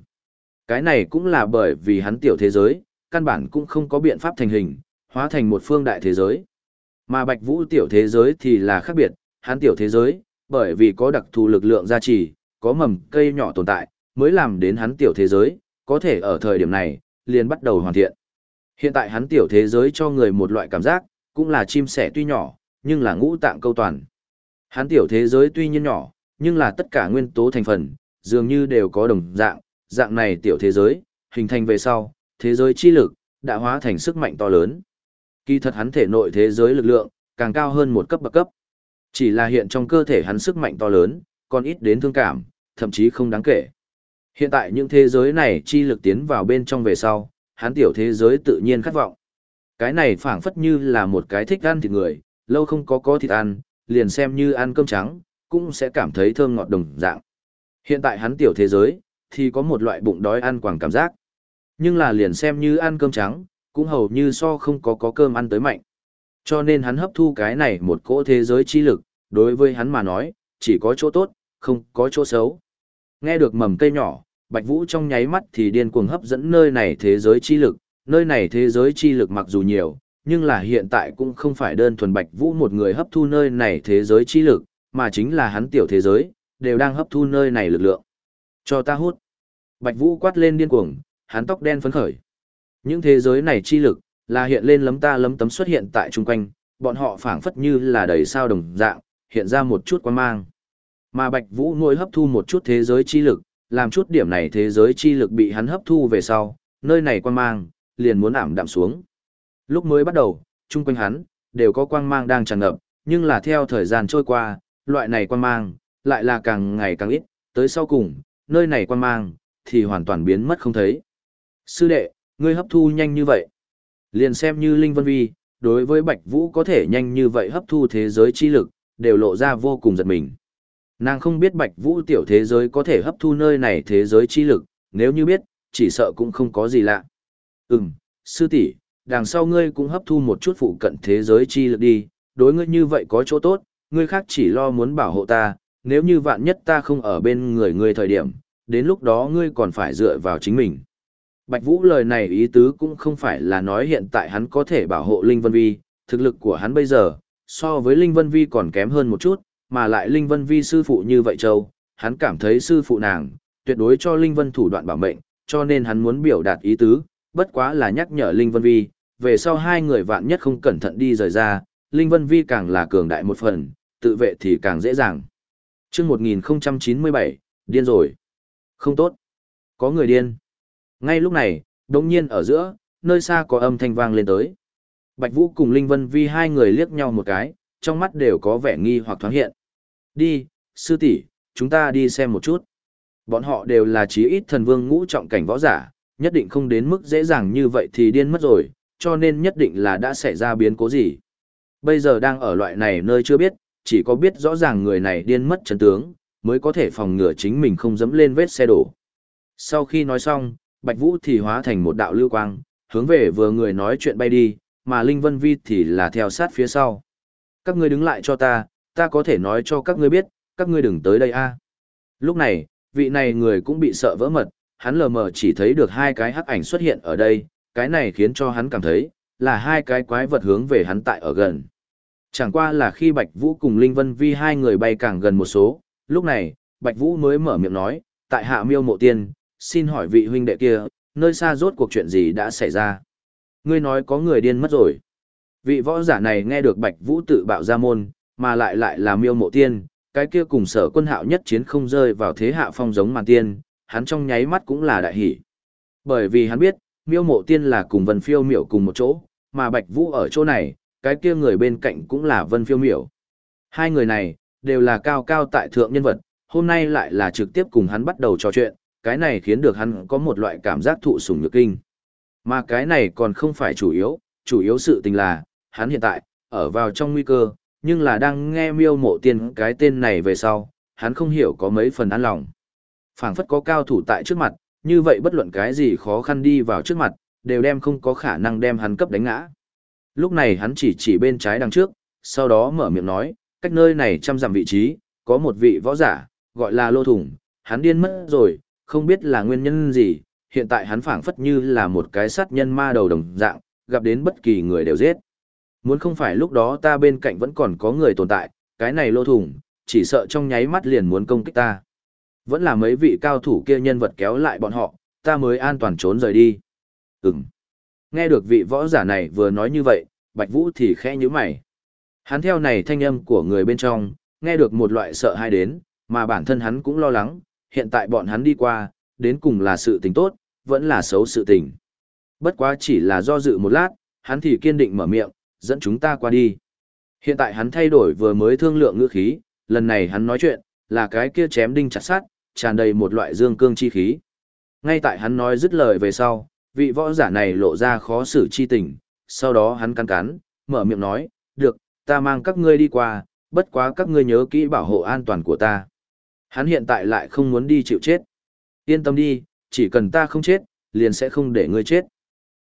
Cái này cũng là bởi vì hắn tiểu thế giới, căn bản cũng không có biện pháp thành hình, hóa thành một phương đại thế giới. Mà Bạch Vũ tiểu thế giới thì là khác biệt, hắn tiểu thế giới, bởi vì có đặc thù lực lượng gia trì, có mầm cây nhỏ tồn tại, mới làm đến hắn tiểu thế giới, có thể ở thời điểm này, liền bắt đầu hoàn thiện. Hiện tại hắn tiểu thế giới cho người một loại cảm giác, cũng là chim sẻ tuy nhỏ, nhưng là ngũ tạng câu toàn. Hắn tiểu thế giới tuy nhiên nhỏ, nhưng là tất cả nguyên tố thành phần, dường như đều có đồng dạng, dạng này tiểu thế giới, hình thành về sau, thế giới chi lực, đã hóa thành sức mạnh to lớn. Kỳ thật hắn thể nội thế giới lực lượng, càng cao hơn một cấp bậc cấp. Chỉ là hiện trong cơ thể hắn sức mạnh to lớn, còn ít đến thương cảm, thậm chí không đáng kể. Hiện tại những thế giới này chi lực tiến vào bên trong về sau, hắn tiểu thế giới tự nhiên khát vọng. Cái này phảng phất như là một cái thích ăn thịt người, lâu không có có thịt ăn, liền xem như ăn cơm trắng, cũng sẽ cảm thấy thơm ngọt đồng dạng. Hiện tại hắn tiểu thế giới, thì có một loại bụng đói ăn quảng cảm giác. Nhưng là liền xem như ăn cơm trắng, cũng hầu như so không có có cơm ăn tới mạnh. Cho nên hắn hấp thu cái này một cỗ thế giới chi lực, đối với hắn mà nói, chỉ có chỗ tốt, không có chỗ xấu. Nghe được mầm cây nhỏ, Bạch Vũ trong nháy mắt thì điên cuồng hấp dẫn nơi này thế giới chi lực, nơi này thế giới chi lực mặc dù nhiều, nhưng là hiện tại cũng không phải đơn thuần Bạch Vũ một người hấp thu nơi này thế giới chi lực, mà chính là hắn tiểu thế giới, đều đang hấp thu nơi này lực lượng. Cho ta hút. Bạch Vũ quát lên điên cuồng, hắn tóc đen phấn khởi. Những thế giới này chi lực, là hiện lên lấm ta lấm tấm xuất hiện tại chung quanh, bọn họ phảng phất như là đầy sao đồng dạng, hiện ra một chút quan mang. Mà Bạch Vũ nuôi hấp thu một chút thế giới chi lực, làm chút điểm này thế giới chi lực bị hắn hấp thu về sau, nơi này quan mang, liền muốn ảm đạm xuống. Lúc mới bắt đầu, chung quanh hắn, đều có quang mang đang tràn ngập, nhưng là theo thời gian trôi qua, loại này quang mang, lại là càng ngày càng ít, tới sau cùng, nơi này quang mang, thì hoàn toàn biến mất không thấy. Sư đệ, ngươi hấp thu nhanh như vậy. Liền xem như Linh Vân Vi, đối với Bạch Vũ có thể nhanh như vậy hấp thu thế giới chi lực, đều lộ ra vô cùng giật mình. Nàng không biết Bạch Vũ tiểu thế giới có thể hấp thu nơi này thế giới chi lực, nếu như biết, chỉ sợ cũng không có gì lạ. Ừm, sư tỷ, đằng sau ngươi cũng hấp thu một chút phụ cận thế giới chi lực đi, đối ngươi như vậy có chỗ tốt, ngươi khác chỉ lo muốn bảo hộ ta, nếu như vạn nhất ta không ở bên người ngươi thời điểm, đến lúc đó ngươi còn phải dựa vào chính mình. Bạch Vũ lời này ý tứ cũng không phải là nói hiện tại hắn có thể bảo hộ Linh Vân Vi, thực lực của hắn bây giờ, so với Linh Vân Vi còn kém hơn một chút, mà lại Linh Vân Vi sư phụ như vậy châu, hắn cảm thấy sư phụ nàng, tuyệt đối cho Linh Vân thủ đoạn bảo mệnh, cho nên hắn muốn biểu đạt ý tứ, bất quá là nhắc nhở Linh Vân Vi, về sau hai người vạn nhất không cẩn thận đi rời ra, Linh Vân Vi càng là cường đại một phần, tự vệ thì càng dễ dàng. Trước 1097, điên rồi. Không tốt. Có người điên. Ngay lúc này, đống nhiên ở giữa, nơi xa có âm thanh vang lên tới. Bạch Vũ cùng Linh Vân Vi hai người liếc nhau một cái, trong mắt đều có vẻ nghi hoặc thoáng hiện. Đi, sư tỷ, chúng ta đi xem một chút. Bọn họ đều là chí ít thần vương ngũ trọng cảnh võ giả, nhất định không đến mức dễ dàng như vậy thì điên mất rồi, cho nên nhất định là đã xảy ra biến cố gì. Bây giờ đang ở loại này nơi chưa biết, chỉ có biết rõ ràng người này điên mất chân tướng, mới có thể phòng ngừa chính mình không dẫm lên vết xe đổ. Sau khi nói xong, Bạch Vũ thì hóa thành một đạo lưu quang, hướng về vừa người nói chuyện bay đi, mà Linh Vân Vi thì là theo sát phía sau. Các ngươi đứng lại cho ta, ta có thể nói cho các ngươi biết, các ngươi đừng tới đây a. Lúc này, vị này người cũng bị sợ vỡ mật, hắn lờ mờ chỉ thấy được hai cái hắc ảnh xuất hiện ở đây, cái này khiến cho hắn cảm thấy, là hai cái quái vật hướng về hắn tại ở gần. Chẳng qua là khi Bạch Vũ cùng Linh Vân Vi hai người bay càng gần một số, lúc này, Bạch Vũ mới mở miệng nói, tại hạ miêu mộ tiên, xin hỏi vị huynh đệ kia, nơi xa rốt cuộc chuyện gì đã xảy ra? Ngươi nói có người điên mất rồi. Vị võ giả này nghe được Bạch Vũ tự bạo ra môn, mà lại lại là miêu mộ tiên, cái kia cùng sở quân hạo nhất chiến không rơi vào thế hạ phong giống màn tiên, hắn trong nháy mắt cũng là đại hỷ. Bởi vì hắn biết, miêu mộ tiên là cùng vân phiêu miểu cùng một chỗ, mà Bạch Vũ ở chỗ này, cái kia người bên cạnh cũng là vân phiêu miểu. Hai người này, đều là cao cao tại thượng nhân vật, hôm nay lại là trực tiếp cùng hắn bắt đầu trò chuyện, cái này khiến được hắn có một loại cảm giác thụ sủng nhược kinh. Mà cái này còn không phải chủ yếu, chủ yếu sự tình là, hắn hiện tại, ở vào trong nguy cơ, nhưng là đang nghe miêu mộ tiên cái tên này về sau, hắn không hiểu có mấy phần an lòng. phảng phất có cao thủ tại trước mặt, như vậy bất luận cái gì khó khăn đi vào trước mặt, đều đem không có khả năng đem hắn cấp đánh ngã. Lúc này hắn chỉ chỉ bên trái đằng trước, sau đó mở miệng nói, cách nơi này trăm dặm vị trí, có một vị võ giả, gọi là lô thủng, hắn điên mất rồi, không biết là nguyên nhân gì, hiện tại hắn phảng phất như là một cái sát nhân ma đầu đồng dạng, gặp đến bất kỳ người đều giết. Muốn không phải lúc đó ta bên cạnh vẫn còn có người tồn tại, cái này lô thủng, chỉ sợ trong nháy mắt liền muốn công kích ta. Vẫn là mấy vị cao thủ kia nhân vật kéo lại bọn họ, ta mới an toàn trốn rời đi. Ừm. Nghe được vị võ giả này vừa nói như vậy, Bạch Vũ thì khẽ nhíu mày. Hắn theo này thanh âm của người bên trong, nghe được một loại sợ hãi đến, mà bản thân hắn cũng lo lắng, hiện tại bọn hắn đi qua, đến cùng là sự tình tốt, vẫn là xấu sự tình. Bất quá chỉ là do dự một lát, hắn thì kiên định mở miệng, dẫn chúng ta qua đi. Hiện tại hắn thay đổi vừa mới thương lượng ngữ khí, lần này hắn nói chuyện, là cái kia chém đinh chặt sắt, tràn đầy một loại dương cương chi khí. Ngay tại hắn nói dứt lời về sau, vị võ giả này lộ ra khó xử chi tình, sau đó hắn cắn cắn, mở miệng nói, được, ta mang các ngươi đi qua, bất quá các ngươi nhớ kỹ bảo hộ an toàn của ta. Hắn hiện tại lại không muốn đi chịu chết. Yên tâm đi, chỉ cần ta không chết, liền sẽ không để ngươi chết.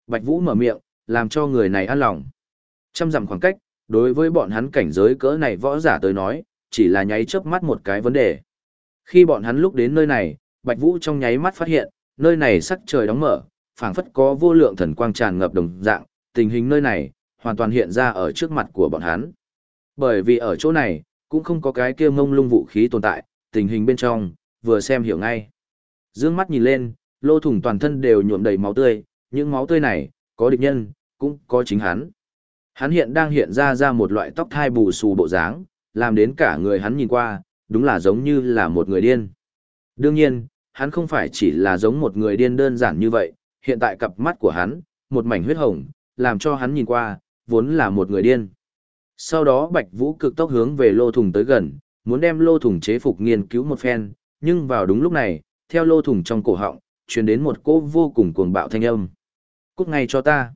Bạch Vũ mở miệng, làm cho người này an lòng. Trăm dặm khoảng cách, đối với bọn hắn cảnh giới cỡ này võ giả tới nói, chỉ là nháy chớp mắt một cái vấn đề. Khi bọn hắn lúc đến nơi này, Bạch Vũ trong nháy mắt phát hiện, nơi này sắc trời đóng mở, phảng phất có vô lượng thần quang tràn ngập đồng dạng, tình hình nơi này hoàn toàn hiện ra ở trước mặt của bọn hắn. Bởi vì ở chỗ này cũng không có cái kia mông lung vũ khí tồn tại, tình hình bên trong vừa xem hiểu ngay. Dương mắt nhìn lên, lô thủng toàn thân đều nhuộm đầy máu tươi, những máu tươi này có địch nhân, cũng có chính hắn. Hắn hiện đang hiện ra ra một loại tóc thai bù xù bộ dáng, làm đến cả người hắn nhìn qua, đúng là giống như là một người điên. Đương nhiên, hắn không phải chỉ là giống một người điên đơn giản như vậy, hiện tại cặp mắt của hắn, một mảnh huyết hồng, làm cho hắn nhìn qua, vốn là một người điên. Sau đó Bạch Vũ cực tốc hướng về lô thùng tới gần, muốn đem lô thùng chế phục nghiên cứu một phen, nhưng vào đúng lúc này, theo lô thùng trong cổ họng, truyền đến một cỗ vô cùng cuồng bạo thanh âm. Cút ngay cho ta.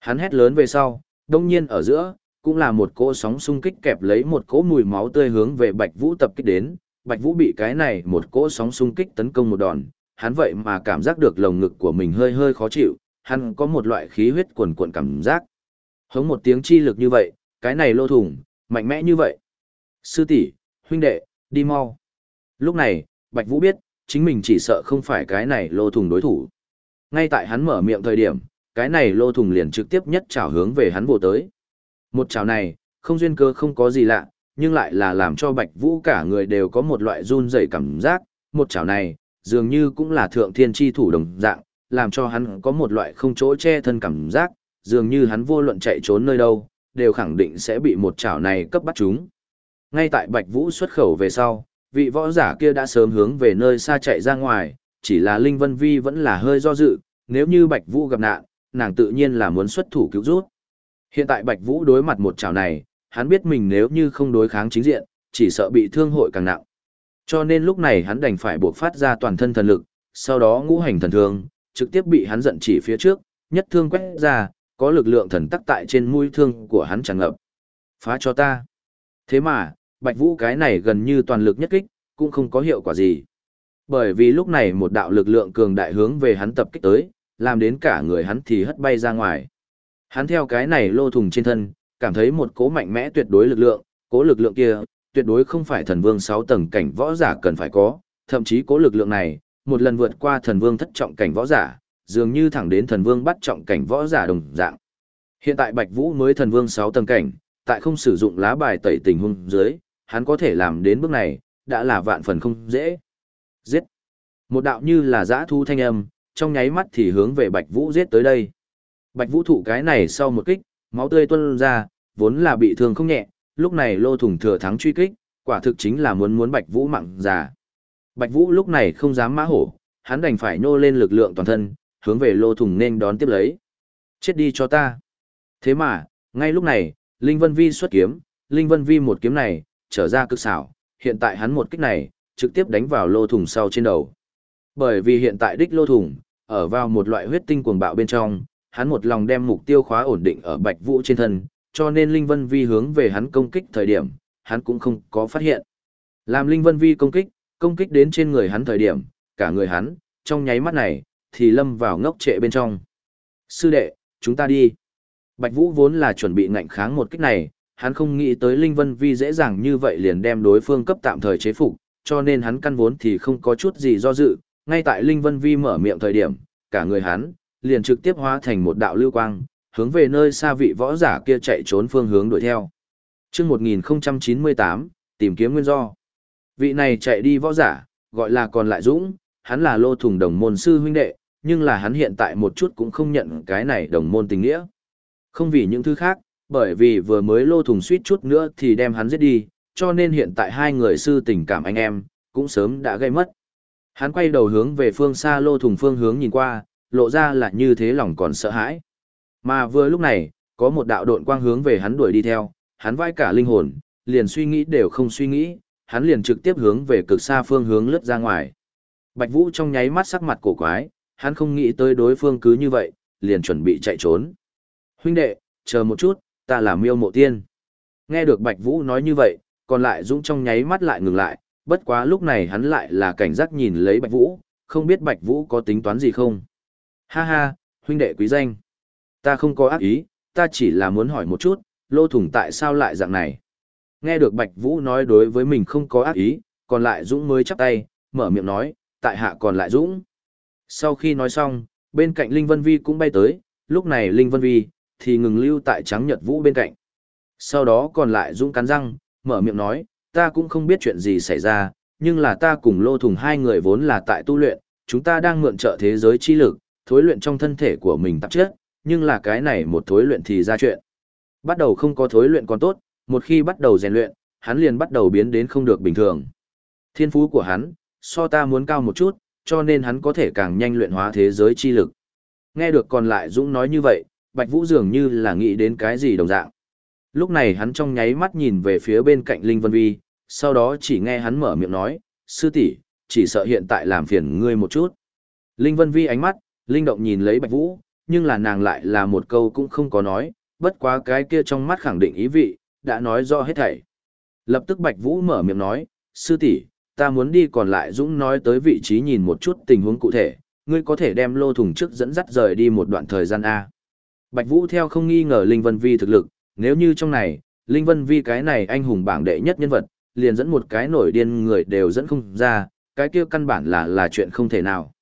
Hắn hét lớn về sau, đông nhiên ở giữa, cũng là một cỗ sóng xung kích kẹp lấy một cỗ mùi máu tươi hướng về Bạch Vũ tập kích đến. Bạch Vũ bị cái này một cỗ sóng xung kích tấn công một đòn, hắn vậy mà cảm giác được lồng ngực của mình hơi hơi khó chịu, hắn có một loại khí huyết cuồn cuộn cảm giác. Hống một tiếng chi lực như vậy, cái này lô thủng, mạnh mẽ như vậy. Sư tỷ, huynh đệ, đi mau. Lúc này, Bạch Vũ biết, chính mình chỉ sợ không phải cái này lô thùng đối thủ. Ngay tại hắn mở miệng thời điểm, cái này lô thùng liền trực tiếp nhất chảo hướng về hắn bộ tới. Một chảo này, không duyên cơ không có gì lạ, nhưng lại là làm cho Bạch Vũ cả người đều có một loại run rẩy cảm giác. Một chảo này, dường như cũng là thượng thiên chi thủ đồng dạng, làm cho hắn có một loại không chỗ che thân cảm giác, dường như hắn vô luận chạy trốn nơi đâu, đều khẳng định sẽ bị một chảo này cấp bắt chúng. Ngay tại Bạch Vũ xuất khẩu về sau, vị võ giả kia đã sớm hướng về nơi xa chạy ra ngoài, chỉ là Linh Vân Vi vẫn là hơi do dự, nếu như Bạch Vũ gặp nạn, nàng tự nhiên là muốn xuất thủ cứu rút. Hiện tại Bạch Vũ đối mặt một chảo này, hắn biết mình nếu như không đối kháng chính diện, chỉ sợ bị thương hội càng nặng. Cho nên lúc này hắn đành phải buộc phát ra toàn thân thần lực, sau đó ngũ hành thần thương, trực tiếp bị hắn giận chỉ phía trước, nhất thương quét ra, có lực lượng thần tắc tại trên mũi thương của hắn tràn ngập. Phá cho ta. Thế mà, Bạch Vũ cái này gần như toàn lực nhất kích, cũng không có hiệu quả gì. Bởi vì lúc này một đạo lực lượng cường đại hướng về hắn tập kích tới, làm đến cả người hắn thì hất bay ra ngoài. Hắn theo cái này lô thùng trên thân, cảm thấy một cố mạnh mẽ tuyệt đối lực lượng, cố lực lượng kia, tuyệt đối không phải thần vương 6 tầng cảnh võ giả cần phải có, thậm chí cố lực lượng này, một lần vượt qua thần vương thất trọng cảnh võ giả, dường như thẳng đến thần vương bắt trọng cảnh võ giả đồng dạng. Hiện tại Bạch Vũ mới thần vương 6 tầng cảnh, tại không sử dụng lá bài tẩy tình huống dưới, hắn có thể làm đến bước này, đã là vạn phần không dễ. Giết! Một đạo như là giã thu thanh âm, trong nháy mắt thì hướng về Bạch Vũ giết tới đây. Bạch Vũ thụ cái này sau một kích, máu tươi tuôn ra, vốn là bị thương không nhẹ, lúc này lô thủng thừa thắng truy kích, quả thực chính là muốn muốn Bạch Vũ mặn già. Bạch Vũ lúc này không dám mã hổ, hắn đành phải nô lên lực lượng toàn thân, hướng về lô thủng nên đón tiếp lấy. Chết đi cho ta. Thế mà, ngay lúc này, Linh Vân Vi xuất kiếm, Linh Vân Vi một kiếm này, trở ra cực xảo, hiện tại hắn một kích này, trực tiếp đánh vào lô thùng sau trên đầu. Bởi vì hiện tại đích lô thùng ở vào một loại huyết tinh cuồng bạo bên trong, hắn một lòng đem mục tiêu khóa ổn định ở Bạch Vũ trên thân, cho nên Linh Vân Vi hướng về hắn công kích thời điểm, hắn cũng không có phát hiện. Làm Linh Vân Vi công kích, công kích đến trên người hắn thời điểm, cả người hắn, trong nháy mắt này, thì lâm vào ngốc trệ bên trong. Sư đệ, chúng ta đi. Bạch Vũ vốn là chuẩn bị ngạnh kháng một kích này, hắn không nghĩ tới Linh Vân Vi dễ dàng như vậy liền đem đối phương cấp tạm thời chế phục, cho nên hắn căn vốn thì không có chút gì do dự, ngay tại Linh Vân Vi mở miệng thời điểm, cả người hắn liền trực tiếp hóa thành một đạo lưu quang, hướng về nơi xa vị võ giả kia chạy trốn phương hướng đuổi theo. Chương 1098, tìm kiếm nguyên do. Vị này chạy đi võ giả, gọi là còn lại Dũng, hắn là lô thùng đồng môn sư huynh đệ, nhưng là hắn hiện tại một chút cũng không nhận cái này đồng môn tình nghĩa. Không vì những thứ khác, bởi vì vừa mới lô thùng suýt chút nữa thì đem hắn giết đi, cho nên hiện tại hai người sư tình cảm anh em, cũng sớm đã gây mất. Hắn quay đầu hướng về phương xa lô thùng phương hướng nhìn qua, lộ ra là như thế lòng còn sợ hãi. Mà vừa lúc này, có một đạo độn quang hướng về hắn đuổi đi theo, hắn vai cả linh hồn, liền suy nghĩ đều không suy nghĩ, hắn liền trực tiếp hướng về cực xa phương hướng lướt ra ngoài. Bạch Vũ trong nháy mắt sắc mặt cổ quái, hắn không nghĩ tới đối phương cứ như vậy, liền chuẩn bị chạy trốn. Huynh đệ, chờ một chút, ta là miêu mộ tiên. Nghe được Bạch Vũ nói như vậy, còn lại Dũng trong nháy mắt lại ngừng lại, bất quá lúc này hắn lại là cảnh giác nhìn lấy Bạch Vũ, không biết Bạch Vũ có tính toán gì không. Ha ha, huynh đệ quý danh. Ta không có ác ý, ta chỉ là muốn hỏi một chút, lô thủng tại sao lại dạng này. Nghe được Bạch Vũ nói đối với mình không có ác ý, còn lại Dũng mới chắp tay, mở miệng nói, tại hạ còn lại Dũng. Sau khi nói xong, bên cạnh Linh Vân Vi cũng bay tới, lúc này Linh Vân Vi, thì ngừng lưu tại trắng nhật vũ bên cạnh. Sau đó còn lại Dũng cắn răng, mở miệng nói, ta cũng không biết chuyện gì xảy ra, nhưng là ta cùng lô thùng hai người vốn là tại tu luyện, chúng ta đang mượn trợ thế giới chi lực, thối luyện trong thân thể của mình tạp chất, nhưng là cái này một thối luyện thì ra chuyện. Bắt đầu không có thối luyện còn tốt, một khi bắt đầu rèn luyện, hắn liền bắt đầu biến đến không được bình thường. Thiên phú của hắn, so ta muốn cao một chút, cho nên hắn có thể càng nhanh luyện hóa thế giới chi lực. Nghe được còn lại Dũng nói như vậy, Bạch Vũ dường như là nghĩ đến cái gì đồng dạng. Lúc này hắn trong nháy mắt nhìn về phía bên cạnh Linh Vân Vi, sau đó chỉ nghe hắn mở miệng nói, sư tỷ, chỉ sợ hiện tại làm phiền ngươi một chút. Linh Vân Vi ánh mắt, linh động nhìn lấy Bạch Vũ, nhưng là nàng lại là một câu cũng không có nói, bất quá cái kia trong mắt khẳng định ý vị, đã nói rõ hết thảy. Lập tức Bạch Vũ mở miệng nói, sư tỷ, ta muốn đi còn lại Dũng nói tới vị trí nhìn một chút tình huống cụ thể, ngươi có thể đem lô thùng trước dẫn dắt rời đi một đoạn thời gian A. Bạch Vũ theo không nghi ngờ Linh Vân Vi thực lực, nếu như trong này, Linh Vân Vi cái này anh hùng bảng đệ nhất nhân vật, liền dẫn một cái nổi điên người đều dẫn không ra, cái kia căn bản là là chuyện không thể nào.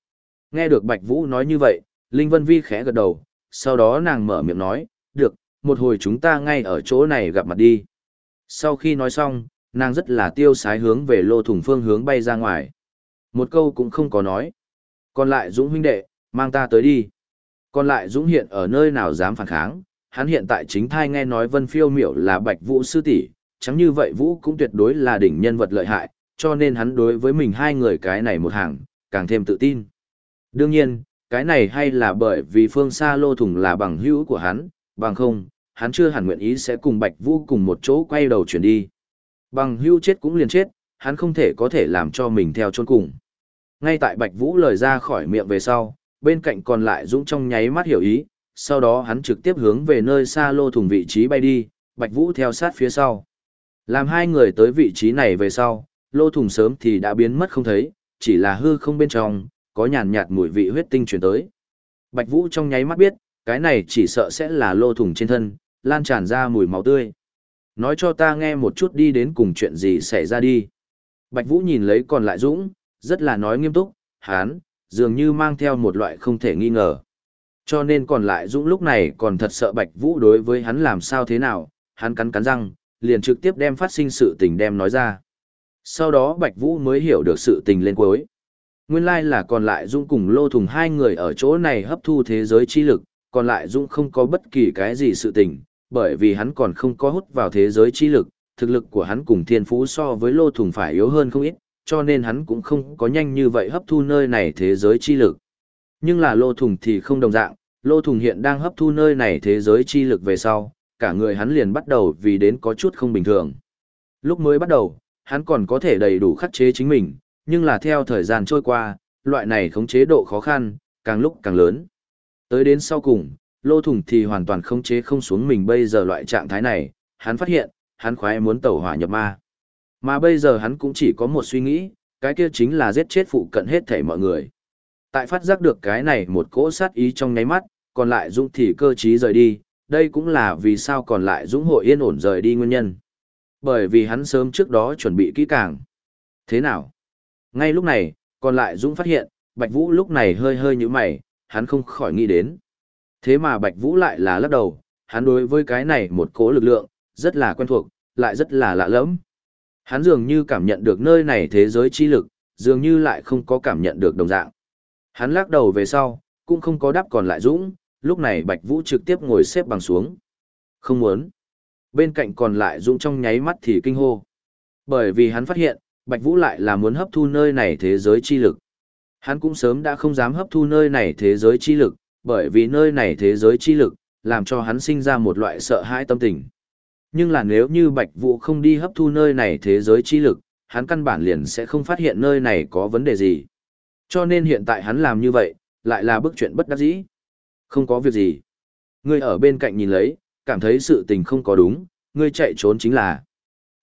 Nghe được Bạch Vũ nói như vậy, Linh Vân Vi khẽ gật đầu, sau đó nàng mở miệng nói, được, một hồi chúng ta ngay ở chỗ này gặp mặt đi. Sau khi nói xong, nàng rất là tiêu sái hướng về lô thùng phương hướng bay ra ngoài. Một câu cũng không có nói. Còn lại Dũng huynh đệ, mang ta tới đi. Còn lại Dũng hiện ở nơi nào dám phản kháng, hắn hiện tại chính thai nghe nói Vân Phiêu Miểu là Bạch Vũ sư tỷ, chẳng như vậy Vũ cũng tuyệt đối là đỉnh nhân vật lợi hại, cho nên hắn đối với mình hai người cái này một hàng, càng thêm tự tin. Đương nhiên, cái này hay là bởi vì phương xa lô Thủng là bằng hữu của hắn, bằng không, hắn chưa hẳn nguyện ý sẽ cùng Bạch Vũ cùng một chỗ quay đầu chuyển đi. Bằng hữu chết cũng liền chết, hắn không thể có thể làm cho mình theo chôn cùng. Ngay tại Bạch Vũ lời ra khỏi miệng về sau, bên cạnh còn lại Dũng trong nháy mắt hiểu ý, sau đó hắn trực tiếp hướng về nơi xa lô thùng vị trí bay đi, Bạch Vũ theo sát phía sau. Làm hai người tới vị trí này về sau, lô thùng sớm thì đã biến mất không thấy, chỉ là hư không bên trong, có nhàn nhạt mùi vị huyết tinh truyền tới. Bạch Vũ trong nháy mắt biết, cái này chỉ sợ sẽ là lô thùng trên thân, lan tràn ra mùi máu tươi. Nói cho ta nghe một chút đi đến cùng chuyện gì xảy ra đi. Bạch Vũ nhìn lấy còn lại Dũng, rất là nói nghiêm túc, hán, dường như mang theo một loại không thể nghi ngờ. Cho nên còn lại Dũng lúc này còn thật sợ Bạch Vũ đối với hắn làm sao thế nào, hắn cắn cắn răng, liền trực tiếp đem phát sinh sự tình đem nói ra. Sau đó Bạch Vũ mới hiểu được sự tình lên cuối. Nguyên lai là còn lại Dũng cùng Lô Thùng hai người ở chỗ này hấp thu thế giới chi lực, còn lại Dũng không có bất kỳ cái gì sự tình, bởi vì hắn còn không có hút vào thế giới chi lực, thực lực của hắn cùng thiên phú so với Lô Thùng phải yếu hơn không ít, cho nên hắn cũng không có nhanh như vậy hấp thu nơi này thế giới chi lực. Nhưng là Lô Thùng thì không đồng dạng, Lô Thùng hiện đang hấp thu nơi này thế giới chi lực về sau, cả người hắn liền bắt đầu vì đến có chút không bình thường. Lúc mới bắt đầu, hắn còn có thể đầy đủ khắc chế chính mình, nhưng là theo thời gian trôi qua, loại này khống chế độ khó khăn, càng lúc càng lớn. Tới đến sau cùng, lô thùng thì hoàn toàn khống chế không xuống mình bây giờ loại trạng thái này, hắn phát hiện, hắn khoái muốn tẩu hỏa nhập ma. Mà bây giờ hắn cũng chỉ có một suy nghĩ, cái kia chính là giết chết phụ cận hết thảy mọi người. Tại phát giác được cái này một cỗ sát ý trong nháy mắt, còn lại Dũng thì cơ trí rời đi, đây cũng là vì sao còn lại Dũng hội yên ổn rời đi nguyên nhân. Bởi vì hắn sớm trước đó chuẩn bị kỹ càng. Thế nào? Ngay lúc này, còn lại Dũng phát hiện, Bạch Vũ lúc này hơi hơi như mày, hắn không khỏi nghĩ đến. Thế mà Bạch Vũ lại là lắc đầu, hắn đối với cái này một cỗ lực lượng, rất là quen thuộc, lại rất là lạ lẫm. Hắn dường như cảm nhận được nơi này thế giới chi lực, dường như lại không có cảm nhận được đồng dạng. Hắn lắc đầu về sau, cũng không có đáp còn lại Dũng, lúc này Bạch Vũ trực tiếp ngồi xếp bằng xuống. Không muốn. Bên cạnh còn lại Dũng trong nháy mắt thì kinh hô. Bởi vì hắn phát hiện, Bạch Vũ lại là muốn hấp thu nơi này thế giới chi lực. Hắn cũng sớm đã không dám hấp thu nơi này thế giới chi lực, bởi vì nơi này thế giới chi lực, làm cho hắn sinh ra một loại sợ hãi tâm tình. Nhưng là nếu như Bạch Vũ không đi hấp thu nơi này thế giới chi lực, hắn căn bản liền sẽ không phát hiện nơi này có vấn đề gì. Cho nên hiện tại hắn làm như vậy, lại là bước chuyện bất đắc dĩ. Không có việc gì. Ngươi ở bên cạnh nhìn lấy, cảm thấy sự tình không có đúng, ngươi chạy trốn chính là.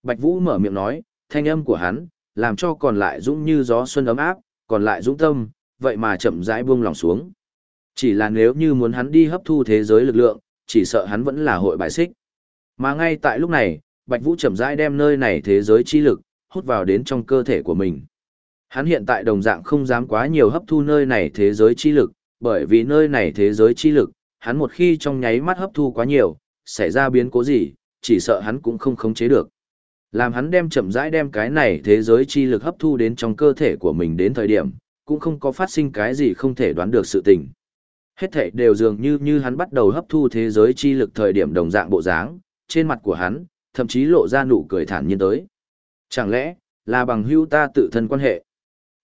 Bạch Vũ mở miệng nói, thanh âm của hắn, làm cho còn lại dũng như gió xuân ấm áp, còn lại dũng tâm, vậy mà chậm rãi buông lòng xuống. Chỉ là nếu như muốn hắn đi hấp thu thế giới lực lượng, chỉ sợ hắn vẫn là hội bài xích. Mà ngay tại lúc này, Bạch Vũ chậm rãi đem nơi này thế giới chi lực, hút vào đến trong cơ thể của mình. Hắn hiện tại đồng dạng không dám quá nhiều hấp thu nơi này thế giới chi lực, bởi vì nơi này thế giới chi lực, hắn một khi trong nháy mắt hấp thu quá nhiều, xảy ra biến cố gì, chỉ sợ hắn cũng không khống chế được. Làm hắn đem chậm rãi đem cái này thế giới chi lực hấp thu đến trong cơ thể của mình đến thời điểm, cũng không có phát sinh cái gì không thể đoán được sự tình. Hết thảy đều dường như như hắn bắt đầu hấp thu thế giới chi lực thời điểm đồng dạng bộ dáng, trên mặt của hắn, thậm chí lộ ra nụ cười thản nhiên tới. Chẳng lẽ, là bằng hữu ta tự thân quan hệ?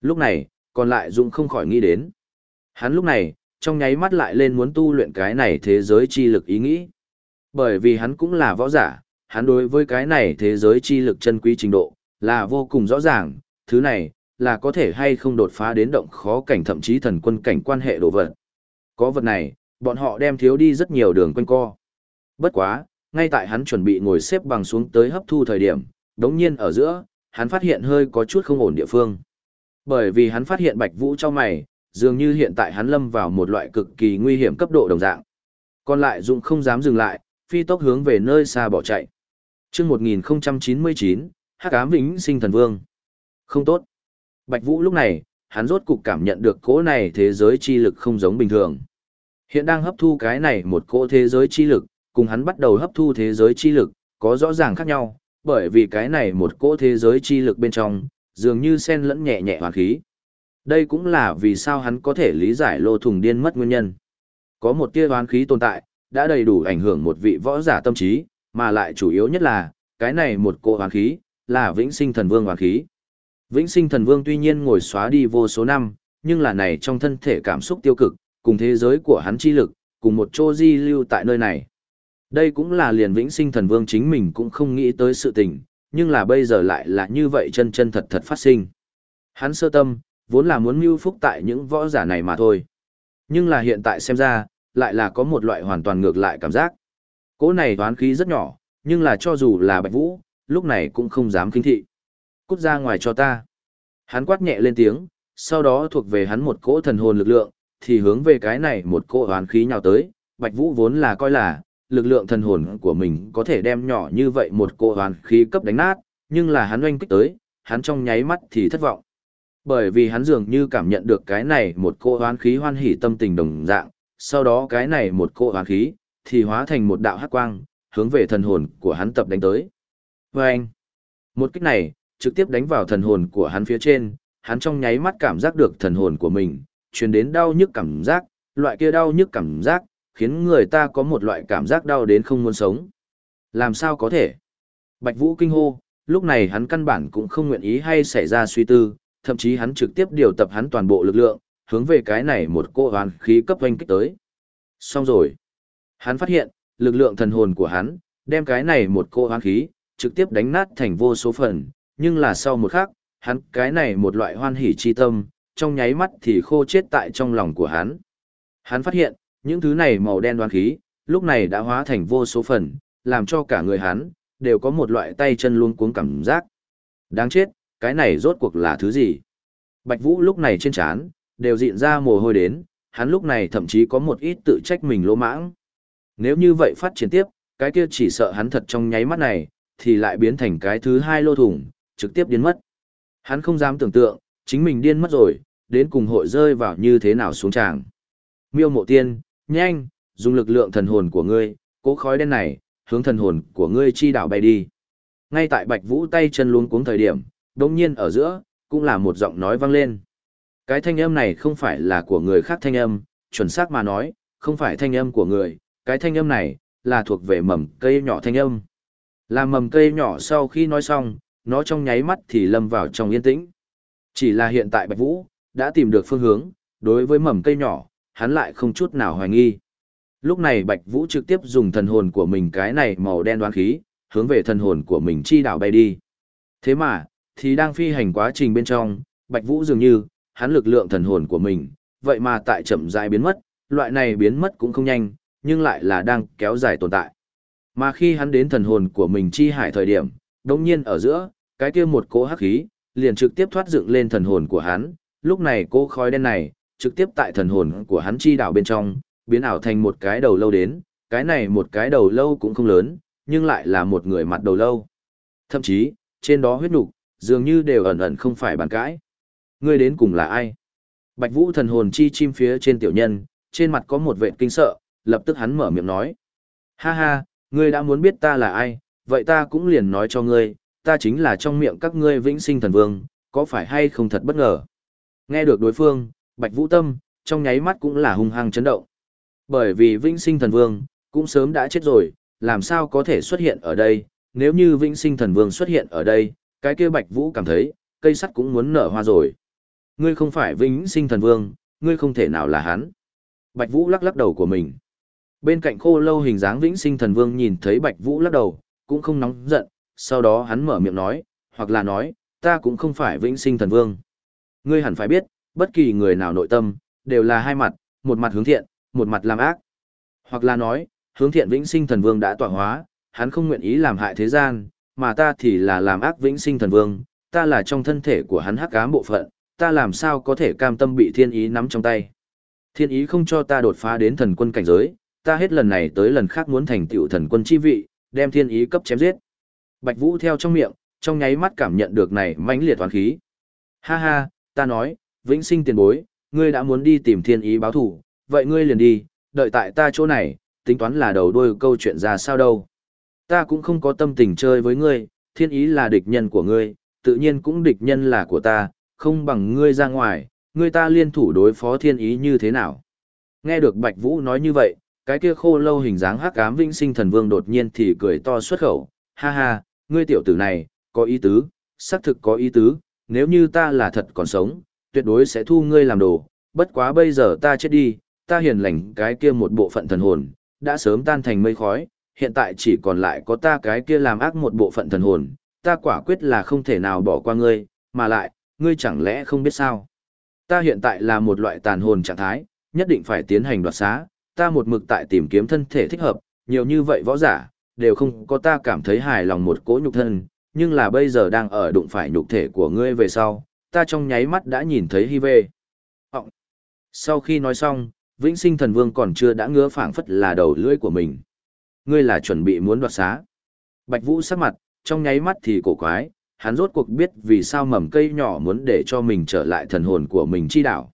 Lúc này, còn lại Dũng không khỏi nghĩ đến. Hắn lúc này, trong nháy mắt lại lên muốn tu luyện cái này thế giới chi lực ý nghĩ. Bởi vì hắn cũng là võ giả, hắn đối với cái này thế giới chi lực chân quý trình độ, là vô cùng rõ ràng, thứ này, là có thể hay không đột phá đến động khó cảnh thậm chí thần quân cảnh quan hệ đồ vật. Có vật này, bọn họ đem thiếu đi rất nhiều đường quanh co. Bất quá, ngay tại hắn chuẩn bị ngồi xếp bằng xuống tới hấp thu thời điểm, đống nhiên ở giữa, hắn phát hiện hơi có chút không ổn địa phương. Bởi vì hắn phát hiện Bạch Vũ trong mày, dường như hiện tại hắn lâm vào một loại cực kỳ nguy hiểm cấp độ đồng dạng. Còn lại Dung không dám dừng lại, phi tốc hướng về nơi xa bỏ chạy. Chương 1099, Hắc Ám Vĩnh Sinh Thần Vương. Không tốt. Bạch Vũ lúc này, hắn rốt cục cảm nhận được cỗ này thế giới chi lực không giống bình thường. Hiện đang hấp thu cái này một cỗ thế giới chi lực, cùng hắn bắt đầu hấp thu thế giới chi lực, có rõ ràng khác nhau, bởi vì cái này một cỗ thế giới chi lực bên trong, dường như xen lẫn nhẹ nhẹ hoàn khí. Đây cũng là vì sao hắn có thể lý giải lô thùng điên mất nguyên nhân. Có một tia hoán khí tồn tại, đã đầy đủ ảnh hưởng một vị võ giả tâm trí, mà lại chủ yếu nhất là, cái này một cỗ hoán khí, là vĩnh sinh thần vương hoán khí. Vĩnh sinh thần vương tuy nhiên ngồi xóa đi vô số năm, nhưng là này trong thân thể cảm xúc tiêu cực, cùng thế giới của hắn chi lực, cùng một chỗ di lưu tại nơi này. Đây cũng là liền vĩnh sinh thần vương chính mình cũng không nghĩ tới sự tình, nhưng là bây giờ lại là như vậy chân chân thật thật phát sinh. Hắn sơ tâm, vốn là muốn mưu phúc tại những võ giả này mà thôi. Nhưng là hiện tại xem ra, lại là có một loại hoàn toàn ngược lại cảm giác. Cỗ này toán khí rất nhỏ, nhưng là cho dù là bạch vũ, lúc này cũng không dám kinh thị. Cút ra ngoài cho ta. Hắn quát nhẹ lên tiếng, sau đó thuộc về hắn một cỗ thần hồn lực lượng, thì hướng về cái này một cỗ hoán khí nhào tới, bạch vũ vốn là coi là, lực lượng thần hồn của mình có thể đem nhỏ như vậy một cỗ hoàn khí cấp đánh nát, nhưng là hắn oanh kích tới, hắn trong nháy mắt thì thất vọng. Bởi vì hắn dường như cảm nhận được cái này một cỗ hoán khí hoan hỉ tâm tình đồng dạng, sau đó cái này một cỗ hoán khí, thì hóa thành một đạo hắc quang, hướng về thần hồn của hắn tập đánh tới. Vâng! một kích này, trực tiếp đánh vào thần hồn của hắn phía trên, hắn trong nháy mắt cảm giác được thần hồn của mình, truyền đến đau nhức cảm giác, loại kia đau nhức cảm giác, khiến người ta có một loại cảm giác đau đến không muốn sống. Làm sao có thể? Bạch Vũ kinh hô, lúc này hắn căn bản cũng không nguyện ý hay xảy ra suy tư, thậm chí hắn trực tiếp điều tập hắn toàn bộ lực lượng, hướng về cái này một cô hoàn khí cấp hoanh kích tới. Xong rồi. Hắn phát hiện, lực lượng thần hồn của hắn, đem cái này một cô hoán khí, trực tiếp đánh nát thành vô số phần, nhưng là sau một khắc, hắn cái này một loại hoan hỉ chi tâm, trong nháy mắt thì khô chết tại trong lòng của hắn. Hắn phát hiện, những thứ này màu đen đoán khí, lúc này đã hóa thành vô số phần, làm cho cả người hắn, đều có một loại tay chân luôn cuống cảm giác. Đáng chết, cái này rốt cuộc là thứ gì? Bạch Vũ lúc này trên trán đều dịn ra mồ hôi đến, hắn lúc này thậm chí có một ít tự trách mình lỗ mãng. Nếu như vậy phát triển tiếp, cái kia chỉ sợ hắn thật trong nháy mắt này, thì lại biến thành cái thứ hai lô thủng, trực tiếp điên mất. Hắn không dám tưởng tượng, chính mình điên mất rồi, đến cùng hội rơi vào như thế nào xuống tràng. Miêu mộ tiên, nhanh, dùng lực lượng thần hồn của ngươi, cố khói đen này, hướng thần hồn của ngươi chi đảo bay đi. Ngay tại Bạch Vũ tay chân luống cuống thời điểm, đột nhiên ở giữa, cũng là một giọng nói vang lên. Cái thanh âm này không phải là của người khác thanh âm, chuẩn xác mà nói, không phải thanh âm của người, cái thanh âm này, là thuộc về mầm cây nhỏ thanh âm. Là mầm cây nhỏ sau khi nói xong, nó trong nháy mắt thì lâm vào trong yên tĩnh. Chỉ là hiện tại Bạch Vũ, đã tìm được phương hướng, đối với mầm cây nhỏ, hắn lại không chút nào hoài nghi. Lúc này Bạch Vũ trực tiếp dùng thần hồn của mình cái này màu đen đoán khí, hướng về thần hồn của mình chi đảo bay đi. Thế mà, thì đang phi hành quá trình bên trong, Bạch Vũ dường như, hắn lực lượng thần hồn của mình, vậy mà tại chậm rãi biến mất, loại này biến mất cũng không nhanh, nhưng lại là đang kéo dài tồn tại. Mà khi hắn đến thần hồn của mình chi hải thời điểm, đồng nhiên ở giữa, cái kia một cỗ hắc khí, liền trực tiếp thoát dựng lên thần hồn của hắn, lúc này cỗ khói đen này, trực tiếp tại thần hồn của hắn chi đảo bên trong, biến ảo thành một cái đầu lâu đến, cái này một cái đầu lâu cũng không lớn, nhưng lại là một người mặt đầu lâu. Thậm chí, trên đó huyết nục dường như đều ẩn ẩn không phải bàn cãi. Ngươi đến cùng là ai? Bạch Vũ thần hồn chi chim phía trên tiểu nhân, trên mặt có một vệt kinh sợ, lập tức hắn mở miệng nói. Ha ha, ngươi đã muốn biết ta là ai, vậy ta cũng liền nói cho ngươi, ta chính là trong miệng các ngươi vĩnh sinh thần vương, có phải hay không thật bất ngờ. Nghe được đối phương, Bạch Vũ Tâm, trong nháy mắt cũng là hung hăng chấn động. Bởi vì vĩnh sinh thần vương, cũng sớm đã chết rồi, làm sao có thể xuất hiện ở đây, nếu như vĩnh sinh thần vương xuất hiện ở đây, cái kia Bạch Vũ cảm thấy, cây sắt cũng muốn nở hoa rồi. Ngươi không phải vĩnh sinh thần vương, ngươi không thể nào là hắn. Bạch Vũ lắc lắc đầu của mình. Bên cạnh khô lâu hình dáng vĩnh sinh thần vương nhìn thấy Bạch Vũ lắc đầu, cũng không nóng giận, sau đó hắn mở miệng nói, hoặc là nói, ta cũng không phải vĩnh sinh thần vương. Ngươi hẳn phải biết, bất kỳ người nào nội tâm, đều là hai mặt, một mặt hướng thiện, một mặt làm ác. Hoặc là nói, hướng thiện vĩnh sinh thần vương đã tọa hóa, hắn không nguyện ý làm hại thế gian, mà ta thì là làm ác vĩnh sinh thần vương, ta là trong thân thể của hắn hắc ám bộ phận, ta làm sao có thể cam tâm bị thiên ý nắm trong tay. Thiên ý không cho ta đột phá đến thần quân cảnh giới, ta hết lần này tới lần khác muốn thành tựu thần quân chi vị, đem thiên ý cấp chém giết. Bạch Vũ theo trong miệng, trong nháy mắt cảm nhận được này mãnh liệt toán khí. Ha ha, ta nói, vĩnh sinh tiền bối, ngươi đã muốn đi tìm thiên ý báo thủ, vậy ngươi liền đi, đợi tại ta chỗ này, tính toán là đầu đuôi câu chuyện ra sao đâu. Ta cũng không có tâm tình chơi với ngươi, thiên ý là địch nhân của ngươi, tự nhiên cũng địch nhân là của ta, không bằng ngươi ra ngoài, ngươi ta liên thủ đối phó thiên ý như thế nào. Nghe được Bạch Vũ nói như vậy, cái kia khô lâu hình dáng hắc ám vĩnh sinh thần vương đột nhiên thì cười to xuất khẩu, ha ha, ngươi tiểu tử này, có ý tứ, xác thực có ý tứ, nếu như ta là thật còn sống, tuyệt đối sẽ thu ngươi làm đồ, bất quá bây giờ ta chết đi, ta hiền lành cái kia một bộ phận thần hồn, đã sớm tan thành mây khói, hiện tại chỉ còn lại có ta cái kia làm ác một bộ phận thần hồn, ta quả quyết là không thể nào bỏ qua ngươi, mà lại, ngươi chẳng lẽ không biết sao. Ta hiện tại là một loại tàn hồn trạng thái, nhất định phải tiến hành đoạt xá, ta một mực tại tìm kiếm thân thể thích hợp, nhiều như vậy võ giả, đều không có ta cảm thấy hài lòng một cỗ nhục thân, nhưng là bây giờ đang ở đụng phải nhục thể của ngươi về sau, ta trong nháy mắt đã nhìn thấy hy vê. Ờ, sau khi nói xong, Vĩnh Sinh Thần Vương còn chưa đã ngứa phảng phất là đầu lưỡi của mình. Ngươi là chuẩn bị muốn đoạt xá. Bạch Vũ sắc mặt, trong nháy mắt thì cổ quái, hắn rốt cuộc biết vì sao mầm cây nhỏ muốn để cho mình trở lại thần hồn của mình chi đảo.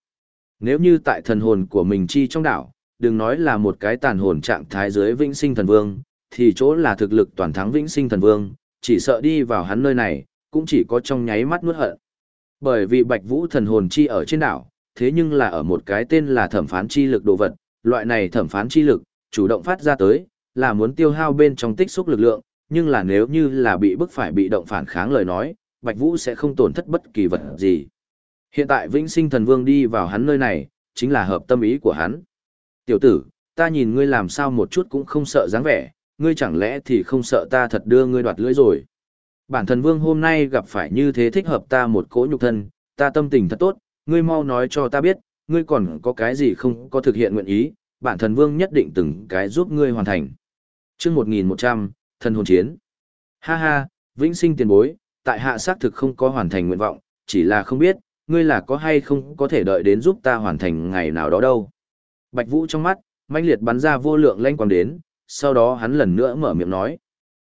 Nếu như tại thần hồn của mình chi trong đảo, đừng nói là một cái tàn hồn trạng thái dưới Vĩnh Sinh Thần Vương, thì chỗ là thực lực toàn thắng Vĩnh Sinh Thần Vương, chỉ sợ đi vào hắn nơi này, cũng chỉ có trong nháy mắt nuốt hận. Bởi vì Bạch Vũ thần hồn chi ở trên đảo, thế nhưng là ở một cái tên là thẩm phán chi lực đồ vật, loại này thẩm phán chi lực, chủ động phát ra tới, là muốn tiêu hao bên trong tích xúc lực lượng, nhưng là nếu như là bị bức phải bị động phản kháng lời nói, Bạch Vũ sẽ không tổn thất bất kỳ vật gì. Hiện tại Vĩnh Sinh Thần Vương đi vào hắn nơi này, chính là hợp tâm ý của hắn. Tiểu tử, ta nhìn ngươi làm sao một chút cũng không sợ dáng vẻ, ngươi chẳng lẽ thì không sợ ta thật đưa ngươi đoạt lưỡi rồi. Bản thần vương hôm nay gặp phải như thế thích hợp ta một cỗ nhục thân, ta tâm tình thật tốt, ngươi mau nói cho ta biết, ngươi còn có cái gì không có thực hiện nguyện ý, bản thần vương nhất định từng cái giúp ngươi hoàn thành. chương 1100, thần hồn chiến. Ha ha, vĩnh sinh tiền bối, tại hạ xác thực không có hoàn thành nguyện vọng, chỉ là không biết, ngươi là có hay không có thể đợi đến giúp ta hoàn thành ngày nào đó đâu. Bạch Vũ trong mắt, mãnh liệt bắn ra vô lượng lanh quang đến, sau đó hắn lần nữa mở miệng nói.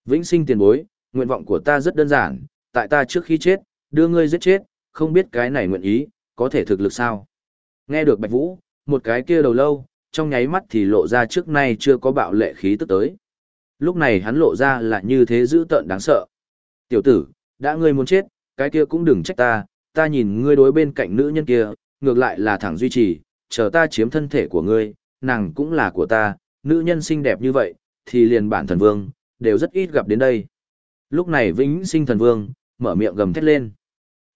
Vĩnh sinh tiền bối, nguyện vọng của ta rất đơn giản, tại ta trước khi chết, đưa ngươi giết chết, không biết cái này nguyện ý, có thể thực lực sao. Nghe được Bạch Vũ, một cái kia đầu lâu, trong nháy mắt thì lộ ra trước nay chưa có bạo lệ khí tức tới. Lúc này hắn lộ ra là như thế dữ tợn đáng sợ. Tiểu tử, đã ngươi muốn chết, cái kia cũng đừng trách ta, ta nhìn ngươi đối bên cạnh nữ nhân kia, ngược lại là thẳng duy trì, chờ ta chiếm thân thể của ngươi, nàng cũng là của ta, nữ nhân xinh đẹp như vậy, thì liền bản thần vương, đều rất ít gặp đến đây. Lúc này vĩnh sinh thần vương, mở miệng gầm thét lên.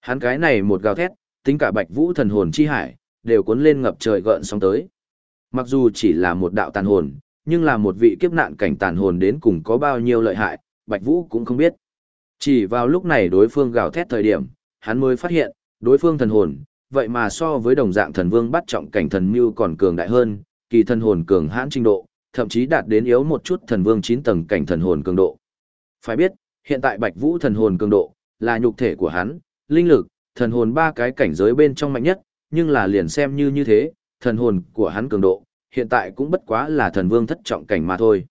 Hắn cái này một gào thét, tính cả bạch vũ thần hồn chi hải, đều cuốn lên ngập trời gợn sóng tới. Mặc dù chỉ là một đạo tàn hồn, nhưng là một vị kiếp nạn cảnh tàn hồn đến cùng có bao nhiêu lợi hại, bạch vũ cũng không biết. Chỉ vào lúc này đối phương gào thét thời điểm, hắn mới phát hiện, đối phương thần hồn, vậy mà so với đồng dạng thần vương bắt trọng cảnh thần mưu còn cường đại hơn, kỳ thần hồn cường hãn trình độ, thậm chí đạt đến yếu một chút thần vương 9 tầng cảnh thần hồn cường độ. Phải biết, hiện tại Bạch Vũ thần hồn cường độ là nhục thể của hắn, linh lực, thần hồn ba cái cảnh giới bên trong mạnh nhất, nhưng là liền xem như như thế, thần hồn của hắn cường độ, hiện tại cũng bất quá là thần vương thất trọng cảnh mà thôi.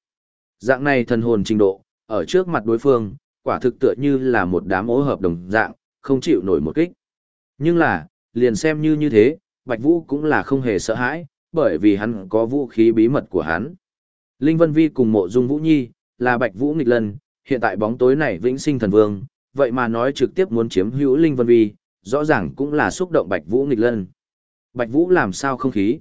Dạng này thần hồn trình độ, ở trước mặt đối phương, quả thực tựa như là một đám ố hợp đồng dạng, không chịu nổi một kích. Nhưng là, liền xem như như thế, Bạch Vũ cũng là không hề sợ hãi, bởi vì hắn có vũ khí bí mật của hắn. Linh Vân Vi cùng mộ dung Vũ Nhi, là Bạch Vũ nghịch lần, hiện tại bóng tối này vĩnh sinh thần vương, vậy mà nói trực tiếp muốn chiếm hữu Linh Vân Vi, rõ ràng cũng là xúc động Bạch Vũ nghịch lân. Bạch Vũ làm sao không khí?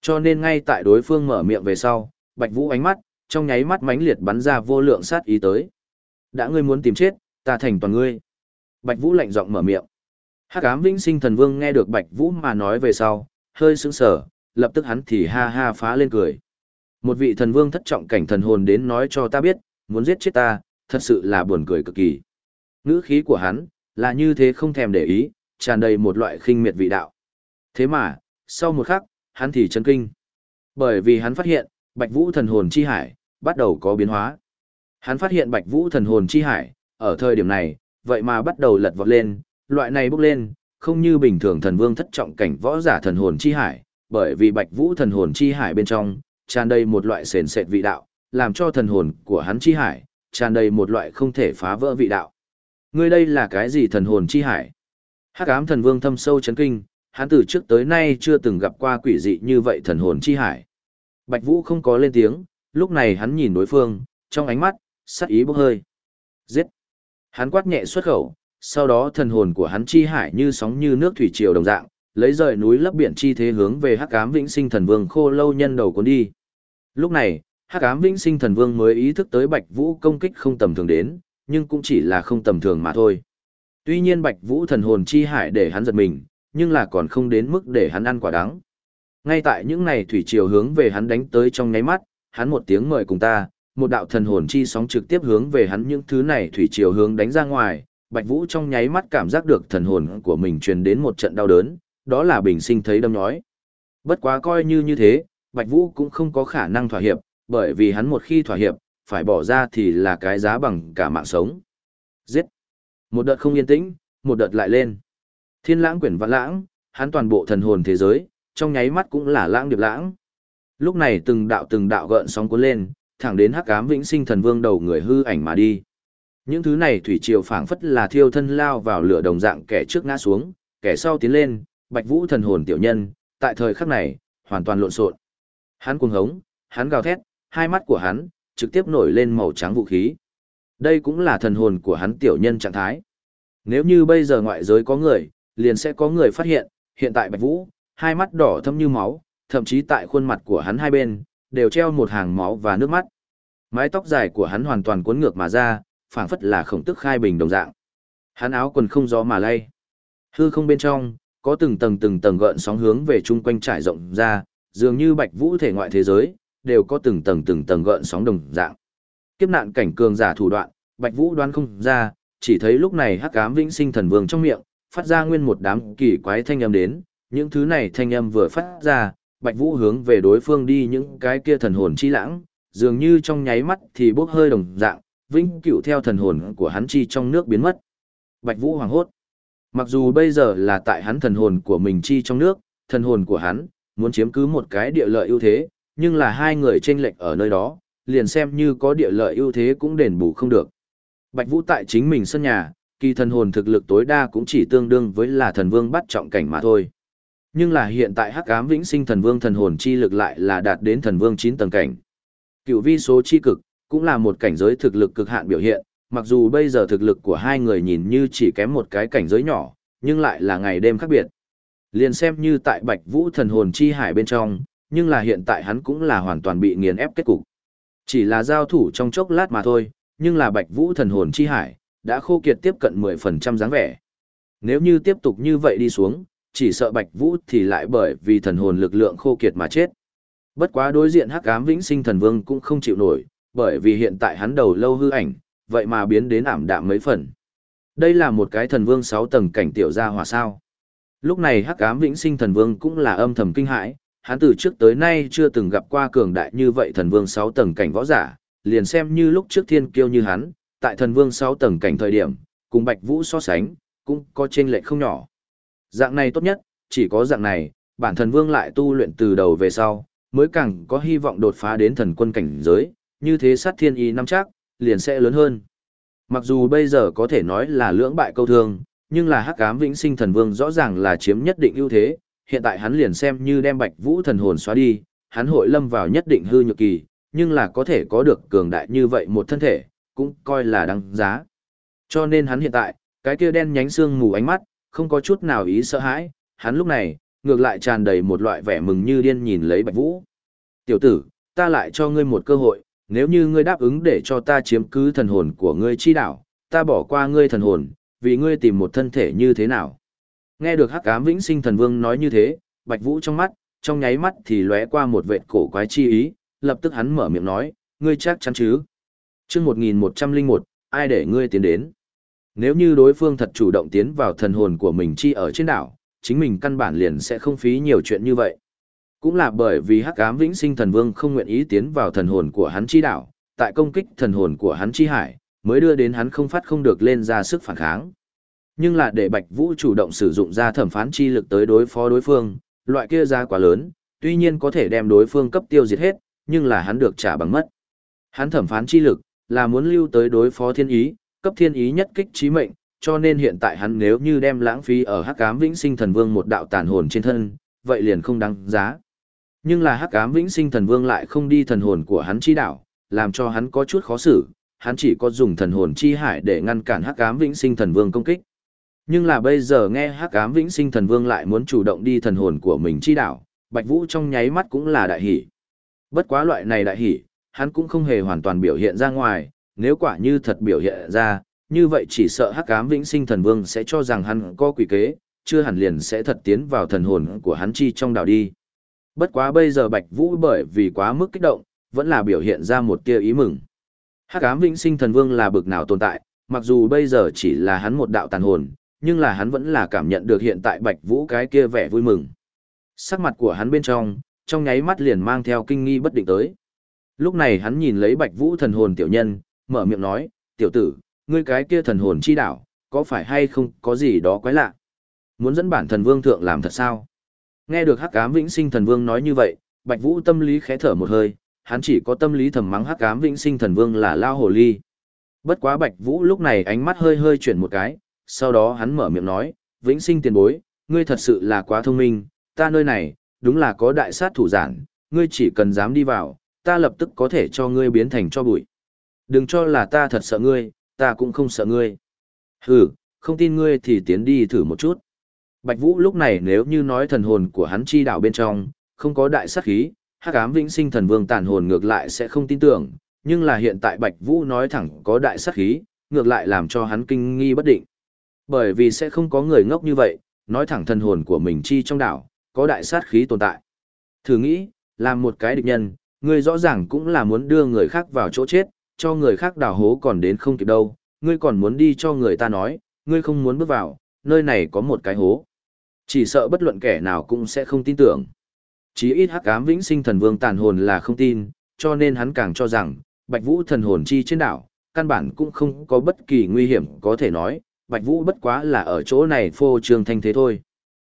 Cho nên ngay tại đối phương mở miệng về sau, Bạch Vũ ánh mắt, trong nháy mắt mãnh liệt bắn ra vô lượng sát ý tới. Đã ngươi muốn tìm chết, ta thành toàn ngươi. Bạch Vũ lạnh giọng mở miệng. Hắc ám vĩnh sinh thần vương nghe được Bạch Vũ mà nói về sau, hơi sững sờ, lập tức hắn thì ha ha phá lên cười. Một vị thần vương thất trọng cảnh thần hồn đến nói cho ta biết, muốn giết chết ta, thật sự là buồn cười cực kỳ. Ngữ khí của hắn, là như thế không thèm để ý, tràn đầy một loại khinh miệt vị đạo. Thế mà, sau một khắc, hắn thì chấn kinh. Bởi vì hắn phát hiện, Bạch Vũ thần hồn chi hải, bắt đầu có biến hóa. Hắn phát hiện Bạch Vũ thần hồn chi hải, ở thời điểm này, vậy mà bắt đầu lật vọt lên, loại này bốc lên, không như bình thường thần vương thất trọng cảnh võ giả thần hồn chi hải, bởi vì Bạch Vũ thần hồn chi hải bên trong, tràn đầy một loại sền sệt vị đạo, làm cho thần hồn của hắn chi hải, tràn đầy một loại không thể phá vỡ vị đạo. Ngươi đây là cái gì thần hồn chi hải? Hắc ám thần vương thâm sâu chấn kinh, hắn từ trước tới nay chưa từng gặp qua quỷ dị như vậy thần hồn chi hải. Bạch Vũ không có lên tiếng, lúc này hắn nhìn đối phương, trong ánh mắt, sát ý bốc hơi. Giết! Hắn quát nhẹ xuất khẩu, sau đó thần hồn của hắn chi hải như sóng như nước thủy triều đồng dạng, lấy rời núi lấp biển chi thế hướng về Hắc Ám Vĩnh Sinh Thần Vương khô lâu nhân đầu cuốn đi. Lúc này, Hắc Ám Vĩnh Sinh Thần Vương mới ý thức tới Bạch Vũ công kích không tầm thường đến, nhưng cũng chỉ là không tầm thường mà thôi. Tuy nhiên Bạch Vũ thần hồn chi hải để hắn giật mình, nhưng là còn không đến mức để hắn ăn quả đắng. Ngay tại những này thủy triều hướng về hắn đánh tới trong nháy mắt, hắn một tiếng mời cùng ta, một đạo thần hồn chi sóng trực tiếp hướng về hắn những thứ này thủy triều hướng đánh ra ngoài, Bạch Vũ trong nháy mắt cảm giác được thần hồn của mình truyền đến một trận đau đớn, đó là bình sinh thấy đâm nhói. Bất quá coi như như thế, Bạch Vũ cũng không có khả năng thỏa hiệp, bởi vì hắn một khi thỏa hiệp, phải bỏ ra thì là cái giá bằng cả mạng sống. Giết! Một đợt không yên tĩnh, một đợt lại lên. Thiên lãng quyển vạn lãng, hắn toàn bộ thần hồn thế giới, trong nháy mắt cũng là lãng điệp lãng. Lúc này từng đạo từng đạo gợn sóng cuốn lên, thẳng đến hắc ám vĩnh sinh thần vương đầu người hư ảnh mà đi. Những thứ này thủy triều phảng phất là thiêu thân lao vào lửa đồng dạng kẻ trước ngã xuống, kẻ sau tiến lên, Bạch Vũ thần hồn tiểu nhân, tại thời khắc này, hoàn toàn lộn xộn. Hắn cuồng hống, hắn gào thét, hai mắt của hắn trực tiếp nổi lên màu trắng vũ khí. Đây cũng là thần hồn của hắn tiểu nhân trạng thái. Nếu như bây giờ ngoại giới có người, liền sẽ có người phát hiện, hiện tại Bạch Vũ, hai mắt đỏ thâm như máu, thậm chí tại khuôn mặt của hắn hai bên, đều treo một hàng máu và nước mắt. Mái tóc dài của hắn hoàn toàn cuốn ngược mà ra, phảng phất là khổng tức khai bình đồng dạng. Hắn áo quần không gió mà lay. Hư không bên trong, có từng tầng từng tầng gợn sóng hướng về chung quanh trải rộng ra, dường như bạch vũ thể ngoại thế giới, đều có từng tầng từng tầng gợn sóng đồng dạng. Kiếp nạn cảnh cường giả thủ đoạn, bạch vũ đoán không ra, chỉ thấy lúc này hắc ám vĩnh sinh thần vương trong miệng, phát ra nguyên một đám kỳ quái thanh âm đến, những thứ này thanh âm vừa phát ra, Bạch Vũ hướng về đối phương đi những cái kia thần hồn chi lãng, dường như trong nháy mắt thì bốc hơi đồng dạng, vĩnh cửu theo thần hồn của hắn chi trong nước biến mất. Bạch Vũ hoàng hốt. Mặc dù bây giờ là tại hắn thần hồn của mình chi trong nước, thần hồn của hắn muốn chiếm cứ một cái địa lợi ưu thế, nhưng là hai người chênh lệch ở nơi đó, liền xem như có địa lợi ưu thế cũng đền bù không được. Bạch Vũ tại chính mình sân nhà, kỳ thần hồn thực lực tối đa cũng chỉ tương đương với là thần vương bắt trọng cảnh mà thôi. Nhưng là hiện tại Hắc Ám Vĩnh Sinh Thần Vương thần hồn chi lực lại là đạt đến thần vương 9 tầng cảnh. Cựu vi số chi cực cũng là một cảnh giới thực lực cực hạn biểu hiện, mặc dù bây giờ thực lực của hai người nhìn như chỉ kém một cái cảnh giới nhỏ, nhưng lại là ngày đêm khác biệt. Liền xem như tại Bạch Vũ thần hồn chi hải bên trong, nhưng là hiện tại hắn cũng là hoàn toàn bị nghiền ép kết cục. Chỉ là giao thủ trong chốc lát mà thôi, nhưng là Bạch Vũ thần hồn chi hải đã khô kiệt tiếp cận 10% dáng vẻ. Nếu như tiếp tục như vậy đi xuống, chỉ sợ Bạch Vũ thì lại bởi vì thần hồn lực lượng khô kiệt mà chết. Bất quá đối diện Hắc Ám Vĩnh Sinh Thần Vương cũng không chịu nổi, bởi vì hiện tại hắn đầu lâu hư ảnh, vậy mà biến đến ảm đạm mấy phần. Đây là một cái thần vương 6 tầng cảnh tiểu gia hỏa sao. Lúc này Hắc Ám Vĩnh Sinh Thần Vương cũng là âm thầm kinh hãi, hắn từ trước tới nay chưa từng gặp qua cường đại như vậy thần vương 6 tầng cảnh võ giả, liền xem như lúc trước thiên kiêu như hắn, tại thần vương 6 tầng cảnh thời điểm, cùng Bạch Vũ so sánh, cũng có chênh lệch không nhỏ. Dạng này tốt nhất, chỉ có dạng này, bản thần vương lại tu luyện từ đầu về sau, mới càng có hy vọng đột phá đến thần quân cảnh giới, như thế sát thiên ý năm chắc, liền sẽ lớn hơn. Mặc dù bây giờ có thể nói là lưỡng bại câu thương, nhưng là hắc ám vĩnh sinh thần vương rõ ràng là chiếm nhất định ưu thế, hiện tại hắn liền xem như đem bạch vũ thần hồn xóa đi, hắn hội lâm vào nhất định hư nhược kỳ, nhưng là có thể có được cường đại như vậy một thân thể, cũng coi là đáng giá. Cho nên hắn hiện tại, cái kia đen nhánh xương mù ánh mắt, không có chút nào ý sợ hãi, hắn lúc này, ngược lại tràn đầy một loại vẻ mừng như điên nhìn lấy Bạch Vũ. Tiểu tử, ta lại cho ngươi một cơ hội, nếu như ngươi đáp ứng để cho ta chiếm cứ thần hồn của ngươi chi đảo, ta bỏ qua ngươi thần hồn, vì ngươi tìm một thân thể như thế nào. Nghe được Hắc Ám Vĩnh Sinh Thần Vương nói như thế, Bạch Vũ trong mắt, trong nháy mắt thì lóe qua một vệt cổ quái chi ý, lập tức hắn mở miệng nói, ngươi chắc chắn chứ? Chương 1101, ai để ngươi tiến đến? Nếu như đối phương thật chủ động tiến vào thần hồn của mình chi ở trên đảo, chính mình căn bản liền sẽ không phí nhiều chuyện như vậy. Cũng là bởi vì Hắc Ám Vĩnh Sinh Thần Vương không nguyện ý tiến vào thần hồn của hắn chi đảo, tại công kích thần hồn của hắn chi hải, mới đưa đến hắn không phát không được lên ra sức phản kháng. Nhưng là để Bạch Vũ chủ động sử dụng ra thẩm phán chi lực tới đối phó đối phương, loại kia ra quá lớn, tuy nhiên có thể đem đối phương cấp tiêu diệt hết, nhưng là hắn được trả bằng mất. Hắn thẩm phán chi lực, là muốn lưu tới đối phó thiên ý, cấp thiên ý nhất kích trí mệnh, cho nên hiện tại hắn nếu như đem lãng phí ở hắc ám vĩnh sinh thần vương một đạo tàn hồn trên thân, vậy liền không đáng giá. Nhưng là hắc ám vĩnh sinh thần vương lại không đi thần hồn của hắn chi đạo, làm cho hắn có chút khó xử, hắn chỉ có dùng thần hồn chi hải để ngăn cản hắc ám vĩnh sinh thần vương công kích. Nhưng là bây giờ nghe hắc ám vĩnh sinh thần vương lại muốn chủ động đi thần hồn của mình chi đạo, Bạch Vũ trong nháy mắt cũng là đại hỉ. Bất quá loại này đại hỉ, hắn cũng không hề hoàn toàn biểu hiện ra ngoài, nếu quả như thật biểu hiện ra, như vậy chỉ sợ hắc ám vĩnh sinh thần vương sẽ cho rằng hắn có quỷ kế, chưa hẳn liền sẽ thật tiến vào thần hồn của hắn chi trong đảo đi. Bất quá bây giờ Bạch Vũ bởi vì quá mức kích động, vẫn là biểu hiện ra một tia ý mừng. Hắc ám vĩnh sinh thần vương là bực nào tồn tại, mặc dù bây giờ chỉ là hắn một đạo tàn hồn, nhưng là hắn vẫn là cảm nhận được hiện tại Bạch Vũ cái kia vẻ vui mừng. Sắc mặt của hắn bên trong, trong nháy mắt liền mang theo kinh nghi bất định tới. Lúc này hắn nhìn lấy Bạch Vũ thần hồn tiểu nhân, mở miệng nói, tiểu tử, ngươi cái kia thần hồn chi đảo, có phải hay không có gì đó quái lạ? Muốn dẫn bản thần vương thượng làm thật sao? Nghe được Hắc Ám Vĩnh Sinh Thần Vương nói như vậy, Bạch Vũ tâm lý khẽ thở một hơi, hắn chỉ có tâm lý thầm mắng Hắc Ám Vĩnh Sinh Thần Vương là lao hồ ly. Bất quá Bạch Vũ lúc này ánh mắt hơi hơi chuyển một cái, sau đó hắn mở miệng nói, Vĩnh Sinh tiền bối, ngươi thật sự là quá thông minh, ta nơi này, đúng là có đại sát thủ giản, ngươi chỉ cần dám đi vào, ta lập tức có thể cho ngươi biến thành cho bụi. Đừng cho là ta thật sợ ngươi, ta cũng không sợ ngươi. Hừ, không tin ngươi thì tiến đi thử một chút. Bạch Vũ lúc này nếu như nói thần hồn của hắn chi đạo bên trong, không có đại sát khí, hắc ám vĩnh sinh thần vương tàn hồn ngược lại sẽ không tin tưởng, nhưng là hiện tại Bạch Vũ nói thẳng có đại sát khí, ngược lại làm cho hắn kinh nghi bất định. Bởi vì sẽ không có người ngốc như vậy, nói thẳng thần hồn của mình chi trong đảo, có đại sát khí tồn tại. Thử nghĩ, làm một cái địch nhân, ngươi rõ ràng cũng là muốn đưa người khác vào chỗ chết, cho người khác đào hố còn đến không kịp đâu, ngươi còn muốn đi cho người ta nói, ngươi không muốn bước vào, nơi này có một cái hố. Chỉ sợ bất luận kẻ nào cũng sẽ không tin tưởng. Chí ít hắc ám vĩnh sinh thần vương tàn hồn là không tin, cho nên hắn càng cho rằng, Bạch Vũ thần hồn chi trên đảo, căn bản cũng không có bất kỳ nguy hiểm có thể nói, Bạch Vũ bất quá là ở chỗ này phô trương thanh thế thôi.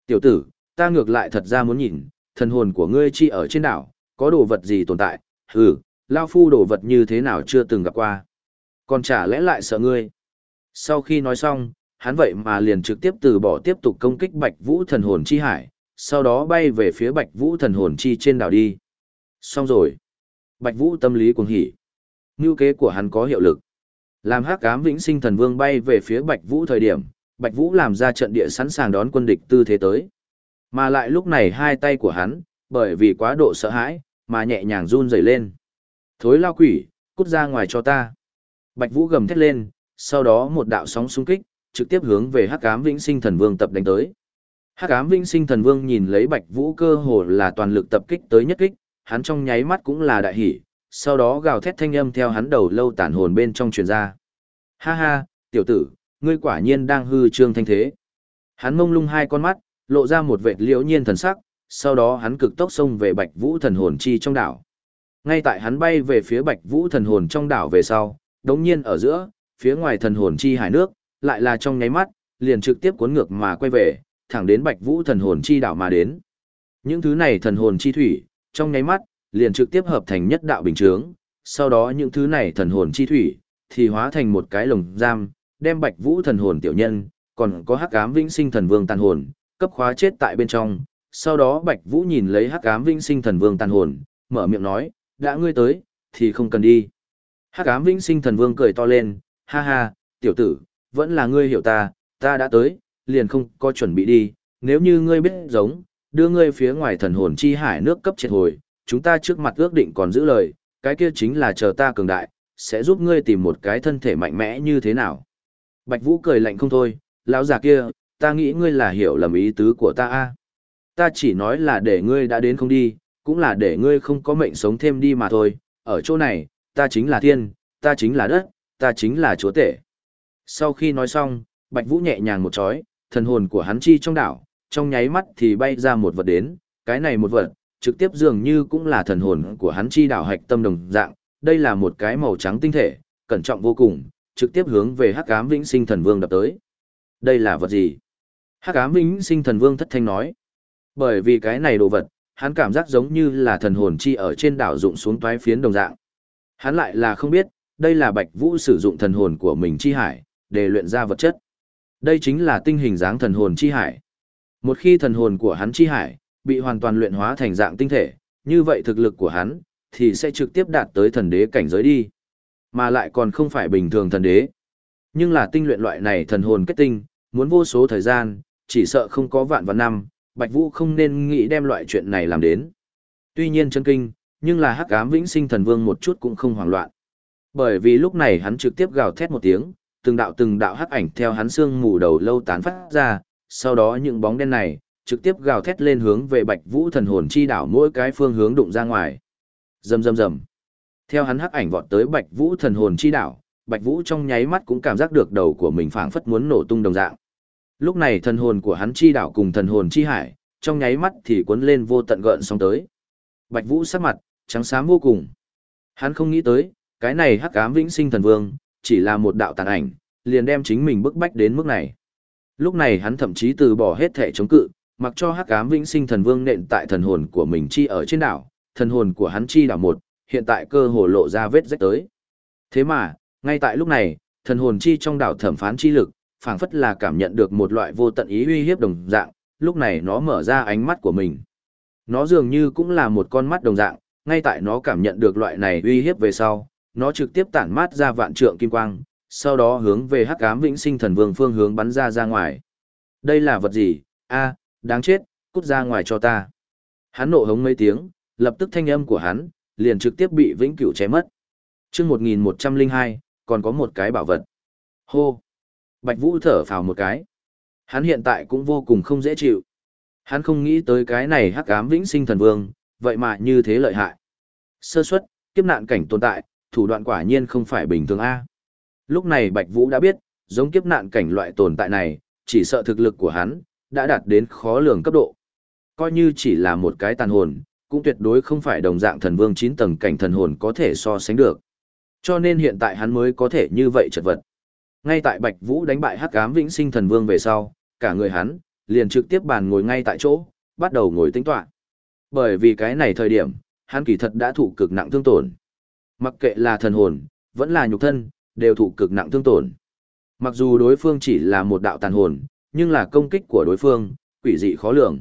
Tiểu tử, ta ngược lại thật ra muốn nhìn, thần hồn của ngươi chi ở trên đảo, có đồ vật gì tồn tại, hừ, lao phu đồ vật như thế nào chưa từng gặp qua. Còn chả lẽ lại sợ ngươi. Sau khi nói xong, hắn vậy mà liền trực tiếp từ bỏ tiếp tục công kích Bạch Vũ thần hồn chi hải, sau đó bay về phía Bạch Vũ thần hồn chi trên đảo đi. Xong rồi. Bạch Vũ tâm lý cuồng hỉ. Ngưu kế của hắn có hiệu lực. Làm hắc ám vĩnh sinh thần vương bay về phía Bạch Vũ thời điểm, Bạch Vũ làm ra trận địa sẵn sàng đón quân địch tư thế tới. Mà lại lúc này hai tay của hắn, bởi vì quá độ sợ hãi, mà nhẹ nhàng run rẩy lên. Thối lao quỷ, cút ra ngoài cho ta. Bạch Vũ gầm thét lên, sau đó một đạo sóng xung kích, trực tiếp hướng về Hắc Ám Vĩnh Sinh Thần Vương tập đánh tới. Hắc Ám Vĩnh Sinh Thần Vương nhìn lấy Bạch Vũ cơ hồ là toàn lực tập kích tới nhất kích, hắn trong nháy mắt cũng là đại hỉ, sau đó gào thét thanh âm theo hắn đầu lâu tản hồn bên trong truyền ra. Ha ha, tiểu tử, ngươi quả nhiên đang hư trương thanh thế. Hắn mông lung hai con mắt, lộ ra một vệt liễu nhiên thần sắc, sau đó hắn cực tốc xông về Bạch Vũ thần hồn chi trong đảo. Ngay tại hắn bay về phía Bạch Vũ thần hồn trong đảo về sau, đống nhiên ở giữa, phía ngoài thần hồn chi hải nước, lại là trong nháy mắt, liền trực tiếp cuốn ngược mà quay về, thẳng đến Bạch Vũ thần hồn chi đảo mà đến. Những thứ này thần hồn chi thủy, trong nháy mắt, liền trực tiếp hợp thành nhất đạo bình chướng, sau đó những thứ này thần hồn chi thủy, thì hóa thành một cái lồng giam, đem Bạch Vũ thần hồn tiểu nhân, còn có Hắc Ám Vĩnh Sinh thần vương tàn hồn, cấp khóa chết tại bên trong. Sau đó Bạch Vũ nhìn lấy Hắc Ám Vĩnh Sinh thần vương tàn hồn, mở miệng nói, đã ngươi tới, thì không cần đi. Hắc Ám Vĩnh Sinh thần vương cười to lên, ha ha, tiểu tử, vẫn là ngươi hiểu ta, ta đã tới, liền không có chuẩn bị đi, nếu như ngươi biết giống, đưa ngươi phía ngoài thần hồn chi hải nước cấp triệt hồi, chúng ta trước mặt ước định còn giữ lời, cái kia chính là chờ ta cường đại, sẽ giúp ngươi tìm một cái thân thể mạnh mẽ như thế nào. Bạch Vũ cười lạnh không thôi, lão già kia, ta nghĩ ngươi là hiểu lầm ý tứ của ta a. Ta chỉ nói là để ngươi đã đến không đi, cũng là để ngươi không có mệnh sống thêm đi mà thôi, ở chỗ này, ta chính là thiên, ta chính là đất, ta chính là chúa tể. Sau khi nói xong, Bạch Vũ nhẹ nhàng một chói, thần hồn của hắn chi trong đảo, trong nháy mắt thì bay ra một vật đến, cái này một vật, trực tiếp dường như cũng là thần hồn của hắn chi đảo hạch tâm đồng dạng, đây là một cái màu trắng tinh thể, cẩn trọng vô cùng, trực tiếp hướng về Hắc Ám Vĩnh Sinh Thần Vương đập tới. Đây là vật gì? Hắc Ám Vĩnh Sinh Thần Vương thất thanh nói. Bởi vì cái này đồ vật, hắn cảm giác giống như là thần hồn chi ở trên đảo dụng xuống toái phiến đồng dạng. Hắn lại là không biết, đây là Bạch Vũ sử dụng thần hồn của mình chi hải, để luyện ra vật chất. Đây chính là tinh hình dáng thần hồn chi hải. Một khi thần hồn của hắn chi hải bị hoàn toàn luyện hóa thành dạng tinh thể, như vậy thực lực của hắn thì sẽ trực tiếp đạt tới thần đế cảnh giới đi. Mà lại còn không phải bình thường thần đế. Nhưng là tinh luyện loại này thần hồn kết tinh, muốn vô số thời gian, chỉ sợ không có vạn vạn năm, Bạch Vũ không nên nghĩ đem loại chuyện này làm đến. Tuy nhiên chân kinh, nhưng là hắc ám vĩnh sinh thần vương một chút cũng không hoảng loạn. Bởi vì lúc này hắn trực tiếp gào thét một tiếng, từng đạo từng đạo hắc ảnh theo hắn xương mù đầu lâu tán phát ra, sau đó những bóng đen này trực tiếp gào thét lên hướng về Bạch Vũ thần hồn chi đảo mỗi cái phương hướng đụng ra ngoài. Rầm rầm rầm. Theo hắn hắc ảnh vọt tới Bạch Vũ thần hồn chi đảo, Bạch Vũ trong nháy mắt cũng cảm giác được đầu của mình phảng phất muốn nổ tung đồng dạng. Lúc này thần hồn của hắn chi đảo cùng thần hồn chi hải, trong nháy mắt thì cuốn lên vô tận gợn sóng tới. Bạch Vũ sắc mặt trắng xám vô cùng. Hắn không nghĩ tới, cái này hắc ám vĩnh sinh thần vương, chỉ là một đạo tàn ảnh, liền đem chính mình bức bách đến mức này. Lúc này hắn thậm chí từ bỏ hết thể chống cự, mặc cho hắc ám vĩnh sinh thần vương nện tại thần hồn của mình chi ở trên đảo, thần hồn của hắn chi đảo một, hiện tại cơ hồ lộ ra vết rách tới. Thế mà, ngay tại lúc này, thần hồn chi trong đảo thẩm phán chi lực, phảng phất là cảm nhận được một loại vô tận ý uy hiếp đồng dạng, lúc này nó mở ra ánh mắt của mình. Nó dường như cũng là một con mắt đồng dạng, ngay tại nó cảm nhận được loại này uy hiếp về sau, nó trực tiếp tản mát ra vạn trượng kim quang, sau đó hướng về hắc ám vĩnh sinh thần vương phương hướng bắn ra ra ngoài. Đây là vật gì? A, đáng chết, cút ra ngoài cho ta. Hắn nộ hống mấy tiếng, lập tức thanh âm của hắn, liền trực tiếp bị vĩnh cửu cháy mất. Trước 1102, còn có một cái bảo vật. Hô! Bạch Vũ thở phào một cái. Hắn hiện tại cũng vô cùng không dễ chịu. Hắn không nghĩ tới cái này hắc ám vĩnh sinh thần vương, vậy mà như thế lợi hại. Sơ suất, kiếp nạn cảnh tồn tại, thủ đoạn quả nhiên không phải bình thường A. Lúc này Bạch Vũ đã biết, giống kiếp nạn cảnh loại tồn tại này, chỉ sợ thực lực của hắn, đã đạt đến khó lường cấp độ. Coi như chỉ là một cái tàn hồn, cũng tuyệt đối không phải đồng dạng thần vương 9 tầng cảnh thần hồn có thể so sánh được. Cho nên hiện tại hắn mới có thể như vậy chật vật. Ngay tại Bạch Vũ đánh bại Hắc Ám Vĩnh Sinh Thần Vương về sau, cả người hắn liền trực tiếp bàn ngồi ngay tại chỗ, bắt đầu ngồi tính toán. Bởi vì cái này thời điểm, hắn kỳ thật đã thụ cực nặng thương tổn. Mặc kệ là thần hồn, vẫn là nhục thân, đều thụ cực nặng thương tổn. Mặc dù đối phương chỉ là một đạo tàn hồn, nhưng là công kích của đối phương, quỷ dị khó lường.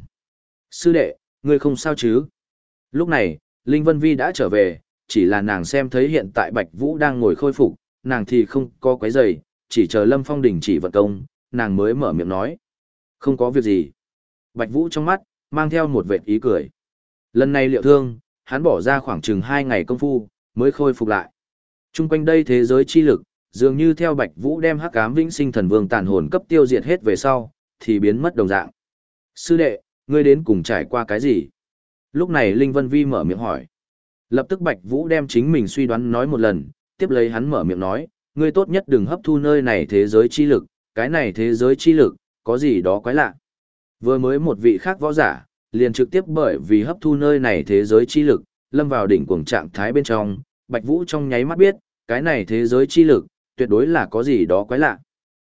Sư đệ, ngươi không sao chứ? Lúc này, Linh Vân Vi đã trở về, chỉ là nàng xem thấy hiện tại Bạch Vũ đang ngồi khôi phục, nàng thì không có quấy giày, chỉ chờ Lâm Phong đình chỉ vận công, nàng mới mở miệng nói. Không có việc gì. Bạch Vũ trong mắt, mang theo một vệt ý cười. Lần này liệu thương, hắn bỏ ra khoảng chừng 2 ngày công phu, mới khôi phục lại. Trung quanh đây thế giới chi lực, dường như theo Bạch Vũ đem hắc ám vĩnh sinh thần vương tàn hồn cấp tiêu diệt hết về sau, thì biến mất đồng dạng. Sư đệ, ngươi đến cùng trải qua cái gì? Lúc này Linh Vân Vi mở miệng hỏi. Lập tức Bạch Vũ đem chính mình suy đoán nói một lần, tiếp lấy hắn mở miệng nói, ngươi tốt nhất đừng hấp thu nơi này thế giới chi lực, cái này thế giới chi lực, có gì đó quái lạ. Vừa mới một vị khác võ giả, liền trực tiếp bởi vì hấp thu nơi này thế giới chi lực, lâm vào đỉnh cuồng trạng thái bên trong, Bạch Vũ trong nháy mắt biết, cái này thế giới chi lực, tuyệt đối là có gì đó quái lạ.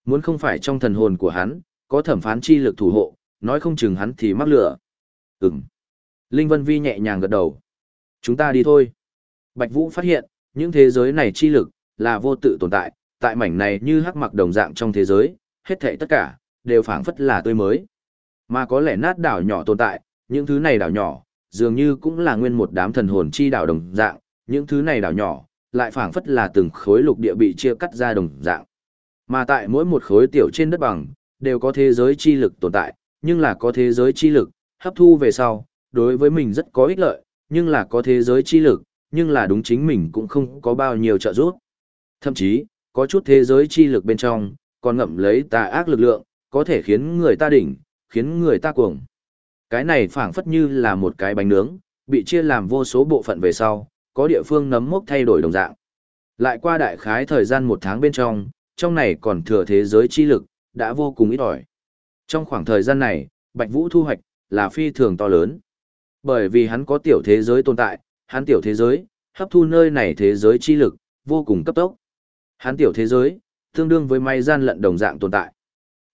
Muốn không phải trong thần hồn của hắn, có thẩm phán chi lực thủ hộ, nói không chừng hắn thì mắc lửa. Ừm. Linh Vân Vi nhẹ nhàng gật đầu. Chúng ta đi thôi. Bạch Vũ phát hiện, những thế giới này chi lực, là vô tự tồn tại, tại mảnh này như hắc mặc đồng dạng trong thế giới, hết thảy tất cả, đều phảng phất là tươi mới. Mà có lẽ nát đảo nhỏ tồn tại, những thứ này đảo nhỏ, dường như cũng là nguyên một đám thần hồn chi đảo đồng dạng, những thứ này đảo nhỏ, lại phảng phất là từng khối lục địa bị chia cắt ra đồng dạng. Mà tại mỗi một khối tiểu trên đất bằng, đều có thế giới chi lực tồn tại, nhưng là có thế giới chi lực, hấp thu về sau, đối với mình rất có ích lợi, nhưng là có thế giới chi lực, nhưng là đúng chính mình cũng không có bao nhiêu trợ giúp. Thậm chí, có chút thế giới chi lực bên trong, còn ngậm lấy tà ác lực lượng, có thể khiến người ta đỉnh, khiến người ta cuồng. Cái này phảng phất như là một cái bánh nướng, bị chia làm vô số bộ phận về sau, có địa phương nấm mốc thay đổi đồng dạng. Lại qua đại khái thời gian một tháng bên trong, trong này còn thừa thế giới chi lực, đã vô cùng ít ỏi. Trong khoảng thời gian này, Bạch Vũ thu hoạch, là phi thường to lớn. Bởi vì hắn có tiểu thế giới tồn tại, hắn tiểu thế giới, hấp thu nơi này thế giới chi lực, vô cùng cấp tốc. Hắn tiểu thế giới, tương đương với may gian lận đồng dạng tồn tại.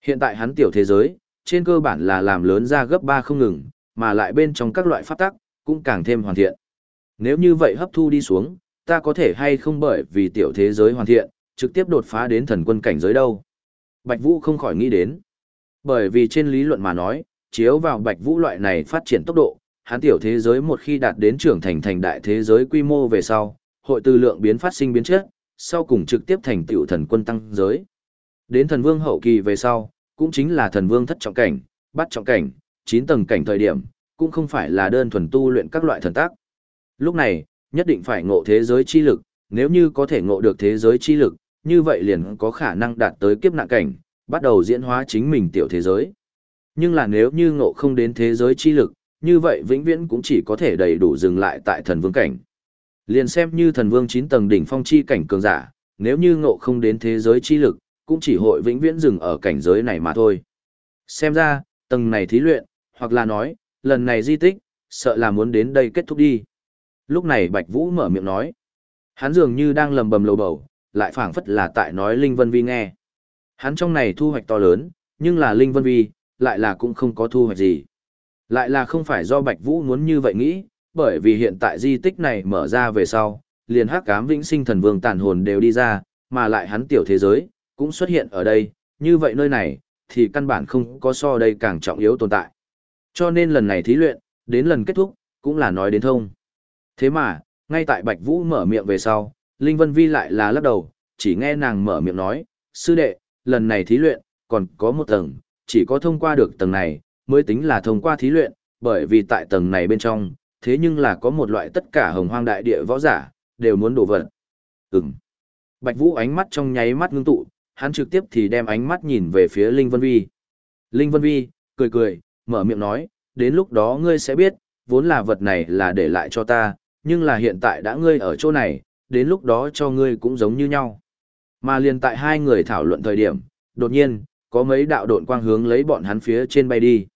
Hiện tại hắn tiểu thế giới, trên cơ bản là làm lớn ra gấp 3 không ngừng, mà lại bên trong các loại pháp tắc, cũng càng thêm hoàn thiện. Nếu như vậy hấp thu đi xuống, ta có thể hay không bởi vì tiểu thế giới hoàn thiện, trực tiếp đột phá đến thần quân cảnh giới đâu. Bạch Vũ không khỏi nghĩ đến. Bởi vì trên lý luận mà nói, chiếu vào Bạch Vũ loại này phát triển tốc độ, hắn tiểu thế giới một khi đạt đến trưởng thành thành đại thế giới quy mô về sau, hội từ lượng biến phát sinh biến chất, sau cùng trực tiếp thành tiểu thần quân tăng giới. Đến thần vương hậu kỳ về sau, cũng chính là thần vương thất trọng cảnh, bắt trọng cảnh, 9 tầng cảnh thời điểm, cũng không phải là đơn thuần tu luyện các loại thần tác. Lúc này, nhất định phải ngộ thế giới chi lực, nếu như có thể ngộ được thế giới chi lực, như vậy liền có khả năng đạt tới kiếp nạn cảnh, bắt đầu diễn hóa chính mình tiểu thế giới. Nhưng là nếu như ngộ không đến thế giới chi lực, như vậy vĩnh viễn cũng chỉ có thể đầy đủ dừng lại tại thần vương cảnh. Liền xem như thần vương 9 tầng đỉnh phong chi cảnh cường giả, nếu như ngộ không đến thế giới chi lực, cũng chỉ hội vĩnh viễn dừng ở cảnh giới này mà thôi. Xem ra, tầng này thí luyện, hoặc là nói, lần này di tích, sợ là muốn đến đây kết thúc đi. Lúc này Bạch Vũ mở miệng nói. Hắn dường như đang lầm bầm lầu bầu, lại phảng phất là tại nói Linh Vân Vi nghe. Hắn trong này thu hoạch to lớn, nhưng là Linh Vân Vi, lại là cũng không có thu hoạch gì. Lại là không phải do Bạch Vũ muốn như vậy nghĩ, bởi vì hiện tại di tích này mở ra về sau, liền hắc cám vĩnh sinh thần vương tàn hồn đều đi ra, mà lại hắn tiểu thế giới, cũng xuất hiện ở đây, như vậy nơi này, thì căn bản không có so đây càng trọng yếu tồn tại. Cho nên lần này thí luyện, đến lần kết thúc, cũng là nói đến thông. Thế mà, ngay tại Bạch Vũ mở miệng về sau, Linh Vân Vi lại là lắc đầu, chỉ nghe nàng mở miệng nói, sư đệ, lần này thí luyện, còn có một tầng, chỉ có thông qua được tầng này, mới tính là thông qua thí luyện, bởi vì tại tầng này bên trong, thế nhưng là có một loại tất cả hồng hoang đại địa võ giả, đều muốn đổ vật. Ừm. Bạch Vũ ánh mắt trong nháy mắt ngưng tụ, hắn trực tiếp thì đem ánh mắt nhìn về phía Linh Vân Vi. Linh Vân Vi, cười cười, mở miệng nói, đến lúc đó ngươi sẽ biết, vốn là vật này là để lại cho ta, nhưng là hiện tại đã ngươi ở chỗ này, đến lúc đó cho ngươi cũng giống như nhau. Mà liền tại hai người thảo luận thời điểm, đột nhiên, có mấy đạo độn quang hướng lấy bọn hắn phía trên bay đi.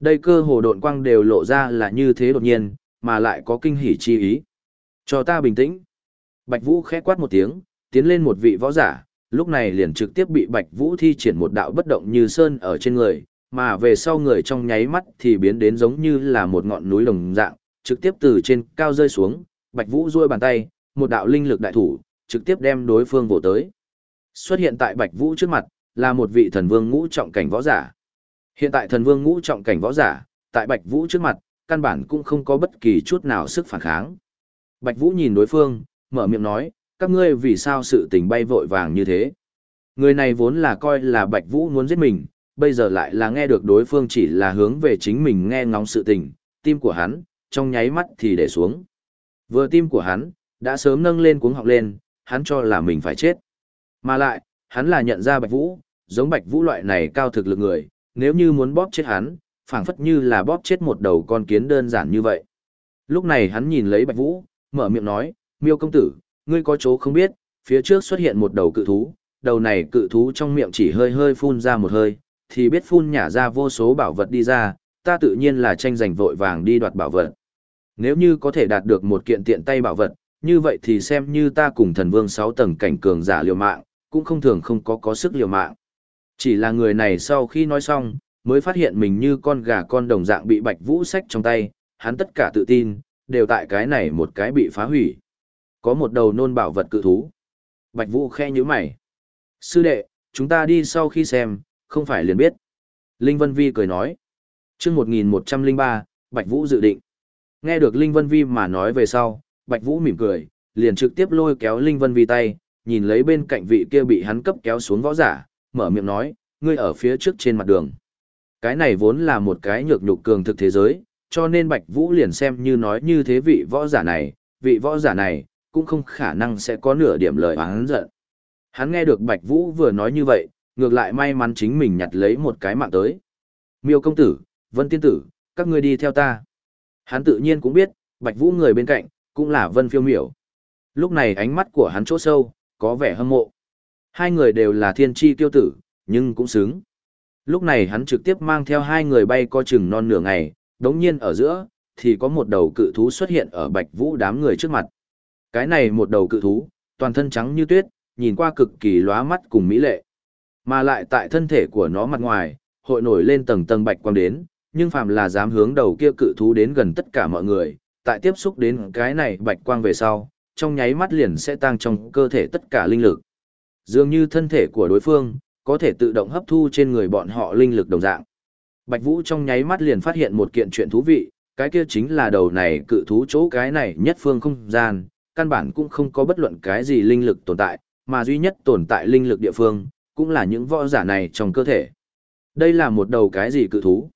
Đây cơ hồ độn quang đều lộ ra là như thế đột nhiên, mà lại có kinh hỉ chi ý. Cho ta bình tĩnh. Bạch Vũ khẽ quát một tiếng, tiến lên một vị võ giả, lúc này liền trực tiếp bị Bạch Vũ thi triển một đạo bất động như sơn ở trên người, mà về sau người trong nháy mắt thì biến đến giống như là một ngọn núi đồng dạng, trực tiếp từ trên cao rơi xuống, Bạch Vũ duỗi bàn tay, một đạo linh lực đại thủ, trực tiếp đem đối phương vồ tới. Xuất hiện tại Bạch Vũ trước mặt, là một vị thần vương ngũ trọng cảnh võ giả. Hiện tại thần vương ngũ trọng cảnh võ giả, tại Bạch Vũ trước mặt, căn bản cũng không có bất kỳ chút nào sức phản kháng. Bạch Vũ nhìn đối phương, mở miệng nói, các ngươi vì sao sự tình bay vội vàng như thế? Người này vốn là coi là Bạch Vũ muốn giết mình, bây giờ lại là nghe được đối phương chỉ là hướng về chính mình nghe ngóng sự tình, tim của hắn, trong nháy mắt thì để xuống. Vừa tim của hắn, đã sớm nâng lên cuống học lên, hắn cho là mình phải chết. Mà lại, hắn là nhận ra Bạch Vũ, giống Bạch Vũ loại này cao thực lực người, nếu như muốn bóp chết hắn, phảng phất như là bóp chết một đầu con kiến đơn giản như vậy. Lúc này hắn nhìn lấy Bạch Vũ, mở miệng nói, miêu công tử, ngươi có chỗ không biết, phía trước xuất hiện một đầu cự thú, đầu này cự thú trong miệng chỉ hơi hơi phun ra một hơi, thì biết phun nhả ra vô số bảo vật đi ra, ta tự nhiên là tranh giành vội vàng đi đoạt bảo vật. Nếu như có thể đạt được một kiện tiện tay bảo vật, như vậy thì xem như ta cùng thần vương 6 tầng cảnh cường giả liều mạng, cũng không thường không có có sức liều mạng. Chỉ là người này sau khi nói xong, mới phát hiện mình như con gà con đồng dạng bị bạch vũ sách trong tay, hắn tất cả tự tin, đều tại cái này một cái bị phá hủy. Có một đầu nôn bảo vật cự thú. Bạch vũ khe như mày. Sư đệ, chúng ta đi sau khi xem, không phải liền biết. Linh Vân Vi cười nói. chương 1103, Bạch Vũ dự định. Nghe được Linh Vân Vi mà nói về sau, Bạch Vũ mỉm cười, liền trực tiếp lôi kéo Linh Vân Vi tay, nhìn lấy bên cạnh vị kia bị hắn cấp kéo xuống võ giả, mở miệng nói, ngươi ở phía trước trên mặt đường. Cái này vốn là một cái nhược nhục cường thực thế giới, cho nên Bạch Vũ liền xem như nói như thế vị võ giả này, vị võ giả này, cũng không khả năng sẽ có nửa điểm lời hắn giận. Hắn nghe được Bạch Vũ vừa nói như vậy, ngược lại may mắn chính mình nhặt lấy một cái mạng tới. Miêu công tử, Vân tiên tử, các ngươi đi theo ta. Hắn tự nhiên cũng biết, Bạch Vũ người bên cạnh, cũng là Vân phiêu miểu. Lúc này ánh mắt của hắn chỗ sâu, có vẻ hâm mộ. Hai người đều là thiên tri tiêu tử, nhưng cũng xứng. Lúc này hắn trực tiếp mang theo hai người bay co chừng non nửa ngày, đống nhiên ở giữa, thì có một đầu cự thú xuất hiện ở Bạch Vũ đám người trước mặt. Cái này một đầu cự thú, toàn thân trắng như tuyết, nhìn qua cực kỳ lóa mắt cùng mỹ lệ. Mà lại tại thân thể của nó mặt ngoài, hội nổi lên tầng tầng bạch quang đến, nhưng phàm là dám hướng đầu kia cự thú đến gần tất cả mọi người, tại tiếp xúc đến cái này bạch quang về sau, trong nháy mắt liền sẽ tăng trong cơ thể tất cả linh lực. Dường như thân thể của đối phương, có thể tự động hấp thu trên người bọn họ linh lực đồng dạng. Bạch Vũ trong nháy mắt liền phát hiện một kiện chuyện thú vị, cái kia chính là đầu này cự thú chỗ cái này nhất phương không gian, căn bản cũng không có bất luận cái gì linh lực tồn tại, mà duy nhất tồn tại linh lực địa phương, cũng là những võ giả này trong cơ thể. Đây là một đầu cái gì cự thú?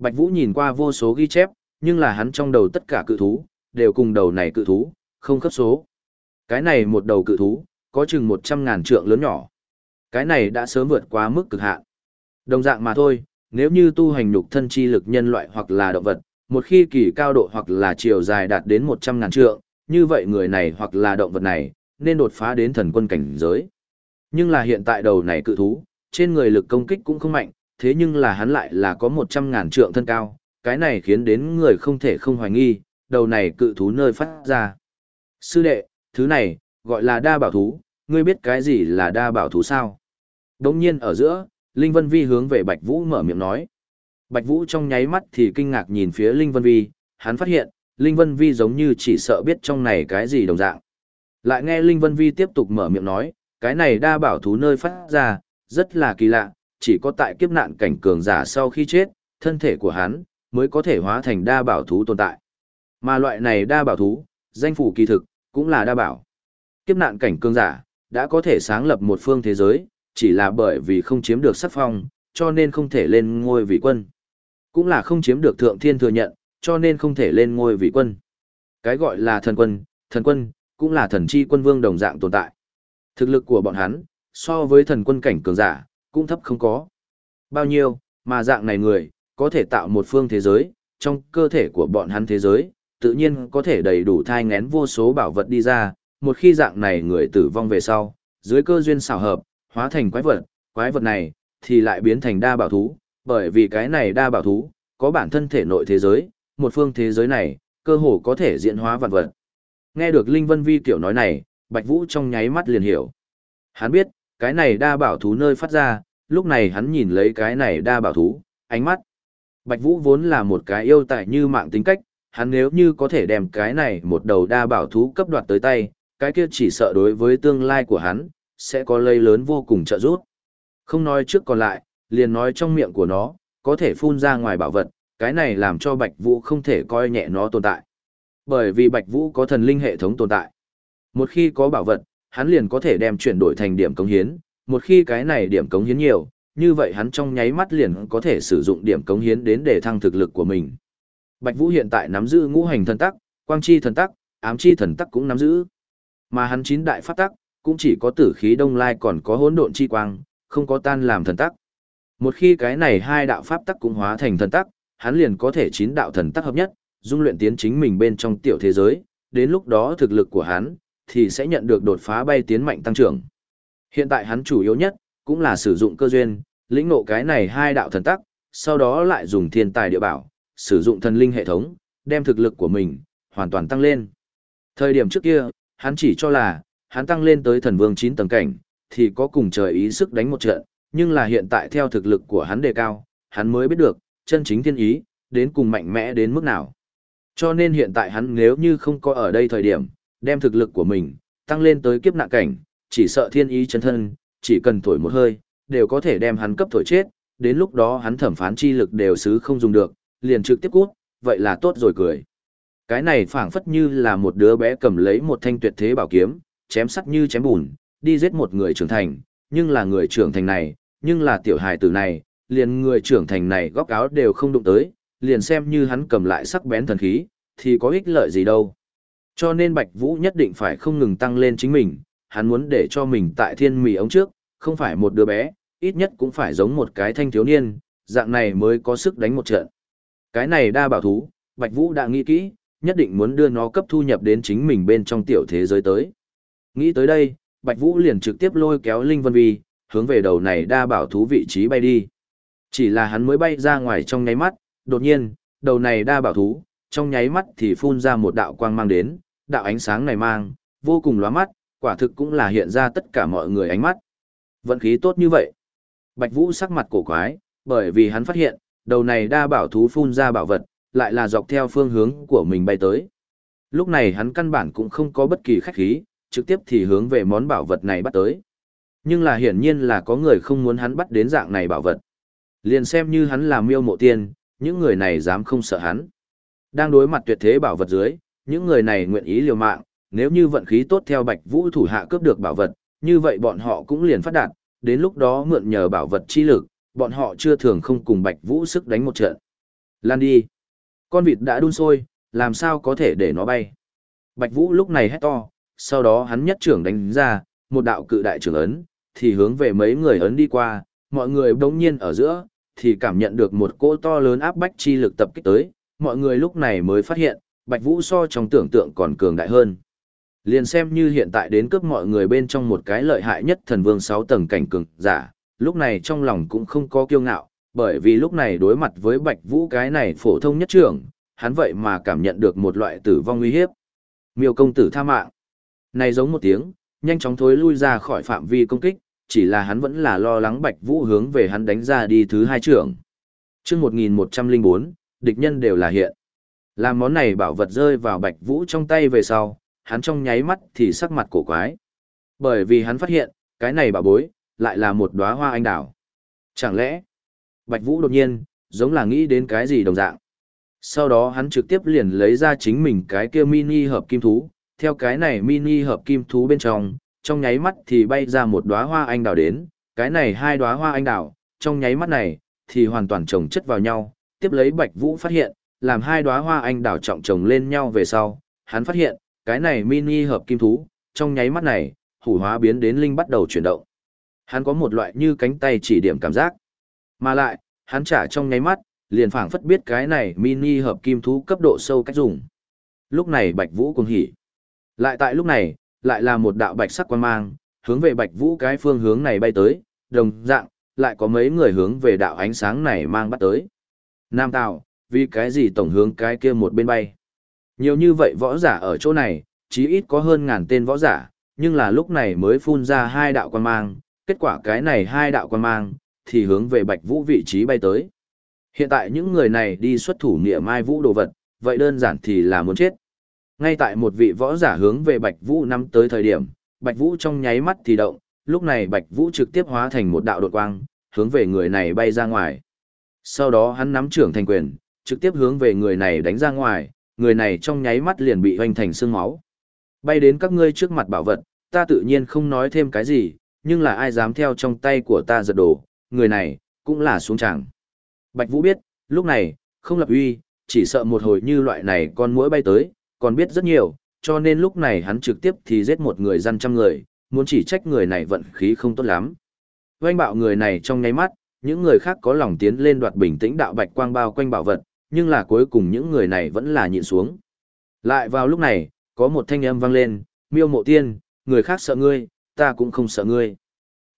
Bạch Vũ nhìn qua vô số ghi chép, nhưng là hắn trong đầu tất cả cự thú, đều cùng đầu này cự thú, không khớp số. Cái này một đầu cự thú, có chừng 100 ngàn trượng lớn nhỏ. Cái này đã sớm vượt qua mức cực hạn. Đồng dạng mà thôi, nếu như tu hành nhục thân chi lực nhân loại hoặc là động vật, một khi kỳ cao độ hoặc là chiều dài đạt đến 100 ngàn trượng, như vậy người này hoặc là động vật này, nên đột phá đến thần quân cảnh giới. Nhưng là hiện tại đầu này cự thú, trên người lực công kích cũng không mạnh, thế nhưng là hắn lại là có 100 ngàn trượng thân cao, cái này khiến đến người không thể không hoài nghi, đầu này cự thú nơi phát ra. Sư đệ, thứ này, gọi là đa bảo thú, ngươi biết cái gì là đa bảo thú sao? Đống nhiên ở giữa, Linh Vân Vi hướng về Bạch Vũ mở miệng nói. Bạch Vũ trong nháy mắt thì kinh ngạc nhìn phía Linh Vân Vi, hắn phát hiện, Linh Vân Vi giống như chỉ sợ biết trong này cái gì đồng dạng. Lại nghe Linh Vân Vi tiếp tục mở miệng nói, cái này đa bảo thú nơi phát ra, rất là kỳ lạ, chỉ có tại kiếp nạn cảnh cường giả sau khi chết, thân thể của hắn mới có thể hóa thành đa bảo thú tồn tại. Mà loại này đa bảo thú, danh phủ kỳ thực, cũng là đa bảo. Kiếp nạn cảnh cường giả, đã có thể sáng lập một phương thế giới, chỉ là bởi vì không chiếm được sắc phong, cho nên không thể lên ngôi vị quân. Cũng là không chiếm được thượng thiên thừa nhận, cho nên không thể lên ngôi vị quân. Cái gọi là thần quân, thần quân, cũng là thần chi quân vương đồng dạng tồn tại. Thực lực của bọn hắn, so với thần quân cảnh cường giả, cũng thấp không có. Bao nhiêu, mà dạng này người, có thể tạo một phương thế giới, trong cơ thể của bọn hắn thế giới, tự nhiên có thể đầy đủ thai ngén vô số bảo vật đi ra, một khi dạng này người tử vong về sau, dưới cơ duyên xảo hợp, hóa thành quái vật, quái vật này, thì lại biến thành đa bảo thú, bởi vì cái này đa bảo thú, có bản thân thể nội thế giới, một phương thế giới này, cơ hồ có thể diễn hóa vạn vật. Nghe được Linh Vân Vi tiểu nói này, Bạch Vũ trong nháy mắt liền hiểu. Hắn biết, cái này đa bảo thú nơi phát ra, lúc này hắn nhìn lấy cái này đa bảo thú, ánh mắt. Bạch Vũ vốn là một cái yêu tài như mạng tính cách, hắn nếu như có thể đem cái này một đầu đa bảo thú cấp đoạt tới tay, cái kia chỉ sợ đối với tương lai của hắn, sẽ có lây lớn vô cùng trợ giúp. Không nói trước còn lại, liền nói trong miệng của nó, có thể phun ra ngoài bảo vật, cái này làm cho Bạch Vũ không thể coi nhẹ nó tồn tại. Bởi vì Bạch Vũ có thần linh hệ thống tồn tại. Một khi có bảo vật, hắn liền có thể đem chuyển đổi thành điểm cống hiến, một khi cái này điểm cống hiến nhiều, như vậy hắn trong nháy mắt liền có thể sử dụng điểm cống hiến đến để thăng thực lực của mình. Bạch Vũ hiện tại nắm giữ ngũ hành thần tắc, quang chi thần tắc, ám chi thần tắc cũng nắm giữ. Mà hắn chín đại pháp tắc, cũng chỉ có tử khí đông lai còn có hỗn độn chi quang, không có tan làm thần tắc. Một khi cái này hai đạo pháp tắc cũng hóa thành thần tắc, hắn liền có thể chín đạo thần tắc hợp nhất, dung luyện tiến chính mình bên trong tiểu thế giới, đến lúc đó thực lực của hắn thì sẽ nhận được đột phá bay tiến mạnh tăng trưởng. Hiện tại hắn chủ yếu nhất cũng là sử dụng cơ duyên, lĩnh ngộ cái này hai đạo thần tắc, sau đó lại dùng thiên tài địa bảo, sử dụng thần linh hệ thống, đem thực lực của mình hoàn toàn tăng lên. Thời điểm trước kia, hắn chỉ cho là hắn tăng lên tới thần vương 9 tầng cảnh, thì có cùng trời ý sức đánh một trận, nhưng là hiện tại theo thực lực của hắn đề cao, hắn mới biết được, chân chính thiên ý, đến cùng mạnh mẽ đến mức nào. Cho nên hiện tại hắn nếu như không có ở đây thời điểm, đem thực lực của mình, tăng lên tới kiếp nạn cảnh, chỉ sợ thiên ý chân thân, chỉ cần thổi một hơi, đều có thể đem hắn cấp thổi chết, đến lúc đó hắn thẩm phán chi lực đều xứ không dùng được, liền trực tiếp cút, vậy là tốt rồi cười. Cái này phảng phất như là một đứa bé cầm lấy một thanh tuyệt thế bảo kiếm, chém sắt như chém bùn, đi giết một người trưởng thành, nhưng là người trưởng thành này, nhưng là tiểu hài tử này, liền người trưởng thành này góc áo đều không đụng tới, liền xem như hắn cầm lại sắc bén thần khí, thì có ích lợi gì đâu. Cho nên Bạch Vũ nhất định phải không ngừng tăng lên chính mình, hắn muốn để cho mình tại thiên mì ống trước, không phải một đứa bé, ít nhất cũng phải giống một cái thanh thiếu niên, dạng này mới có sức đánh một trận. Cái này đa bảo thú, Bạch Vũ đã nghĩ kỹ, nhất định muốn đưa nó cấp thu nhập đến chính mình bên trong tiểu thế giới tới. Nghĩ tới đây, Bạch Vũ liền trực tiếp lôi kéo Linh Vân Vi, hướng về đầu này đa bảo thú vị trí bay đi. Chỉ là hắn mới bay ra ngoài trong nháy mắt, đột nhiên, đầu này đa bảo thú, trong nháy mắt thì phun ra một đạo quang mang đến, đạo ánh sáng này mang, vô cùng lóa mắt, quả thực cũng là hiện ra tất cả mọi người ánh mắt. Vận khí tốt như vậy. Bạch Vũ sắc mặt cổ quái, bởi vì hắn phát hiện, đầu này đa bảo thú phun ra bảo vật, lại là dọc theo phương hướng của mình bay tới. Lúc này hắn căn bản cũng không có bất kỳ khách khí, trực tiếp thì hướng về món bảo vật này bắt tới. Nhưng là hiển nhiên là có người không muốn hắn bắt đến dạng này bảo vật. Liền xem như hắn là miêu mộ tiên, những người này dám không sợ hắn. Đang đối mặt tuyệt thế bảo vật dưới, những người này nguyện ý liều mạng, nếu như vận khí tốt theo Bạch Vũ thủ hạ cướp được bảo vật, như vậy bọn họ cũng liền phát đạt, đến lúc đó mượn nhờ bảo vật chi lực, bọn họ chưa thường không cùng Bạch Vũ sức đánh một trận. Lan đi. Con vịt đã đun sôi, làm sao có thể để nó bay. Bạch Vũ lúc này hét to, sau đó hắn nhất trưởng đánh ra, một đạo cự đại trưởng ấn, thì hướng về mấy người ấn đi qua, mọi người đống nhiên ở giữa, thì cảm nhận được một cỗ to lớn áp bách chi lực tập kích tới, mọi người lúc này mới phát hiện, Bạch Vũ so trong tưởng tượng còn cường đại hơn. Liền xem như hiện tại đến cướp mọi người bên trong một cái lợi hại nhất thần vương 6 tầng cảnh cường giả, lúc này trong lòng cũng không có kiêu ngạo, bởi vì lúc này đối mặt với Bạch Vũ cái này phổ thông nhất trưởng, hắn vậy mà cảm nhận được một loại tử vong nguy hiếp. Miêu công tử tha mạng. Này giống một tiếng, nhanh chóng thối lui ra khỏi phạm vi công kích, chỉ là hắn vẫn là lo lắng Bạch Vũ hướng về hắn đánh ra đi thứ hai trưởng. Chương 1104, địch nhân đều là hiện. Làm món này bảo vật rơi vào Bạch Vũ trong tay về sau, hắn trong nháy mắt thì sắc mặt cổ quái. Bởi vì hắn phát hiện, cái này bảo bối, lại là một đóa hoa anh đào. Chẳng lẽ, Bạch Vũ đột nhiên, giống là nghĩ đến cái gì đồng dạng. Sau đó hắn trực tiếp liền lấy ra chính mình cái kia mini hợp kim thú, theo cái này mini hợp kim thú bên trong, trong nháy mắt thì bay ra một đóa hoa anh đào đến, cái này hai đóa hoa anh đào, trong nháy mắt này, thì hoàn toàn chồng chất vào nhau, tiếp lấy Bạch Vũ phát hiện, làm hai đóa hoa anh đào trọng chồng lên nhau về sau, hắn phát hiện, cái này mini hợp kim thú, trong nháy mắt này, hủ hóa biến đến linh bắt đầu chuyển động. Hắn có một loại như cánh tay chỉ điểm cảm giác. Mà lại, hắn trả trong nháy mắt, liền phảng phất biết cái này mini hợp kim thú cấp độ sâu cách dùng. Lúc này Bạch Vũ cuồng hỉ. Lại tại lúc này, lại là một đạo bạch sắc quan mang, hướng về Bạch Vũ cái phương hướng này bay tới, đồng dạng, lại có mấy người hướng về đạo ánh sáng này mang bắt tới. Nam Tào, vì cái gì tổng hướng cái kia một bên bay? Nhiều như vậy võ giả ở chỗ này, chí ít có hơn ngàn tên võ giả, nhưng là lúc này mới phun ra hai đạo quan mang, kết quả cái này hai đạo quan mang, thì hướng về Bạch Vũ vị trí bay tới. Hiện tại những người này đi xuất thủ nghĩa mai vũ đồ vật, vậy đơn giản thì là muốn chết. Ngay tại một vị võ giả hướng về Bạch Vũ năm tới thời điểm, Bạch Vũ trong nháy mắt thì động, lúc này Bạch Vũ trực tiếp hóa thành một đạo đột quang, hướng về người này bay ra ngoài. Sau đó hắn nắm trưởng thành quyền, trực tiếp hướng về người này đánh ra ngoài, người này trong nháy mắt liền bị hoành thành xương máu. Bay đến các ngươi trước mặt bảo vật, ta tự nhiên không nói thêm cái gì, nhưng là ai dám theo trong tay của ta giật đổ, người này, cũng là xuống chẳng. Bạch Vũ biết, lúc này, không lập uy, chỉ sợ một hồi như loại này con mũi bay tới, còn biết rất nhiều, cho nên lúc này hắn trực tiếp thì giết một người dân trăm người, muốn chỉ trách người này vận khí không tốt lắm. Oanh bạo người này trong nháy mắt, những người khác có lòng tiến lên đoạt bình tĩnh đạo bạch quang bao quanh bảo vật, nhưng là cuối cùng những người này vẫn là nhịn xuống. Lại vào lúc này, có một thanh âm vang lên, miêu mộ tiên, người khác sợ ngươi, ta cũng không sợ ngươi.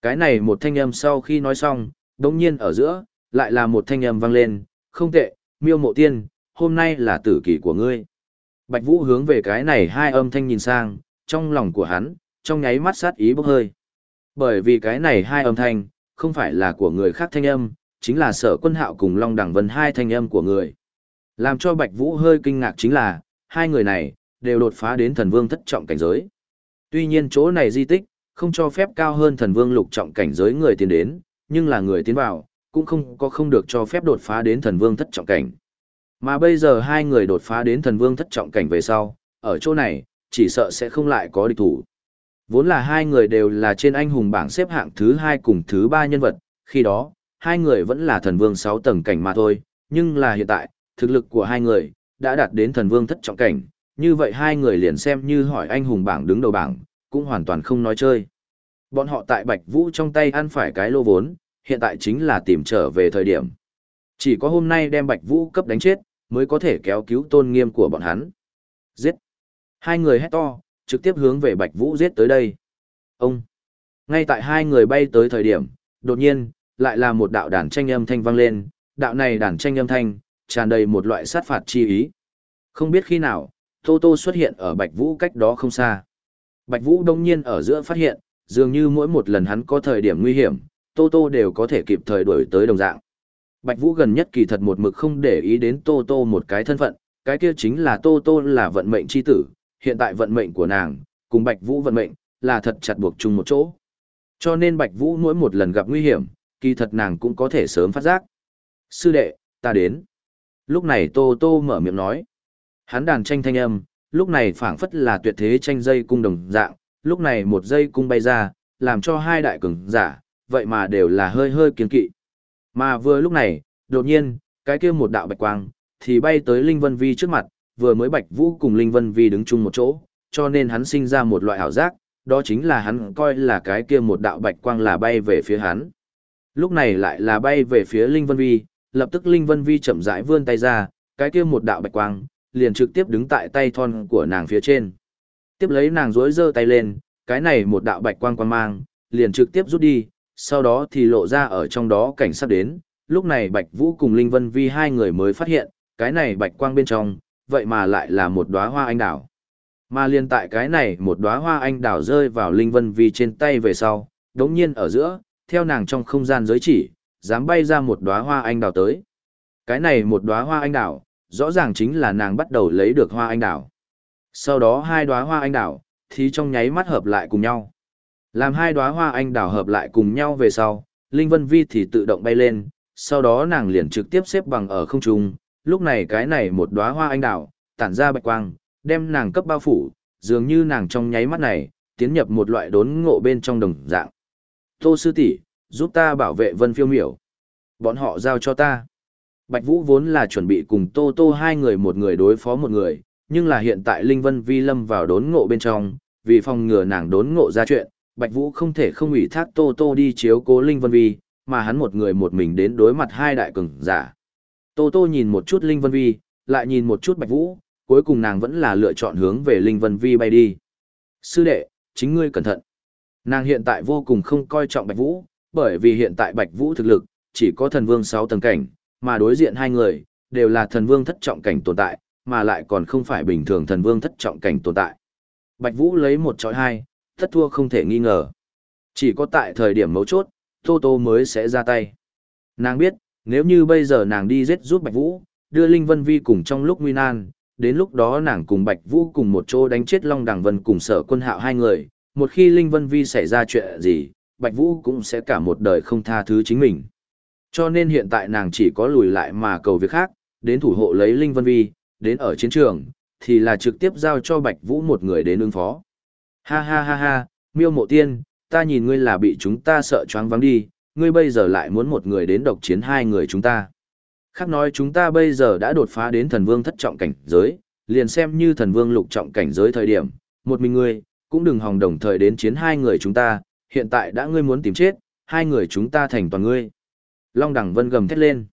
Cái này một thanh âm sau khi nói xong, đồng nhiên ở giữa, lại là một thanh âm vang lên, không tệ, miêu mộ tiên, hôm nay là tử kỳ của ngươi. Bạch Vũ hướng về cái này hai âm thanh nhìn sang, trong lòng của hắn, trong nháy mắt sát ý bốc hơi. Bởi vì cái này hai âm thanh, không phải là của người khác thanh âm, chính là sở quân hạo cùng Long Đẳng Vân hai thanh âm của người. Làm cho Bạch Vũ hơi kinh ngạc chính là, hai người này, đều đột phá đến thần vương thất trọng cảnh giới. Tuy nhiên chỗ này di tích, không cho phép cao hơn thần vương lục trọng cảnh giới người tiến đến, nhưng là người tiến vào, cũng không có không được cho phép đột phá đến thần vương thất trọng cảnh. Mà bây giờ hai người đột phá đến thần vương thất trọng cảnh về sau, ở chỗ này, chỉ sợ sẽ không lại có địch thủ. Vốn là hai người đều là trên anh hùng bảng xếp hạng thứ hai cùng thứ ba nhân vật, khi đó, hai người vẫn là thần vương sáu tầng cảnh mà thôi, nhưng là hiện tại, thực lực của hai người, đã đạt đến thần vương thất trọng cảnh, như vậy hai người liền xem như hỏi anh hùng bảng đứng đầu bảng, cũng hoàn toàn không nói chơi. Bọn họ tại Bạch Vũ trong tay ăn phải cái lô vốn, hiện tại chính là tìm trở về thời điểm. Chỉ có hôm nay đem Bạch Vũ cấp đánh chết, mới có thể kéo cứu tôn nghiêm của bọn hắn. Giết! Hai người hét to, trực tiếp hướng về Bạch Vũ giết tới đây. Ông! Ngay tại hai người bay tới thời điểm, đột nhiên, lại là một đạo đàn tranh âm thanh vang lên, đạo này đàn tranh âm thanh, tràn đầy một loại sát phạt chi ý. Không biết khi nào, Tô Tô xuất hiện ở Bạch Vũ cách đó không xa. Bạch Vũ đông nhiên ở giữa phát hiện, dường như mỗi một lần hắn có thời điểm nguy hiểm, Tô Tô đều có thể kịp thời đuổi tới đồng dạng. Bạch Vũ gần nhất kỳ thật một mực không để ý đến Tô Tô một cái thân phận, cái kia chính là Tô Tô là vận mệnh chi tử, hiện tại vận mệnh của nàng, cùng Bạch Vũ vận mệnh, là thật chặt buộc chung một chỗ. Cho nên Bạch Vũ mỗi một lần gặp nguy hiểm, kỳ thật nàng cũng có thể sớm phát giác. Sư đệ, ta đến. Lúc này Tô Tô mở miệng nói. Hắn đàn tranh thanh âm, lúc này phảng phất là tuyệt thế tranh dây cung đồng dạng, lúc này một dây cung bay ra, làm cho hai đại cường giả, vậy mà đều là hơi hơi kiên kỵ. Mà vừa lúc này, đột nhiên, cái kia một đạo bạch quang, thì bay tới Linh Vân Vi trước mặt, vừa mới Bạch Vũ cùng Linh Vân Vi đứng chung một chỗ, cho nên hắn sinh ra một loại ảo giác, đó chính là hắn coi là cái kia một đạo bạch quang là bay về phía hắn. Lúc này lại là bay về phía Linh Vân Vi, lập tức Linh Vân Vi chậm rãi vươn tay ra, cái kia một đạo bạch quang, liền trực tiếp đứng tại tay thon của nàng phía trên. Tiếp lấy nàng rối giơ tay lên, cái này một đạo bạch quang quang mang, liền trực tiếp rút đi, sau đó thì lộ ra ở trong đó cảnh sắp đến, lúc này Bạch Vũ cùng Linh Vân Vi hai người mới phát hiện, cái này bạch quang bên trong, vậy mà lại là một đóa hoa anh đào. Mà liền tại cái này một đóa hoa anh đào rơi vào Linh Vân Vi trên tay về sau, đống nhiên ở giữa, theo nàng trong không gian giới chỉ, dám bay ra một đóa hoa anh đào tới. Cái này một đóa hoa anh đào, rõ ràng chính là nàng bắt đầu lấy được hoa anh đào. Sau đó hai đóa hoa anh đào, thì trong nháy mắt hợp lại cùng nhau. Làm hai đóa hoa anh đào hợp lại cùng nhau về sau, Linh Vân Vi thì tự động bay lên, sau đó nàng liền trực tiếp xếp bằng ở không trung, lúc này cái này một đóa hoa anh đào, tản ra bạch quang, đem nàng cấp bao phủ, dường như nàng trong nháy mắt này, tiến nhập một loại đốn ngộ bên trong đồng dạng. Tô sư tỷ, giúp ta bảo vệ Vân Phiêu Miểu. Bọn họ giao cho ta. Bạch Vũ vốn là chuẩn bị cùng Tô Tô hai người một người đối phó một người, nhưng là hiện tại Linh Vân Vi lâm vào đốn ngộ bên trong, vì phòng ngừa nàng đốn ngộ ra chuyện, Bạch Vũ không thể không ủy thác Tô Tô đi chiếu cố Linh Vân Vi, mà hắn một người một mình đến đối mặt hai đại cường giả. Tô Tô nhìn một chút Linh Vân Vi, lại nhìn một chút Bạch Vũ, cuối cùng nàng vẫn là lựa chọn hướng về Linh Vân Vi bay đi. Sư đệ, chính ngươi cẩn thận. Nàng hiện tại vô cùng không coi trọng Bạch Vũ, bởi vì hiện tại Bạch Vũ thực lực, chỉ có thần vương 6 tầng cảnh, mà đối diện hai người, đều là thần vương thất trọng cảnh tồn tại, mà lại còn không phải bình thường thần vương thất trọng cảnh tồn tại. Bạch Vũ lấy một chọi hai, thất thua không thể nghi ngờ. Chỉ có tại thời điểm mấu chốt, Tô Tô mới sẽ ra tay. Nàng biết, nếu như bây giờ nàng đi giết giúp Bạch Vũ, đưa Linh Vân Vi cùng trong lúc nguy nan, đến lúc đó nàng cùng Bạch Vũ cùng một chỗ đánh chết Long Đằng Vân cùng sở quân hạo hai người, một khi Linh Vân Vi xảy ra chuyện gì, Bạch Vũ cũng sẽ cả một đời không tha thứ chính mình. Cho nên hiện tại nàng chỉ có lùi lại mà cầu việc khác, đến thủ hộ lấy Linh Vân Vi, đến ở chiến trường, thì là trực tiếp giao cho Bạch Vũ một người đến ứng phó. Ha ha ha ha, miêu mộ tiên, ta nhìn ngươi là bị chúng ta sợ choáng vắng đi, ngươi bây giờ lại muốn một người đến độc chiến hai người chúng ta. Khác nói chúng ta bây giờ đã đột phá đến thần vương thất trọng cảnh giới, liền xem như thần vương lục trọng cảnh giới thời điểm, một mình ngươi, cũng đừng hòng đồng thời đến chiến hai người chúng ta, hiện tại đã ngươi muốn tìm chết, hai người chúng ta thành toàn ngươi. Long Đằng vân gầm thét lên.